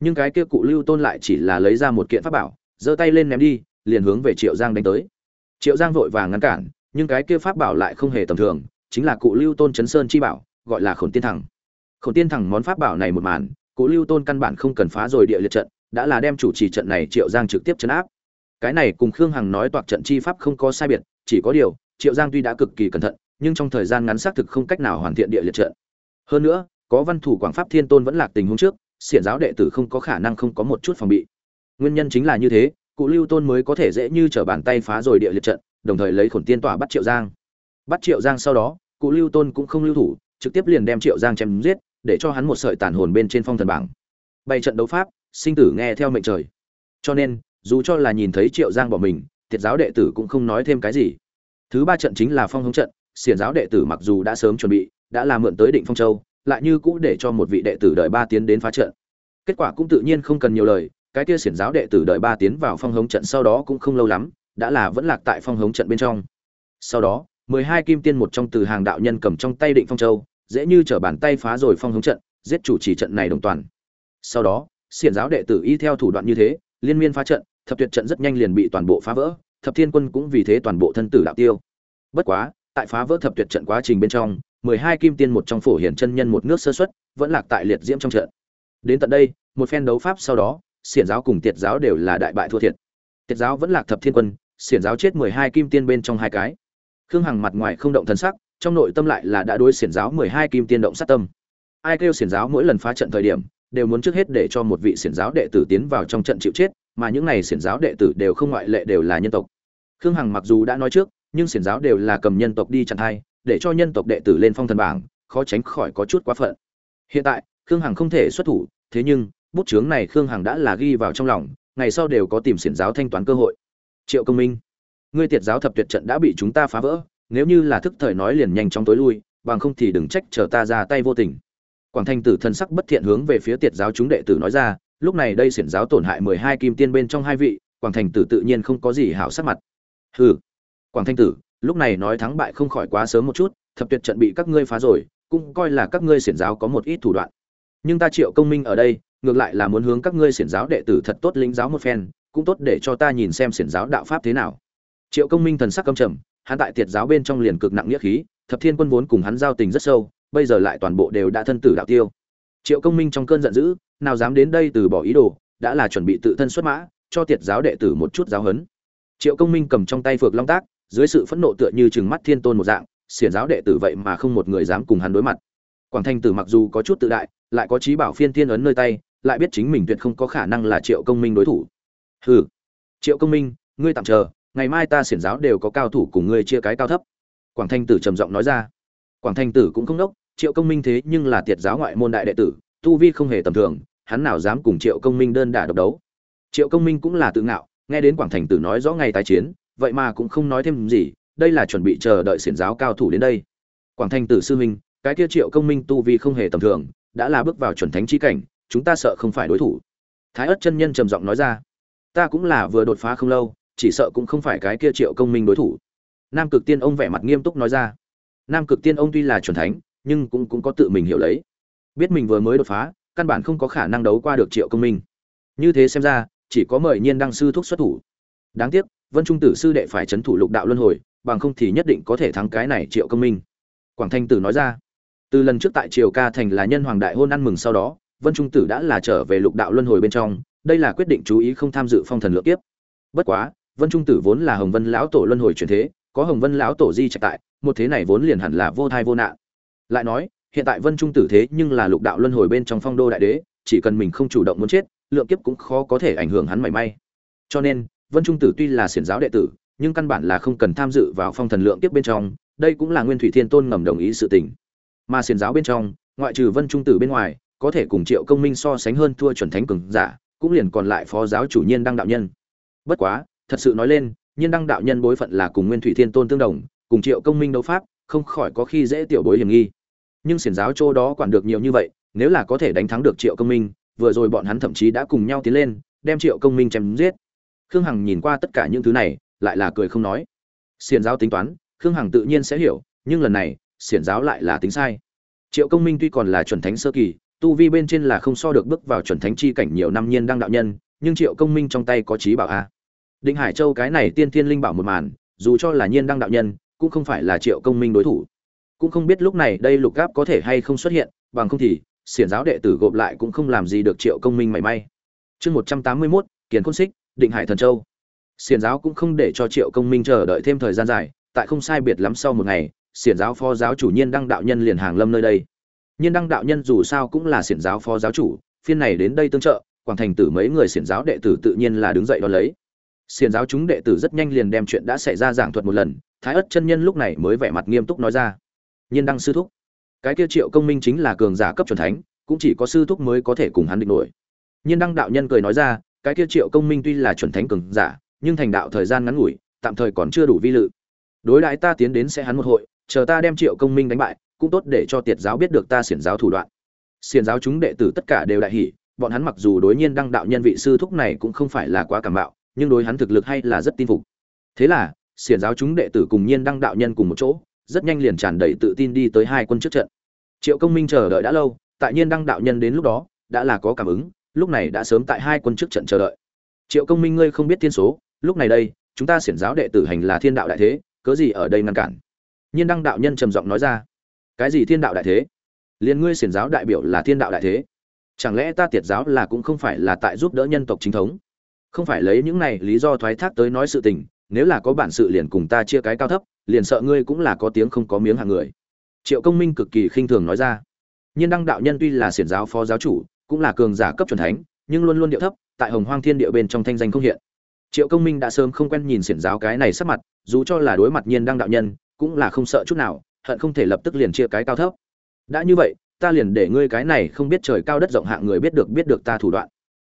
Nhưng cái kia cụ lưu tôn lại chỉ là lấy ra một kiện pháp bảo, giơ tay lên ném đi, liền hướng về triệu giang đánh tới. Triệu giang vội vàng ngăn cản, nhưng cái kia pháp bảo lại không hề tầm thường, chính là cụ lưu tôn chấn sơn chi bảo, gọi là khổn tiên thẳng. Khổn tiên thẳng món pháp bảo này một màn, cụ lưu tôn căn bản không cần phá rồi địa liệt trận, đã là đem chủ trì trận này triệu giang trực tiếp chấn áp. Cái này cùng khương hằng nói toạc trận chi pháp không có sai biệt, chỉ có điều, triệu giang tuy đã cực kỳ cẩn thận, nhưng trong thời gian ngắn xác thực không cách nào hoàn thiện địa liệt trận. Hơn nữa có văn thủ quảng pháp thiên tôn vẫn lạc tình huống trước, xiển giáo đệ tử không có khả năng không có một chút phòng bị. Nguyên nhân chính là như thế, cụ lưu tôn mới có thể dễ như trở bàn tay phá rồi địa liệt trận, đồng thời lấy khổn tiên tỏa bắt triệu giang. Bắt triệu giang sau đó, cụ lưu tôn cũng không lưu thủ, trực tiếp liền đem triệu giang chém giết, để cho hắn một sợi tàn hồn bên trên phong thần bảng. Bày trận đấu pháp, sinh tử nghe theo mệnh trời. Cho nên, dù cho là nhìn thấy triệu giang bỏ mình, thiệt giáo đệ tử cũng không nói thêm cái gì. Thứ ba trận chính là phong hống trận, xiển giáo đệ tử mặc dù đã sớm chuẩn bị, đã làm mượn tới định phong châu lại như cũ để cho một vị đệ tử đợi ba tiến đến phá trận. Kết quả cũng tự nhiên không cần nhiều lời, cái kia xiển giáo đệ tử đợi ba tiến vào phong hống trận sau đó cũng không lâu lắm, đã là vẫn lạc tại phong hống trận bên trong. Sau đó, mười hai kim tiên một trong từ hàng đạo nhân cầm trong tay định phong châu, dễ như trở bàn tay phá rồi phong hống trận, giết chủ trì trận này đồng toàn. Sau đó, xiển giáo đệ tử y theo thủ đoạn như thế, liên miên phá trận, thập tuyệt trận rất nhanh liền bị toàn bộ phá vỡ, thập thiên quân cũng vì thế toàn bộ thân tử đạo tiêu. Bất quá, tại phá vỡ thập tuyệt trận quá trình bên trong mười hai kim tiên một trong phổ hiển chân nhân một nước sơ xuất, vẫn lạc tại liệt diễm trong trận. Đến tận đây, một phen đấu pháp sau đó, xiển giáo cùng tiệt giáo đều là đại bại thua thiệt. Tiệt giáo vẫn lạc thập thiên quân, xiển giáo chết mười hai kim tiên bên trong hai cái. Khương hằng mặt ngoài không động thân sắc, trong nội tâm lại là đã đối xiển giáo mười hai kim tiên động sát tâm. Ai kêu xiển giáo mỗi lần phá trận thời điểm, đều muốn trước hết để cho một vị xiển giáo đệ tử tiến vào trong trận chịu chết, mà những này xiển giáo đệ tử đều không ngoại lệ đều là nhân tộc. Khương hằng mặc dù đã nói trước, nhưng xiển giáo đều là cầm nhân tộc đi chặn hai để cho nhân tộc đệ tử lên phong thần bảng, khó tránh khỏi có chút quá phận. Hiện tại, khương hằng không thể xuất thủ, thế nhưng, bút chướng này khương hằng đã là ghi vào trong lòng, ngày sau đều có tìm xiển giáo thanh toán cơ hội. Triệu công minh, ngươi tiệt giáo thập tuyệt trận đã bị chúng ta phá vỡ, nếu như là thức thời nói liền nhanh chóng tối lui, bằng không thì đừng trách chờ ta ra tay vô tình. Quảng thanh tử thân sắc bất thiện hướng về phía tiệt giáo chúng đệ tử nói ra, lúc này đây xiển giáo tổn hại mười hai kim tiên bên trong hai vị, quảng thành tử tự nhiên không có gì hảo sắc mặt. Hừ, quảng thanh tử lúc này nói thắng bại không khỏi quá sớm một chút, thập tuyệt trận bị các ngươi phá rồi, cũng coi là các ngươi xiển giáo có một ít thủ đoạn. Nhưng ta triệu công minh ở đây, ngược lại là muốn hướng các ngươi xiển giáo đệ tử thật tốt lĩnh giáo một phen, cũng tốt để cho ta nhìn xem xiển giáo đạo pháp thế nào. Triệu công minh thần sắc căm trầm, hắn tại tiệt giáo bên trong liền cực nặng nghĩa khí, thập thiên quân vốn cùng hắn giao tình rất sâu, bây giờ lại toàn bộ đều đã thân tử đạo tiêu. Triệu công minh trong cơn giận dữ, nào dám đến đây từ bỏ ý đồ, đã là chuẩn bị tự thân xuất mã, cho tiệt giáo đệ tử một chút giáo huấn. Triệu công minh cầm trong tay phược long tác dưới sự phẫn nộ tựa như chừng mắt thiên tôn một dạng, xiển giáo đệ tử vậy mà không một người dám cùng hắn đối mặt. Quảng thanh tử mặc dù có chút tự đại, lại có trí bảo phiên thiên ấn nơi tay, lại biết chính mình tuyệt không có khả năng là triệu công minh đối thủ. Hừ, triệu công minh, ngươi tạm chờ, ngày mai ta xiển giáo đều có cao thủ cùng ngươi chia cái cao thấp. Quảng thanh tử trầm giọng nói ra. Quảng thanh tử cũng không đốc, triệu công minh thế nhưng là tiệt giáo ngoại môn đại đệ tử, tu vi không hề tầm thường, hắn nào dám cùng triệu công minh đơn đả độc đấu. Triệu công minh cũng là tự ngạo, nghe đến quảng thành tử nói rõ ngày tái chiến vậy mà cũng không nói thêm gì, đây là chuẩn bị chờ đợi xiển giáo cao thủ đến đây. Quảng Thanh tử sư minh cái kia triệu công minh tu vi không hề tầm thường, đã là bước vào chuẩn thánh chi cảnh, chúng ta sợ không phải đối thủ. Thái ất chân nhân trầm giọng nói ra, ta cũng là vừa đột phá không lâu, chỉ sợ cũng không phải cái kia triệu công minh đối thủ. Nam cực tiên ông vẻ mặt nghiêm túc nói ra, nam cực tiên ông tuy là chuẩn thánh, nhưng cũng cũng có tự mình hiểu lấy. Biết mình vừa mới đột phá, căn bản không có khả năng đấu qua được triệu công minh. Như thế xem ra, chỉ có mời nhiên đăng sư thúc xuất thủ. Đáng tiếc vân trung tử sư đệ phải c h ấ n thủ lục đạo luân hồi, bằng không thì nhất định có thể thắng cái này triệu công minh. Quảng thanh tử nói ra. Từ lần trước tại triều ca thành là nhân hoàng đại hôn ăn mừng sau đó, vân trung tử đã là trở về lục đạo luân hồi bên trong, đây là quyết định chú ý không tham dự phong thần lượng tiếp bất quá, vân trung tử vốn là hồng vân lão tổ luân hồi truyền thế, có hồng vân lão tổ di trạch tại, một thế này vốn liền hẳn là vô thai vô nạn. Lại nói, hiện tại vân trung tử thế nhưng là lục đạo luân hồi bên trong phong đô đại đế, chỉ cần mình không chủ động muốn chết, lượng kiếp cũng khó có thể ảnh hưởng hắn mảy may. Cho nên vân trung tử tuy là xiển giáo đệ tử, nhưng căn bản là không cần tham dự vào phong thần lượng tiếp bên trong, đây cũng là nguyên thủy thiên tôn ngầm đồng ý sự tình. Mà xiển giáo bên trong, ngoại trừ vân trung tử bên ngoài, có thể cùng triệu công minh so sánh hơn thua chuẩn thánh cường giả, cũng liền còn lại phó giáo chủ nhiên đăng đạo nhân. Bất quá, thật sự nói lên, nhiên đăng đạo nhân bối phận là cùng nguyên thủy thiên tôn tương đồng, cùng triệu công minh đấu pháp, không khỏi có khi dễ tiểu bối hiểm nghi. Nhưng xiển giáo châu đó quản được nhiều như vậy, nếu là có thể đánh thắng được triệu công minh, vừa rồi bọn hắn thậm chí đã cùng nhau tiến lên, đem triệu công minh chém giết khương hằng nhìn qua tất cả những thứ này, lại là cười không nói. Xiển giáo tính toán, khương hằng tự nhiên sẽ hiểu, nhưng lần này, xiển giáo lại là tính sai. Triệu công minh tuy còn là chuẩn thánh sơ kỳ, tu vi bên trên là không so được bước vào chuẩn thánh chi cảnh nhiều năm nhiên đăng đạo nhân, nhưng triệu công minh trong tay có trí bảo a. Định hải châu cái này tiên thiên linh bảo một màn, dù cho là nhiên đăng đạo nhân, cũng không phải là triệu công minh đối thủ. Cũng không biết lúc này đây lục gáp có thể hay không xuất hiện, bằng không thì, xiển giáo đệ tử gộp lại cũng không làm gì được triệu công minh mảy may. Chương một trăm tám mươi mốt kiến khôn xích định hải thần châu. Xiển giáo cũng không để cho triệu công minh chờ đợi thêm thời gian dài, tại không sai biệt lắm sau một ngày, xiển giáo phó giáo chủ nhiên đăng đạo nhân liền hàng lâm nơi đây. Nhiên đăng đạo nhân dù sao cũng là xiển giáo phó giáo chủ, phiên này đến đây tương trợ, quảng thành tử mấy người xiển giáo đệ tử tự nhiên là đứng dậy đón lấy. Xiển giáo chúng đệ tử rất nhanh liền đem chuyện đã xảy ra giảng thuật một lần, thái ất chân nhân lúc này mới vẻ mặt nghiêm túc nói ra. Nhiên đăng sư thúc, cái kia triệu công minh chính là cường giả cấp chuẩn thánh, cũng chỉ có sư thúc mới có thể cùng hắn địch nổi. Nhiên đăng đạo nhân cười nói ra cái kia triệu công minh tuy là chuẩn thánh cường giả, nhưng thành đạo thời gian ngắn ngủi, tạm thời còn chưa đủ vi lự. Đối đãi ta tiến đến sẽ hắn một hội, chờ ta đem triệu công minh đánh bại, cũng tốt để cho tiệt giáo biết được ta xiển giáo thủ đoạn. Xiển giáo chúng đệ tử tất cả đều đại hỉ, bọn hắn mặc dù đối nhiên đăng đạo nhân vị sư thúc này cũng không phải là quá cảm bạo nhưng đối hắn thực lực hay là rất tin phục. Thế là, xiển giáo chúng đệ tử cùng nhiên đăng đạo nhân cùng một chỗ, rất nhanh liền tràn đầy tự tin đi tới hai quân trước trận. Triệu công minh chờ đợi đã lâu, tại nhiên đăng đạo nhân đến lúc đó, đã là có cảm ứng lúc này đã sớm tại hai quân trước trận chờ đợi. Triệu công minh, ngươi không biết thiên số, lúc này đây, chúng ta xiển giáo đệ tử hành là thiên đạo đại thế, cớ gì ở đây ngăn cản? Nhiên đăng đạo nhân trầm giọng nói ra. Cái gì thiên đạo đại thế? Liền ngươi xiển giáo đại biểu là thiên đạo đại thế? Chẳng lẽ ta tiệt giáo là cũng không phải là tại giúp đỡ nhân tộc chính thống? Không phải lấy những này lý do thoái thác tới nói sự tình, nếu là có bản sự liền cùng ta chia cái cao thấp, liền sợ ngươi cũng là có tiếng không có miếng hàng người. Triệu công minh cực kỳ khinh thường nói ra. Nhiên đăng đạo nhân tuy là xiển giáo phó giáo chủ cũng là cường giả cấp chuẩn thánh, nhưng luôn luôn điệu thấp, tại hồng hoang thiên địa bên trong thanh danh không hiện. Triệu công minh đã sớm không quen nhìn xiển giáo cái này sắc mặt, dù cho là đối mặt nhiên đăng đạo nhân, cũng là không sợ chút nào, hận không thể lập tức liền chia cái cao thấp. Đã như vậy, ta liền để ngươi cái này không biết trời cao đất rộng hạng người biết được biết được ta thủ đoạn.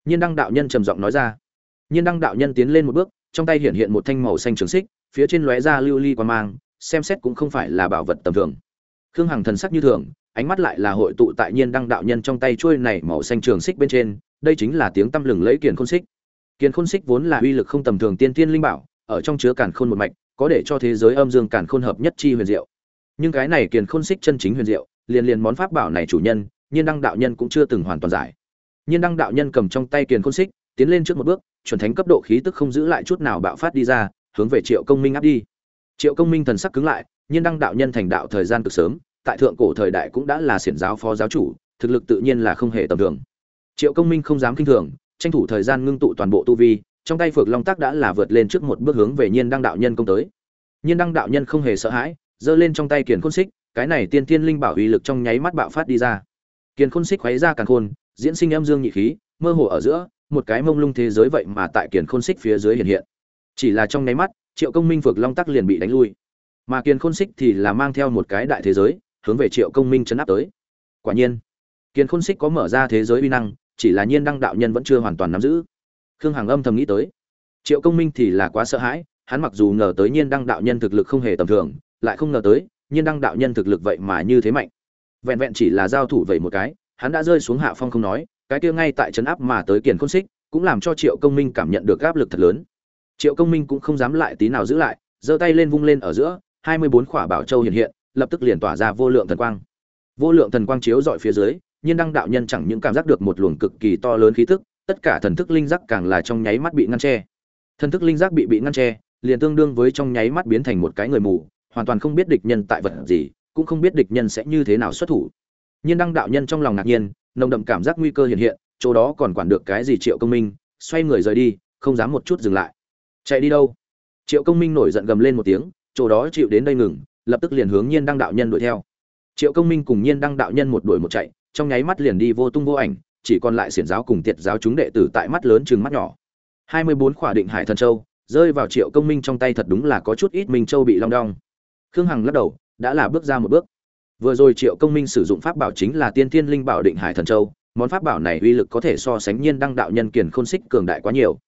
Nhiên đăng đạo nhân trầm giọng nói ra. Nhiên đăng đạo nhân tiến lên một bước, trong tay hiện hiện một thanh màu xanh trường xích, phía trên lóe ra lưu ly quan mang, xem xét cũng không phải là bảo vật tầm thường. Khương hằng thần sắc như thường ánh mắt lại là hội tụ tại nhiên đăng đạo nhân trong tay chuôi này màu xanh trường xích bên trên, đây chính là tiếng tăm lừng lấy kiền khôn xích. Kiền khôn xích vốn là uy lực không tầm thường tiên tiên linh bảo, ở trong chứa càn khôn một mạch, có để cho thế giới âm dương càn khôn hợp nhất chi huyền diệu. Nhưng cái này kiền khôn xích chân chính huyền diệu, liền liền món pháp bảo này chủ nhân, nhiên đăng đạo nhân cũng chưa từng hoàn toàn giải. Nhiên đăng đạo nhân cầm trong tay kiền khôn xích, tiến lên trước một bước, chuẩn thánh cấp độ khí tức không giữ lại chút nào bạo phát đi ra, hướng về triệu công minh áp đi. Triệu công minh thần sắc cứng lại, nhiên đăng đạo nhân thành đạo thời gian cực sớm tại thượng cổ thời đại cũng đã là xiển giáo phó giáo chủ, thực lực tự nhiên là không hề tầm thường. Triệu công minh không dám kinh thường, tranh thủ thời gian ngưng tụ toàn bộ tu vi, trong tay phược long tác đã là vượt lên trước một bước hướng về nhiên đăng đạo nhân công tới. Nhiên đăng đạo nhân không hề sợ hãi, giơ lên trong tay kiền khôn xích, cái này tiên tiên linh bảo uy lực trong nháy mắt bạo phát đi ra. Kiền khôn xích khoáy ra càng khôn, diễn sinh âm dương nhị khí, mơ hồ ở giữa, một cái mông lung thế giới vậy mà tại kiền khôn xích phía dưới hiện hiện. Chỉ là trong nháy mắt, triệu công minh phược long tắc liền bị đánh lui. Mà kiền khôn xích thì là mang theo một cái đại thế giới hướng về triệu công minh chấn áp tới. Quả nhiên, kiền khôn xích có mở ra thế giới uy năng, chỉ là nhiên đăng đạo nhân vẫn chưa hoàn toàn nắm giữ. Khương hằng âm thầm nghĩ tới, triệu công minh thì là quá sợ hãi, hắn mặc dù ngờ tới nhiên đăng đạo nhân thực lực không hề tầm thường, lại không ngờ tới nhiên đăng đạo nhân thực lực vậy mà như thế mạnh. Vẹn vẹn chỉ là giao thủ vậy một cái, hắn đã rơi xuống hạ phong không nói, cái kia ngay tại trấn áp mà tới kiền khôn xích cũng làm cho triệu công minh cảm nhận được áp lực thật lớn. Triệu công minh cũng không dám lại tí nào giữ lại, giơ tay lên vung lên ở giữa, hai mươi bốn khỏa bảo châu hiện hiện lập tức liền tỏa ra vô lượng thần quang. Vô lượng thần quang chiếu dọi phía dưới, nhiên đăng đạo nhân chẳng những cảm giác được một luồng cực kỳ to lớn khí tức, tất cả thần thức linh giác càng là trong nháy mắt bị ngăn che. Thần thức linh giác bị bị ngăn che, liền tương đương với trong nháy mắt biến thành một cái người mù, hoàn toàn không biết địch nhân tại vật gì, cũng không biết địch nhân sẽ như thế nào xuất thủ. Nhiên đăng đạo nhân trong lòng ngạc nhiên, nồng đậm cảm giác nguy cơ hiện hiện, chỗ đó còn quản được cái gì triệu công minh, xoay người rời đi, không dám một chút dừng lại. Chạy đi đâu? Triệu công minh nổi giận gầm lên một tiếng, chỗ đó chịu đến đây ngừng lập tức liền hướng nhiên đăng đạo nhân đuổi theo. Triệu công minh cùng nhiên đăng đạo nhân một đuổi một chạy, trong nháy mắt liền đi vô tung vô ảnh, chỉ còn lại xiển giáo cùng tiệt giáo chúng đệ tử tại mắt lớn chừng mắt nhỏ. Hai mươi bốn khỏa định hải thần châu, rơi vào triệu công minh trong tay thật đúng là có chút ít minh châu bị long đong. Khương hằng lắc đầu, đã là bước ra một bước. Vừa rồi triệu công minh sử dụng pháp bảo chính là tiên thiên linh bảo định hải thần châu, món pháp bảo này uy lực có thể so sánh nhiên đăng đạo nhân kiền khôn xích cường đại quá nhiều.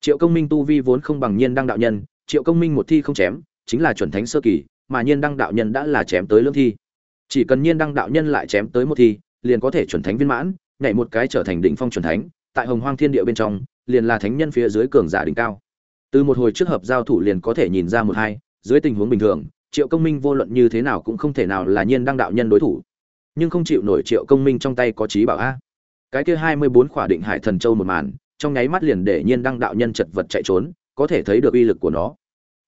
Triệu công minh tu vi vốn không bằng nhiên đăng đạo nhân, triệu công minh một thi không chém, chính là chuẩn thánh sơ kỳ mà nhiên đăng đạo nhân đã là chém tới lương thi. Chỉ cần nhiên đăng đạo nhân lại chém tới một thi, liền có thể chuẩn thánh viên mãn, nhảy một cái trở thành đỉnh phong chuẩn thánh, tại hồng hoang thiên địa bên trong, liền là thánh nhân phía dưới cường giả đỉnh cao. Từ một hồi trước hợp giao thủ liền có thể nhìn ra một hai, dưới tình huống bình thường, triệu công minh vô luận như thế nào cũng không thể nào là nhiên đăng đạo nhân đối thủ. Nhưng không chịu nổi triệu công minh trong tay có trí bảo a. Cái kia hai mươi bốn khỏa định hải thần châu một màn, trong nháy mắt liền để nhiên đăng đạo nhân chật vật chạy trốn, có thể thấy được uy lực của nó.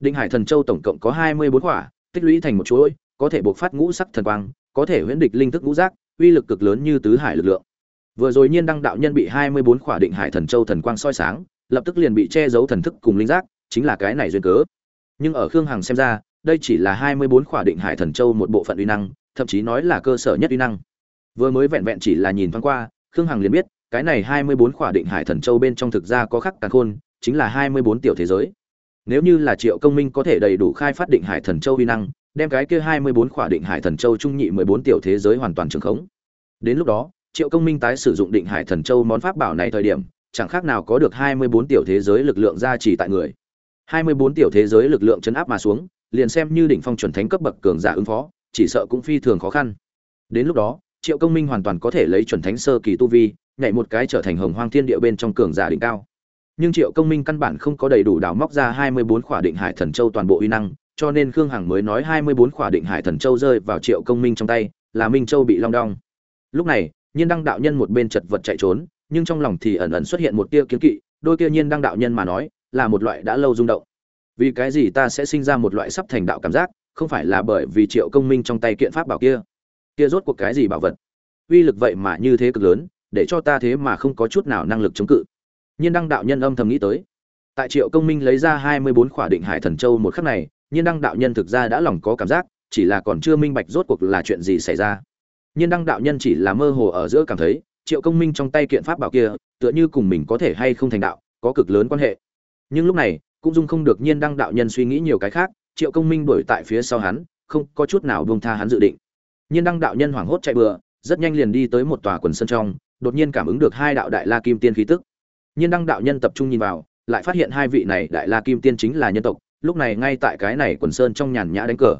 Định hải thần châu tổng cộng có hai mươi bốn khỏa tích lũy thành một chuỗi, có thể buộc phát ngũ sắc thần quang, có thể huyễn địch linh thức ngũ giác, uy lực cực lớn như tứ hải lực lượng. Vừa rồi nhiên đăng đạo nhân bị hai mươi bốn khỏa định hải thần châu thần quang soi sáng, lập tức liền bị che giấu thần thức cùng linh giác, chính là cái này duyên cớ. Nhưng ở khương hằng xem ra, đây chỉ là hai mươi bốn khỏa định hải thần châu một bộ phận uy năng, thậm chí nói là cơ sở nhất uy năng. Vừa mới vẹn vẹn chỉ là nhìn thoáng qua, khương hằng liền biết, cái này hai mươi bốn khỏa định hải thần châu bên trong thực ra có khắc càn khôn, chính là hai mươi bốn tiểu thế giới nếu như là triệu công minh có thể đầy đủ khai phát định hải thần châu uy năng, đem cái kia hai mươi bốn khỏa định hải thần châu trung nhị mười bốn tiểu thế giới hoàn toàn trường khống. Đến lúc đó, triệu công minh tái sử dụng định hải thần châu món pháp bảo này thời điểm, chẳng khác nào có được hai mươi bốn tiểu thế giới lực lượng gia trì tại người. hai mươi bốn tiểu thế giới lực lượng chấn áp mà xuống, liền xem như đỉnh phong chuẩn thánh cấp bậc cường giả ứng phó, chỉ sợ cũng phi thường khó khăn. Đến lúc đó, triệu công minh hoàn toàn có thể lấy chuẩn thánh sơ kỳ tu vi, nhảy một cái trở thành hồng hoang thiên địa bên trong cường giả đỉnh cao nhưng triệu công minh căn bản không có đầy đủ đào móc ra hai mươi bốn khỏa định hải thần châu toàn bộ uy năng, cho nên khương hằng mới nói hai mươi bốn khỏa định hải thần châu rơi vào triệu công minh trong tay, là minh châu bị long đong. Lúc này, nhiên đăng đạo nhân một bên chật vật chạy trốn, nhưng trong lòng thì ẩn ẩn xuất hiện một tia kiến kỵ, đôi kia nhiên đăng đạo nhân mà nói, là một loại đã lâu rung động. Vì cái gì ta sẽ sinh ra một loại sắp thành đạo cảm giác, không phải là bởi vì triệu công minh trong tay kiện pháp bảo kia? Kia rốt cuộc cái gì bảo vật? Uy lực vậy mà như thế cực lớn, để cho ta thế mà không có chút nào năng lực chống cự nhiên đăng đạo nhân âm thầm nghĩ tới. Tại triệu công minh lấy ra hai mươi bốn khỏa định hải thần châu một khắc này, nhiên đăng đạo nhân thực ra đã lòng có cảm giác, chỉ là còn chưa minh bạch rốt cuộc là chuyện gì xảy ra. Nhiên đăng đạo nhân chỉ là mơ hồ ở giữa cảm thấy, triệu công minh trong tay kiện pháp bảo kia, tựa như cùng mình có thể hay không thành đạo, có cực lớn quan hệ. Nhưng lúc này, cũng dung không được nhiên đăng đạo nhân suy nghĩ nhiều cái khác, triệu công minh đuổi tại phía sau hắn, không có chút nào buông tha hắn dự định. Nhiên đăng đạo nhân hoảng hốt chạy bừa, rất nhanh liền đi tới một tòa quần sân trong, đột nhiên cảm ứng được hai đạo đại la kim tiên khí tức nhiên đăng đạo nhân tập trung nhìn vào, lại phát hiện hai vị này đại la kim tiên chính là nhân tộc, lúc này ngay tại cái này quần sơn trong nhàn nhã đánh cờ.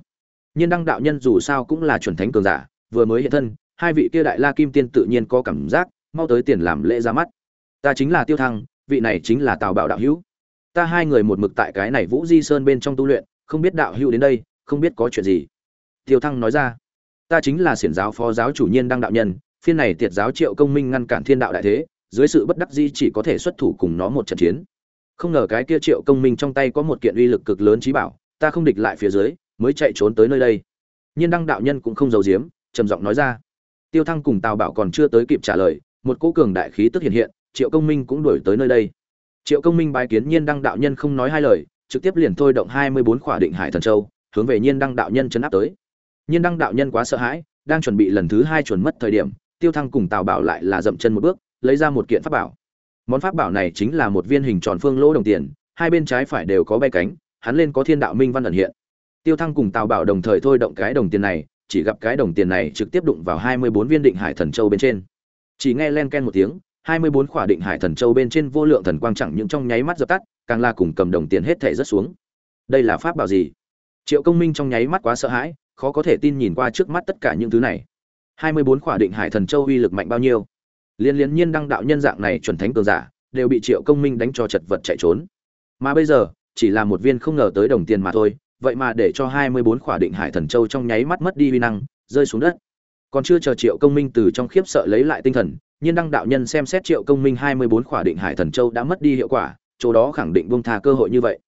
Nhiên đăng đạo nhân dù sao cũng là chuẩn thánh cường giả, vừa mới hiện thân, hai vị kia đại la kim tiên tự nhiên có cảm giác, mau tới tiền làm lễ ra mắt. Ta chính là tiêu thăng, vị này chính là tào bảo đạo hữu. Ta hai người một mực tại cái này vũ di sơn bên trong tu luyện, không biết đạo hữu đến đây, không biết có chuyện gì. Tiêu thăng nói ra, ta chính là xiển giáo phó giáo chủ nhiên đăng đạo nhân, phiên này tiệt giáo triệu công minh ngăn cản thiên đạo đại thế dưới sự bất đắc dĩ chỉ có thể xuất thủ cùng nó một trận chiến. Không ngờ cái kia triệu công minh trong tay có một kiện uy lực cực lớn trí bảo, ta không địch lại phía dưới, mới chạy trốn tới nơi đây. Nhiên đăng đạo nhân cũng không giấu giếm, trầm giọng nói ra. Tiêu thăng cùng tào bảo còn chưa tới kịp trả lời, một cỗ cường đại khí tức hiện hiện, triệu công minh cũng đuổi tới nơi đây. Triệu công minh bái kiến nhiên đăng đạo nhân không nói hai lời, trực tiếp liền thôi động hai mươi bốn khỏa định hải thần châu, hướng về nhiên đăng đạo nhân chấn áp tới. Nhiên đăng đạo nhân quá sợ hãi, đang chuẩn bị lần thứ hai chuẩn mất thời điểm, tiêu thăng cùng tào bảo lại là dậm chân một bước lấy ra một kiện pháp bảo. Món pháp bảo này chính là một viên hình tròn phương lỗ đồng tiền, hai bên trái phải đều có bay cánh, hắn lên có thiên đạo minh văn ẩn hiện. Tiêu thăng cùng tào bảo đồng thời thôi động cái đồng tiền này, chỉ gặp cái đồng tiền này trực tiếp đụng vào hai mươi bốn viên định hải thần châu bên trên. Chỉ nghe len ken một tiếng, hai mươi bốn khỏa định hải thần châu bên trên vô lượng thần quang chẳng những trong nháy mắt dập tắt, càng là cùng cầm đồng tiền hết thể rất xuống. Đây là pháp bảo gì? Triệu công minh trong nháy mắt quá sợ hãi, khó có thể tin nhìn qua trước mắt tất cả những thứ này. hai mươi bốn khỏa định hải thần châu uy lực mạnh bao nhiêu? Liên liên nhiên đăng đạo nhân dạng này chuẩn thánh cường giả, đều bị triệu công minh đánh cho chật vật chạy trốn. Mà bây giờ, chỉ là một viên không ngờ tới đồng tiền mà thôi, vậy mà để cho hai mươi bốn khỏa định hải thần châu trong nháy mắt mất đi vi năng, rơi xuống đất. Còn chưa chờ triệu công minh từ trong khiếp sợ lấy lại tinh thần, nhiên đăng đạo nhân xem xét triệu công minh hai mươi bốn khỏa định hải thần châu đã mất đi hiệu quả, chỗ đó khẳng định buông tha cơ hội như vậy.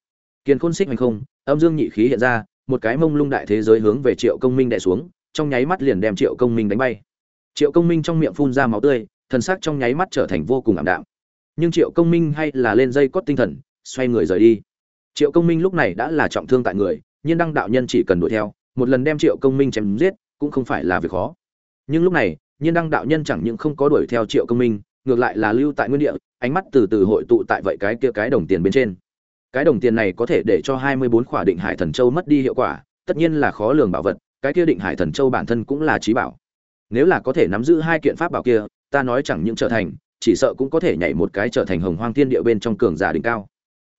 Kiên khôn xích hành không, âm dương nhị khí hiện ra, một cái mông lung đại thế giới hướng về triệu công minh đè xuống, trong nháy mắt liền đem triệu công minh đánh bay. Triệu công minh trong miệng phun ra máu tươi thần sắc trong nháy mắt trở thành vô cùng ảm đạm. Nhưng triệu công minh hay là lên dây cót tinh thần, xoay người rời đi. Triệu công minh lúc này đã là trọng thương tại người, nhưng đăng đạo nhân chỉ cần đuổi theo, một lần đem triệu công minh chém giết, cũng không phải là việc khó. Nhưng lúc này nhiên đăng đạo nhân chẳng những không có đuổi theo triệu công minh, ngược lại là lưu tại nguyên địa, ánh mắt từ từ hội tụ tại vậy cái kia cái đồng tiền bên trên. Cái đồng tiền này có thể để cho hai mươi bốn khỏa định hải thần châu mất đi hiệu quả, tất nhiên là khó lường bảo vật, cái kia định hải thần châu bản thân cũng là trí bảo. Nếu là có thể nắm giữ hai kiện pháp bảo kia ta nói chẳng những trở thành, chỉ sợ cũng có thể nhảy một cái trở thành hồng hoang thiên địa bên trong cường giả đỉnh cao.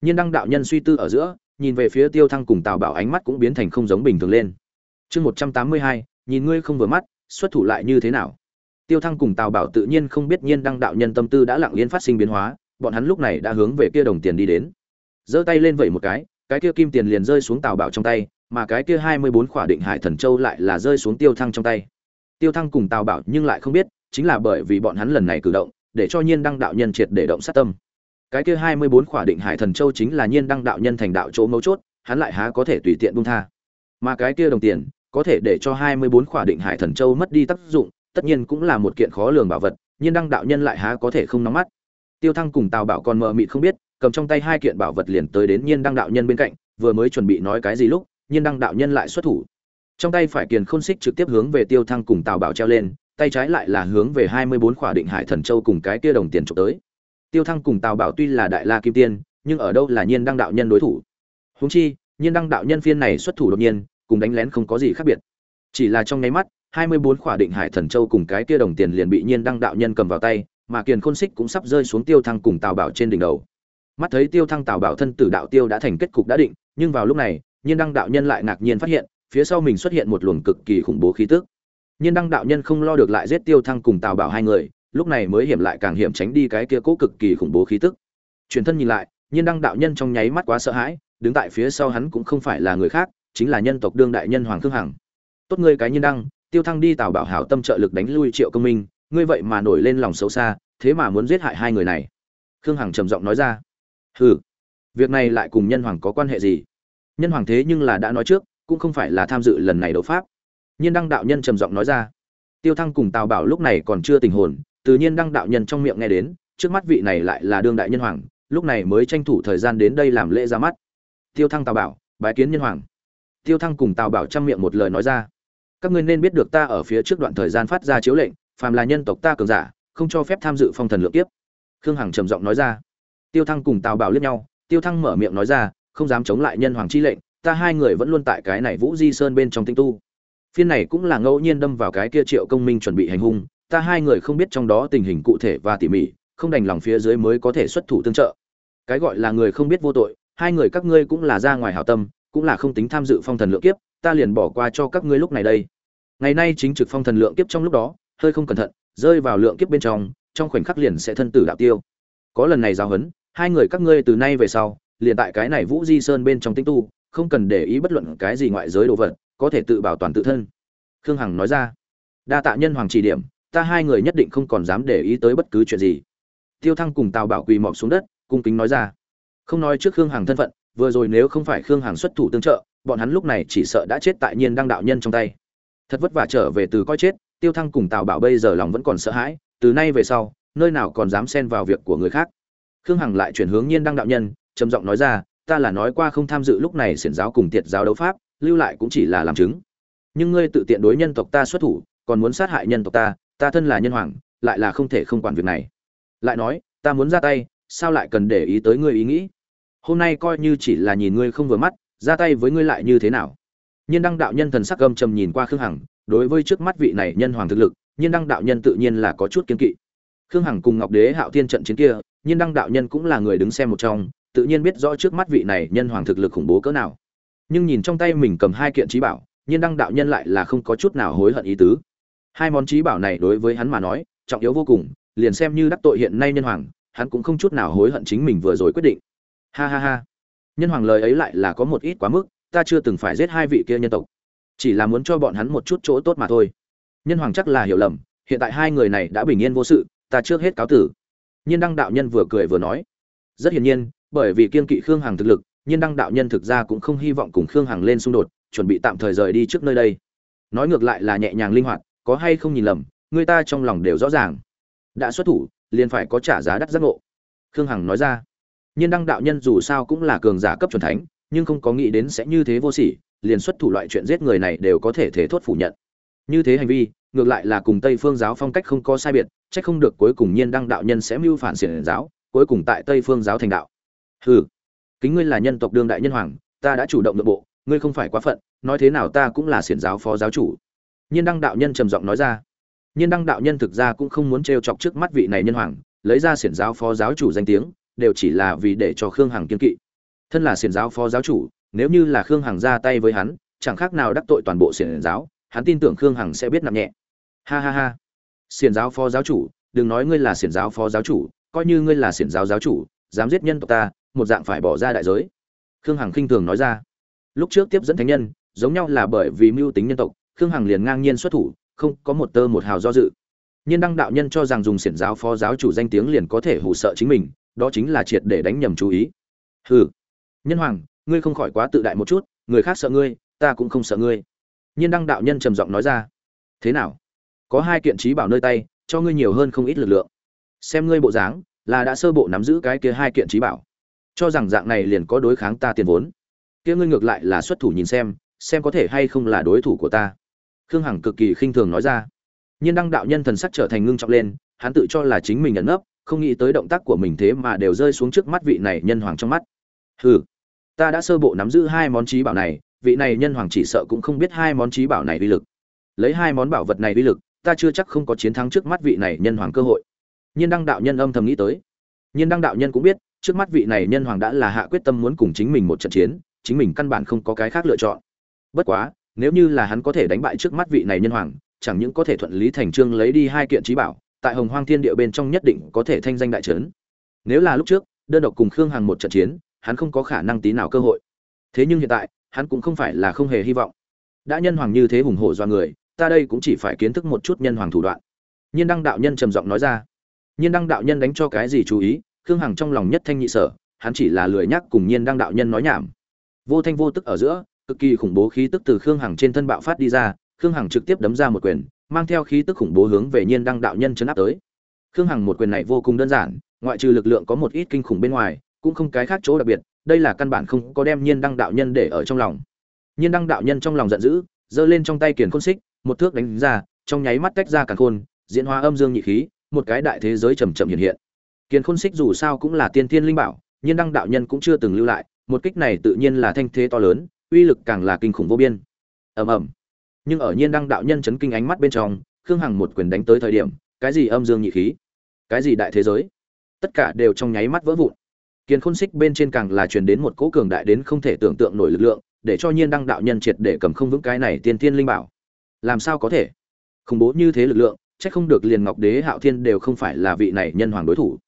Nhiên đăng đạo nhân suy tư ở giữa, nhìn về phía tiêu thăng cùng tào bảo ánh mắt cũng biến thành không giống bình thường lên. Chương một trăm tám mươi hai, nhìn ngươi không vừa mắt, xuất thủ lại như thế nào? Tiêu thăng cùng tào bảo tự nhiên không biết nhiên đăng đạo nhân tâm tư đã lặng yên phát sinh biến hóa, bọn hắn lúc này đã hướng về kia đồng tiền đi đến. Giơ tay lên vẩy một cái cái kia kim tiền liền rơi xuống tào bảo trong tay, mà cái kia hai mươi bốn khỏa định hải thần châu lại là rơi xuống tiêu thăng trong tay. Tiêu thăng cùng tào bảo nhưng lại không biết chính là bởi vì bọn hắn lần này cử động, để cho nhiên đăng đạo nhân triệt để động sát tâm. Cái kia hai mươi bốn khỏa định hải thần châu chính là nhiên đăng đạo nhân thành đạo chỗ mấu chốt, hắn lại há có thể tùy tiện buông tha. Mà cái kia đồng tiền, có thể để cho hai mươi bốn khỏa định hải thần châu mất đi tác dụng, tất nhiên cũng là một kiện khó lường bảo vật, nhiên đăng đạo nhân lại há có thể không nóng mắt. Tiêu thăng cùng tào bảo còn mờ mịt không biết, cầm trong tay hai kiện bảo vật liền tới đến nhiên đăng đạo nhân bên cạnh, vừa mới chuẩn bị nói cái gì lúc, nhiên đăng đạo nhân lại xuất thủ. Trong tay phải kiền khôn xích trực tiếp hướng về tiêu thăng cùng tào bảo treo lên tay trái lại là hướng về hai mươi bốn khỏa định hải thần châu cùng cái kia đồng tiền trộm tới. Tiêu thăng cùng tào bảo tuy là đại la kim tiên, nhưng ở đâu là nhiên đăng đạo nhân đối thủ? Húng chi, nhiên đăng đạo nhân phiên này xuất thủ đột nhiên, cùng đánh lén không có gì khác biệt. Chỉ là trong nháy mắt, hai mươi bốn khỏa định hải thần châu cùng cái kia đồng tiền liền bị nhiên đăng đạo nhân cầm vào tay, mà kiền khôn xích cũng sắp rơi xuống tiêu thăng cùng tào bảo trên đỉnh đầu. Mắt thấy tiêu thăng tào bảo thân tử đạo tiêu đã thành kết cục đã định, nhưng vào lúc này, nhiên đăng đạo nhân lại ngạc nhiên phát hiện, phía sau mình xuất hiện một luồng cực kỳ khủng bố khí tức nhiên đăng đạo nhân không lo được lại giết tiêu thăng cùng tào bảo hai người, lúc này mới hiểm lại càng hiểm tránh đi cái kia cố cực kỳ khủng bố khí tức. Truyền thân nhìn lại, nhiên đăng đạo nhân trong nháy mắt quá sợ hãi, đứng tại phía sau hắn cũng không phải là người khác, chính là nhân tộc đương đại nhân hoàng khương hằng. Tốt ngươi cái nhiên đăng, tiêu thăng đi tào bảo hảo tâm trợ lực đánh lui triệu công minh, ngươi vậy mà nổi lên lòng xấu xa, thế mà muốn giết hại hai người này. Khương hằng trầm giọng nói ra. Hừ, việc này lại cùng nhân hoàng có quan hệ gì? Nhân hoàng thế nhưng là đã nói trước, cũng không phải là tham dự lần này đấu pháp nhiên đăng đạo nhân trầm giọng nói ra. Tiêu thăng cùng tào bảo lúc này còn chưa tình hồn, Từ nhiên đăng đạo nhân trong miệng nghe đến, trước mắt vị này lại là đương đại nhân hoàng, lúc này mới tranh thủ thời gian đến đây làm lễ ra mắt. Tiêu thăng tào bảo, bái kiến nhân hoàng. Tiêu thăng cùng tào bảo chăm miệng một lời nói ra. Các ngươi nên biết được ta ở phía trước đoạn thời gian phát ra chiếu lệnh, phàm là nhân tộc ta cường giả, không cho phép tham dự phong thần lượng tiếp khương hằng trầm giọng nói ra. Tiêu thăng cùng tào bảo liếc nhau, tiêu thăng mở miệng nói ra, không dám chống lại nhân hoàng chi lệnh, ta hai người vẫn luôn tại cái này vũ di sơn bên trong tinh tu phiên này cũng là ngẫu nhiên đâm vào cái kia triệu công minh chuẩn bị hành hung, ta hai người không biết trong đó tình hình cụ thể và tỉ mỉ, không đành lòng phía dưới mới có thể xuất thủ tương trợ. Cái gọi là người không biết vô tội, hai người các ngươi cũng là ra ngoài hảo tâm, cũng là không tính tham dự phong thần lượng kiếp, ta liền bỏ qua cho các ngươi lúc này đây. Ngày nay chính trực phong thần lượng kiếp trong lúc đó, hơi không cẩn thận, rơi vào lượng kiếp bên trong trong khoảnh khắc liền sẽ thân tử đạo tiêu. Có lần này giao hấn hai người các ngươi từ nay về sau, liền tại cái này vũ di sơn bên trong tinh tu, không cần để ý bất luận cái gì ngoại giới đồ vật có thể tự bảo toàn tự thân. Khương hằng nói ra, đa tạ nhân hoàng chỉ điểm, ta hai người nhất định không còn dám để ý tới bất cứ chuyện gì. Tiêu thăng cùng tào bảo quỳ mọc xuống đất, cung kính nói ra, không nói trước khương hằng thân phận, vừa rồi nếu không phải khương hằng xuất thủ tương trợ, bọn hắn lúc này chỉ sợ đã chết tại nhiên đăng đạo nhân trong tay. Thật vất vả trở về từ coi chết, tiêu thăng cùng tào bảo bây giờ lòng vẫn còn sợ hãi, từ nay về sau, nơi nào còn dám xen vào việc của người khác. Khương hằng lại chuyển hướng nhiên đăng đạo nhân, trầm giọng nói ra, ta là nói qua không tham dự lúc này xiển giáo cùng tiệt giáo đấu pháp lưu lại cũng chỉ là làm chứng. Nhưng ngươi tự tiện đối nhân tộc ta xuất thủ, còn muốn sát hại nhân tộc ta ta thân là nhân hoàng, lại là không thể không quản việc này. Lại nói, ta muốn ra tay, sao lại cần để ý tới ngươi ý nghĩ? Hôm nay coi như chỉ là nhìn ngươi không vừa mắt, ra tay với ngươi lại như thế nào? Nhiên đăng đạo nhân thần sắc gâm trầm nhìn qua khương hằng, đối với trước mắt vị này nhân hoàng thực lực, nhiên đăng đạo nhân tự nhiên là có chút kiên kỵ. Khương hằng cùng ngọc đế hạo thiên trận chiến kia, nhiên đăng đạo nhân cũng là người đứng xem một trong, tự nhiên biết rõ trước mắt vị này nhân hoàng thực lực khủng bố cỡ nào nhưng nhìn trong tay mình cầm hai kiện trí bảo, nhiên đăng đạo nhân lại là không có chút nào hối hận ý tứ. Hai món trí bảo này đối với hắn mà nói, trọng yếu vô cùng, liền xem như đắc tội hiện nay nhân hoàng, hắn cũng không chút nào hối hận chính mình vừa rồi quyết định. Ha ha ha. Nhân hoàng lời ấy lại là có một ít quá mức, ta chưa từng phải giết hai vị kia nhân tộc. Chỉ là muốn cho bọn hắn một chút chỗ tốt mà thôi. Nhân hoàng chắc là hiểu lầm, hiện tại hai người này đã bình yên vô sự, ta trước hết cáo tử. Nhiên đăng đạo nhân vừa cười vừa nói. Rất hiển nhiên, bởi vì kiên kỵ khương hằng thực lực nhiên đăng đạo nhân thực ra cũng không hy vọng cùng khương hằng lên xung đột, chuẩn bị tạm thời rời đi trước nơi đây. Nói ngược lại là nhẹ nhàng linh hoạt, có hay không nhìn lầm, người ta trong lòng đều rõ ràng. Đã xuất thủ, liền phải có trả giá đắt giác ngộ. Khương hằng nói ra. Nhiên đăng đạo nhân dù sao cũng là cường giả cấp c thánh, nhưng không có nghĩ đến sẽ như thế vô sỉ, liền xuất thủ loại chuyện giết người này đều có thể thế thốt phủ nhận. Như thế hành vi, ngược lại là cùng tây phương giáo phong cách không có sai biệt c h ắ c không được cuối cùng nhiên đăng đạo nhân sẽ mưu phản xiển giáo, cuối cùng tại tây phương giáo thành đạo. Hừ kính ngươi là nhân tộc đương đại nhân hoàng, ta đã chủ động nội bộ, ngươi không phải quá phận, nói thế nào ta cũng là xiển giáo phó giáo chủ. Nhiên đăng đạo nhân trầm giọng nói ra. Nhiên đăng đạo nhân thực ra cũng không muốn t chọc trước mắt vị này nhân hoàng, lấy ra xiển giáo phó giáo chủ danh tiếng, đều chỉ là vì để cho khương hằng kiên kỵ. Thân là xiển giáo phó giáo chủ, nếu như là khương hằng ra tay với hắn, chẳng khác nào đắc tội toàn bộ xiển giáo, hắn tin tưởng khương hằng sẽ biết nặng nhẹ. Ha ha ha. Xiển giáo phó giáo chủ, đừng nói ngươi là xiển giáo phó giáo chủ, coi như ngươi là xiển giáo giáo chủ, dám giết nhân tộc ta một dạng phải bỏ ra đại giới. Khương hằng khinh thường nói ra. Lúc trước tiếp dẫn thánh nhân, giống nhau là bởi vì mưu tính nhân tộc, khương hằng liền ngang nhiên xuất thủ, không có một tơ một hào do dự. Nhiên đăng đạo nhân cho rằng dùng xiển giáo phó giáo chủ danh tiếng liền có thể hù sợ chính mình, đó chính là triệt để đánh nhầm chú ý. Hừ. Nhân hoàng, ngươi không khỏi quá tự đại một chút, người khác sợ ngươi, ta cũng không sợ ngươi. Nhiên đăng đạo nhân trầm giọng nói ra. Thế nào? Có hai kiện trí bảo nơi tay, cho ngươi nhiều hơn không ít lực lượng. Xem ngươi bộ dáng, là đã sơ bộ nắm giữ cái kia hai kiện trí bảo cho rằng dạng này liền có đối kháng ta tiền vốn. Kia ngươi ngược lại là xuất thủ nhìn xem xem có thể hay không là đối thủ của ta. Khương hằng cực kỳ khinh thường nói ra. Nhiên đăng đạo nhân thần sắc trở thành ngưng trọng lên, hắn tự cho là chính mình nhận nấp, không nghĩ tới động tác của mình thế mà đều rơi xuống trước mắt vị này nhân hoàng trong mắt. Hừ, ta đã sơ bộ nắm giữ hai món trí bảo này, vị này nhân hoàng chỉ sợ cũng không biết hai món trí bảo này uy lực. Lấy hai món bảo vật này uy lực, ta chưa chắc không có chiến thắng trước mắt vị này nhân hoàng cơ hội. Nhiên đăng đạo nhân âm thầm nghĩ tới. Nhiên đăng đạo nhân cũng biết trước mắt vị này nhân hoàng đã là hạ quyết tâm muốn cùng chính mình một trận chiến, chính mình căn bản không có cái khác lựa chọn. Bất quá, nếu như là hắn có thể đánh bại trước mắt vị này nhân hoàng, chẳng những có thể thuận lý thành trương lấy đi hai kiện trí bảo, tại hồng hoang thiên địa bên trong nhất định có thể thanh danh đại trấn. Nếu là lúc trước, đơn độc cùng khương hằng một trận chiến, hắn không có khả năng tí nào cơ hội. Thế nhưng hiện tại, hắn cũng không phải là không hề hy vọng. Đã nhân hoàng như thế hùng hổ do người, ta đây cũng chỉ phải kiến thức một chút nhân hoàng thủ đoạn. Nhiên đăng đạo nhân trầm giọng nói ra. Nhiên đăng đạo nhân đánh cho cái gì chú ý khương hằng trong lòng nhất thanh nhị sở, hắn chỉ là lười nhắc cùng nhiên đăng đạo nhân nói nhảm. Vô thanh vô tức ở giữa, cực kỳ khủng bố khí tức từ khương hằng trên thân bạo phát đi ra, khương hằng trực tiếp đấm ra một quyền, mang theo khí tức khủng bố hướng về nhiên đăng đạo nhân chấn áp tới. Khương hằng một quyền này vô cùng đơn giản, ngoại trừ lực lượng có một ít kinh khủng bên ngoài, cũng không cái khác chỗ đặc biệt, đây là căn bản không có đem nhiên đăng đạo nhân để ở trong lòng. Nhiên đăng đạo nhân trong lòng giận dữ, giơ lên trong tay kiền khôn xích, một thước đánh ra, trong nháy mắt tách ra càng khôn, diễn hóa âm dương nhị khí, một cái đại thế giới chầm chậm hiện hiện kiền khôn xích dù sao cũng là tiên tiên linh bảo, nhiên đăng đạo nhân cũng chưa từng lưu lại, một kích này tự nhiên là thanh thế to lớn, uy lực càng là kinh khủng vô biên. Ầm ầm. Nhưng ở nhiên đăng đạo nhân chấn kinh ánh mắt bên trong, khương hằng một quyền đánh tới thời điểm, cái gì âm dương nhị khí? Cái gì đại thế giới? Tất cả đều trong nháy mắt vỡ vụn. Kiền khôn xích bên trên càng là truyền đến một cỗ cường đại đến không thể tưởng tượng nổi lực lượng, để cho nhiên đăng đạo nhân triệt để cầm không vững cái này tiên tiên linh bảo. Làm sao có thể? Khủng bố như thế lực lượng, chắc không được liền ngọc đế, hạo thiên đều không phải là vị này nhân hoàng đối thủ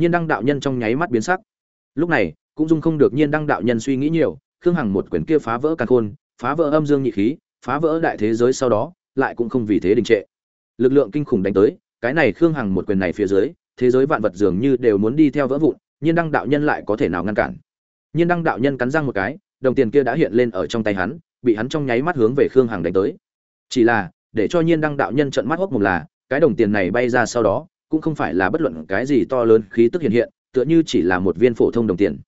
nhiên đăng đạo nhân trong nháy mắt biến sắc. Lúc này, cũng dung không được nhiên đăng đạo nhân suy nghĩ nhiều, khương hằng một quyển kia phá vỡ càn khôn, phá vỡ âm dương nhị khí, phá vỡ đại thế giới sau đó, lại cũng không vì thế đình trệ. Lực lượng kinh khủng đánh tới, cái này khương hằng một quyền này phía dưới, thế giới vạn vật dường như đều muốn đi theo vỡ vụn, nhiên đăng đạo nhân lại có thể nào ngăn cản? Nhiên đăng đạo nhân cắn răng một cái, đồng tiền kia đã hiện lên ở trong tay hắn, bị hắn trong nháy mắt hướng về khương hằng đánh tới. Chỉ là, để cho nhiên đăng đạo nhân trận mắt hốc mồm là, cái đồng tiền này bay ra sau đó cũng không phải là bất luận cái gì to lớn khí tức hiện hiện, tựa như chỉ là một viên phổ thông đồng tiền.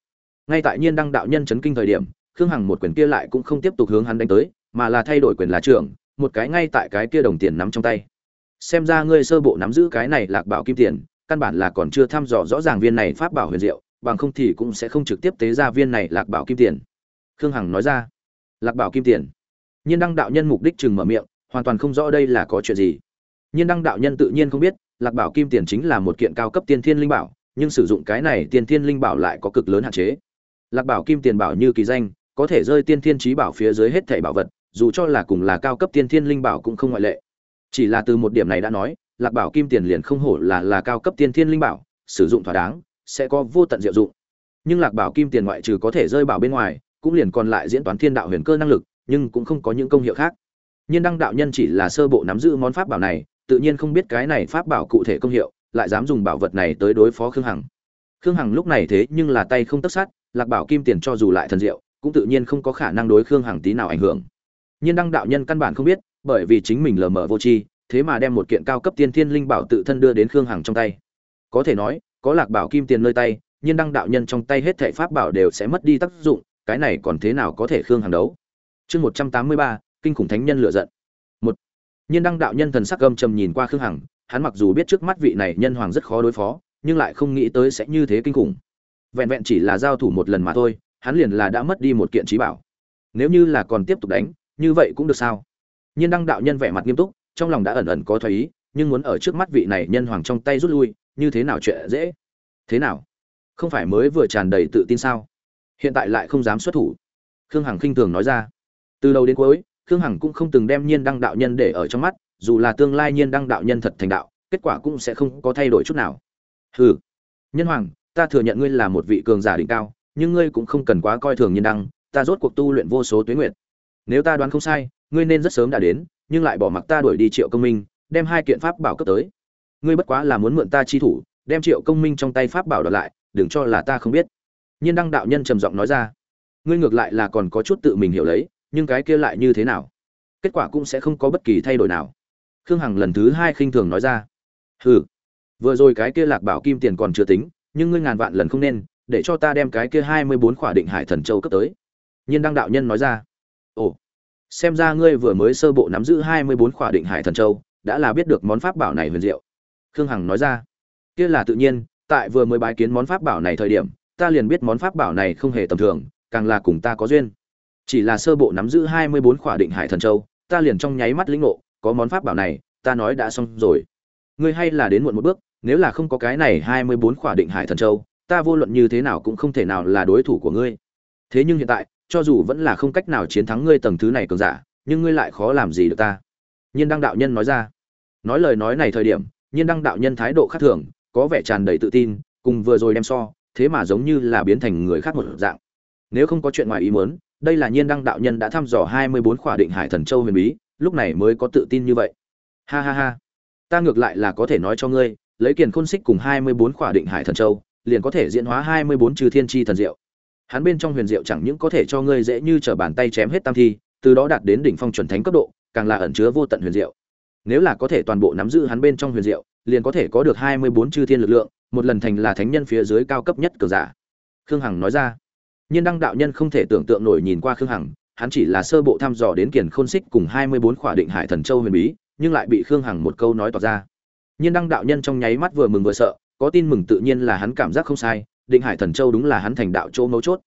Ngay tại nhiên đăng đạo nhân chấn kinh thời điểm, khương hằng một quyền kia lại cũng không tiếp tục hướng hắn đánh tới, mà là thay đổi quyền là trưởng, một cái ngay tại cái kia đồng tiền nắm trong tay. Xem ra ngươi sơ bộ nắm giữ cái này lạc bảo kim tiền, căn bản là còn chưa thăm dò rõ ràng viên này pháp bảo huyền diệu, bằng không thì cũng sẽ không trực tiếp tế ra viên này lạc bảo kim tiền. Khương hằng nói ra. Lạc bảo kim tiền. Nhiên đăng đạo nhân mục đích chừng mở miệng, hoàn toàn không rõ đây là có chuyện gì. Nhiên đăng đạo nhân tự nhiên không biết lạc bảo kim tiền chính là một kiện cao cấp tiên thiên linh bảo, nhưng sử dụng cái này tiên thiên linh bảo lại có cực lớn hạn chế. Lạc bảo kim tiền bảo như kỳ danh, có thể rơi tiên thiên trí bảo phía dưới hết thảy bảo vật, dù cho là cùng là cao cấp tiên thiên linh bảo cũng không ngoại lệ. Chỉ là từ một điểm này đã nói, lạc bảo kim tiền liền không hổ là là cao cấp tiên thiên linh bảo, sử dụng thỏa đáng, sẽ có vô tận diệu dụng. Nhưng lạc bảo kim tiền ngoại trừ có thể rơi bảo bên ngoài, cũng liền còn lại diễn toán thiên đạo huyền cơ năng lực, nhưng cũng không có những công hiệu khác. Nhiên đăng đạo nhân chỉ là sơ bộ nắm giữ món pháp bảo này tự nhiên không biết cái này pháp bảo cụ thể công hiệu, lại dám dùng bảo vật này tới đối phó khương hằng. Khương hằng lúc này thế nhưng là tay không tất sát, lạc bảo kim tiền cho dù lại thần diệu, cũng tự nhiên không có khả năng đối khương hằng tí nào ảnh hưởng. Nhiên đăng đạo nhân căn bản không biết, bởi vì chính mình lờ mờ vô tri, thế mà đem một kiện cao cấp tiên thiên linh bảo tự thân đưa đến khương hằng trong tay. Có thể nói, có lạc bảo kim tiền nơi tay nhiên đăng đạo nhân trong tay hết thảy pháp bảo đều sẽ mất đi tác dụng, cái này còn thế nào có thể khương hằng đấu? Chương một trăm tám mươi ba, kinh khủng thánh nhân lựa giận nhiên đăng đạo nhân thần sắc âm trầm nhìn qua khương hằng, hắn mặc dù biết trước mắt vị này nhân hoàng rất khó đối phó, nhưng lại không nghĩ tới sẽ như thế kinh khủng. Vẹn vẹn chỉ là giao thủ một lần mà thôi, hắn liền là đã mất đi một kiện trí bảo. Nếu như là còn tiếp tục đánh, như vậy cũng được sao? Nhiên đăng đạo nhân vẻ mặt nghiêm túc, trong lòng đã ẩn ẩn có thoái ý, nhưng muốn ở trước mắt vị này nhân hoàng trong tay rút lui, như thế nào chuyện dễ? Thế nào? Không phải mới vừa tràn đầy tự tin sao? Hiện tại lại không dám xuất thủ. Khương hằng khinh thường nói ra. Từ đầu đến cuối khương hằng cũng không từng đem nhiên đăng đạo nhân để ở trong mắt, dù là tương lai nhiên đăng đạo nhân thật thành đạo, kết quả cũng sẽ không có thay đổi chút nào. Hừ. Nhân hoàng, ta thừa nhận ngươi là một vị cường giả đỉnh cao, nhưng ngươi cũng không cần quá coi thường Nhiên đăng, ta rốt cuộc tu luyện vô số tuyến nguyện nếu ta đoán không sai, ngươi nên rất sớm đã đến, nhưng lại bỏ mặc ta đuổi đi triệu công minh, đem hai kiện pháp bảo cấp tới. Ngươi bất quá là muốn mượn ta chi thủ, đem triệu công minh trong tay pháp bảo đoạt lại, đừng cho là ta không biết. Nhiên đăng đạo nhân trầm giọng nói ra. Ngươi ngược lại là còn có chút tự mình hiểu lấy nhưng cái kia lại như thế nào? Kết quả cũng sẽ không có bất kỳ thay đổi nào. Khương hằng lần thứ hai khinh thường nói ra. Hừ, vừa rồi cái kia lạc bảo kim tiền còn chưa tính, nhưng ngươi ngàn vạn lần không nên, để cho ta đem cái kia hai mươi bốn khỏa định hải thần châu cấp tới. Nhiên đăng đạo nhân nói ra. Ồ, xem ra ngươi vừa mới sơ bộ nắm giữ hai mươi bốn khỏa định hải thần châu, đã là biết được món pháp bảo này huyền diệu. Khương hằng nói ra. Kia là tự nhiên, tại vừa mới bái kiến món pháp bảo này thời điểm, ta liền biết món pháp bảo này không hề tầm thường, càng là cùng ta có duyên chỉ là sơ bộ nắm giữ hai mươi bốn khỏa định hải thần châu, ta liền trong nháy mắt lĩnh ngộ, có món pháp bảo này, ta nói đã xong rồi. Ngươi hay là đến muộn một bước, nếu là không có cái này hai mươi bốn khỏa định hải thần châu, ta vô luận như thế nào cũng không thể nào là đối thủ của ngươi. Thế nhưng hiện tại, cho dù vẫn là không cách nào chiến thắng ngươi tầng thứ này cường giả, nhưng ngươi lại khó làm gì được ta. Nhiên đăng đạo nhân nói ra. Nói lời nói này thời điểm, nhiên đăng đạo nhân thái độ khác thường, có vẻ tràn đầy tự tin, cùng vừa rồi đem so, thế mà giống như là biến thành người khác một dạng. Nếu không có chuyện ngoài ý muốn đây là nhiên đăng đạo nhân đã thăm dò hai mươi bốn khỏa định hải thần châu huyền bí, lúc này mới có tự tin như vậy. Ha ha ha. Ta ngược lại là có thể nói cho ngươi, lấy kiền khôn xích cùng hai mươi bốn khỏa định hải thần châu, liền có thể diễn hóa hai mươi bốn trừ thiên tri thần diệu. Hắn bên trong huyền diệu chẳng những có thể cho ngươi dễ như trở bàn tay chém hết tam thi, từ đó đạt đến đỉnh phong chuẩn thánh cấp độ, càng là ẩn chứa vô tận huyền diệu. Nếu là có thể toàn bộ nắm giữ hắn bên trong huyền diệu, liền có thể có được hai mươi bốn chư thiên lực lượng, một lần thành là thánh nhân phía dưới cao cấp nhất cường giả. Khương hằng nói ra nhiên đăng đạo nhân không thể tưởng tượng nổi nhìn qua khương hằng, hắn chỉ là sơ bộ thăm dò đến kiền khôn xích cùng hai mươi bốn khỏa định hải thần châu huyền bí, nhưng lại bị khương hằng một câu nói tỏ ra. Nhiên đăng đạo nhân trong nháy mắt vừa mừng vừa sợ, có tin mừng tự nhiên là hắn cảm giác không sai, định hải thần châu đúng là hắn thành đạo Châu mấu chốt.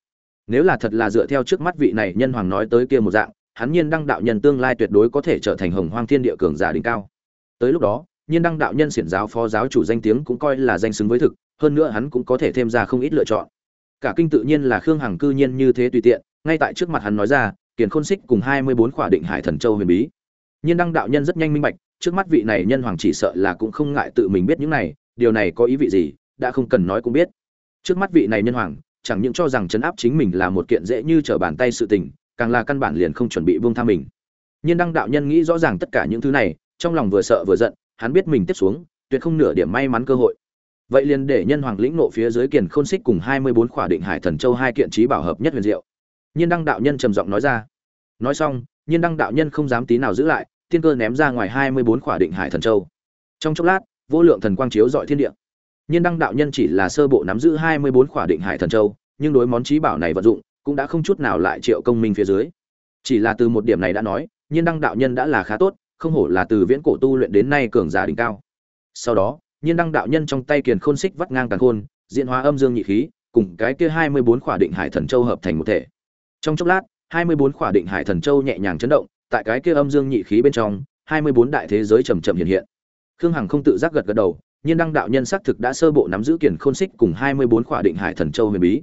Nếu là thật là dựa theo trước mắt vị này nhân hoàng nói tới kia một dạng, hắn nhiên đăng đạo nhân tương lai tuyệt đối có thể trở thành hồng hoang thiên địa cường giả đỉnh cao. Tới lúc đó, nhiên đăng đạo nhân xiển giáo phó giáo chủ danh tiếng cũng coi là danh xứng với thực, hơn nữa hắn cũng có thể thêm ra không ít lựa chọn cả kinh tự nhiên là khương hằng cư nhiên như thế tùy tiện, ngay tại trước mặt hắn nói ra, kiền khôn xích cùng hai mươi bốn khỏa định hải thần châu huyền bí. Nhiên đăng đạo nhân rất nhanh minh bạch, trước mắt vị này nhân hoàng chỉ sợ là cũng không ngại tự mình biết những này, điều này có ý vị gì, đã không cần nói cũng biết. Trước mắt vị này nhân hoàng, chẳng những cho rằng chấn áp chính mình là một kiện dễ như trở bàn tay sự tình, càng là căn bản liền không chuẩn bị buông tha mình. Nhiên đăng đạo nhân nghĩ rõ ràng tất cả những thứ này, trong lòng vừa sợ vừa giận, hắn biết mình tiếp xuống, tuyệt không nửa điểm may mắn cơ hội vậy liền để nhân hoàng lĩnh nộ phía dưới kiền khôn xích cùng hai mươi bốn khỏa định hải thần châu hai kiện trí bảo hợp nhất huyền diệu. Nhiên đăng đạo nhân trầm giọng nói ra. Nói xong, nhiên đăng đạo nhân không dám tí nào giữ lại thiên cơ ném ra ngoài hai mươi bốn khỏa định hải thần châu. Trong chốc lát, vô lượng thần quang chiếu dọi thiên địa. Nhiên đăng đạo nhân chỉ là sơ bộ nắm giữ hai mươi bốn khỏa định hải thần châu, nhưng đối món trí bảo này vận dụng, cũng đã không chút nào lại triệu công minh phía dưới. Chỉ là từ một điểm này đã nói, nhiên đăng đạo nhân đã là khá tốt, không hổ là từ viễn cổ tu luyện đến nay cường giả đỉnh cao. Sau đó nhiên đăng đạo nhân trong tay kiền khôn xích vắt ngang càng khôn, diễn hóa âm dương nhị khí, cùng cái kia hai mươi bốn khỏa định hải thần châu hợp thành một thể. Trong chốc lát, hai mươi bốn khỏa định hải thần châu nhẹ nhàng chấn động, tại cái kia âm dương nhị khí bên trong, hai mươi bốn đại thế giới chậm chậm hiện hiện. Khương hằng không tự giác gật gật đầu, nhiên đăng đạo nhân xác thực đã sơ bộ nắm giữ kiền khôn xích cùng hai mươi bốn khỏa định hải thần châu huyền bí.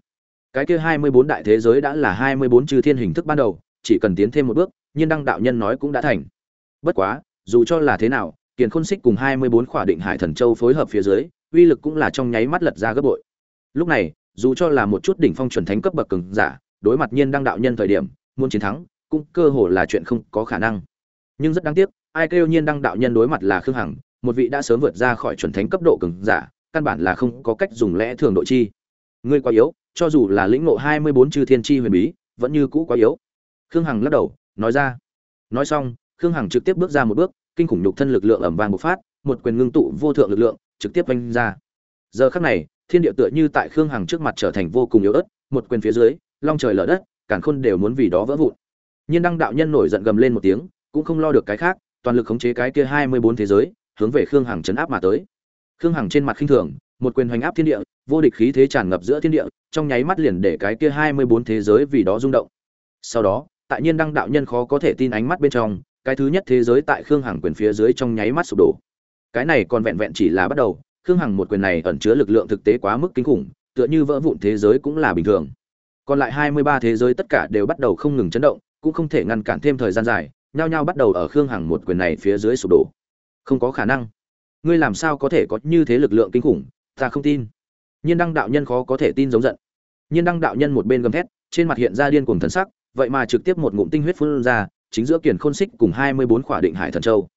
Cái kia hai mươi bốn đại thế giới đã là hai mươi bốn chư thiên hình thức ban đầu, chỉ cần tiến thêm một bước, nhiên đăng đạo nhân nói cũng đã thành. Bất quá, dù cho là thế nào Tiền khôn xích cùng hai mươi bốn khỏa định hải thần châu phối hợp phía dưới, uy lực cũng là trong nháy mắt lật ra gấp bội. Lúc này, dù cho là một chút đỉnh phong chuẩn thánh cấp bậc cường giả, đối mặt nhiên đăng đạo nhân thời điểm, muốn chiến thắng, cũng cơ hồ là chuyện không có khả năng. Nhưng rất đáng tiếc, ai kêu nhiên đăng đạo nhân đối mặt là khương hằng, một vị đã sớm vượt ra khỏi chuẩn thánh cấp độ cường giả, căn bản là không có cách dùng lẽ thường độ chi. Ngươi quá yếu, cho dù là lĩnh ngộ hai mươi bốn chư thiên chi huyền bí, vẫn như cũ quá yếu. Khương hằng lắc đầu, nói ra. Nói xong, khương hằng trực tiếp bước ra một bước kinh khủng nhục thân lực lượng ầm vang bộc phát, một quyền ngưng tụ vô thượng lực lượng, trực tiếp vung ra. Giờ khắc này, thiên địa tựa như tại khương hằng trước mặt trở thành vô cùng yếu ớt, một quyền phía dưới, long trời lở đất, càn khôn đều muốn vì đó vỡ vụn. Nhiên đăng đạo nhân nổi giận gầm lên một tiếng, cũng không lo được cái khác, toàn lực khống chế cái kia hai mươi bốn thế giới, hướng về khương hằng chấn áp mà tới. Khương hằng trên mặt khinh thường, một quyền hoành áp thiên địa, vô địch khí thế tràn ngập giữa thiên địa, trong nháy mắt liền để cái kia hai mươi bốn thế giới vì đó rung động. Sau đó, tại nhiên đăng đạo nhân khó có thể tin ánh mắt bên trong cái thứ nhất thế giới tại khương hằng quyền phía dưới trong nháy mắt sụp đổ. Cái này còn vẹn vẹn chỉ là bắt đầu, khương hằng một quyền này ẩn chứa lực lượng thực tế quá mức kinh khủng, tựa như vỡ vụn thế giới cũng là bình thường. Còn lại hai mươi ba thế giới tất cả đều bắt đầu không ngừng chấn động, cũng không thể ngăn cản thêm thời gian dài, nhao nhao bắt đầu ở khương hằng một quyền này phía dưới sụp đổ. Không có khả năng. Ngươi làm sao có thể có như thế lực lượng kinh khủng, ta không tin. Nhiên đăng đạo nhân khó có thể tin giống giận. Nhiên đăng đạo nhân một bên gầm thét, trên mặt hiện ra điên cuồng thần sắc, vậy mà trực tiếp một ngụm tinh huyết phun ra chính giữa kiền khôn xích cùng hai mươi bốn khỏa định hải thần châu.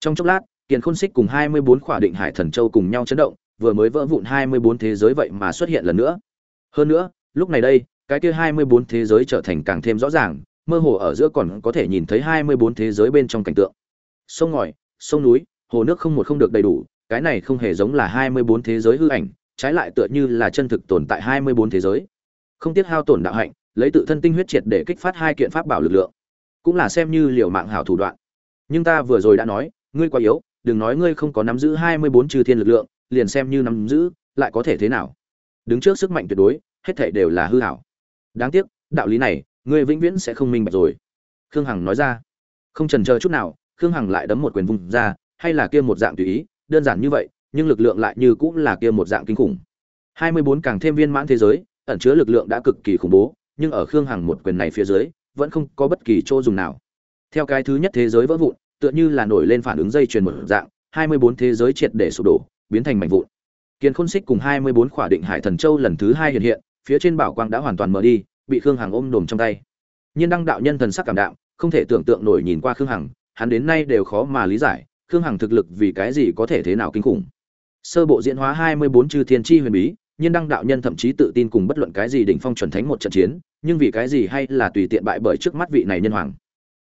Trong chốc lát, kiền khôn xích cùng hai mươi bốn khỏa định hải thần châu cùng nhau chấn động, vừa mới vỡ vụn hai mươi bốn thế giới vậy mà xuất hiện lần nữa. Hơn nữa, lúc này đây, cái kia hai mươi bốn thế giới trở thành càng thêm rõ ràng, mơ hồ ở giữa còn có thể nhìn thấy hai mươi bốn thế giới bên trong cảnh tượng. Sông ngòi, sông núi, hồ nước không một không được đầy đủ, cái này không hề giống là hai mươi bốn thế giới hư ảnh, trái lại tựa như là chân thực tồn tại hai mươi bốn thế giới. Không tiếc hao tổn đạo hạnh, lấy tự thân tinh huyết triệt để kích phát hai kiện pháp bảo lực lượng cũng là xem như liều mạng hảo thủ đoạn. Nhưng ta vừa rồi đã nói, ngươi quá yếu, đừng nói ngươi không có nắm giữ hai mươi bốn trừ thiên lực lượng, liền xem như nắm giữ, lại có thể thế nào? Đứng trước sức mạnh tuyệt đối, hết thảy đều là hư hảo. Đáng tiếc, đạo lý này, ngươi vĩnh viễn sẽ không minh bạch rồi. Khương hằng nói ra. Không trần chờ chút nào, khương hằng lại đấm một quyền vùng ra, hay là kia một dạng tùy ý, đơn giản như vậy, nhưng lực lượng lại như cũng là kia một dạng kinh khủng. hai mươi bốn càng thêm viên mãn thế giới, ẩn chứa lực lượng đã cực kỳ khủng bố, nhưng ở khương hằng một quyền này phía dưới vẫn không có bất kỳ chỗ dùng nào. Theo cái thứ nhất thế giới vỡ vụn tựa như là nổi lên phản ứng dây chuyền một dạng hai mươi bốn thế giới triệt để sụp đổ biến thành mảnh vụn. Kiên khôn xích cùng hai mươi bốn khỏa định hải thần châu lần thứ hai hiện hiện phía trên bảo quang đã hoàn toàn mở đi bị khương hằng ôm đồm trong tay. Nhiên đăng đạo nhân thần sắc cảm động, không thể tưởng tượng nổi nhìn qua khương hằng hắn đến nay đều khó mà lý giải khương hằng thực lực vì cái gì có thể thế nào kinh khủng. Sơ bộ diễn hóa hai mươi bốn chư thiên chi huyền bí nhiên đăng đạo nhân thậm chí tự tin cùng bất luận cái gì đỉnh phong chuẩn thánh một trận chiến, nhưng vì cái gì hay là tùy tiện bại bởi trước mắt vị này nhân hoàng?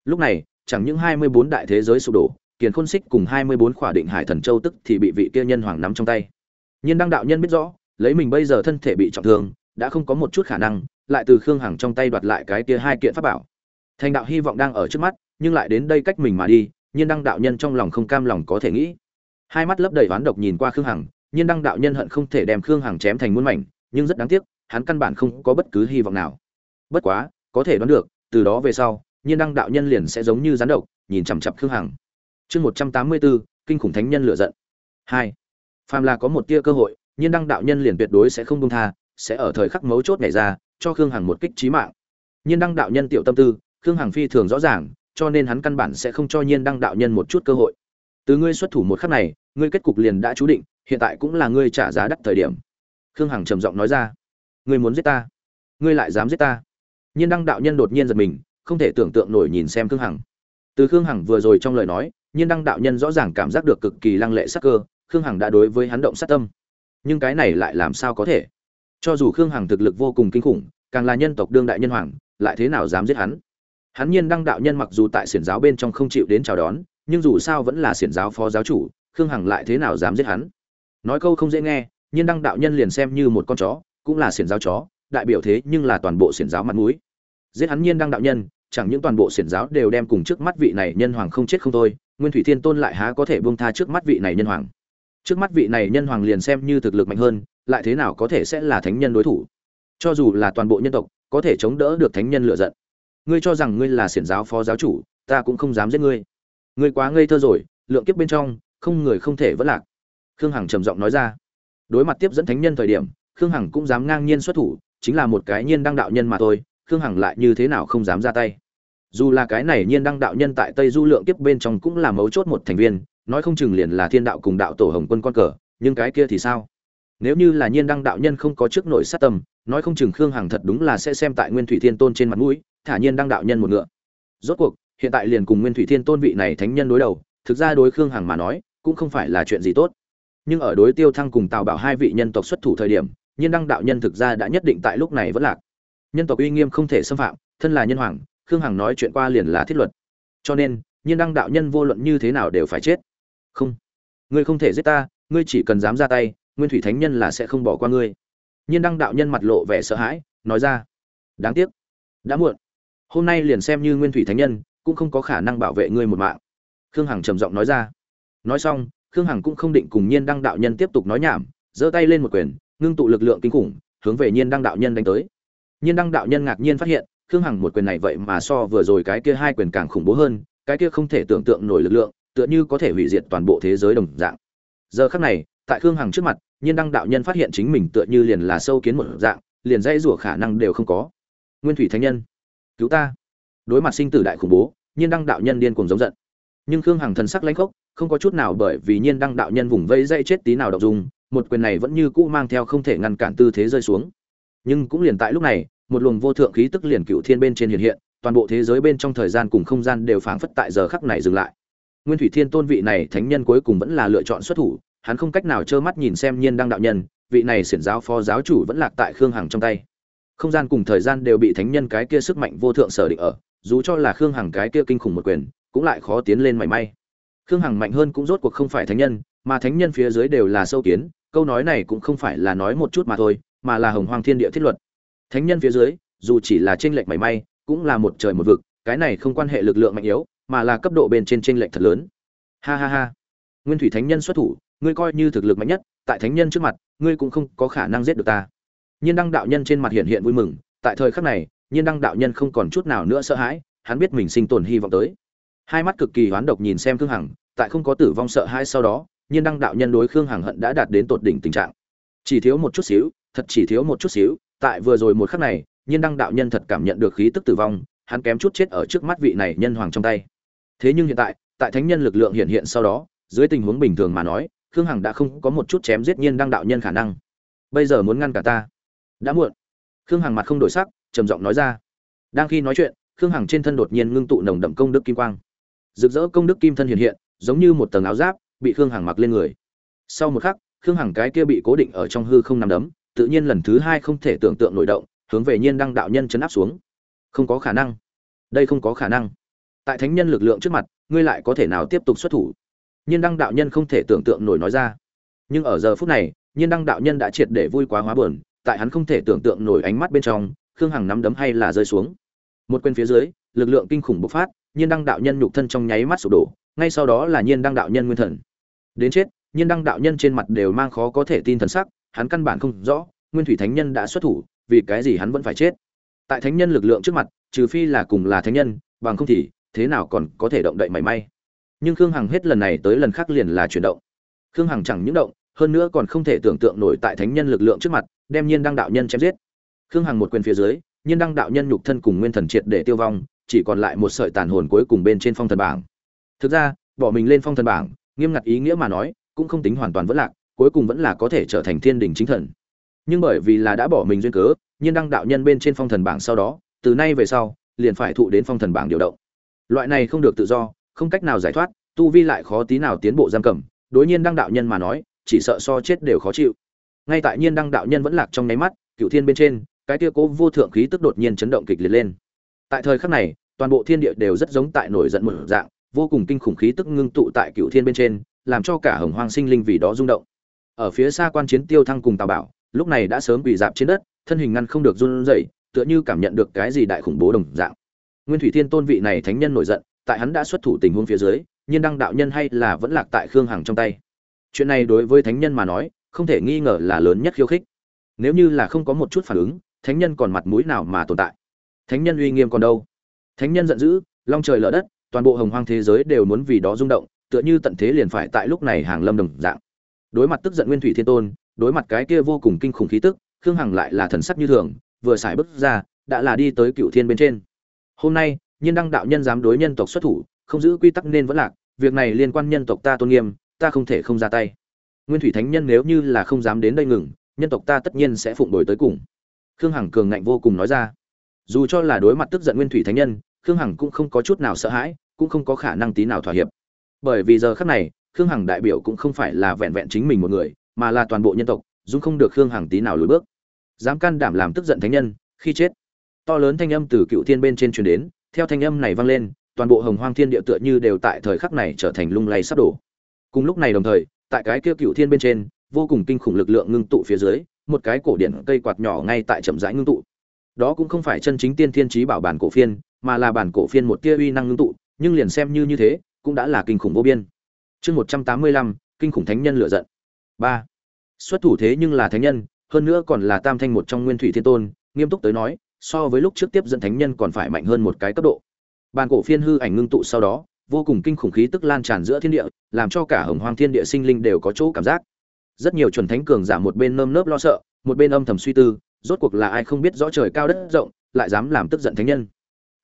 Lúc này, chẳng những hai mươi bốn đại thế giới sụp đổ, kiền khôn xích cùng hai mươi bốn khỏa định hải thần châu tức thì bị vị kia nhân hoàng nắm trong tay. Nhiên đăng đạo nhân biết rõ, lấy mình bây giờ thân thể bị trọng thương, đã không có một chút khả năng, lại từ khương hằng trong tay đoạt lại cái kia hai kiện pháp bảo. Thành đạo hy vọng đang ở trước mắt, nhưng lại đến đây cách mình mà đi, nhiên đăng đạo nhân trong lòng không cam lòng có thể nghĩ. Hai mắt lấp đầy oán độc nhìn qua khương hằng nhiên đăng đạo nhân hận không thể đem khương hằng chém thành muôn mảnh, nhưng rất đáng tiếc, hắn căn bản không có bất cứ hy vọng nào. Bất quá, có thể đoán được, từ đó về sau, nhiên đăng đạo nhân liền sẽ giống như rắn độc, nhìn chằm chặp khương hằng. Chương một trăm tám mươi bốn kinh khủng thánh nhân lựa giận. Hai. Phàm là có một tia cơ hội, nhiên đăng đạo nhân liền tuyệt đối sẽ không công tha, sẽ ở thời khắc mấu chốt nhảy ra, cho khương hằng một kích trí mạng. Nhiên đăng đạo nhân tiểu tâm tư, khương hằng phi thường rõ ràng, cho nên hắn căn bản sẽ không cho nhiên đăng đạo nhân một chút cơ hội. Từ ngươi xuất thủ một khắc này, ngươi kết cục liền đã chú định hiện tại cũng là ngươi trả giá đắt thời điểm. Khương hằng trầm giọng nói ra. Ngươi muốn giết ta? Ngươi lại dám giết ta? Nhiên đăng đạo nhân đột nhiên giật mình, không thể tưởng tượng nổi nhìn xem khương hằng. Từ khương hằng vừa rồi trong lời nói, nhiên đăng đạo nhân rõ ràng cảm giác được cực kỳ lăng lệ sắc cơ, khương hằng đã đối với hắn động sát tâm. Nhưng cái này lại làm sao có thể? Cho dù khương hằng thực lực vô cùng kinh khủng, càng là nhân tộc đương đại nhân hoàng, lại thế nào dám giết hắn? Hắn nhiên đăng đạo nhân mặc dù tại xiển giáo bên trong không chịu đến chào đón, nhưng dù sao vẫn là xiển giáo phó giáo chủ, khương hằng lại thế nào dám giết hắn? Nói câu không dễ nghe nhiên đăng đạo nhân liền xem như một con chó, cũng là xiển giáo chó, đại biểu thế nhưng là toàn bộ xiển giáo mặt mũi. Giết hắn nhiên đăng đạo nhân, chẳng những toàn bộ xiển giáo đều đem cùng trước mắt vị này nhân hoàng không chết không thôi, nguyên thủy thiên tôn lại há có thể buông tha trước mắt vị này nhân hoàng. Trước mắt vị này nhân hoàng liền xem như thực lực mạnh hơn, lại thế nào có thể sẽ là thánh nhân đối thủ? Cho dù là toàn bộ nhân tộc, có thể chống đỡ được thánh nhân lựa giận. Ngươi cho rằng ngươi là xiển giáo phó giáo chủ, ta cũng không dám giết ngươi. Ngươi quá ngây thơ rồi, lượng kiếp bên trong, không người không thể vẫn lạc khương hằng trầm giọng nói ra. Đối mặt tiếp dẫn thánh nhân thời điểm, khương hằng cũng dám ngang nhiên xuất thủ, chính là một cái nhiên đăng đạo nhân mà thôi, khương hằng lại như thế nào không dám ra tay. Dù là cái này nhiên đăng đạo nhân tại tây du lượng kiếp bên trong cũng là mấu chốt một thành viên, nói không chừng liền là thiên đạo cùng đạo tổ hồng quân con cờ, nhưng cái kia thì sao? Nếu như là nhiên đăng đạo nhân không có trước nội sát tâm, nói không chừng khương hằng thật đúng là sẽ xem tại nguyên thủy thiên tôn trên mặt mũi, thả nhiên đăng đạo nhân một ngựa. Rốt cuộc, hiện tại liền cùng nguyên thủy thiên tôn vị này thánh nhân đối đầu, thực ra đối khương hằng mà nói, cũng không phải là chuyện gì tốt nhưng ở đối tiêu thăng cùng tào bảo hai vị nhân tộc xuất thủ thời điểm, nhiên đăng đạo nhân thực ra đã nhất định tại lúc này vẫn lạc. Nhân tộc uy nghiêm không thể xâm phạm, thân là nhân hoàng, khương hằng nói chuyện qua liền là thiết luật. Cho nên, nhiên đăng đạo nhân vô luận như thế nào đều phải chết. Không. Ngươi không thể giết ta, ngươi chỉ cần dám ra tay, nguyên thủy thánh nhân là sẽ không bỏ qua ngươi. Nhiên đăng đạo nhân mặt lộ vẻ sợ hãi, nói ra. Đáng tiếc. Đã muộn. Hôm nay liền xem như nguyên thủy thánh nhân, cũng không có khả năng bảo vệ ngươi một mạng. Khương hằng trầm giọng nói ra. Nói xong khương hằng cũng không định cùng nhiên đăng đạo nhân tiếp tục nói nhảm, giơ tay lên một quyền, ngưng tụ lực lượng kinh khủng, hướng về nhiên đăng đạo nhân đánh tới. Nhiên đăng đạo nhân ngạc nhiên phát hiện, khương hằng một quyền này vậy mà so vừa rồi cái kia hai quyền càng khủng bố hơn, cái kia không thể tưởng tượng nổi lực lượng, tựa như có thể hủy diệt toàn bộ thế giới đồng dạng. Giờ khắc này, tại khương hằng trước mặt, nhiên đăng đạo nhân phát hiện chính mình tựa như liền là sâu kiến một dạng, liền dãy rủa khả năng đều không có. Nguyên thủy thánh nhân, cứu ta. Đối mặt sinh tử đại khủng bố, nhiên đăng đạo nhân điên cuồng giống giận. Nhưng khương hằng thần sắc lãnh khốc không có chút nào bởi vì nhiên đăng đạo nhân vùng vây dây chết tí nào động dung, một quyền này vẫn như cũ mang theo không thể ngăn cản tư thế rơi xuống. Nhưng cũng liền tại lúc này, một luồng vô thượng khí tức liền cựu thiên bên trên hiện hiện, toàn bộ thế giới bên trong thời gian cùng không gian đều phảng phất tại giờ khắc này dừng lại. Nguyên thủy thiên tôn vị này thánh nhân cuối cùng vẫn là lựa chọn xuất thủ, hắn không cách nào trơ mắt nhìn xem nhiên đăng đạo nhân, vị này xiển giáo phó giáo chủ vẫn lạc tại khương hằng trong tay. Không gian cùng thời gian đều bị thánh nhân cái kia sức mạnh vô thượng sở định ở, dù cho là khương hằng cái kia kinh khủng một quyền, cũng lại khó tiến lên mảy may khương hằng mạnh hơn cũng rốt cuộc không phải thánh nhân, mà thánh nhân phía dưới đều là sâu kiến, câu nói này cũng không phải là nói một chút mà thôi, mà là hồng hoang thiên địa thiết luật. Thánh nhân phía dưới, dù chỉ là tranh lệch mảy may, cũng là một trời một vực, cái này không quan hệ lực lượng mạnh yếu, mà là cấp độ bên trên tranh lệch thật lớn. Ha ha ha. Nguyên thủy thánh nhân xuất thủ, ngươi coi như thực lực mạnh nhất, tại thánh nhân trước mặt, ngươi cũng không có khả năng giết được ta. Nhiên đăng đạo nhân trên mặt hiện hiện vui mừng, tại thời khắc này, nhiên đăng đạo nhân không còn chút nào nữa sợ hãi, hắn biết mình sinh tồn hy vọng tới hai mắt cực kỳ hoán độc nhìn xem khương hằng, tại không có tử vong sợ hãi sau đó, nhiên đăng đạo nhân đối khương hằng hận đã đạt đến tột đỉnh tình trạng. Chỉ thiếu một chút xíu, thật chỉ thiếu một chút xíu, tại vừa rồi một khắc này, nhiên đăng đạo nhân thật cảm nhận được khí tức tử vong, hắn kém chút chết ở trước mắt vị này nhân hoàng trong tay. Thế nhưng hiện tại tại thánh nhân lực lượng hiện hiện sau đó, dưới tình huống bình thường mà nói, khương hằng đã không có một chút chém giết nhiên đăng đạo nhân khả năng. Bây giờ muốn ngăn cả ta. Đã muộn. Khương hằng mặt không đổi sắc, trầm giọng nói ra. Đang khi nói chuyện, khương hằng trên thân đột nhiên ngưng tụ nồng đậm công đức kim quang rực rỡ công đức kim thân hiện hiện, giống như một tầng áo giáp, bị khương hằng mặc lên người. Sau một khắc, khương hằng cái kia bị cố định ở trong hư không nằm đấm, tự nhiên lần thứ hai không thể tưởng tượng nổi động, hướng về nhiên đăng đạo nhân chấn áp xuống. Không có khả năng. Đây không có khả năng. Tại thánh nhân lực lượng trước mặt, ngươi lại có thể nào tiếp tục xuất thủ? Nhiên đăng đạo nhân không thể tưởng tượng nổi nói ra. Nhưng ở giờ phút này, nhiên đăng đạo nhân đã triệt để vui quá hóa buồn, tại hắn không thể tưởng tượng nổi ánh mắt bên trong, khương hằng nắm đấm hay là rơi xuống. Một quên phía dưới, lực lượng kinh khủng bộc phát nhiên đăng đạo nhân nhục thân trong nháy mắt sụp đổ, ngay sau đó là nhiên đăng đạo nhân nguyên thần. Đến chết, nhiên đăng đạo nhân trên mặt đều mang khó có thể tin thần sắc, hắn căn bản không rõ, nguyên thủy thánh nhân đã xuất thủ, vì cái gì hắn vẫn phải chết? Tại thánh nhân lực lượng trước mặt, trừ phi là cùng là thánh nhân, bằng không thì thế nào còn có thể động đậy mảy may. Nhưng khương hằng hết lần này tới lần khác liền là chuyển động. Khương hằng chẳng những động, hơn nữa còn không thể tưởng tượng nổi tại thánh nhân lực lượng trước mặt, đem nhiên đăng đạo nhân chém giết. Khương hằng một quyền phía dưới, nhiên đăng đạo nhân nhục thân cùng nguyên thần triệt để tiêu vong chỉ còn lại một sợi tàn hồn cuối cùng bên trên phong thần bảng. Thực ra, bỏ mình lên phong thần bảng, nghiêm ngặt ý nghĩa mà nói, cũng không tính hoàn toàn vẫn lạc, cuối cùng vẫn là có thể trở thành thiên đình chính thần. Nhưng bởi vì là đã bỏ mình duyên cớ, nhiên đăng đạo nhân bên trên phong thần bảng sau đó, từ nay về sau, liền phải thụ đến phong thần bảng điều động. Loại này không được tự do, không cách nào giải thoát, tu vi lại khó tí nào tiến bộ giam cầm, đối nhiên đăng đạo nhân mà nói, chỉ sợ so chết đều khó chịu. Ngay tại nhiên đăng đạo nhân vẫn lạc trong nháy mắt cựu thiên bên trên, cái tia cố vô thượng khí tức đột nhiên chấn động kịch liệt lên tại thời khắc này, toàn bộ thiên địa đều rất giống tại nổi giận một dạng, vô cùng kinh khủng khí tức ngưng tụ tại cựu thiên bên trên, làm cho cả hồng hoang sinh linh vì đó rung động. Ở phía xa quan chiến tiêu thăng cùng tào bảo, lúc này đã sớm bị dạp trên đất, thân hình ngăn không được run rẩy, tựa như cảm nhận được cái gì đại khủng bố đồng dạng. Nguyên thủy thiên tôn vị này thánh nhân nổi giận, tại hắn đã xuất thủ tình huống phía dưới, nhiên đăng đạo nhân hay là vẫn lạc tại khương hằng trong tay. Chuyện này đối với thánh nhân mà nói, không thể nghi ngờ là lớn nhất khiêu khích. Nếu như là không có một chút phản ứng, thánh nhân còn mặt mũi nào mà tồn tại? Thánh nhân uy nghiêm còn đâu? Thánh nhân giận dữ, long trời lở đất, toàn bộ hồng hoang thế giới đều muốn vì đó rung động, tựa như tận thế liền phải tại lúc này hàng lâm đồng dạng. Đối mặt tức giận nguyên thủy thiên tôn, đối mặt cái kia vô cùng kinh khủng khí tức, khương hằng lại là thần sắc như thường, vừa xài bước ra, đã là đi tới cựu thiên bên trên. Hôm nay, nhiên đăng đạo nhân dám đối nhân tộc xuất thủ, không giữ quy tắc nên vẫn lạc, việc này liên quan nhân tộc ta tôn nghiêm, ta không thể không ra tay. Nguyên thủy thánh nhân nếu như là không dám đến đây ngừng, nhân tộc ta tất nhiên sẽ phụng đổi tới cùng. Khương hằng cường ngạnh vô cùng nói ra dù cho là đối mặt tức giận nguyên thủy thánh nhân, khương hằng cũng không có chút nào sợ hãi, cũng không có khả năng tí nào thỏa hiệp. Bởi vì giờ khắc này, khương hằng đại biểu cũng không phải là vẹn vẹn chính mình một người, mà là toàn bộ nhân tộc dung không được khương hằng tí nào lùi bước. Dám can đảm làm tức giận thánh nhân, khi chết. To lớn thanh âm từ cựu thiên bên trên truyền đến, theo thanh âm này vang lên, toàn bộ hồng hoang thiên địa tựa như đều tại thời khắc này trở thành lung lay sắp đổ. Cùng lúc này đồng thời, tại cái kia cựu thiên bên trên, vô cùng kinh khủng lực lượng ngưng tụ phía dưới, một cái cổ điển cây quạt nhỏ ngay tại chậm rãi ngưng tụ đó cũng không phải chân chính tiên thiên trí bảo bản cổ phiên, mà là bản cổ phiên một tia uy năng ngưng tụ, nhưng liền xem như như thế, cũng đã là kinh khủng vô biên. Chương một trăm tám mươi lăm, kinh khủng thánh nhân lựa giận. Ba. Xuất thủ thế nhưng là thánh nhân, hơn nữa còn là tam thanh một trong nguyên thủy thiên tôn, nghiêm túc tới nói, so với lúc trước tiếp dẫn thánh nhân còn phải mạnh hơn một cái cấp độ. Bàn cổ phiên hư ảnh ngưng tụ sau đó, vô cùng kinh khủng khí tức lan tràn giữa thiên địa, làm cho cả hồng hoang thiên địa sinh linh đều có chỗ cảm giác. Rất nhiều chuẩn thánh cường giả một bên nơm nớp lo sợ, một bên âm thầm suy tư rốt cuộc là ai không biết rõ trời cao đất rộng, lại dám làm tức giận thánh nhân.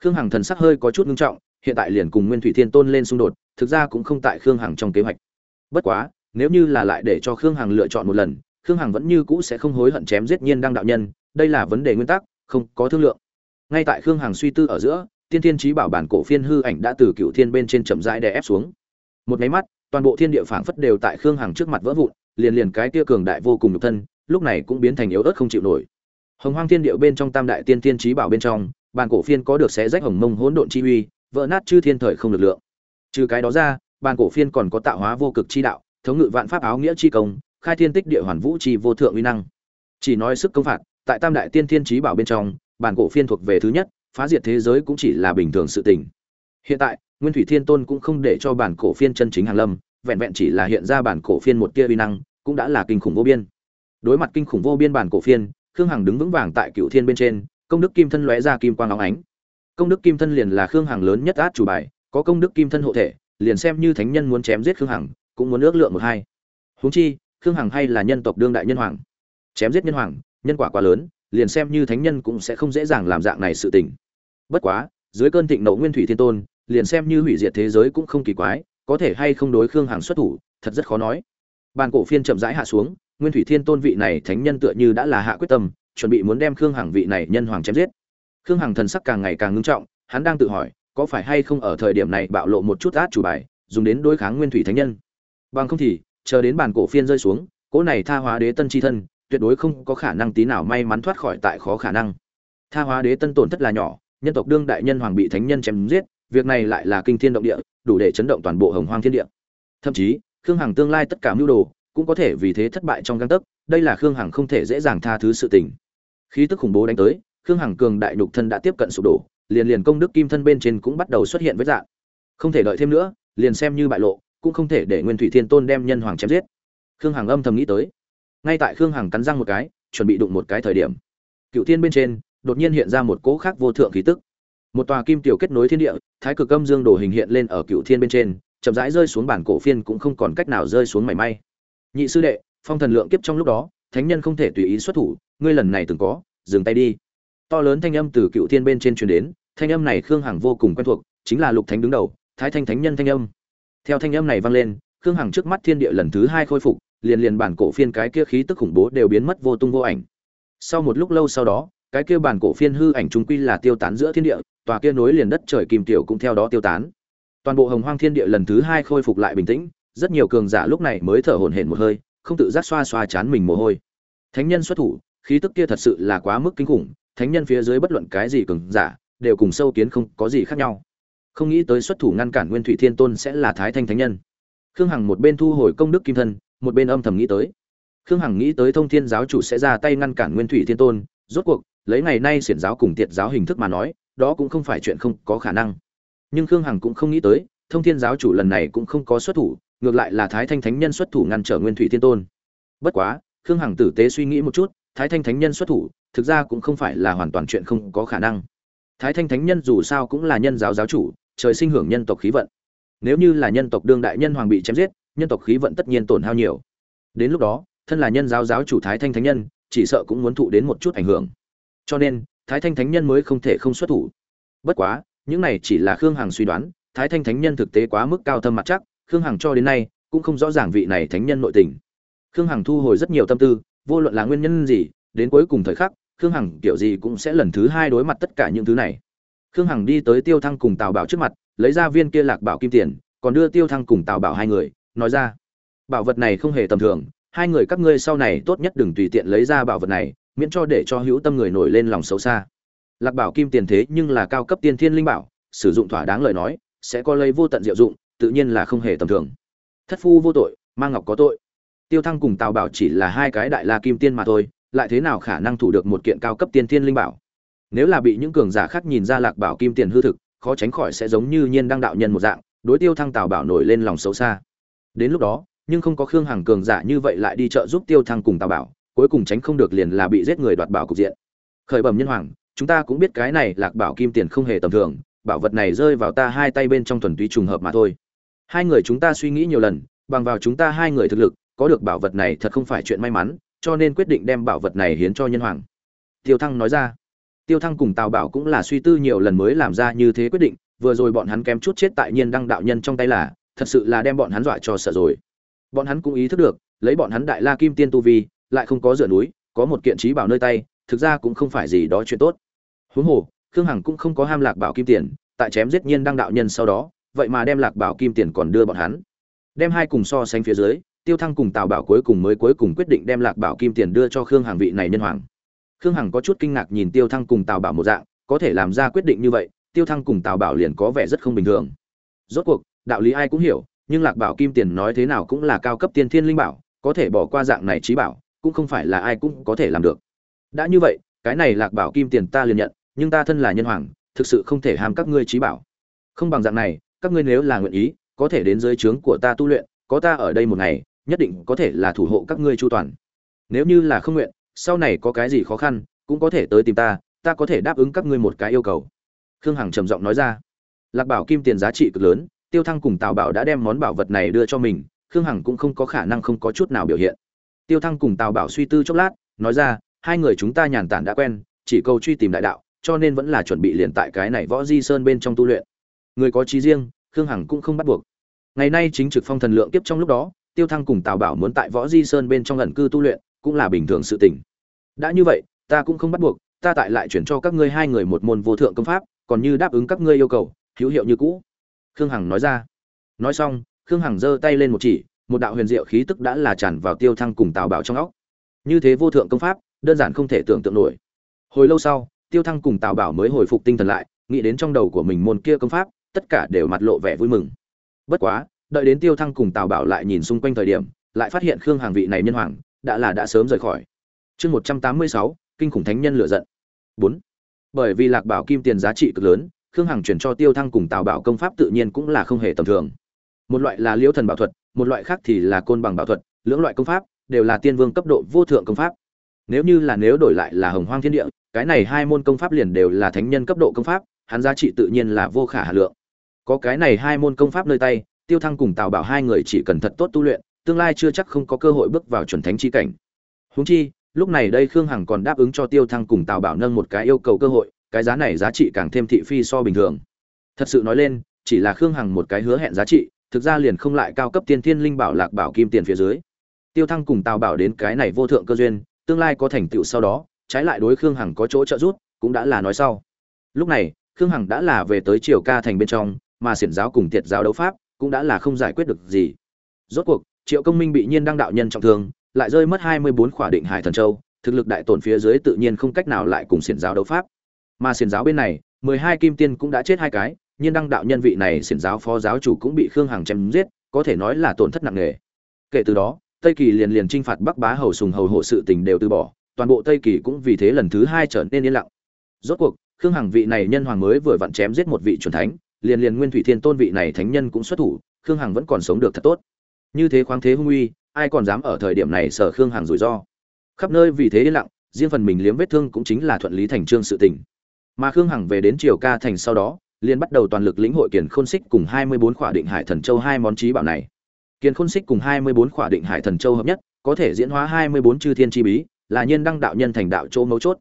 Khương hằng thần sắc hơi có chút ngưng trọng, hiện tại liền cùng nguyên thủy thiên tôn lên xung đột, thực ra cũng không tại khương hằng trong kế hoạch. Bất quá, nếu như là lại để cho khương hằng lựa chọn một lần, khương hằng vẫn như cũ sẽ không hối hận chém giết nhiên đăng đạo nhân, đây là vấn đề nguyên tắc, không có thương lượng. Ngay tại khương hằng suy tư ở giữa, tiên thiên trí bảo bản cổ phiên hư ảnh đã từ cựu thiên bên trên chậm rãi đè ép xuống. Một máy mắt, toàn bộ thiên địa phảng phất đều tại khương hằng trước mặt vỡ vụn, liền liền cái kia cường đại vô cùng nhục thân, lúc này cũng biến thành yếu ớt không chịu nổi hồng hoang thiên địa bên trong tam đại tiên thiên trí bảo bên trong, bản cổ phiên có được xé rách hồng mông hỗn độn chi uy, vỡ nát chư thiên thời không lực lượng. Trừ cái đó ra, bản cổ phiên còn có tạo hóa vô cực chi đạo, thống ngự vạn pháp áo nghĩa chi công, khai thiên tích địa hoàn vũ chi vô thượng uy năng. Chỉ nói sức công phạt, tại tam đại tiên thiên trí bảo bên trong, bản cổ phiên thuộc về thứ nhất, phá diệt thế giới cũng chỉ là bình thường sự tình. Hiện tại, nguyên thủy thiên tôn cũng không để cho bản cổ phiên chân chính hàng lâm, vẹn vẹn chỉ là hiện ra bản cổ phiên một tia uy năng, cũng đã là kinh khủng vô biên. Đối mặt kinh khủng vô biên bản cổ phiên khương hằng đứng vững vàng tại cựu thiên bên trên, công đức kim thân lóe ra kim quang óng ánh. Công đức kim thân liền là khương hằng lớn nhất át chủ bài, có công đức kim thân hộ thể, liền xem như thánh nhân muốn chém giết khương hằng, cũng muốn ước lượng một hai. Huống chi, khương hằng hay là nhân tộc đương đại nhân hoàng. Chém giết nhân hoàng, nhân quả quá lớn, liền xem như thánh nhân cũng sẽ không dễ dàng làm dạng này sự tình. Bất quá, dưới cơn thịnh nộ nguyên thủy thiên tôn, liền xem như hủy diệt thế giới cũng không kỳ quái, có thể hay không đối khương hằng xuất thủ, thật rất khó nói. Bàn cổ phiên chậm rãi hạ xuống nguyên thủy thiên tôn vị này thánh nhân tựa như đã là hạ quyết tâm, chuẩn bị muốn đem khương hằng vị này nhân hoàng chém giết. Khương hằng thần sắc càng ngày càng ngưng trọng, hắn đang tự hỏi, có phải hay không ở thời điểm này bạo lộ một chút át chủ bài, dùng đến đối kháng nguyên thủy thánh nhân. Bằng không thì, chờ đến bàn cổ phiên rơi xuống cỗ này tha hóa đế tân chi thân, tuyệt đối không có khả năng tí nào may mắn thoát khỏi tại khó khả năng. Tha hóa đế tân tổn thất là nhỏ, nhân tộc đương đại nhân hoàng bị thánh nhân chém giết, việc này lại là kinh thiên động địa, đủ để chấn động toàn bộ hồng hoang thiên địa. Thậm chí, khương hằng tương lai tất cả mưu đồ cũng có thể vì thế thất bại trong găng tấc, đây là khương hằng không thể dễ dàng tha thứ sự tình. Khí tức khủng bố đánh tới, khương hằng cường đại nhục thân đã tiếp cận sụp đổ, liền liền công đức kim thân bên trên cũng bắt đầu xuất hiện với dạng không thể đợi thêm nữa, liền xem như bại lộ, cũng không thể để nguyên thủy thiên tôn đem nhân hoàng chém giết. Khương hằng âm thầm nghĩ tới. Ngay tại khương hằng cắn răng một cái, chuẩn bị đụng một cái thời điểm cựu thiên bên trên, đột nhiên hiện ra một cỗ khác vô thượng khí tức. Một tòa kim tiểu kết nối thiên địa, thái cực âm dương đồ hình hiện lên ở cựu thiên bên trên, chậm rãi rơi xuống bản cổ phiên cũng không còn cách nào rơi xuống mảy may nhị sư đệ, phong thần lượng kiếp trong lúc đó, thánh nhân không thể tùy ý xuất thủ, ngươi lần này từng có, dừng tay đi. To lớn thanh âm từ cựu thiên bên trên truyền đến, thanh âm này khương hằng vô cùng quen thuộc, chính là lục thánh đứng đầu, thái thanh thánh nhân thanh âm. Theo thanh âm này vang lên, khương hằng trước mắt thiên địa lần thứ hai khôi phục, liền liền bản cổ phiên cái kia khí tức khủng bố đều biến mất vô tung vô ảnh. Sau một lúc lâu sau đó, cái kia bản cổ phiên hư ảnh trung quy là tiêu tán giữa thiên địa, tòa kia nối liền đất trời kìm tiểu cũng theo đó tiêu tán. Toàn bộ hồng hoang thiên địa lần thứ hai khôi phục lại bình tĩnh rất nhiều cường giả lúc này mới thở hổn hển một hơi, không tự giác xoa xoa chán mình mồ hôi. Thánh nhân xuất thủ, khí tức kia thật sự là quá mức kinh khủng, thánh nhân phía dưới bất luận cái gì cường giả, đều cùng sâu kiến không có gì khác nhau. Không nghĩ tới xuất thủ ngăn cản nguyên thủy thiên tôn sẽ là thái thanh thánh nhân. Khương hằng một bên thu hồi công đức kim thân, một bên âm thầm nghĩ tới. Khương hằng nghĩ tới thông thiên giáo chủ sẽ ra tay ngăn cản nguyên thủy thiên tôn, rốt cuộc, lấy ngày nay xiển giáo cùng tiệt giáo hình thức mà nói, đó cũng không phải chuyện không có khả năng. Nhưng khương hằng cũng không nghĩ tới, thông thiên giáo chủ lần này cũng không có xuất thủ ngược lại là thái thanh thánh nhân xuất thủ ngăn trở nguyên thủy thiên tôn. Bất quá, khương hằng tử tế suy nghĩ một chút, thái thanh thánh nhân xuất thủ, thực ra cũng không phải là hoàn toàn chuyện không có khả năng. Thái thanh thánh nhân dù sao cũng là nhân giáo giáo chủ, trời sinh hưởng nhân tộc khí vận. Nếu như là nhân tộc đương đại nhân hoàng bị chém giết, nhân tộc khí vận tất nhiên tổn hao nhiều. Đến lúc đó, thân là nhân giáo giáo chủ thái thanh thánh nhân, chỉ sợ cũng muốn thụ đến một chút ảnh hưởng. Cho nên, thái thanh thánh nhân mới không thể không xuất thủ. Bất quá, những này chỉ là khương hằng suy đoán, thái thanh thánh nhân thực tế quá mức cao thâm mặt chắc khương hằng cho đến nay cũng không rõ ràng vị này thánh nhân nội tình. Khương hằng thu hồi rất nhiều tâm tư, vô luận là nguyên nhân gì, đến cuối cùng thời khắc, khương hằng kiểu gì cũng sẽ lần thứ hai đối mặt tất cả những thứ này. Khương hằng đi tới tiêu thăng cùng tào bảo trước mặt, lấy ra viên kia lạc bảo kim tiền, còn đưa tiêu thăng cùng tào bảo hai người, nói ra, bảo vật này không hề tầm thường, hai người các ngươi sau này tốt nhất đừng tùy tiện lấy ra bảo vật này, miễn cho để cho hữu tâm người nổi lên lòng xấu xa. Lạc bảo kim tiền thế nhưng là cao cấp tiên thiên linh bảo, sử dụng thỏa đáng lời nói, sẽ có lấy vô tận diệu dụng tự nhiên là không hề tầm thường. Thất phu vô tội mang ngọc có tội. Tiêu thăng cùng tào bảo chỉ là hai cái đại la kim tiên mà thôi, lại thế nào khả năng thủ được một kiện cao cấp tiên thiên linh bảo? Nếu là bị những cường giả khác nhìn ra lạc bảo kim tiền hư thực, khó tránh khỏi sẽ giống như nhiên đăng đạo nhân một dạng, đối tiêu thăng tào bảo nổi lên lòng xấu xa. Đến lúc đó, nhưng không có khương hằng cường giả như vậy lại đi trợ giúp tiêu thăng cùng tào bảo, cuối cùng tránh không được liền là bị giết người đoạt bảo cục diện. Khởi bẩm nhân hoàng, chúng ta cũng biết cái này lạc bảo kim tiền không hề tầm thường, bảo vật này rơi vào ta hai tay bên trong thuần túy trùng hợp mà thôi hai người chúng ta suy nghĩ nhiều lần, bằng vào chúng ta hai người thực lực, có được bảo vật này thật không phải chuyện may mắn, cho nên quyết định đem bảo vật này hiến cho nhân hoàng. Tiêu thăng nói ra. Tiêu thăng cùng tào bảo cũng là suy tư nhiều lần mới làm ra như thế quyết định, vừa rồi bọn hắn kém chút chết tại nhiên đăng đạo nhân trong tay là, thật sự là đem bọn hắn dọa cho sợ rồi. Bọn hắn cũng ý thức được, lấy bọn hắn đại la kim tiên tu vi, lại không có rửa núi, có một kiện trí bảo nơi tay, thực ra cũng không phải gì đó chuyện tốt. Huống hồ, khương hằng cũng không có ham lạc bảo kim tiền, tại chém giết nhiên đăng đạo nhân sau đó vậy mà đem lạc bảo kim tiền còn đưa bọn hắn. Đem hai cùng so sánh phía dưới, tiêu thăng cùng tào bảo cuối cùng mới cuối cùng quyết định đem lạc bảo kim tiền đưa cho khương hằng vị này nhân hoàng. Khương hằng có chút kinh ngạc nhìn tiêu thăng cùng tào bảo một dạng, có thể làm ra quyết định như vậy, tiêu thăng cùng tào bảo liền có vẻ rất không bình thường. Rốt cuộc, đạo lý ai cũng hiểu, nhưng lạc bảo kim tiền nói thế nào cũng là cao cấp tiên thiên linh bảo, có thể bỏ qua dạng này trí bảo, cũng không phải là ai cũng có thể làm được. Đã như vậy, cái này lạc bảo kim tiền ta liền nhận, nhưng ta thân là nhân hoàng, thực sự không thể hàm các ngươi trí bảo. Không bằng dạng này các ngươi nếu là nguyện ý, có thể đến dưới trướng của ta tu luyện, có ta ở đây một ngày, nhất định có thể là thủ hộ các ngươi chu toàn. Nếu như là không nguyện, sau này có cái gì khó khăn, cũng có thể tới tìm ta ta có thể đáp ứng các ngươi một cái yêu cầu. Khương hằng trầm giọng nói ra. Lạc bảo kim tiền giá trị cực lớn, tiêu thăng cùng tào bảo đã đem món bảo vật này đưa cho mình, khương hằng cũng không có khả năng không có chút nào biểu hiện. Tiêu thăng cùng tào bảo suy tư chốc lát, nói ra, hai người chúng ta nhàn tản đã quen, chỉ cầu truy tìm đại đạo, cho nên vẫn là chuẩn bị liền tại cái này võ di sơn bên trong tu luyện người có trí riêng, khương hằng cũng không bắt buộc. Ngày nay chính trực phong thần lượng tiếp trong lúc đó, tiêu thăng cùng tào bảo muốn tại võ di sơn bên trong lần cư tu luyện, cũng là bình thường sự tình. Đã như vậy, ta cũng không bắt buộc, ta tại lại chuyển cho các ngươi hai người một môn vô thượng công pháp, còn như đáp ứng các ngươi yêu cầu, hữu hiệu như cũ. Khương hằng nói ra. Nói xong, khương hằng giơ tay lên một chỉ, một đạo huyền diệu khí tức đã là tràn vào tiêu thăng cùng tào bảo trong óc. Như thế vô thượng công pháp, đơn giản không thể tưởng tượng nổi. Hồi lâu sau, tiêu thăng cùng tào bảo mới hồi phục tinh thần lại, nghĩ đến trong đầu của mình môn kia công pháp tất cả đều mặt lộ vẻ vui mừng. Bất quá, đợi đến tiêu thăng cùng tào bảo lại nhìn xung quanh thời điểm, lại phát hiện khương hàng vị này nhân hoàng, đã là đã sớm rời khỏi. Chương một trăm tám mươi sáu, kinh khủng thánh nhân lựa giận. Bốn. Bởi vì lạc bảo kim tiền giá trị cực lớn, khương hằng chuyển cho tiêu thăng cùng tào bảo công pháp tự nhiên cũng là không hề tầm thường. Một loại là liễu thần bảo thuật, một loại khác thì là côn bằng bảo thuật, lưỡng loại công pháp đều là tiên vương cấp độ vô thượng công pháp. Nếu như là nếu đổi lại là hồng hoang thiên địa, cái này hai môn công pháp liền đều là thánh nhân cấp độ công pháp, hắn giá trị tự nhiên là vô khả hà lượng có cái này hai môn công pháp nơi tay, tiêu thăng cùng tào bảo hai người chỉ cần thật tốt tu luyện, tương lai chưa chắc không có cơ hội bước vào chuẩn thánh chi cảnh. Huống chi, lúc này đây khương hằng còn đáp ứng cho tiêu thăng cùng tào bảo nâng một cái yêu cầu cơ hội, cái giá này giá trị càng thêm thị phi so bình thường. Thật sự nói lên, chỉ là khương hằng một cái hứa hẹn giá trị, thực ra liền không lại cao cấp tiên thiên linh bảo lạc bảo kim tiền phía dưới. Tiêu thăng cùng tào bảo đến cái này vô thượng cơ duyên, tương lai có thành tựu sau đó, trái lại đối khương hằng có chỗ trợ giúp, cũng đã là nói sau. Lúc này, khương hằng đã là về tới triều ca thành bên trong mà xiển giáo cùng thiệt giáo đấu pháp cũng đã là không giải quyết được gì. Rốt cuộc, triệu công minh bị nhiên đăng đạo nhân trọng thương, lại rơi mất hai mươi bốn khỏa định hải thần châu, thực lực đại tổn phía dưới tự nhiên không cách nào lại cùng xiển giáo đấu pháp. Mà xiển giáo bên này, mười hai kim tiên cũng đã chết hai cái, nhiên đăng đạo nhân vị này xiển giáo phó giáo chủ cũng bị khương hằng chém giết, có thể nói là tổn thất nặng nề. Kể từ đó, tây kỳ liền liền trinh phạt bắc bá hầu sùng hầu hộ sự tình đều từ bỏ, toàn bộ tây kỳ cũng vì thế lần thứ hai trở nên yên lặng. Rốt cuộc, khương hằng vị này nhân hoàng mới vừa vặn chém giết một vị c thánh liền liền nguyên thủy thiên tôn vị này thánh nhân cũng xuất thủ, khương hằng vẫn còn sống được thật tốt. Như thế khoáng thế hung uy, ai còn dám ở thời điểm này sở khương hằng rủi ro? Khắp nơi vì thế yên lặng, riêng phần mình liếm vết thương cũng chính là thuận lý thành trương sự tình. Mà khương hằng về đến triều ca thành sau đó, liền bắt đầu toàn lực lĩnh hội kiền khôn xích cùng hai mươi bốn khỏa định hải thần châu hai món trí bảo này. Kiền khôn xích cùng hai mươi bốn khỏa định hải thần châu hợp nhất, có thể diễn hóa hai mươi bốn chư thiên chi bí, là nhiên đăng đạo nhân thành đạo chỗ mấu chốt.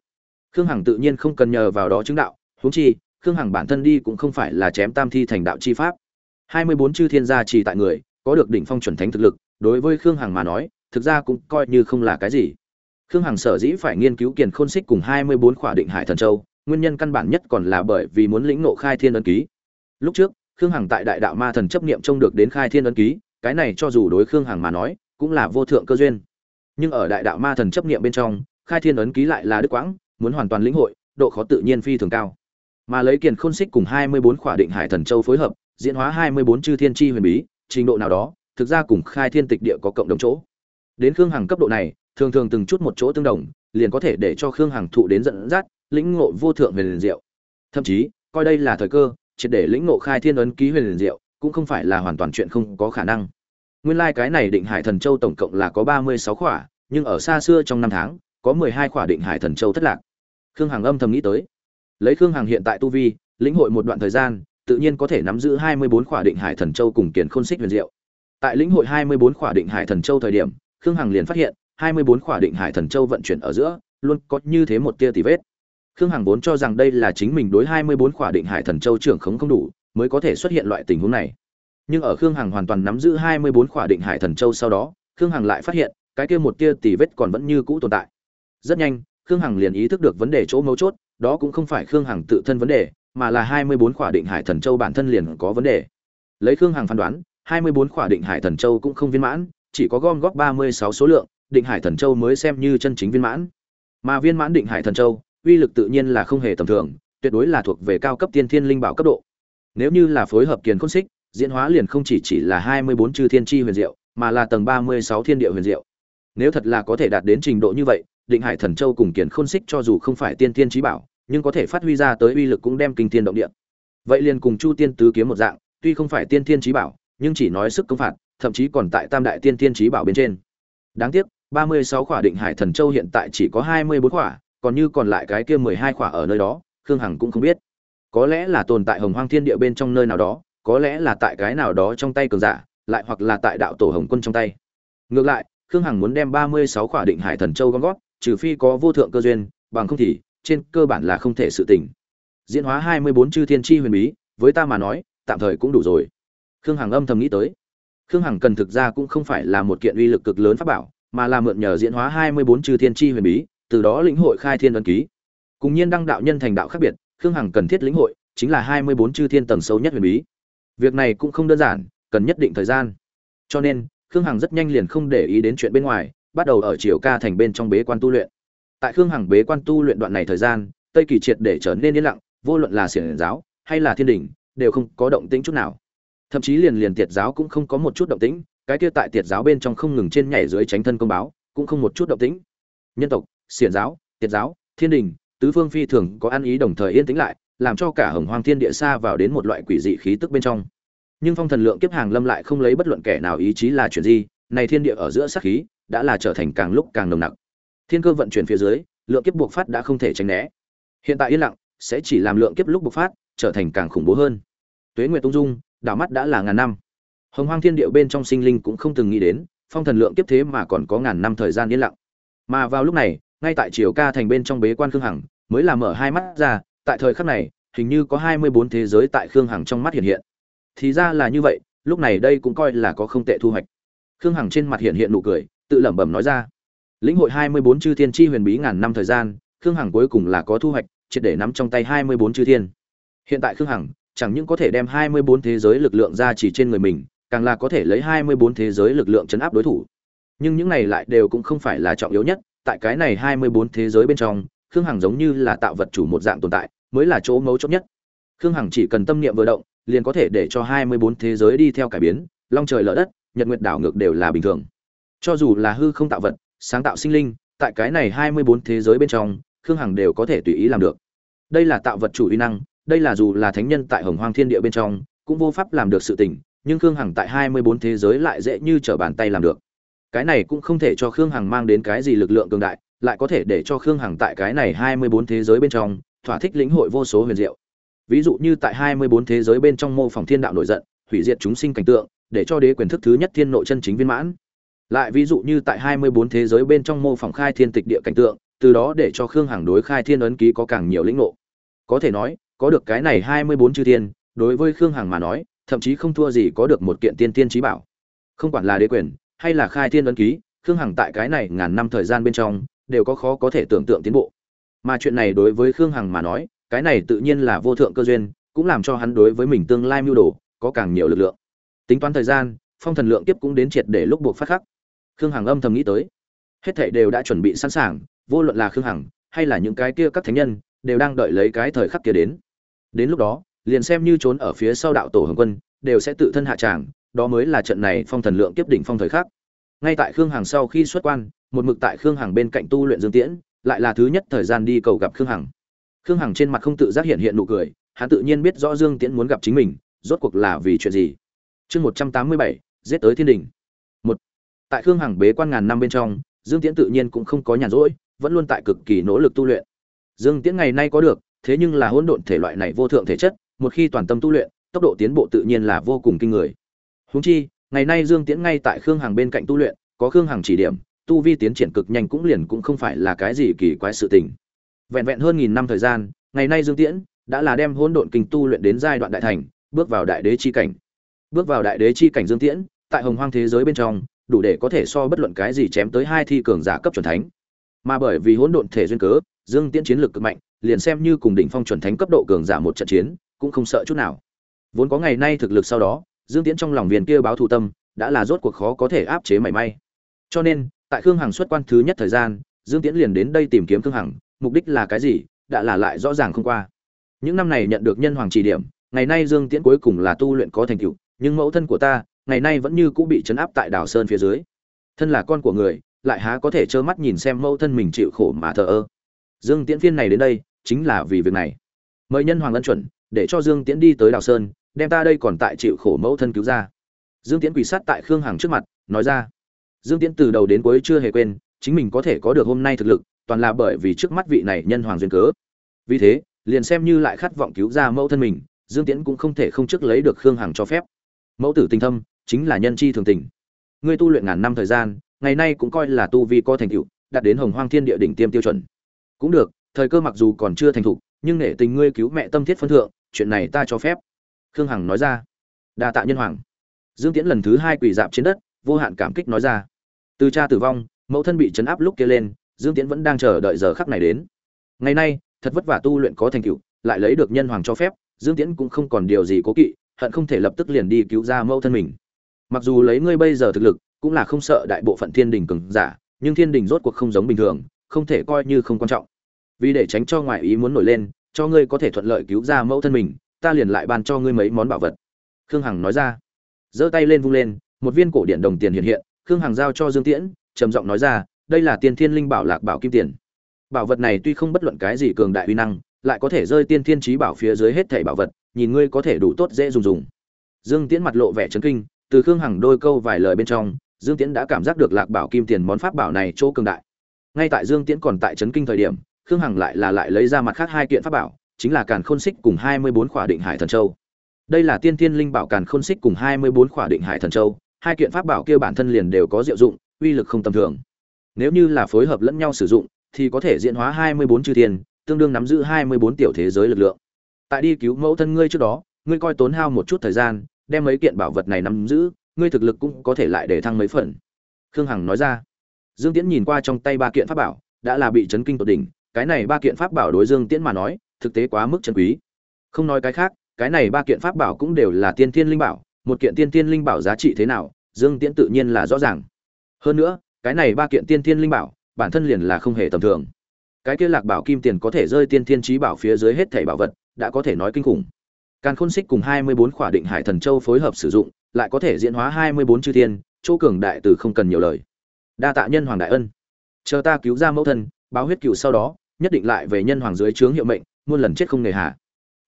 Khương hằng tự nhiên không cần nhờ vào đó chứng đạo, huống chi khương hằng bản thân đi cũng không phải là chém tam thi thành đạo chi pháp. Hai mươi bốn chư thiên gia trì tại người, có được đỉnh phong chuẩn thánh thực lực, đối với khương hằng mà nói, thực ra cũng coi như không là cái gì. Khương hằng sở dĩ phải nghiên cứu kiền khôn xích cùng hai mươi bốn khỏa định hải thần châu, nguyên nhân căn bản nhất còn là bởi vì muốn lĩnh ngộ khai thiên ấn ký. Lúc trước, khương hằng tại đại đạo ma thần chấp niệm trông được đến khai thiên ấn ký, cái này cho dù đối khương hằng mà nói, cũng là vô thượng cơ duyên. Nhưng ở đại đạo ma thần chấp niệm bên trong, khai thiên ấn ký lại là đức quãng, muốn hoàn toàn lĩnh hội, độ khó tự nhiên phi thường cao mà lấy kiền khôn xích cùng hai mươi bốn khỏa định hải thần châu phối hợp, diễn hóa hai mươi bốn chư thiên chi huyền bí, trình độ nào đó, thực ra cùng khai thiên tịch địa có cộng đồng chỗ. Đến khương hằng cấp độ này, thường thường từng chút một chỗ tương đồng, liền có thể để cho khương hằng thụ đến dẫn dắt, lĩnh ngộ vô thượng huyền liền diệu. Thậm chí, coi đây là thời cơ, triệt để lĩnh ngộ khai thiên ấn ký huyền liền diệu, cũng không phải là hoàn toàn chuyện không có khả năng. Nguyên lai cái này định hải thần châu tổng cộng là có ba mươi sáu khỏa, nhưng ở xa xưa trong năm tháng, có mười hai khỏa định hải thần châu thất lạc. Khương hằng âm thầm nghĩ tới lấy khương hằng hiện tại tu vi, lĩnh hội một đoạn thời gian, tự nhiên có thể nắm giữ hai mươi bốn khỏa định hải thần châu cùng kiền khôn xích huyền diệu. Tại lĩnh hội hai mươi bốn khỏa định hải thần châu thời điểm, khương hằng liền phát hiện, hai mươi bốn khỏa định hải thần châu vận chuyển ở giữa, luôn có như thế một tia tì vết. Khương hằng vốn cho rằng đây là chính mình đối hai mươi bốn khỏa định hải thần châu trưởng khống không đủ, mới có thể xuất hiện loại tình huống này. Nhưng ở khương hằng hoàn toàn nắm giữ hai mươi bốn khỏa định hải thần châu sau đó, khương hằng lại phát hiện, cái kia một tia tì vết còn vẫn như cũ tồn tại. Rất nhanh, khương hằng liền ý thức được vấn đề chỗ mấu chốt đó cũng không phải khương hằng tự thân vấn đề, mà là hai mươi bốn khỏa định hải thần châu bản thân liền có vấn đề. Lấy khương hằng phán đoán, hai mươi bốn khỏa định hải thần châu cũng không viên mãn, chỉ có gom góp ba mươi sáu số lượng, định hải thần châu mới xem như chân chính viên mãn. Mà viên mãn định hải thần châu, uy lực tự nhiên là không hề tầm thường, tuyệt đối là thuộc về cao cấp tiên thiên linh bảo cấp độ. Nếu như là phối hợp kiền khôn xích, diễn hóa liền không chỉ chỉ là hai mươi bốn chư thiên chi huyền diệu, mà là tầng ba mươi sáu thiên địa huyền diệu. Nếu thật là có thể đạt đến trình độ như vậy, định hải thần châu cùng kiền khôn xích cho dù không phải tiên thiên trí bảo nhưng có thể phát huy ra tới uy lực cũng đem kinh thiên động địa. Vậy liền cùng chu tiên tứ kiếm một dạng, tuy không phải tiên thiên chí bảo, nhưng chỉ nói sức công phạt, thậm chí còn tại tam đại tiên thiên chí bảo bên trên. Đáng tiếc, ba mươi sáu khỏa định hải thần châu hiện tại chỉ có hai mươi bốn khỏa, còn như còn lại cái kia mười hai khỏa ở nơi đó, khương hằng cũng không biết. Có lẽ là tồn tại hồng hoang thiên địa bên trong nơi nào đó, có lẽ là tại cái nào đó trong tay cường giả, lại hoặc là tại đạo tổ hồng quân trong tay. Ngược lại, khương hằng muốn đem ba mươi sáu khỏa định hải thần châu gom góp, trừ phi có vô thượng cơ duyên, bằng không thì trên cơ bản là không thể sự tỉnh diễn hóa hai mươi bốn chư thiên tri huyền bí, với ta mà nói, tạm thời cũng đủ rồi. Khương hằng âm thầm nghĩ tới. Khương hằng cần thực ra cũng không phải là một kiện uy lực cực lớn pháp bảo, mà là mượn nhờ diễn hóa hai mươi bốn chư thiên tri huyền bí, từ đó lĩnh hội khai thiên ấn ký. Cùng nhiên đăng đạo nhân thành đạo khác biệt, khương hằng cần thiết lĩnh hội chính là hai mươi bốn chư thiên tầng sâu nhất huyền bí. Việc này cũng không đơn giản, cần nhất định thời gian. Cho nên, khương hằng rất nhanh liền không để ý đến chuyện bên ngoài, bắt đầu ở chiều ca thành bên trong bế quan tu luyện tại khương hằng bế quan tu luyện đoạn này thời gian, tây kỳ triệt để trở nên yên lặng, vô luận là xiển giáo hay là thiên đình, đều không có động tĩnh chút nào. Thậm chí liền liền tiệt giáo cũng không có một chút động tĩnh, cái kia tại tiệt giáo bên trong không ngừng trên nhảy dưới tránh thân công báo, cũng không một chút động tĩnh. Nhân tộc, xiển giáo, tiệt giáo, thiên đình, tứ phương phi thường có ăn ý đồng thời yên tĩnh lại, làm cho cả hồng hoang thiên địa xa vào đến một loại quỷ dị khí tức bên trong. Nhưng phong thần lượng kiếp hàng lâm lại không lấy bất luận kẻ nào ý chí là chuyện gì, này thiên địa ở giữa sát khí, đã là trở thành càng lúc càng nồng nặc thiên cơ vận chuyển phía dưới, lượng kiếp buộc phát đã không thể tránh né. Hiện tại yên lặng, sẽ chỉ làm lượng kiếp lúc bộc phát, trở thành càng khủng bố hơn. Tuế nguyệt tung dung, đảo mắt đã là ngàn năm. Hồng hoang thiên địa bên trong sinh linh cũng không từng nghĩ đến, phong thần lượng kiếp thế mà còn có ngàn năm thời gian yên lặng. Mà vào lúc này, ngay tại triều ca thành bên trong bế quan khương hằng, mới là mở hai mắt ra, tại thời khắc này, hình như có hai mươi bốn thế giới tại khương hằng trong mắt hiện hiện. Thì ra là như vậy, lúc này đây cũng coi là có không tệ thu hoạch. Khương hằng trên mặt hiện hiện nụ cười, tự lẩm bẩm nói ra lĩnh hội hai mươi bốn chư thiên chi huyền bí ngàn năm thời gian, khương hằng cuối cùng là có thu hoạch, triệt để nắm trong tay hai mươi bốn chư thiên. Hiện tại khương hằng chẳng những có thể đem hai mươi bốn thế giới lực lượng ra chỉ trên người mình, càng là có thể lấy hai mươi bốn thế giới lực lượng chấn áp đối thủ. Nhưng những này lại đều cũng không phải là trọng yếu nhất, tại cái này hai mươi bốn thế giới bên trong, khương hằng giống như là tạo vật chủ một dạng tồn tại, mới là chỗ mấu chốt nhất. Khương hằng chỉ cần tâm niệm vừa động, liền có thể để cho hai mươi bốn thế giới đi theo cải biến, long trời lở đất, nhật nguyệt đảo ngược đều là bình thường. Cho dù là hư không tạo vật sáng tạo sinh linh, tại cái này hai mươi bốn thế giới bên trong, khương hằng đều có thể tùy ý làm được. Đây là tạo vật chủ uy năng, đây là dù là thánh nhân tại hồng hoang thiên địa bên trong, cũng vô pháp làm được sự tình, nhưng khương hằng tại hai mươi bốn thế giới lại dễ như trở bàn tay làm được. Cái này cũng không thể cho khương hằng mang đến cái gì lực lượng cường đại, lại có thể để cho khương hằng tại cái này hai mươi bốn thế giới bên trong, thỏa thích lĩnh hội vô số huyền diệu. Ví dụ như tại hai mươi bốn thế giới bên trong mô phỏng thiên đạo nổi giận, hủy diệt chúng sinh cảnh tượng, để cho đế quyền thức thứ nhất thiên nội chân chính viên mãn lại ví dụ như tại hai mươi bốn thế giới bên trong mô phỏng khai thiên tịch địa cảnh tượng, từ đó để cho khương hằng đối khai thiên ấn ký có càng nhiều lĩnh ngộ. Có thể nói, có được cái này hai mươi bốn chư thiên, đối với khương hằng mà nói, thậm chí không thua gì có được một kiện tiên tiên trí bảo. Không quản là đế quyền, hay là khai thiên ấn ký, khương hằng tại cái này ngàn năm thời gian bên trong, đều có khó có thể tưởng tượng tiến bộ. Mà chuyện này đối với khương hằng mà nói, cái này tự nhiên là vô thượng cơ duyên, cũng làm cho hắn đối với mình tương lai mưu đồ, có càng nhiều lực lượng. Tính toán thời gian, phong thần lượng tiếp cũng đến triệt để lúc buộc phát khắc khương hằng âm thầm nghĩ tới. Hết thảy đều đã chuẩn bị sẵn sàng, vô luận là khương hằng, hay là những cái kia các thánh nhân, đều đang đợi lấy cái thời khắc kia đến. Đến lúc đó, liền xem như trốn ở phía sau đạo tổ hồng quân, đều sẽ tự thân hạ tràng, đó mới là trận này phong thần lượng tiếp đỉnh phong thời khắc. Ngay tại khương hằng sau khi xuất quan, một mực tại khương hằng bên cạnh tu luyện dương tiễn, lại là thứ nhất thời gian đi cầu gặp khương hằng. Khương hằng trên mặt không tự giác hiện hiện nụ cười, hắn tự nhiên biết rõ dương tiễn muốn gặp chính mình, rốt cuộc là vì chuyện gì. Chương một trăm tám mươi bảy, giết tới thiên đình tại khương hằng bế quan ngàn năm bên trong, dương tiễn tự nhiên cũng không có nhàn rỗi, vẫn luôn tại cực kỳ nỗ lực tu luyện. Dương tiễn ngày nay có được, thế nhưng là hỗn độn thể loại này vô thượng thể chất, một khi toàn tâm tu luyện, tốc độ tiến bộ tự nhiên là vô cùng kinh người. Húng chi, ngày nay dương tiễn ngay tại khương hằng bên cạnh tu luyện, có khương hằng chỉ điểm, tu vi tiến triển cực nhanh cũng liền cũng không phải là cái gì kỳ quái sự tình. Vẹn vẹn hơn nghìn năm thời gian, ngày nay dương tiễn đã là đem hỗn độn kinh tu luyện đến giai đoạn đại thành, bước vào đại đế chi cảnh. Bước vào đại đế chi cảnh dương tiễn, tại hồng hoang thế giới bên trong đủ để có thể so bất luận cái gì chém tới hai thi cường giả cấp chuẩn thánh. Mà bởi vì hỗn độn thể duyên cớ, dương tiễn chiến lược cực mạnh, liền xem như cùng đỉnh phong chuẩn thánh cấp độ cường giả một trận chiến, cũng không sợ chút nào. Vốn có ngày nay thực lực sau đó, dương tiễn trong lòng viên kia báo thù tâm, đã là rốt cuộc khó có thể áp chế mảy may. Cho nên, tại khương hằng xuất quan thứ nhất thời gian, dương tiễn liền đến đây tìm kiếm khương hằng, mục đích là cái gì, đã là lại rõ ràng không qua. Những năm này nhận được nhân hoàng chỉ điểm, ngày nay dương tiễn cuối cùng là tu luyện có thành tựu, nhưng mẫu thân của ta ngày nay vẫn như cũ bị chấn áp tại đảo sơn phía dưới. Thân là con của người, lại há có thể trơ mắt nhìn xem mẫu thân mình chịu khổ mà thờ ơ. Dương tiễn phiên này đến đây, chính là vì việc này. Mời nhân hoàng ân chuẩn, để cho dương tiễn đi tới đảo sơn, đem ta đây còn tại chịu khổ mẫu thân cứu ra. Dương tiễn quỳ sát tại khương hằng trước mặt, nói ra. Dương tiễn từ đầu đến cuối chưa hề quên, chính mình có thể có được hôm nay thực lực, toàn là bởi vì trước mắt vị này nhân hoàng duyên cớ. Vì thế, liền xem như lại khát vọng cứu ra mẫu thân mình, dương tiễn cũng không thể không trước lấy được khương hằng cho phép. Mẫu tử tinh thâm chính là nhân chi thường tình. Ngươi tu luyện ngàn năm thời gian, ngày nay cũng coi là tu vi có thành tựu, đạt đến hồng hoang thiên địa đỉnh tiêm tiêu chuẩn. Cũng được, thời cơ mặc dù còn chưa thành thục, nhưng nể tình ngươi cứu mẹ tâm thiết phân thượng, chuyện này ta cho phép. Khương hằng nói ra. Đa tạ nhân hoàng. Dương tiễn lần thứ hai quỳ dạp trên đất, vô hạn cảm kích nói ra. Từ cha tử vong, mẫu thân bị chấn áp lúc kia lên, dương tiễn vẫn đang chờ đợi giờ khắc này đến. Ngày nay, thật vất vả tu luyện có thành tựu, lại lấy được nhân hoàng cho phép, dương tiễn cũng không còn điều gì cố kỵ, hận không thể lập tức liền đi cứu ra mẫu thân mình mặc dù lấy ngươi bây giờ thực lực, cũng là không sợ đại bộ phận thiên đình cường giả, nhưng thiên đình rốt cuộc không giống bình thường, không thể coi như không quan trọng. Vì để tránh cho ngoại ý muốn nổi lên, cho ngươi có thể thuận lợi cứu ra mẫu thân mình, ta liền lại ban cho ngươi mấy món bảo vật. Khương hằng nói ra. Giơ tay lên vung lên, một viên cổ điện đồng tiền hiện hiện, khương hằng giao cho dương tiễn, trầm giọng nói ra, đây là tiên thiên linh bảo lạc bảo kim tiền. Bảo vật này tuy không bất luận cái gì cường đại uy năng, lại có thể rơi tiên thiên trí bảo phía dưới hết thảy bảo vật, nhìn ngươi có thể đủ tốt dễ dùng dùng. Dương tiễn mặt lộ vẻ chấn kinh từ khương hằng đôi câu vài lời bên trong, dương tiễn đã cảm giác được lạc bảo kim tiền món pháp bảo này chỗ cường đại. Ngay tại dương tiễn còn tại Trấn kinh thời điểm, khương hằng lại là lại lấy ra mặt khác hai kiện pháp bảo, chính là càn khôn xích cùng hai mươi bốn khỏa định hải thần châu. Đây là tiên tiên linh bảo càn khôn xích cùng hai mươi bốn khỏa định hải thần châu, hai kiện pháp bảo kia bản thân liền đều có diệu dụng, uy lực không tầm thường. Nếu như là phối hợp lẫn nhau sử dụng, thì có thể diễn hóa hai mươi bốn chư thiên, tương đương nắm giữ hai mươi bốn tiểu thế giới lực lượng. Tại đi cứu mẫu thân ngươi trước đó, ngươi coi tốn hao một chút thời gian đem mấy kiện bảo vật này nắm giữ, ngươi thực lực cũng có thể lại để thăng mấy phần. Khương hằng nói ra. Dương tiễn nhìn qua trong tay ba kiện pháp bảo, đã là bị chấn kinh tột đỉnh, cái này ba kiện pháp bảo đối dương tiễn mà nói, thực tế quá mức chân quý. Không nói cái khác, cái này ba kiện pháp bảo cũng đều là tiên thiên linh bảo, một kiện tiên thiên linh bảo giá trị thế nào, dương tiễn tự nhiên là rõ ràng. Hơn nữa, cái này ba kiện tiên thiên linh bảo, bản thân liền là không hề tầm thường. Cái kia lạc bảo kim tiền có thể rơi tiên thiên trí bảo phía dưới hết thảy bảo vật, đã có thể nói kinh khủng càn khôn xích cùng hai mươi bốn khỏa định hải thần châu phối hợp sử dụng, lại có thể diễn hóa hai mươi bốn chư thiên, chỗ cường đại từ không cần nhiều lời. Đa tạ nhân hoàng đại ân. Chờ ta cứu ra mẫu thân, báo huyết cừu sau đó, nhất định lại về nhân hoàng dưới trướng hiệu mệnh, muôn lần chết không nề hạ.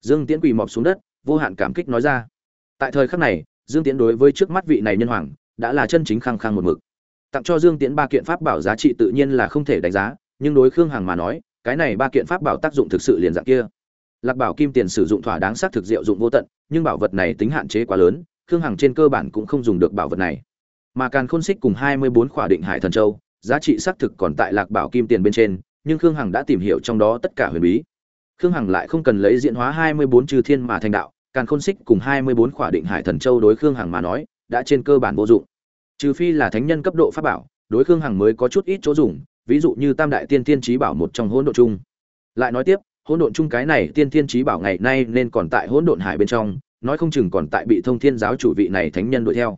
dương tiễn quỳ mọp xuống đất, vô hạn cảm kích nói ra. Tại thời khắc này, dương tiễn đối với trước mắt vị này nhân hoàng, đã là chân chính khăng khăng một mực. Tặng cho dương tiễn ba kiện pháp bảo giá trị tự nhiên là không thể đánh giá, nhưng đối khương hằng mà nói, cái này ba kiện pháp bảo tác dụng thực sự liền dạng kia lạc bảo kim tiền sử dụng thỏa đáng xác thực diệu dụng vô tận, nhưng bảo vật này tính hạn chế quá lớn, khương hằng trên cơ bản cũng không dùng được bảo vật này. Mà càn khôn xích cùng hai mươi bốn khỏa định hải thần châu, giá trị xác thực còn tại lạc bảo kim tiền bên trên, nhưng khương hằng đã tìm hiểu trong đó tất cả huyền bí. Khương hằng lại không cần lấy diễn hóa hai mươi bốn chư thiên mà thành đạo, càn khôn xích cùng hai mươi bốn khỏa định hải thần châu đối khương hằng mà nói, đã trên cơ bản vô dụng. Trừ phi là thánh nhân cấp độ pháp bảo, đối khương hằng mới có chút ít chỗ dùng, ví dụ như tam đại tiên tiên trí bảo một trong hỗn độn chung. Lại nói tiếp hỗn độn chung cái này tiên Thiên trí bảo ngày nay nên còn tại hỗn độn hải bên trong, nói không chừng còn tại bị thông thiên giáo chủ vị này thánh nhân đuổi theo.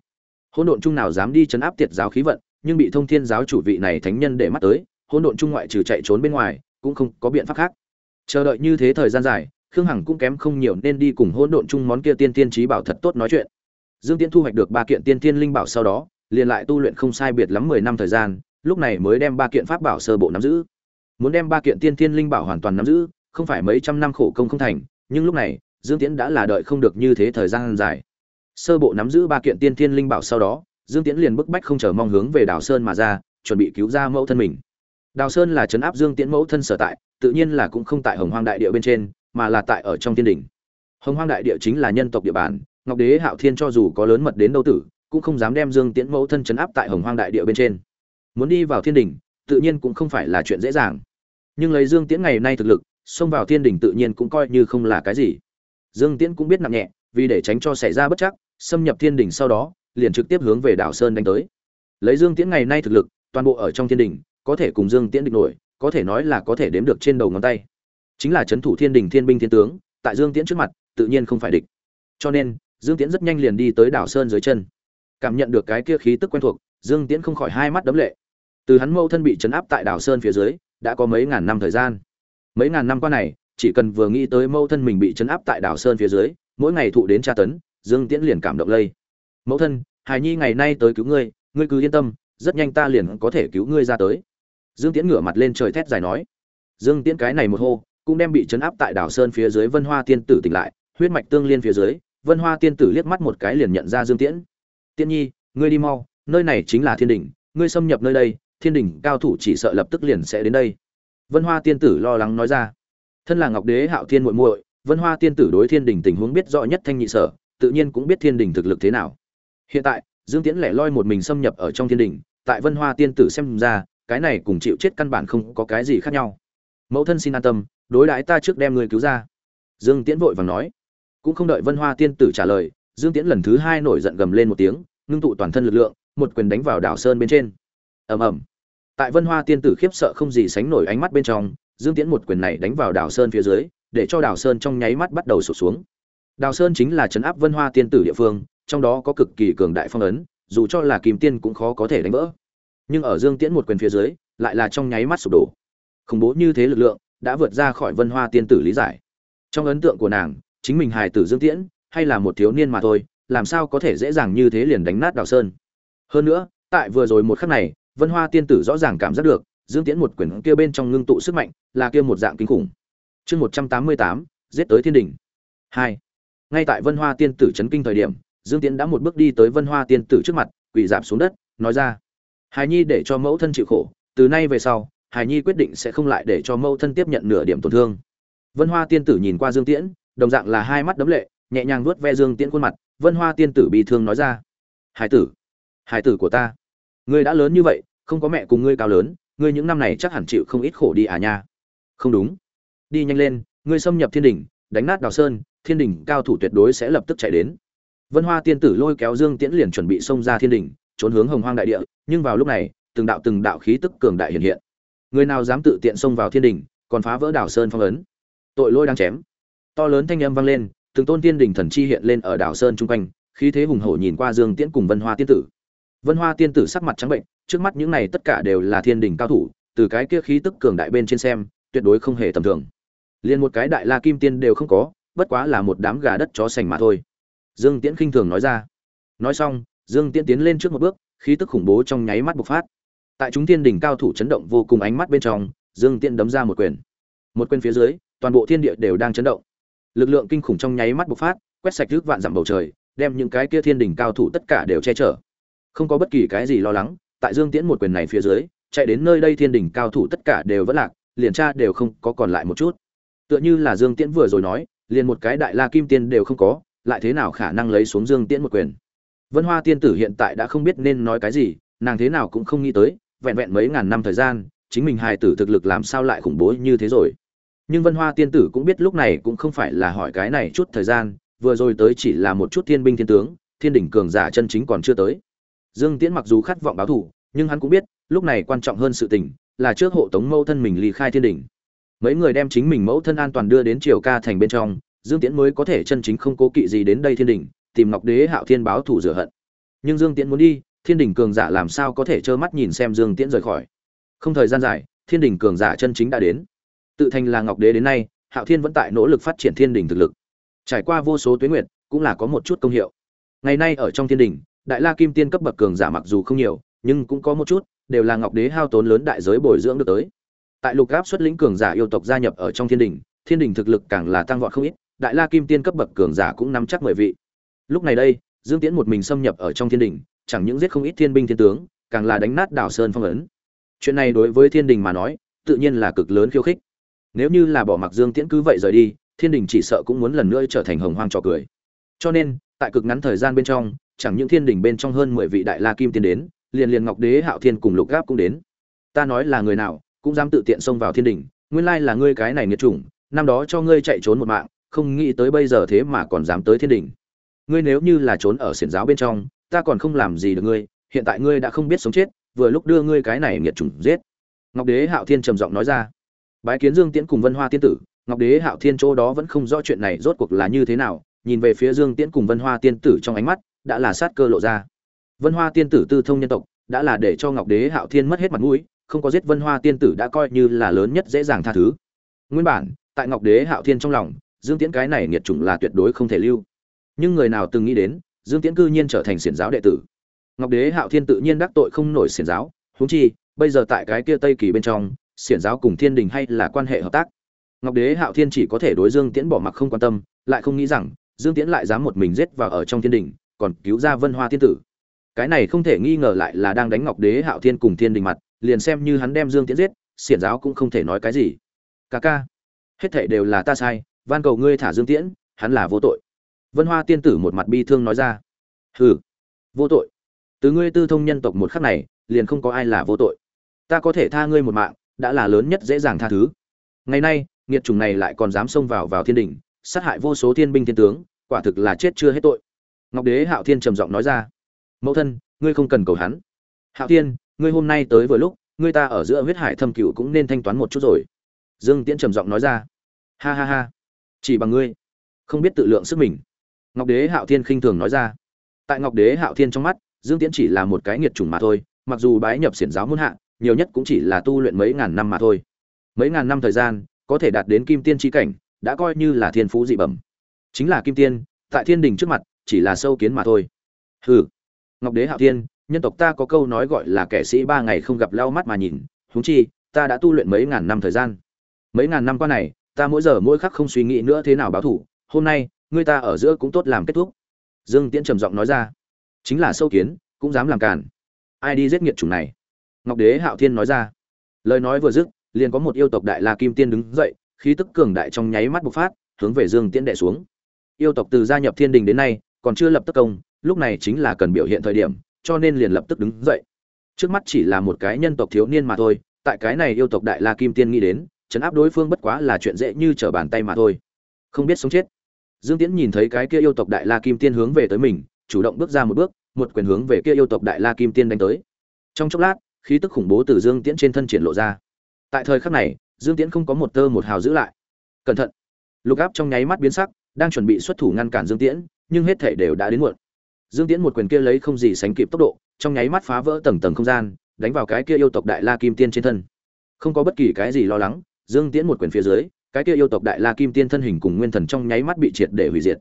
Hỗn độn chung nào dám đi chấn áp tiệt giáo khí vận, nhưng bị thông thiên giáo chủ vị này thánh nhân để mắt tới, hỗn độn chung ngoại trừ chạy trốn bên ngoài, cũng không có biện pháp khác. Chờ đợi như thế thời gian dài, khương hằng cũng kém không nhiều nên đi cùng hỗn độn chung món kia tiên tiên trí bảo thật tốt nói chuyện. Dương tiễn thu hoạch được ba kiện tiên tiên linh bảo sau đó, liền lại tu luyện không sai biệt lắm mười năm thời gian, lúc này mới đem ba kiện pháp bảo sơ bộ nắm giữ. Muốn đem ba kiện tiên tiên linh bảo hoàn toàn nắm giữ không phải mấy trăm năm khổ công không thành, nhưng lúc này, dương tiễn đã là đợi không được như thế thời gian dài. Sơ bộ nắm giữ ba kiện tiên Thiên linh bảo sau đó, dương tiễn liền bức bách không chờ mong hướng về đào sơn mà ra, chuẩn bị cứu ra mẫu thân mình. Đào sơn là trấn áp dương tiễn mẫu thân sở tại, tự nhiên là cũng không tại hồng hoang đại địa bên trên, mà là tại ở trong thiên đình. Hồng hoang đại địa chính là nhân tộc địa bàn, ngọc đế, hạo thiên cho dù có lớn mật đến đâu tử, cũng không dám đem dương tiễn mẫu thân trấn áp tại hồng hoang đại địa bên trên. Muốn đi vào thiên đình, tự nhiên cũng không phải là chuyện dễ dàng. Nhưng lấy dương tiễn ngày nay thực lực xông vào thiên đình tự nhiên cũng coi như không là cái gì. Dương tiễn cũng biết nặng nhẹ, vì để tránh cho xảy ra bất chắc, xâm nhập thiên đình sau đó, liền trực tiếp hướng về đảo sơn đánh tới. Lấy dương tiễn ngày nay thực lực, toàn bộ ở trong thiên đình có thể cùng dương tiễn địch nổi, có thể nói là có thể đếm được trên đầu ngón tay. Chính là c thủ thiên đình thiên binh thiên tướng, tại dương tiễn trước mặt, tự nhiên không phải địch. Cho nên, dương tiễn rất nhanh liền đi tới đảo sơn dưới chân. Cảm nhận được cái kia khí tức quen thuộc, dương tiễn không khỏi hai mắt đấm lệ. Từ hắn mâu thân bị chấn áp tại đảo sơn phía dưới, đã có mấy ngàn năm thời gian mấy ngàn năm qua này, chỉ cần vừa nghĩ tới mẫu thân mình bị chấn áp tại đảo sơn phía dưới, mỗi ngày thụ đến tra tấn, dương tiễn liền cảm động lây. Mẫu thân hài nhi ngày nay tới cứu ngươi ngươi cứ yên tâm, rất nhanh ta liền có thể cứu ngươi ra tới. Dương tiễn ngửa mặt lên trời thét dài nói. Dương tiễn cái này một hô, cũng đem bị chấn áp tại đảo sơn phía dưới vân hoa tiên tử tỉnh lại, huyết mạch tương liên phía dưới, vân hoa tiên tử liếc mắt một cái liền nhận ra dương tiễn. Tiên nhi, ngươi đi mau, nơi này chính là thiên đình ngươi xâm nhập nơi đây, thiên đình cao thủ chỉ sợ lập tức liền sẽ đến đây vân hoa tiên tử lo lắng nói ra. Thân là ngọc đế hạo thiên muội muội, vân hoa tiên tử đối thiên đình tình huống biết rõ nhất thanh nhị sở, tự nhiên cũng biết thiên đình thực lực thế nào. Hiện tại, dương tiễn lẻ loi một mình xâm nhập ở trong thiên đình, tại vân hoa tiên tử xem ra, cái này cùng chịu chết căn bản không có cái gì khác nhau. Mẫu thân xin an tâm, đối đãi ta trước đem người cứu ra. Dương tiễn vội vàng nói. Cũng không đợi vân hoa tiên tử trả lời, dương tiễn lần thứ hai nổi giận gầm lên một tiếng, ngưng tụ toàn thân lực lượng, một quyền đánh vào đảo sơn bên trên. Ầm ầm tại vân hoa tiên tử khiếp sợ không gì sánh nổi ánh mắt bên trong, dương tiễn một quyền này đánh vào Đào sơn phía dưới, để cho Đào sơn trong nháy mắt bắt đầu sụt xuống. Đào sơn chính là trấn áp vân hoa tiên tử địa phương, trong đó có cực kỳ cường đại phong ấn, dù cho là kim tiên cũng khó có thể đánh vỡ. Nhưng ở dương tiễn một quyền phía dưới, lại là trong nháy mắt sụp đổ. Khủng bố như thế lực lượng đã vượt ra khỏi vân hoa tiên tử lý giải. Trong ấn tượng của nàng, chính mình hài tử dương tiễn, hay là một thiếu niên mà thôi, làm sao có thể dễ dàng như thế liền đánh nát đào sơn? Hơn nữa, tại vừa rồi một khắc này vân hoa tiên tử rõ ràng cảm giác được, dương tiễn một quyển kia bên trong ngưng tụ sức mạnh, là kia một dạng kinh khủng. Chương một trăm tám mươi tám, giết tới thiên đình hai. Ngay tại vân hoa tiên tử chấn kinh thời điểm, dương tiễn đã một bước đi tới vân hoa tiên tử trước mặt, quỳ rạp xuống đất, nói ra. Hài nhi để cho mẫu thân chịu khổ, từ nay về sau hài nhi quyết định sẽ không lại để cho mẫu thân tiếp nhận nửa điểm tổn thương. Vân hoa tiên tử nhìn qua dương tiễn, đồng dạng là hai mắt đấm lệ, nhẹ nhàng vuốt ve dương tiễn khuôn mặt, vân hoa tiên tử bị thương nói ra. Hải tử hải tử của ta ngươi đã lớn như vậy, không có mẹ cùng ngươi cao lớn, ngươi những năm này chắc hẳn chịu không ít khổ đi à nha. Không đúng. Đi nhanh lên, ngươi xâm nhập thiên đình đánh nát đào sơn, thiên đình cao thủ tuyệt đối sẽ lập tức chạy đến. Vân hoa tiên tử lôi kéo dương tiễn liền chuẩn bị xông ra thiên đình trốn hướng hồng hoang đại địa, nhưng vào lúc này, từng đạo từng đạo khí tức cường đại hiện hiện. Người nào dám tự tiện xông vào thiên đình còn phá vỡ đảo sơn phong ấn. Tội lôi đang chém. To lớn thanh âm vang lên, từng tôn tiên đình thần chi hiện lên ở đảo sơn chung quanh, khí thế hùng hổ nhìn qua dương tiễn cùng vân hoa tiên tử vân hoa tiên tử sắc mặt trắng bệnh, trước mắt những này tất cả đều là thiên đình cao thủ, từ cái kia khí tức cường đại bên trên xem, tuyệt đối không hề tầm thường. Liền một cái đại la kim tiên đều không có, bất quá là một đám gà đất chó sành mà thôi. Dương tiễn khinh thường nói ra. Nói xong, dương tiễn tiến lên trước một bước, khí tức khủng bố trong nháy mắt bộc phát. Tại chúng thiên đình cao thủ chấn động vô cùng ánh mắt bên trong, dương tiễn đấm ra một quyền. Một quyền phía dưới, toàn bộ thiên địa đều đang chấn động. Lực lượng kinh khủng trong nháy mắt bộc phát, quét sạch rực vạn dặm bầu trời, đem những cái kia thiên đình cao thủ tất cả đều che chở không có bất kỳ cái gì lo lắng, tại dương tiễn một quyền này phía dưới, chạy đến nơi đây thiên đình cao thủ tất cả đều vẫn lạc, liền tra đều không có còn lại một chút. Tựa như là dương tiễn vừa rồi nói, liền một cái đại la kim tiên đều không có, lại thế nào khả năng lấy xuống dương tiễn một quyền? Vân hoa tiên tử hiện tại đã không biết nên nói cái gì, nàng thế nào cũng không nghĩ tới, vẹn vẹn mấy ngàn năm thời gian, chính mình hài tử thực lực làm sao lại khủng bố như thế rồi? Nhưng vân hoa tiên tử cũng biết lúc này cũng không phải là hỏi cái này chút thời gian, vừa rồi tới chỉ là một chút thiên binh thiên tướng, thiên đỉnh cường giả chân chính còn chưa tới dương tiễn mặc dù khát vọng báo thù, nhưng hắn cũng biết, lúc này quan trọng hơn sự tình, là trước hộ tống mẫu thân mình ly khai thiên đỉnh mấy người đem chính mình mẫu thân an toàn đưa đến triều ca thành bên trong, dương tiễn mới có thể chân chính không cố kỵ gì đến đây thiên đỉnh tìm ngọc đế hạo thiên báo thù rửa hận. Nhưng dương tiễn muốn đi, thiên đỉnh cường giả làm sao có thể trơ mắt nhìn xem dương tiễn rời khỏi. Không thời gian dài, thiên đỉnh cường giả chân chính đã đến. Tự thành là ngọc đế đến nay, hạo thiên vẫn tại nỗ lực phát triển thiên đỉnh thực lực. Trải qua vô số tuyến nguyệt, cũng là có một chút công hiệu. Ngày nay ở trong thiên đỉnh đại la kim tiên cấp bậc cường giả mặc dù không nhiều nhưng cũng có một chút đều là ngọc đế hao tốn lớn đại giới bồi dưỡng được tới. Tại lục áp xuất lĩnh cường giả yêu tộc gia nhập ở trong thiên Đình, thiên Đình thực lực càng là tăng vọt không ít đại la kim tiên cấp bậc cường giả cũng nắm chắc mười vị. Lúc này đây dương tiễn một mình xâm nhập ở trong thiên Đình, chẳng những giết không ít thiên binh thiên tướng càng là đánh nát đảo sơn phong ấn. Chuyện này đối với thiên đình mà nói tự nhiên là cực lớn khiêu khích. Nếu như là bỏ mặc dương tiễn cứ vậy rời đi thiên đình chỉ sợ cũng muốn lần nữa trở thành hồng hoang trò cười. Cho nên tại cực ngắn thời gian bên trong chẳng những thiên đình bên trong hơn mười vị đại la kim tiên đến, liền liền ngọc đế, hạo thiên cùng lục gáp cũng đến. Ta nói là người nào, cũng dám tự tiện xông vào thiên đình, nguyên lai là ngươi cái này nghiệt chủng, năm đó cho ngươi chạy trốn một mạng, không nghĩ tới bây giờ thế mà còn dám tới thiên đình. Ngươi nếu như là trốn ở xiển giáo bên trong, ta còn không làm gì được ngươi, hiện tại ngươi đã không biết sống chết, vừa lúc đưa ngươi cái này nghiệt chủng giết. Ngọc đế, hạo thiên trầm giọng nói ra. Bái kiến dương tiễn cùng vân hoa tiên tử, ngọc đế, hạo thiên chỗ đó vẫn không rõ chuyện này rốt cuộc là như thế nào, nhìn về phía dương tiễn cùng vân hoa tiên tử trong ánh mắt đã là sát cơ lộ ra. Vân hoa tiên tử tư thông nhân tộc, đã là để cho ngọc đế hạo thiên mất hết mặt mũi, không có giết vân hoa tiên tử đã coi như là lớn nhất dễ dàng tha thứ. Nguyên bản, tại ngọc đế hạo thiên trong lòng, dương tiễn cái này nghiệt chủng là tuyệt đối không thể lưu. Nhưng người nào từng nghĩ đến, dương tiễn cư nhiên trở thành xiển giáo đệ tử. Ngọc đế hạo thiên tự nhiên đắc tội không nổi xiển giáo, huống chi, bây giờ tại cái kia tây kỳ bên trong, xiển giáo cùng thiên đình hay là quan hệ hợp tác. Ngọc đế hạo thiên chỉ có thể đối dương tiễn bỏ mặc không quan tâm, lại không nghĩ rằng, dương tiễn lại dám một mình giết vào ở trong thiên đình còn cứu ra vân hoa thiên tử. Cái này không thể nghi ngờ lại là đang đánh ngọc đế, hạo thiên cùng thiên đình mặt, liền xem như hắn đem dương tiễn giết, xiển giáo cũng không thể nói cái gì. Ca ca, hết thảy đều là ta sai, van cầu ngươi thả dương tiễn, hắn là vô tội. Vân hoa tiên tử một mặt bi thương nói ra. Hừ, vô tội. Từ ngươi tư thông nhân tộc một khắc này, liền không có ai là vô tội. Ta có thể tha ngươi một mạng, đã là lớn nhất dễ dàng tha thứ. Ngày nay, nghiệt chủng này lại còn dám xông vào vào thiên đình, sát hại vô số thiên binh thiên tướng, quả thực là chết chưa hết tội ngọc đế hạo thiên trầm giọng nói ra. Mẫu thân, ngươi không cần cầu hắn. Hạo thiên, ngươi hôm nay tới vừa lúc, ngươi ta ở giữa huyết hải thâm cựu cũng nên thanh toán một chút rồi. Dương tiễn trầm giọng nói ra. Ha ha ha, chỉ bằng ngươi, không biết tự lượng sức mình. Ngọc đế hạo thiên khinh thường nói ra. Tại ngọc đế hạo thiên trong mắt, dương tiễn chỉ là một cái nghiệt chủng mà thôi, mặc dù bái nhập xiển giáo muôn hạ, nhiều nhất cũng chỉ là tu luyện mấy ngàn năm mà thôi. Mấy ngàn năm thời gian, có thể đạt đến kim tiên tri cảnh, đã coi như là thiên phú dị bẩm. Chính là kim tiên, tại thiên đình trước mặt chỉ là sâu kiến mà thôi. Hừ. Ngọc đế hạo thiên, nhân tộc ta có câu nói gọi là kẻ sĩ ba ngày không gặp lau mắt mà nhìn, huống chi, ta đã tu luyện mấy ngàn năm thời gian. Mấy ngàn năm qua này, ta mỗi giờ mỗi khắc không suy nghĩ nữa thế nào báo thủ, hôm nay, ngươi ta ở giữa cũng tốt làm kết thúc. Dương tiễn trầm giọng nói ra. Chính là sâu kiến, cũng dám làm càn. Ai đi giết nghiệt chủng này? Ngọc đế hạo thiên nói ra. Lời nói vừa dứt, liền có một yêu tộc đại la kim tiên đứng dậy, khí tức cường đại trong nháy mắt bộc phát, hướng về dương tiễn đệ xuống. Yêu tộc từ gia nhập thiên đình đến nay còn chưa lập tức công, lúc này chính là cần biểu hiện thời điểm, cho nên liền lập tức đứng dậy. Trước mắt chỉ là một cái nhân tộc thiếu niên mà thôi, tại cái này yêu tộc đại la kim tiên nghĩ đến, chấn áp đối phương bất quá là chuyện dễ như trở bàn tay mà thôi. Không biết sống chết. Dương tiễn nhìn thấy cái kia yêu tộc đại la kim tiên hướng về tới mình, chủ động bước ra một bước, một quyền hướng về kia yêu tộc đại la kim tiên đánh tới. Trong chốc lát, khí tức khủng bố từ dương tiễn trên thân triển lộ ra. Tại thời khắc này, dương tiễn không có một tơ một hào giữ lại. Cẩn thận. Lục áp trong nháy mắt biến sắc, đang chuẩn bị xuất thủ ngăn cản dương tiễn nhưng hết thể đều đã đến muộn. Dương tiễn một quyền kia lấy không gì sánh kịp tốc độ, trong nháy mắt phá vỡ tầng tầng không gian, đánh vào cái kia yêu tộc đại la kim tiên trên thân. Không có bất kỳ cái gì lo lắng, dương tiễn một quyền phía dưới, cái kia yêu tộc đại la kim tiên thân hình cùng nguyên thần trong nháy mắt bị triệt để hủy diệt.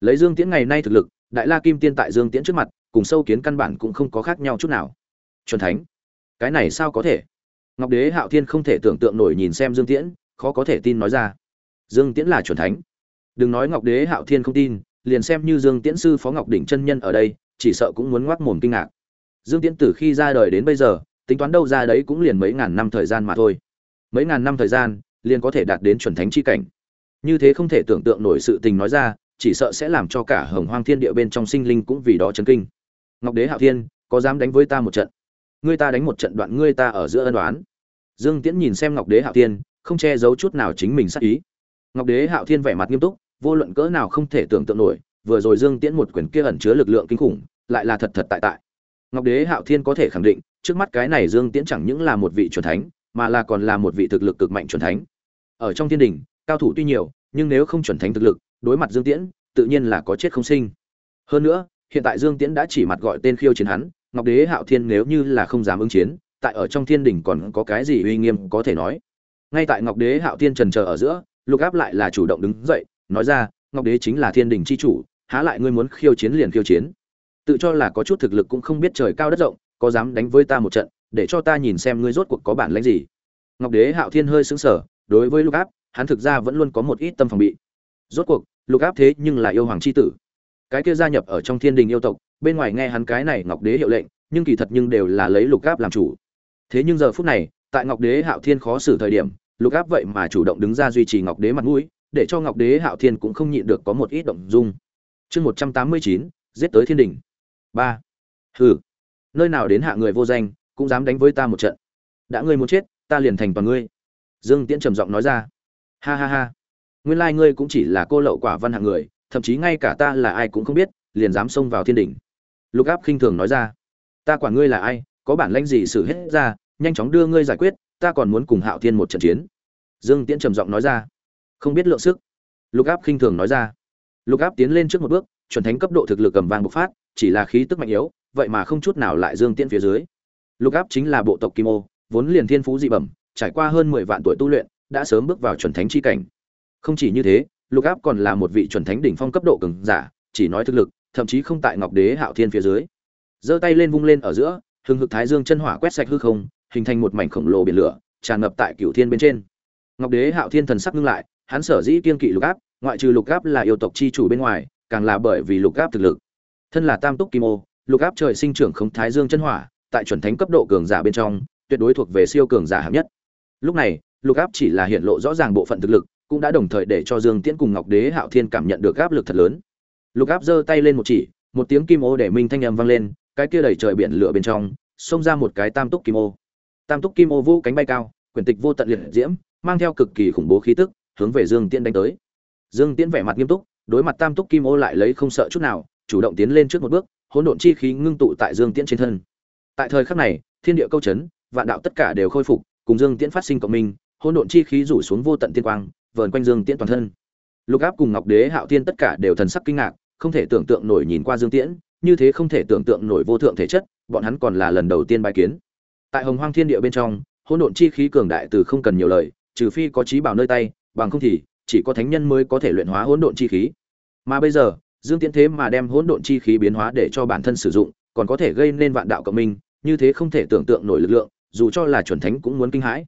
Lấy dương tiễn ngày nay thực lực, đại la kim tiên tại dương tiễn trước mặt, cùng sâu kiến căn bản cũng không có khác nhau chút nào. Chuẩn thánh, cái này sao có thể? Ngọc đế hạo thiên không thể tưởng tượng nổi nhìn xem dương tiễn, khó có thể tin nói ra. Dương tiễn là chuẩn thánh. Đừng nói ngọc đế hạo thiên không tin liền xem như dương tiễn sư phó ngọc đỉnh chân nhân ở đây, chỉ sợ cũng muốn ngoác mồm kinh ngạc. Dương tiễn từ khi ra đời đến bây giờ, tính toán đâu ra đấy cũng liền mấy ngàn năm thời gian mà thôi. Mấy ngàn năm thời gian, liền có thể đạt đến chuẩn thánh chi cảnh. Như thế không thể tưởng tượng nổi sự tình nói ra, chỉ sợ sẽ làm cho cả hồng hoang thiên địa bên trong sinh linh cũng vì đó chấn kinh. Ngọc đế hạo thiên, có dám đánh với ta một trận? Ngươi ta đánh một trận đoạn ngươi ta ở giữa ân đoán dương tiễn nhìn xem ngọc đế hạo thiên, không che giấu chút nào chính mình sắc ý. Ngọc đế hạo thiên vẻ mặt nghiêm túc vô luận cỡ nào không thể tưởng tượng nổi, vừa rồi dương tiễn một quyền kia ẩn chứa lực lượng kinh khủng, lại là thật thật tại tại. Ngọc đế hạo thiên có thể khẳng định, trước mắt cái này dương tiễn chẳng những là một vị c thánh, mà là còn là một vị thực lực cực mạnh c thánh. Ở trong thiên đình, cao thủ tuy nhiều, nhưng nếu không chuẩn thánh thực lực, đối mặt dương tiễn, tự nhiên là có chết không sinh. Hơn nữa, hiện tại dương tiễn đã chỉ mặt gọi tên khiêu chiến hắn, ngọc đế hạo thiên nếu như là không dám ứng chiến, tại ở trong thiên đình còn có cái gì uy nghiêm có thể nói. Ngay tại ngọc đế hạo thiên trần chờ ở giữa, lục áp lại là chủ động đứng dậy nói ra, ngọc đế chính là thiên đình c h i chủ, há lại ngươi muốn khiêu chiến liền khiêu chiến. Tự cho là có chút thực lực cũng không biết trời cao đất rộng, có dám đánh với ta một trận, để cho ta nhìn xem ngươi rốt cuộc có bản lãnh gì. Ngọc đế hạo thiên hơi xứng sở đối với lục áp, hắn thực ra vẫn luôn có một ít tâm phòng bị. Rốt cuộc, lục áp thế nhưng là yêu hoàng c h i tử. Cái kia gia nhập ở trong thiên đình yêu tộc, bên ngoài nghe hắn cái này ngọc đế hiệu lệnh, nhưng kỳ thật nhưng đều là lấy lục áp làm chủ. Thế nhưng giờ phút này, tại ngọc đế hạo thiên khó xử thời điểm, lục áp vậy mà chủ động đứng ra duy trì ngọc đế mặt mũi để cho ngọc đế hạo thiên cũng không nhịn được có một ít động dung. Chương một trăm tám mươi chín, giết tới thiên đỉnh ba. Hừ. Nơi nào đến hạ người vô danh, cũng dám đánh với ta một trận. Đã ngươi muốn chết, ta liền thành toàn ngươi. Dương tiễn trầm giọng nói ra. Ha ha ha. Nguyên lai ngươi cũng chỉ là cô lậu quả văn hạng người, thậm chí ngay cả ta là ai cũng không biết, liền dám xông vào thiên đỉnh lục áp khinh thường nói ra. Ta quản ngươi là ai, có bản lãnh gì xử hết ra, nhanh chóng đưa ngươi giải quyết, ta còn muốn cùng hạo thiên một trận chiến. Dương tiễn trầm giọng nói ra không biết lượng sức. Lục áp khinh thường nói ra. Lục áp tiến lên trước một bước, chuẩn thánh cấp độ thực lực cầm vàng bộc phát, chỉ là khí tức mạnh yếu, vậy mà không chút nào lại dương tiễn phía dưới. Lục áp chính là bộ tộc kim ô, vốn liền thiên phú dị bẩm, trải qua hơn mười vạn tuổi tu luyện, đã sớm bước vào chuẩn thánh chi cảnh. Không chỉ như thế, lục áp còn là một vị chuẩn thánh đỉnh phong cấp độ cường giả, chỉ nói thực lực, thậm chí không tại ngọc đế hạo thiên phía dưới. Giơ tay lên vung lên ở giữa, hừng hực thái dương chân hỏa quét sạch hư không, hình thành một mảnh khổng lồ biển lửa, tràn ngập tại cửu thiên bên trên. Ngọc đế hạo thiên thần sắc ngưng lại hắn sở dĩ kiên kỵ lục áp, ngoại trừ lục áp là yêu tộc chi chủ bên ngoài, càng là bởi vì lục áp thực lực. Thân là tam túc kim ô, lục áp trời sinh trưởng không thái dương chân hỏa, tại chuẩn thánh cấp độ cường giả bên trong, tuyệt đối thuộc về siêu cường giả hạng nhất. Lúc này, lục áp chỉ là hiện lộ rõ ràng bộ phận thực lực, cũng đã đồng thời để cho dương tiễn cùng ngọc đế hạo thiên cảm nhận được áp lực thật lớn. Lục áp giơ tay lên một chỉ, một tiếng kim ô để minh thanh âm vang lên, cái kia đầy trời biển lửa bên trong, xông ra một cái tam túc kim ô. Tam túc kim ô vũ cánh bay cao, quyển tịch vô tận liệt diễm, mang theo cực kỳ khủng bố khí tức hướng về dương tiễn đánh tới. Dương tiễn vẻ mặt nghiêm túc, đối mặt tam túc kim ô lại lấy không sợ chút nào, chủ động tiến lên trước một bước, hỗn độn chi khí ngưng tụ tại dương tiễn trên thân. Tại thời khắc này, thiên địa câu chấn, vạn đạo tất cả đều khôi phục, cùng dương tiễn phát sinh cộng minh, hỗn độn chi khí rủ xuống vô tận tiên quang, vờn quanh dương tiễn toàn thân. Lục áp cùng ngọc đế, hạo tiên tất cả đều thần sắc kinh ngạc, không thể tưởng tượng nổi nhìn qua dương tiễn, như thế không thể tưởng tượng nổi vô thượng thể chất, bọn hắn còn là lần đầu tiên bài kiến. Tại hồng hoang thiên địa bên trong, hỗn độn chi khí cường đại từ không cần nhiều lời, trừ phi có trí bảo nơi tay bằng không thì chỉ có thánh nhân mới có thể luyện hóa hỗn độn chi khí. Mà bây giờ, dương tiễn thế mà đem hỗn độn chi khí biến hóa để cho bản thân sử dụng, còn có thể gây nên vạn đạo cộng minh, như thế không thể tưởng tượng nổi lực lượng, dù cho là chuẩn thánh cũng muốn kinh hãi.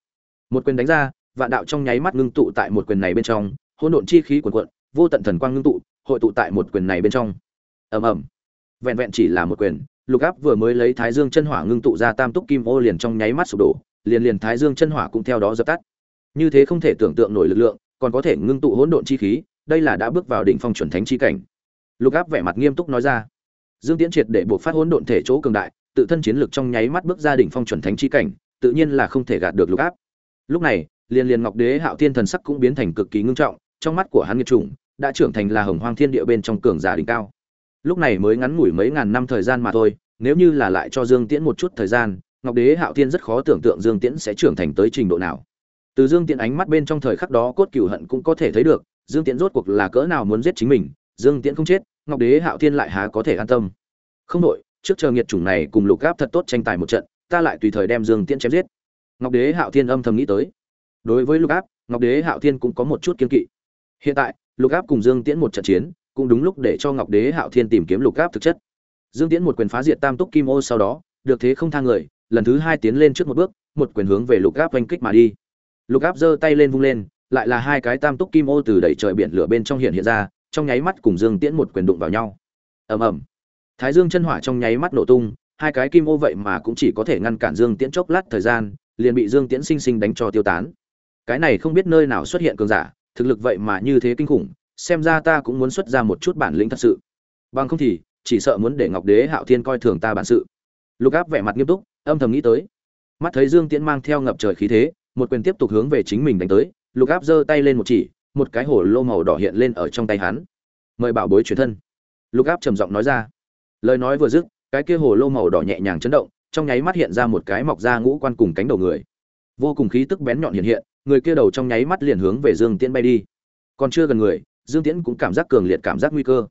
Một quyền đánh ra, vạn đạo trong nháy mắt ngưng tụ tại một quyền này bên trong, hỗn độn chi khí cuồn cuộn, vô tận thần quang ngưng tụ, hội tụ tại một quyền này bên trong. Ầm ầm. Vẹn vẹn chỉ là một quyền, lục áp vừa mới lấy thái dương chân hỏa ngưng tụ ra tam túc kim ô liền trong nháy mắt sụp đổ, liền liền thái dương chân hỏa cũng theo đó dập tắt như thế không thể tưởng tượng nổi lực lượng, còn có thể ngưng tụ hỗn độn chi khí, đây là đã bước vào đỉnh phong chuẩn thánh chi cảnh. Lục áp vẻ mặt nghiêm túc nói ra. Dương tiễn triệt để buộc phát hỗn độn thể chỗ cường đại, tự thân chiến lực trong nháy mắt bước ra đỉnh phong chuẩn thánh chi cảnh, tự nhiên là không thể gạt được lục áp. Lúc này, liền liền ngọc đế hạo thiên thần sắc cũng biến thành cực kỳ ngưng trọng, trong mắt của hắn nghiệt chủng đã trưởng thành là hồng hoang thiên địa bên trong cường giả đỉnh cao. Lúc này mới ngắn ngủi mấy ngàn năm thời gian mà thôi, nếu như là lại cho dương tiễn một chút thời gian, ngọc đế hạo thiên rất khó tưởng tượng dương tiễn sẽ trưởng thành tới trình độ nào từ dương tiễn ánh mắt bên trong thời khắc đó cốt cửu hận cũng có thể thấy được, dương tiễn rốt cuộc là cỡ nào muốn giết chính mình, dương tiễn không chết, ngọc đế hạo thiên lại há có thể an tâm. Không đội, trước chờ nghiệt chủng này cùng lục gáp thật tốt tranh tài một trận, ta lại tùy thời đem dương tiễn chém giết. Ngọc đế hạo thiên âm thầm nghĩ tới. Đối với lục áp ngọc đế hạo thiên cũng có một chút kiên kỵ. Hiện tại, lục áp cùng dương tiễn một trận chiến, cũng đúng lúc để cho ngọc đế hạo thiên tìm kiếm lục áp thực chất. Dương tiễn một quyền phá diệt tam túc kim ô sau đó, được thế không thang người, lần thứ hai tiến lên trước một bước, một quyền hướng về lục áp oanh kích mà đi lục áp giơ tay lên vung lên, lại là hai cái tam túc kim ô từ đẩy trời biển lửa bên trong hiện hiện ra, trong nháy mắt cùng dương tiễn một quyền đụng vào nhau. Ầm ầm. Thái dương chân hỏa trong nháy mắt nổ tung, hai cái kim ô vậy mà cũng chỉ có thể ngăn cản dương tiễn chốc lát thời gian, liền bị dương tiễn sinh sinh đánh cho tiêu tán. Cái này không biết nơi nào xuất hiện cường giả, thực lực vậy mà như thế kinh khủng, xem ra ta cũng muốn xuất ra một chút bản lĩnh thật sự. Bằng không thì, chỉ sợ muốn để ngọc đế hạo thiên coi thường ta bản sự. Lục áp vẻ mặt nghiêm túc, âm thầm nghĩ tới. Mắt thấy dương tiễn mang theo ngập trời khí thế một quyền tiếp tục hướng về chính mình đánh tới, lục áp giơ tay lên một chỉ, một cái hổ lô màu đỏ hiện lên ở trong tay hắn. Mời bảo bối truyền thân. Lục áp trầm giọng nói ra. Lời nói vừa dứt, cái kia hồ lô màu đỏ nhẹ nhàng chấn động, trong nháy mắt hiện ra một cái mọc ra ngũ quan cùng cánh đầu người. Vô cùng khí tức bén nhọn hiện hiện, người kia đầu trong nháy mắt liền hướng về dương tiễn bay đi. Còn chưa gần người, dương tiễn cũng cảm giác cường liệt cảm giác nguy cơ.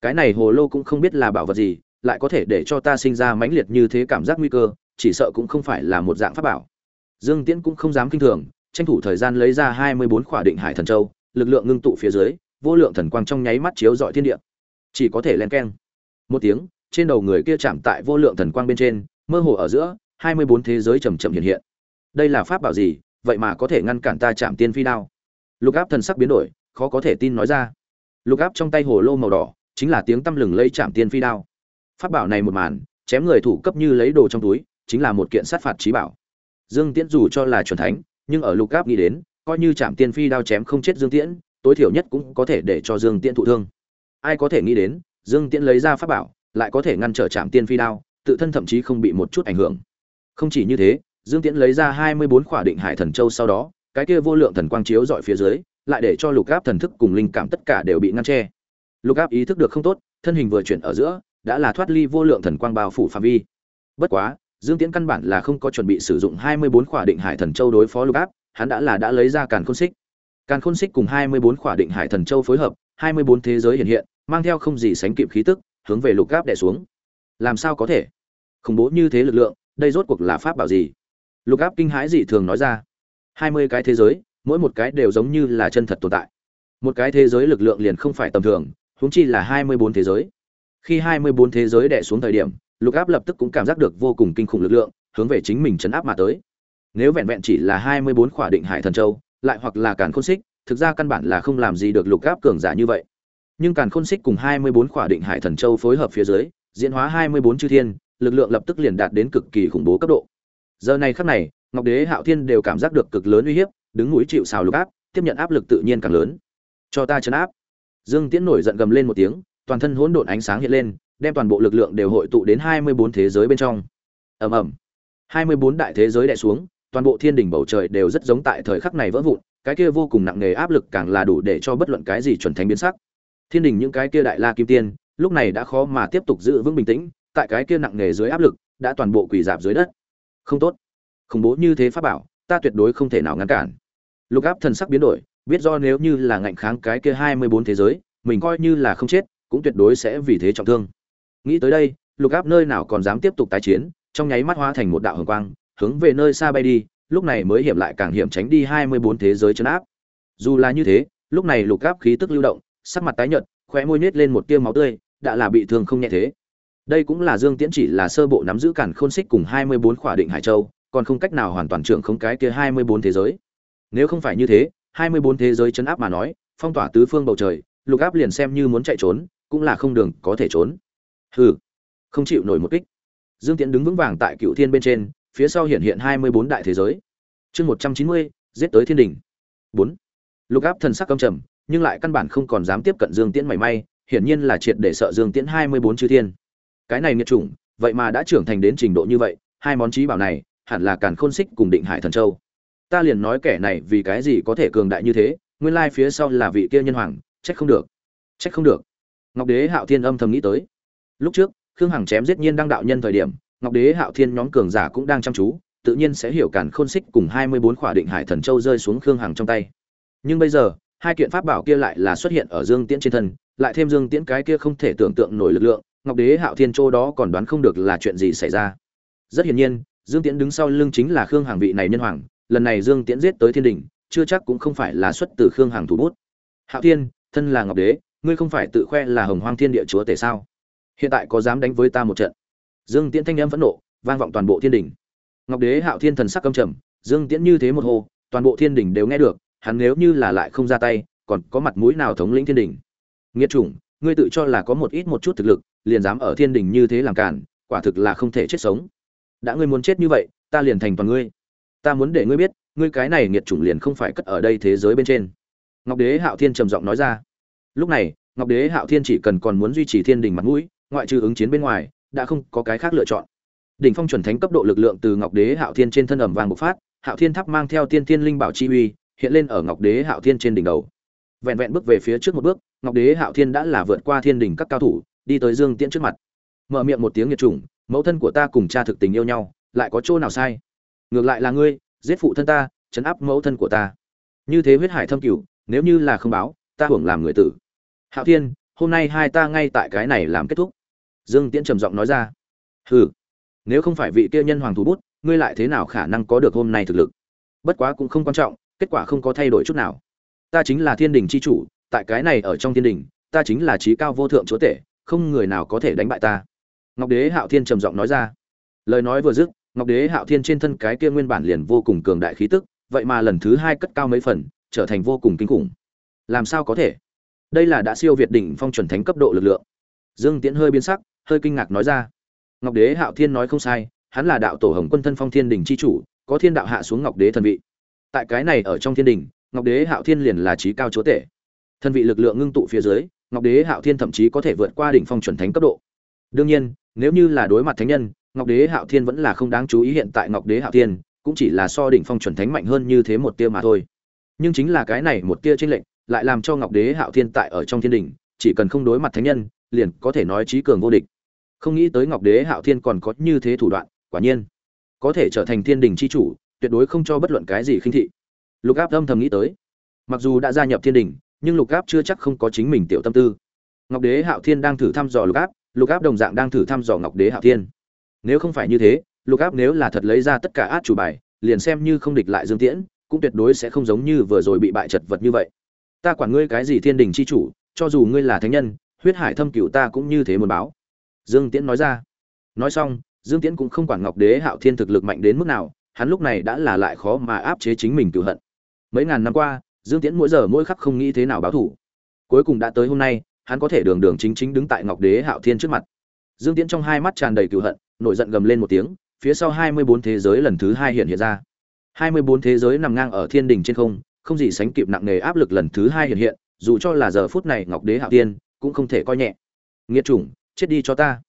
Cái này hồ lô cũng không biết là bảo vật gì, lại có thể để cho ta sinh ra mãnh liệt như thế cảm giác nguy cơ, chỉ sợ cũng không phải là một dạng pháp bảo dương tiễn cũng không dám kinh thường, tranh thủ thời gian lấy ra hai mươi bốn khỏa định hải thần châu, lực lượng ngưng tụ phía dưới, vô lượng thần quang trong nháy mắt chiếu dọi thiên địa. Chỉ có thể len keng. Một tiếng, trên đầu người kia chạm tại vô lượng thần quang bên trên, mơ hồ ở giữa, hai mươi bốn thế giới chậm chậm hiện hiện. Đây là pháp bảo gì? Vậy mà có thể ngăn cản ta chạm tiên phi đao. Lục áp thần sắc biến đổi, khó có thể tin nói ra. Lục áp trong tay hồ lô màu đỏ, chính là tiếng tâm lừng lây chạm tiên phi đao. Pháp bảo này một màn, chém người thủ cấp như lấy đồ trong túi, chính là một kiện sát phạt trí bảo dương tiễn dù cho là chuẩn thánh, nhưng ở lục áp nghĩ đến, coi như chạm tiên phi đao chém không chết dương tiễn, tối thiểu nhất cũng có thể để cho dương tiễn thụ thương. Ai có thể nghĩ đến, dương tiễn lấy ra pháp bảo, lại có thể ngăn trở chạm tiên phi đao, tự thân thậm chí không bị một chút ảnh hưởng. Không chỉ như thế, dương tiễn lấy ra hai mươi bốn khỏa định hải thần châu sau đó, cái kia vô lượng thần quang chiếu dọi phía dưới, lại để cho lục áp thần thức cùng linh cảm tất cả đều bị ngăn che. Lục áp ý thức được không tốt, thân hình vừa chuyển ở giữa, đã là thoát ly vô lượng thần quang bao phủ phạm vi. Bất quá dương tiễn căn bản là không có chuẩn bị sử dụng hai mươi bốn khỏa định hải thần châu đối phó lục áp, hắn đã là đã lấy ra càn khôn xích. Càn khôn xích cùng hai mươi bốn khỏa định hải thần châu phối hợp, hai mươi bốn thế giới hiện hiện, mang theo không gì sánh kịp khí tức, hướng về lục áp đè xuống. Làm sao có thể? Khủng bố như thế lực lượng, đây rốt cuộc là pháp bảo gì? Lục áp kinh hãi dị thường nói ra. hai mươi cái thế giới, mỗi một cái đều giống như là chân thật tồn tại. Một cái thế giới lực lượng liền không phải tầm thường, huống chi là hai mươi bốn thế giới. Khi hai mươi bốn thế giới đè xuống thời điểm lục áp lập tức cũng cảm giác được vô cùng kinh khủng lực lượng, hướng về chính mình chấn áp mà tới. Nếu vẹn vẹn chỉ là hai mươi bốn khỏa định hải thần châu, lại hoặc là càn khôn xích, thực ra căn bản là không làm gì được lục áp cường giả như vậy. Nhưng càn khôn xích cùng hai mươi bốn khỏa định hải thần châu phối hợp phía dưới, diễn hóa hai mươi bốn chư thiên, lực lượng lập tức liền đạt đến cực kỳ khủng bố cấp độ. Giờ này khắc này, ngọc đế, hạo thiên đều cảm giác được cực lớn uy hiếp, đứng núi chịu xào lục áp, tiếp nhận áp lực tự nhiên càng lớn. Cho ta chấn áp. Dương tiễn nổi giận gầm lên một tiếng, toàn thân hỗn độn ánh sáng hiện lên đem toàn bộ lực lượng đều hội tụ đến hai mươi bốn thế giới bên trong. Ầm ầm. hai mươi bốn đại thế giới đè xuống, toàn bộ thiên đỉnh bầu trời đều rất giống tại thời khắc này vỡ vụn, cái kia vô cùng nặng nề áp lực càng là đủ để cho bất luận cái gì chuẩn thánh biến sắc. Thiên đỉnh những cái kia đại la kim tiên, lúc này đã khó mà tiếp tục giữ vững bình tĩnh, tại cái kia nặng nề dưới áp lực, đã toàn bộ quỳ dạp dưới đất. Không tốt. Khủng bố như thế pháp bảo, ta tuyệt đối không thể nào ngăn cản. Lục áp thần sắc biến đổi, biết do nếu như là ngạnh kháng cái kia hai mươi bốn thế giới, mình coi như là không chết, cũng tuyệt đối sẽ vì thế trọng thương nghĩ tới đây, lục áp nơi nào còn dám tiếp tục tái chiến, trong nháy mắt hóa thành một đạo hồng quang, hướng về nơi xa bay đi, lúc này mới hiểm lại càng hiểm tránh đi hai mươi bốn thế giới chấn áp. Dù là như thế, lúc này lục áp khí tức lưu động, sắc mặt tái nhợt, khóe môi nhếch lên một tia máu tươi, đã là bị thương không nhẹ thế. Đây cũng là dương tiễn chỉ là sơ bộ nắm giữ cản khôn xích cùng hai mươi bốn khỏa định hải châu, còn không cách nào hoàn toàn trưởng không cái kia hai mươi bốn thế giới. Nếu không phải như thế, hai mươi bốn thế giới chấn áp mà nói, phong tỏa tứ phương bầu trời, lục áp liền xem như muốn chạy trốn, cũng là không đường có thể trốn hừ, không chịu nổi một kích. Dương tiễn đứng vững vàng tại cựu thiên bên trên, phía sau hiện hiện hai mươi bốn đại thế giới. Chương một trăm chín mươi, giết tới thiên đình bốn. Lục áp thần sắc căm trầm, nhưng lại căn bản không còn dám tiếp cận dương tiễn mảy may, hiển nhiên là triệt để sợ dương tiễn hai mươi bốn chư thiên. Cái này nghiệt chủng, vậy mà đã trưởng thành đến trình độ như vậy, hai món trí bảo này, hẳn là càn khôn xích cùng định hải thần châu. Ta liền nói kẻ này vì cái gì có thể cường đại như thế, nguyên lai phía sau là vị kia nhân hoàng, trách không được. Trách không được. Ngọc đế hạo thiên âm thầm nghĩ tới lúc trước, khương hằng chém giết nhiên đăng đạo nhân thời điểm, ngọc đế, hạo thiên nhóm cường giả cũng đang chăm chú, tự nhiên sẽ hiểu cản khôn xích cùng hai mươi bốn khỏa định hải thần châu rơi xuống khương hằng trong tay. Nhưng bây giờ, hai kiện pháp bảo kia lại là xuất hiện ở dương tiễn trên thân, lại thêm dương tiễn cái kia không thể tưởng tượng nổi lực lượng, ngọc đế, hạo thiên châu đó còn đoán không được là chuyện gì xảy ra. Rất hiển nhiên, dương tiễn đứng sau lưng chính là khương hằng vị này nhân hoàng, lần này dương tiễn giết tới thiên đình chưa chắc cũng không phải là xuất từ khương hằng thủ bút. Hạo thiên, thân là ngọc đế, ngươi không phải tự khoe là hồng hoang thiên địa chúa tể sao? Hiện tại có dám đánh với ta một trận. Dương tiễn thanh em phẫn nộ, vang vọng toàn bộ thiên đình ngọc đế hạo thiên thần sắc căm trầm, dương tiễn như thế một hô, toàn bộ thiên đình đều nghe được, hắn nếu như là lại không ra tay, còn có mặt mũi nào thống lĩnh thiên đình nghiệt chủng, ngươi tự cho là có một ít một chút thực lực, liền dám ở thiên đình như thế làm cản quả thực là không thể chết sống. Đã ngươi muốn chết như vậy, ta liền thành toàn ngươi. Ta muốn để ngươi biết, ngươi cái này nghiệt chủng liền không phải cất ở đây thế giới bên trên. Ngọc đế hạo thiên trầm giọng nói ra. Lúc này, ngọc đế hạo thiên chỉ cần còn muốn duy trì thiên đình mặt mũi ngoại trừ ứng chiến bên ngoài, đã không có cái khác lựa chọn. Đỉnh phong chuẩn thánh cấp độ lực lượng từ ngọc đế hạo thiên trên thân ẩm vàng bộc phát, hạo thiên tháp mang theo tiên thiên linh bảo chi uy, hiện lên ở ngọc đế hạo thiên trên đỉnh đầu. Vẹn vẹn bước về phía trước một bước, ngọc đế hạo thiên đã là vượt qua thiên đỉnh các cao thủ, đi tới dương tiễn trước mặt. Mở miệng một tiếng nghiệt chủng mẫu thân của ta cùng cha thực tình yêu nhau, lại có chỗ nào sai? Ngược lại là ngươi, giết phụ thân ta chấn áp mẫu thân của ta. Như thế huyết hải thâm cửu, nếu như là không báo, ta hưởng làm người tử. Hạo thiên, hôm nay hai ta ngay tại cái này làm kết thúc dương tiễn trầm giọng nói ra. Hừ, nếu không phải vị kia nhân hoàng thủ bút, ngươi lại thế nào khả năng có được hôm nay thực lực? Bất quá cũng không quan trọng, kết quả không có thay đổi chút nào. Ta chính là thiên đình c h i chủ, tại cái này ở trong thiên đình, ta chính là trí cao vô thượng chúa tể, không người nào có thể đánh bại ta. Ngọc đế hạo thiên trầm giọng nói ra. Lời nói vừa dứt, ngọc đế hạo thiên trên thân cái kia nguyên bản liền vô cùng cường đại khí tức, vậy mà lần thứ hai cất cao mấy phần, trở thành vô cùng kinh khủng. Làm sao có thể? Đây là đã siêu việt đỉnh phong chuẩn thánh cấp độ lực lượng. Dương tiễn hơi biến sắc hơi kinh ngạc nói ra. Ngọc đế hạo thiên nói không sai, hắn là đạo tổ hồng quân thân phong thiên đình c h i chủ, có thiên đạo hạ xuống ngọc đế thần vị. Tại cái này ở trong thiên đình, ngọc đế hạo thiên liền là trí cao chúa tể. Thân vị lực lượng ngưng tụ phía dưới, ngọc đế hạo thiên thậm chí có thể vượt qua đỉnh phong chuẩn thánh cấp độ. Đương nhiên, nếu như là đối mặt thánh nhân, ngọc đế hạo thiên vẫn là không đáng chú ý hiện tại ngọc đế hạo thiên, cũng chỉ là so đỉnh phong chuẩn thánh mạnh hơn như thế một tia mà thôi. Nhưng chính là cái này một tia tranh lệnh lại làm cho ngọc đế hạo thiên tại ở trong thiên đình, chỉ cần không đối mặt thánh nhân, liền có thể nói trí cường vô địch không nghĩ tới ngọc đế hạo thiên còn có như thế thủ đoạn, quả nhiên. Có thể trở thành thiên đình c h i chủ, tuyệt đối không cho bất luận cái gì khinh thị. Lục áp âm thầm nghĩ tới. Mặc dù đã gia nhập thiên đình, nhưng lục áp chưa chắc không có chính mình tiểu tâm tư. Ngọc đế hạo thiên đang thử thăm dò lục áp lục áp đồng dạng đang thử thăm dò ngọc đế hạo thiên. Nếu không phải như thế, lục áp nếu là thật lấy ra tất cả át chủ bài, liền xem như không địch lại dương tiễn, cũng tuyệt đối sẽ không giống như vừa rồi bị bại chật vật như vậy. Ta quản ngươi cái gì thiên đình c h i chủ, cho dù ngươi là thánh nhân, huyết hải thâm cựu ta cũng như thế muốn báo dương tiễn nói ra. Nói xong, dương tiễn cũng không quản ngọc đế hạo thiên thực lực mạnh đến mức nào, hắn lúc này đã là lại khó mà áp chế chính mình cựu hận. Mấy ngàn năm qua, dương tiễn mỗi giờ mỗi khắc không nghĩ thế nào báo thủ. Cuối cùng đã tới hôm nay, hắn có thể đường đường chính chính đứng tại ngọc đế hạo thiên trước mặt. Dương tiễn trong hai mắt tràn đầy cựu hận, nổi giận gầm lên một tiếng, phía sau hai mươi bốn thế giới lần thứ hai hiện hiện ra. Hai mươi bốn thế giới nằm ngang ở thiên đình trên không không gì sánh kịp nặng nề áp lực lần thứ hai hiện hiện, dù cho là giờ phút này ngọc đế hạo thiên cũng không thể coi nhẹ. Nghiệt chủng chết đi cho ta.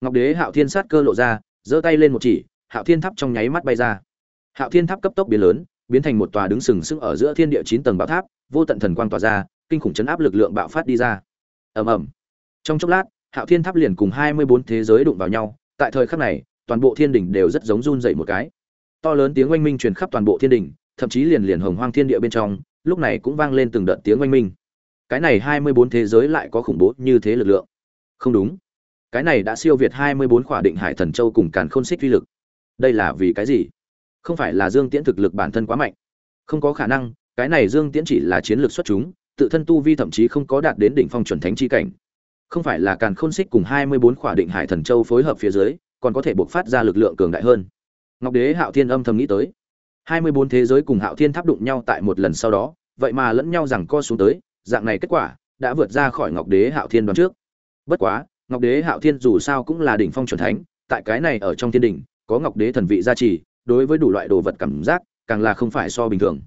Ngọc đế hạo thiên sát cơ lộ ra giơ tay lên một chỉ hạo thiên tháp trong nháy mắt bay ra. Hạo thiên tháp cấp tốc biến lớn biến thành một tòa đứng sừng sững ở giữa thiên địa chín tầng bảo tháp vô tận thần quang tỏa ra kinh khủng chấn áp lực lượng bạo phát đi ra. Ầm ầm. Trong chốc lát hạo thiên tháp liền cùng hai mươi bốn thế giới đụng vào nhau tại thời khắc này toàn bộ thiên đình đều rất giống run dậy một cái. To lớn tiếng oanh minh truyền khắp toàn bộ thiên đình, thậm chí liền liền hồng hoang thiên địa bên trong lúc này cũng vang lên từng đợt tiếng oanh minh. Cái này hai mươi bốn thế giới lại có khủng bố như thế lực lượng. Không đúng cái này đã siêu việt hai mươi bốn khỏa định hải thần châu cùng càn khôn xích uy lực. Đây là vì cái gì? Không phải là dương tiễn thực lực bản thân quá mạnh. Không có khả năng, cái này dương tiễn chỉ là chiến lược xuất chúng, tự thân tu vi thậm chí không có đạt đến đỉnh phong chuẩn thánh chi cảnh. Không phải là càn khôn xích cùng hai mươi bốn khỏa định hải thần châu phối hợp phía dưới, còn có thể buộc phát ra lực lượng cường đại hơn. Ngọc đế, hạo thiên âm thầm nghĩ tới. hai mươi bốn thế giới cùng hạo thiên tháp đụng nhau tại một lần sau đó, vậy mà lẫn nhau rằng co xuống tới, dạng này kết quả, đã vượt ra khỏi ngọc đế, hạo thiên đoán trước. Bất quá ngọc đế hạo thiên dù sao cũng là đỉnh phong chuẩn thánh, tại cái này ở trong thiên đỉnh, có ngọc đế thần vị gia trì, đối với đủ loại đồ vật cảm giác, càng là không phải so bình thường.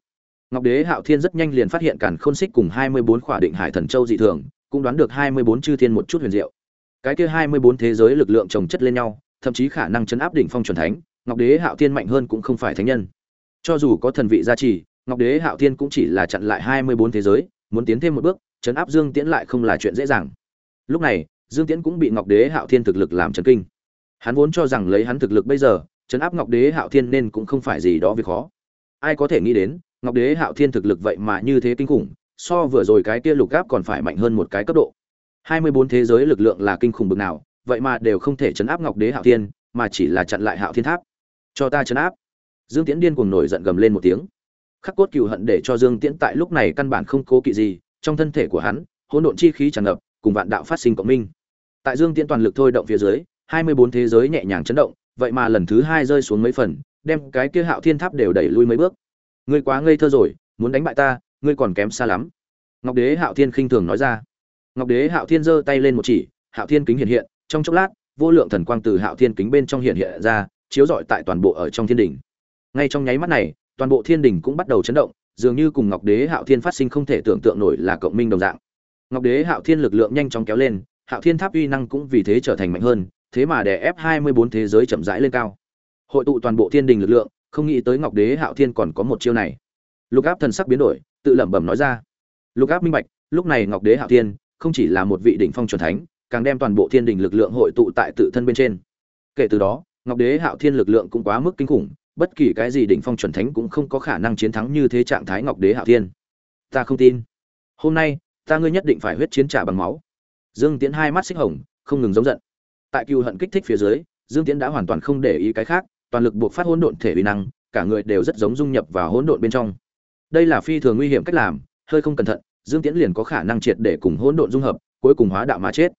Ngọc đế hạo thiên rất nhanh liền phát hiện càn khôn xích cùng hai mươi bốn khỏa định hải thần châu dị thường, cũng đoán được hai mươi bốn chư thiên một chút huyền diệu. Cái kia hai mươi bốn thế giới lực lượng trồng chất lên nhau, thậm chí khả năng chấn áp đỉnh phong chuẩn thánh, ngọc đế hạo thiên mạnh hơn cũng không phải thánh nhân. Cho dù có thần vị gia trì, ngọc đế hạo thiên cũng chỉ là chặn lại hai mươi bốn thế giới, muốn tiến thêm một bước, chấn áp dương tiễn lại không là chuyện dễ dàng. Lúc này dương tiễn cũng bị ngọc đế hạo thiên thực lực làm chấn kinh. Hắn vốn cho rằng lấy hắn thực lực bây giờ chấn áp ngọc đế hạo thiên nên cũng không phải gì đó việc khó. Ai có thể nghĩ đến, ngọc đế hạo thiên thực lực vậy mà như thế kinh khủng, so vừa rồi cái kia lục gáp còn phải mạnh hơn một cái cấp độ. Hai mươi bốn thế giới lực lượng là kinh khủng bực nào, vậy mà đều không thể chấn áp ngọc đế hạo thiên, mà chỉ là chặn lại hạo thiên tháp. Cho ta chấn áp. Dương tiễn điên cuồng nổi giận gầm lên một tiếng. Khắc cốt cừu hận để cho dương tiễn tại lúc này căn bản không cố kỵ gì, trong thân thể của hắn, hỗn độn chi khí tràn ngập, cùng vạn đạo phát sinh cộng minh tại dương tiễn toàn lực thôi động phía dưới, hai mươi bốn thế giới nhẹ nhàng chấn động, vậy mà lần thứ hai rơi xuống mấy phần, đem cái kia hạo thiên tháp đều đẩy lui mấy bước. Ngươi quá ngây thơ rồi, muốn đánh bại ta, ngươi còn kém xa lắm. Ngọc đế hạo thiên khinh thường nói ra. Ngọc đế hạo thiên giơ tay lên một chỉ, hạo thiên kính hiện hiện, trong chốc lát, vô lượng thần quang từ hạo thiên kính bên trong hiện hiện ra, chiếu rọi tại toàn bộ ở trong thiên đỉnh. Ngay trong nháy mắt này, toàn bộ thiên đỉnh cũng bắt đầu chấn động, dường như cùng ngọc đế hạo thiên phát sinh không thể tưởng tượng nổi là cộng minh đồng dạng. Ngọc đế hạo thiên lực lượng nhanh chóng kéo lên hạo thiên tháp uy năng cũng vì thế trở thành mạnh hơn, thế mà đè ép hai mươi bốn thế giới chậm rãi lên cao. Hội tụ toàn bộ thiên đình lực lượng, không nghĩ tới ngọc đế, hạo thiên còn có một chiêu này. Lục áp thần sắc biến đổi, tự lẩm bẩm nói ra. Lục áp minh bạch, lúc này ngọc đế, hạo thiên không chỉ là một vị đỉnh phong chuẩn thánh, càng đem toàn bộ thiên đình lực lượng hội tụ tại tự thân bên trên. Kể từ đó, ngọc đế, hạo thiên lực lượng cũng quá mức kinh khủng, bất kỳ cái gì đỉnh phong chuẩn thánh cũng không có khả năng chiến thắng như thế trạng thái ngọc đế, hạo thiên. Ta không tin. Hôm nay, ta ngươi nhất định phải huyết chiến trả bằng máu dương tiễn hai mắt xích hồng, không ngừng giống giận. Tại cựu hận kích thích phía dưới, dương tiễn đã hoàn toàn không để ý cái khác, toàn lực buộc phát hỗn độn thể uy năng, cả người đều rất giống dung nhập vào hỗn độn bên trong. Đây là phi thường nguy hiểm cách làm, hơi không cẩn thận, dương tiễn liền có khả năng triệt để cùng hỗn độn dung hợp, cuối cùng hóa đạo mà chết.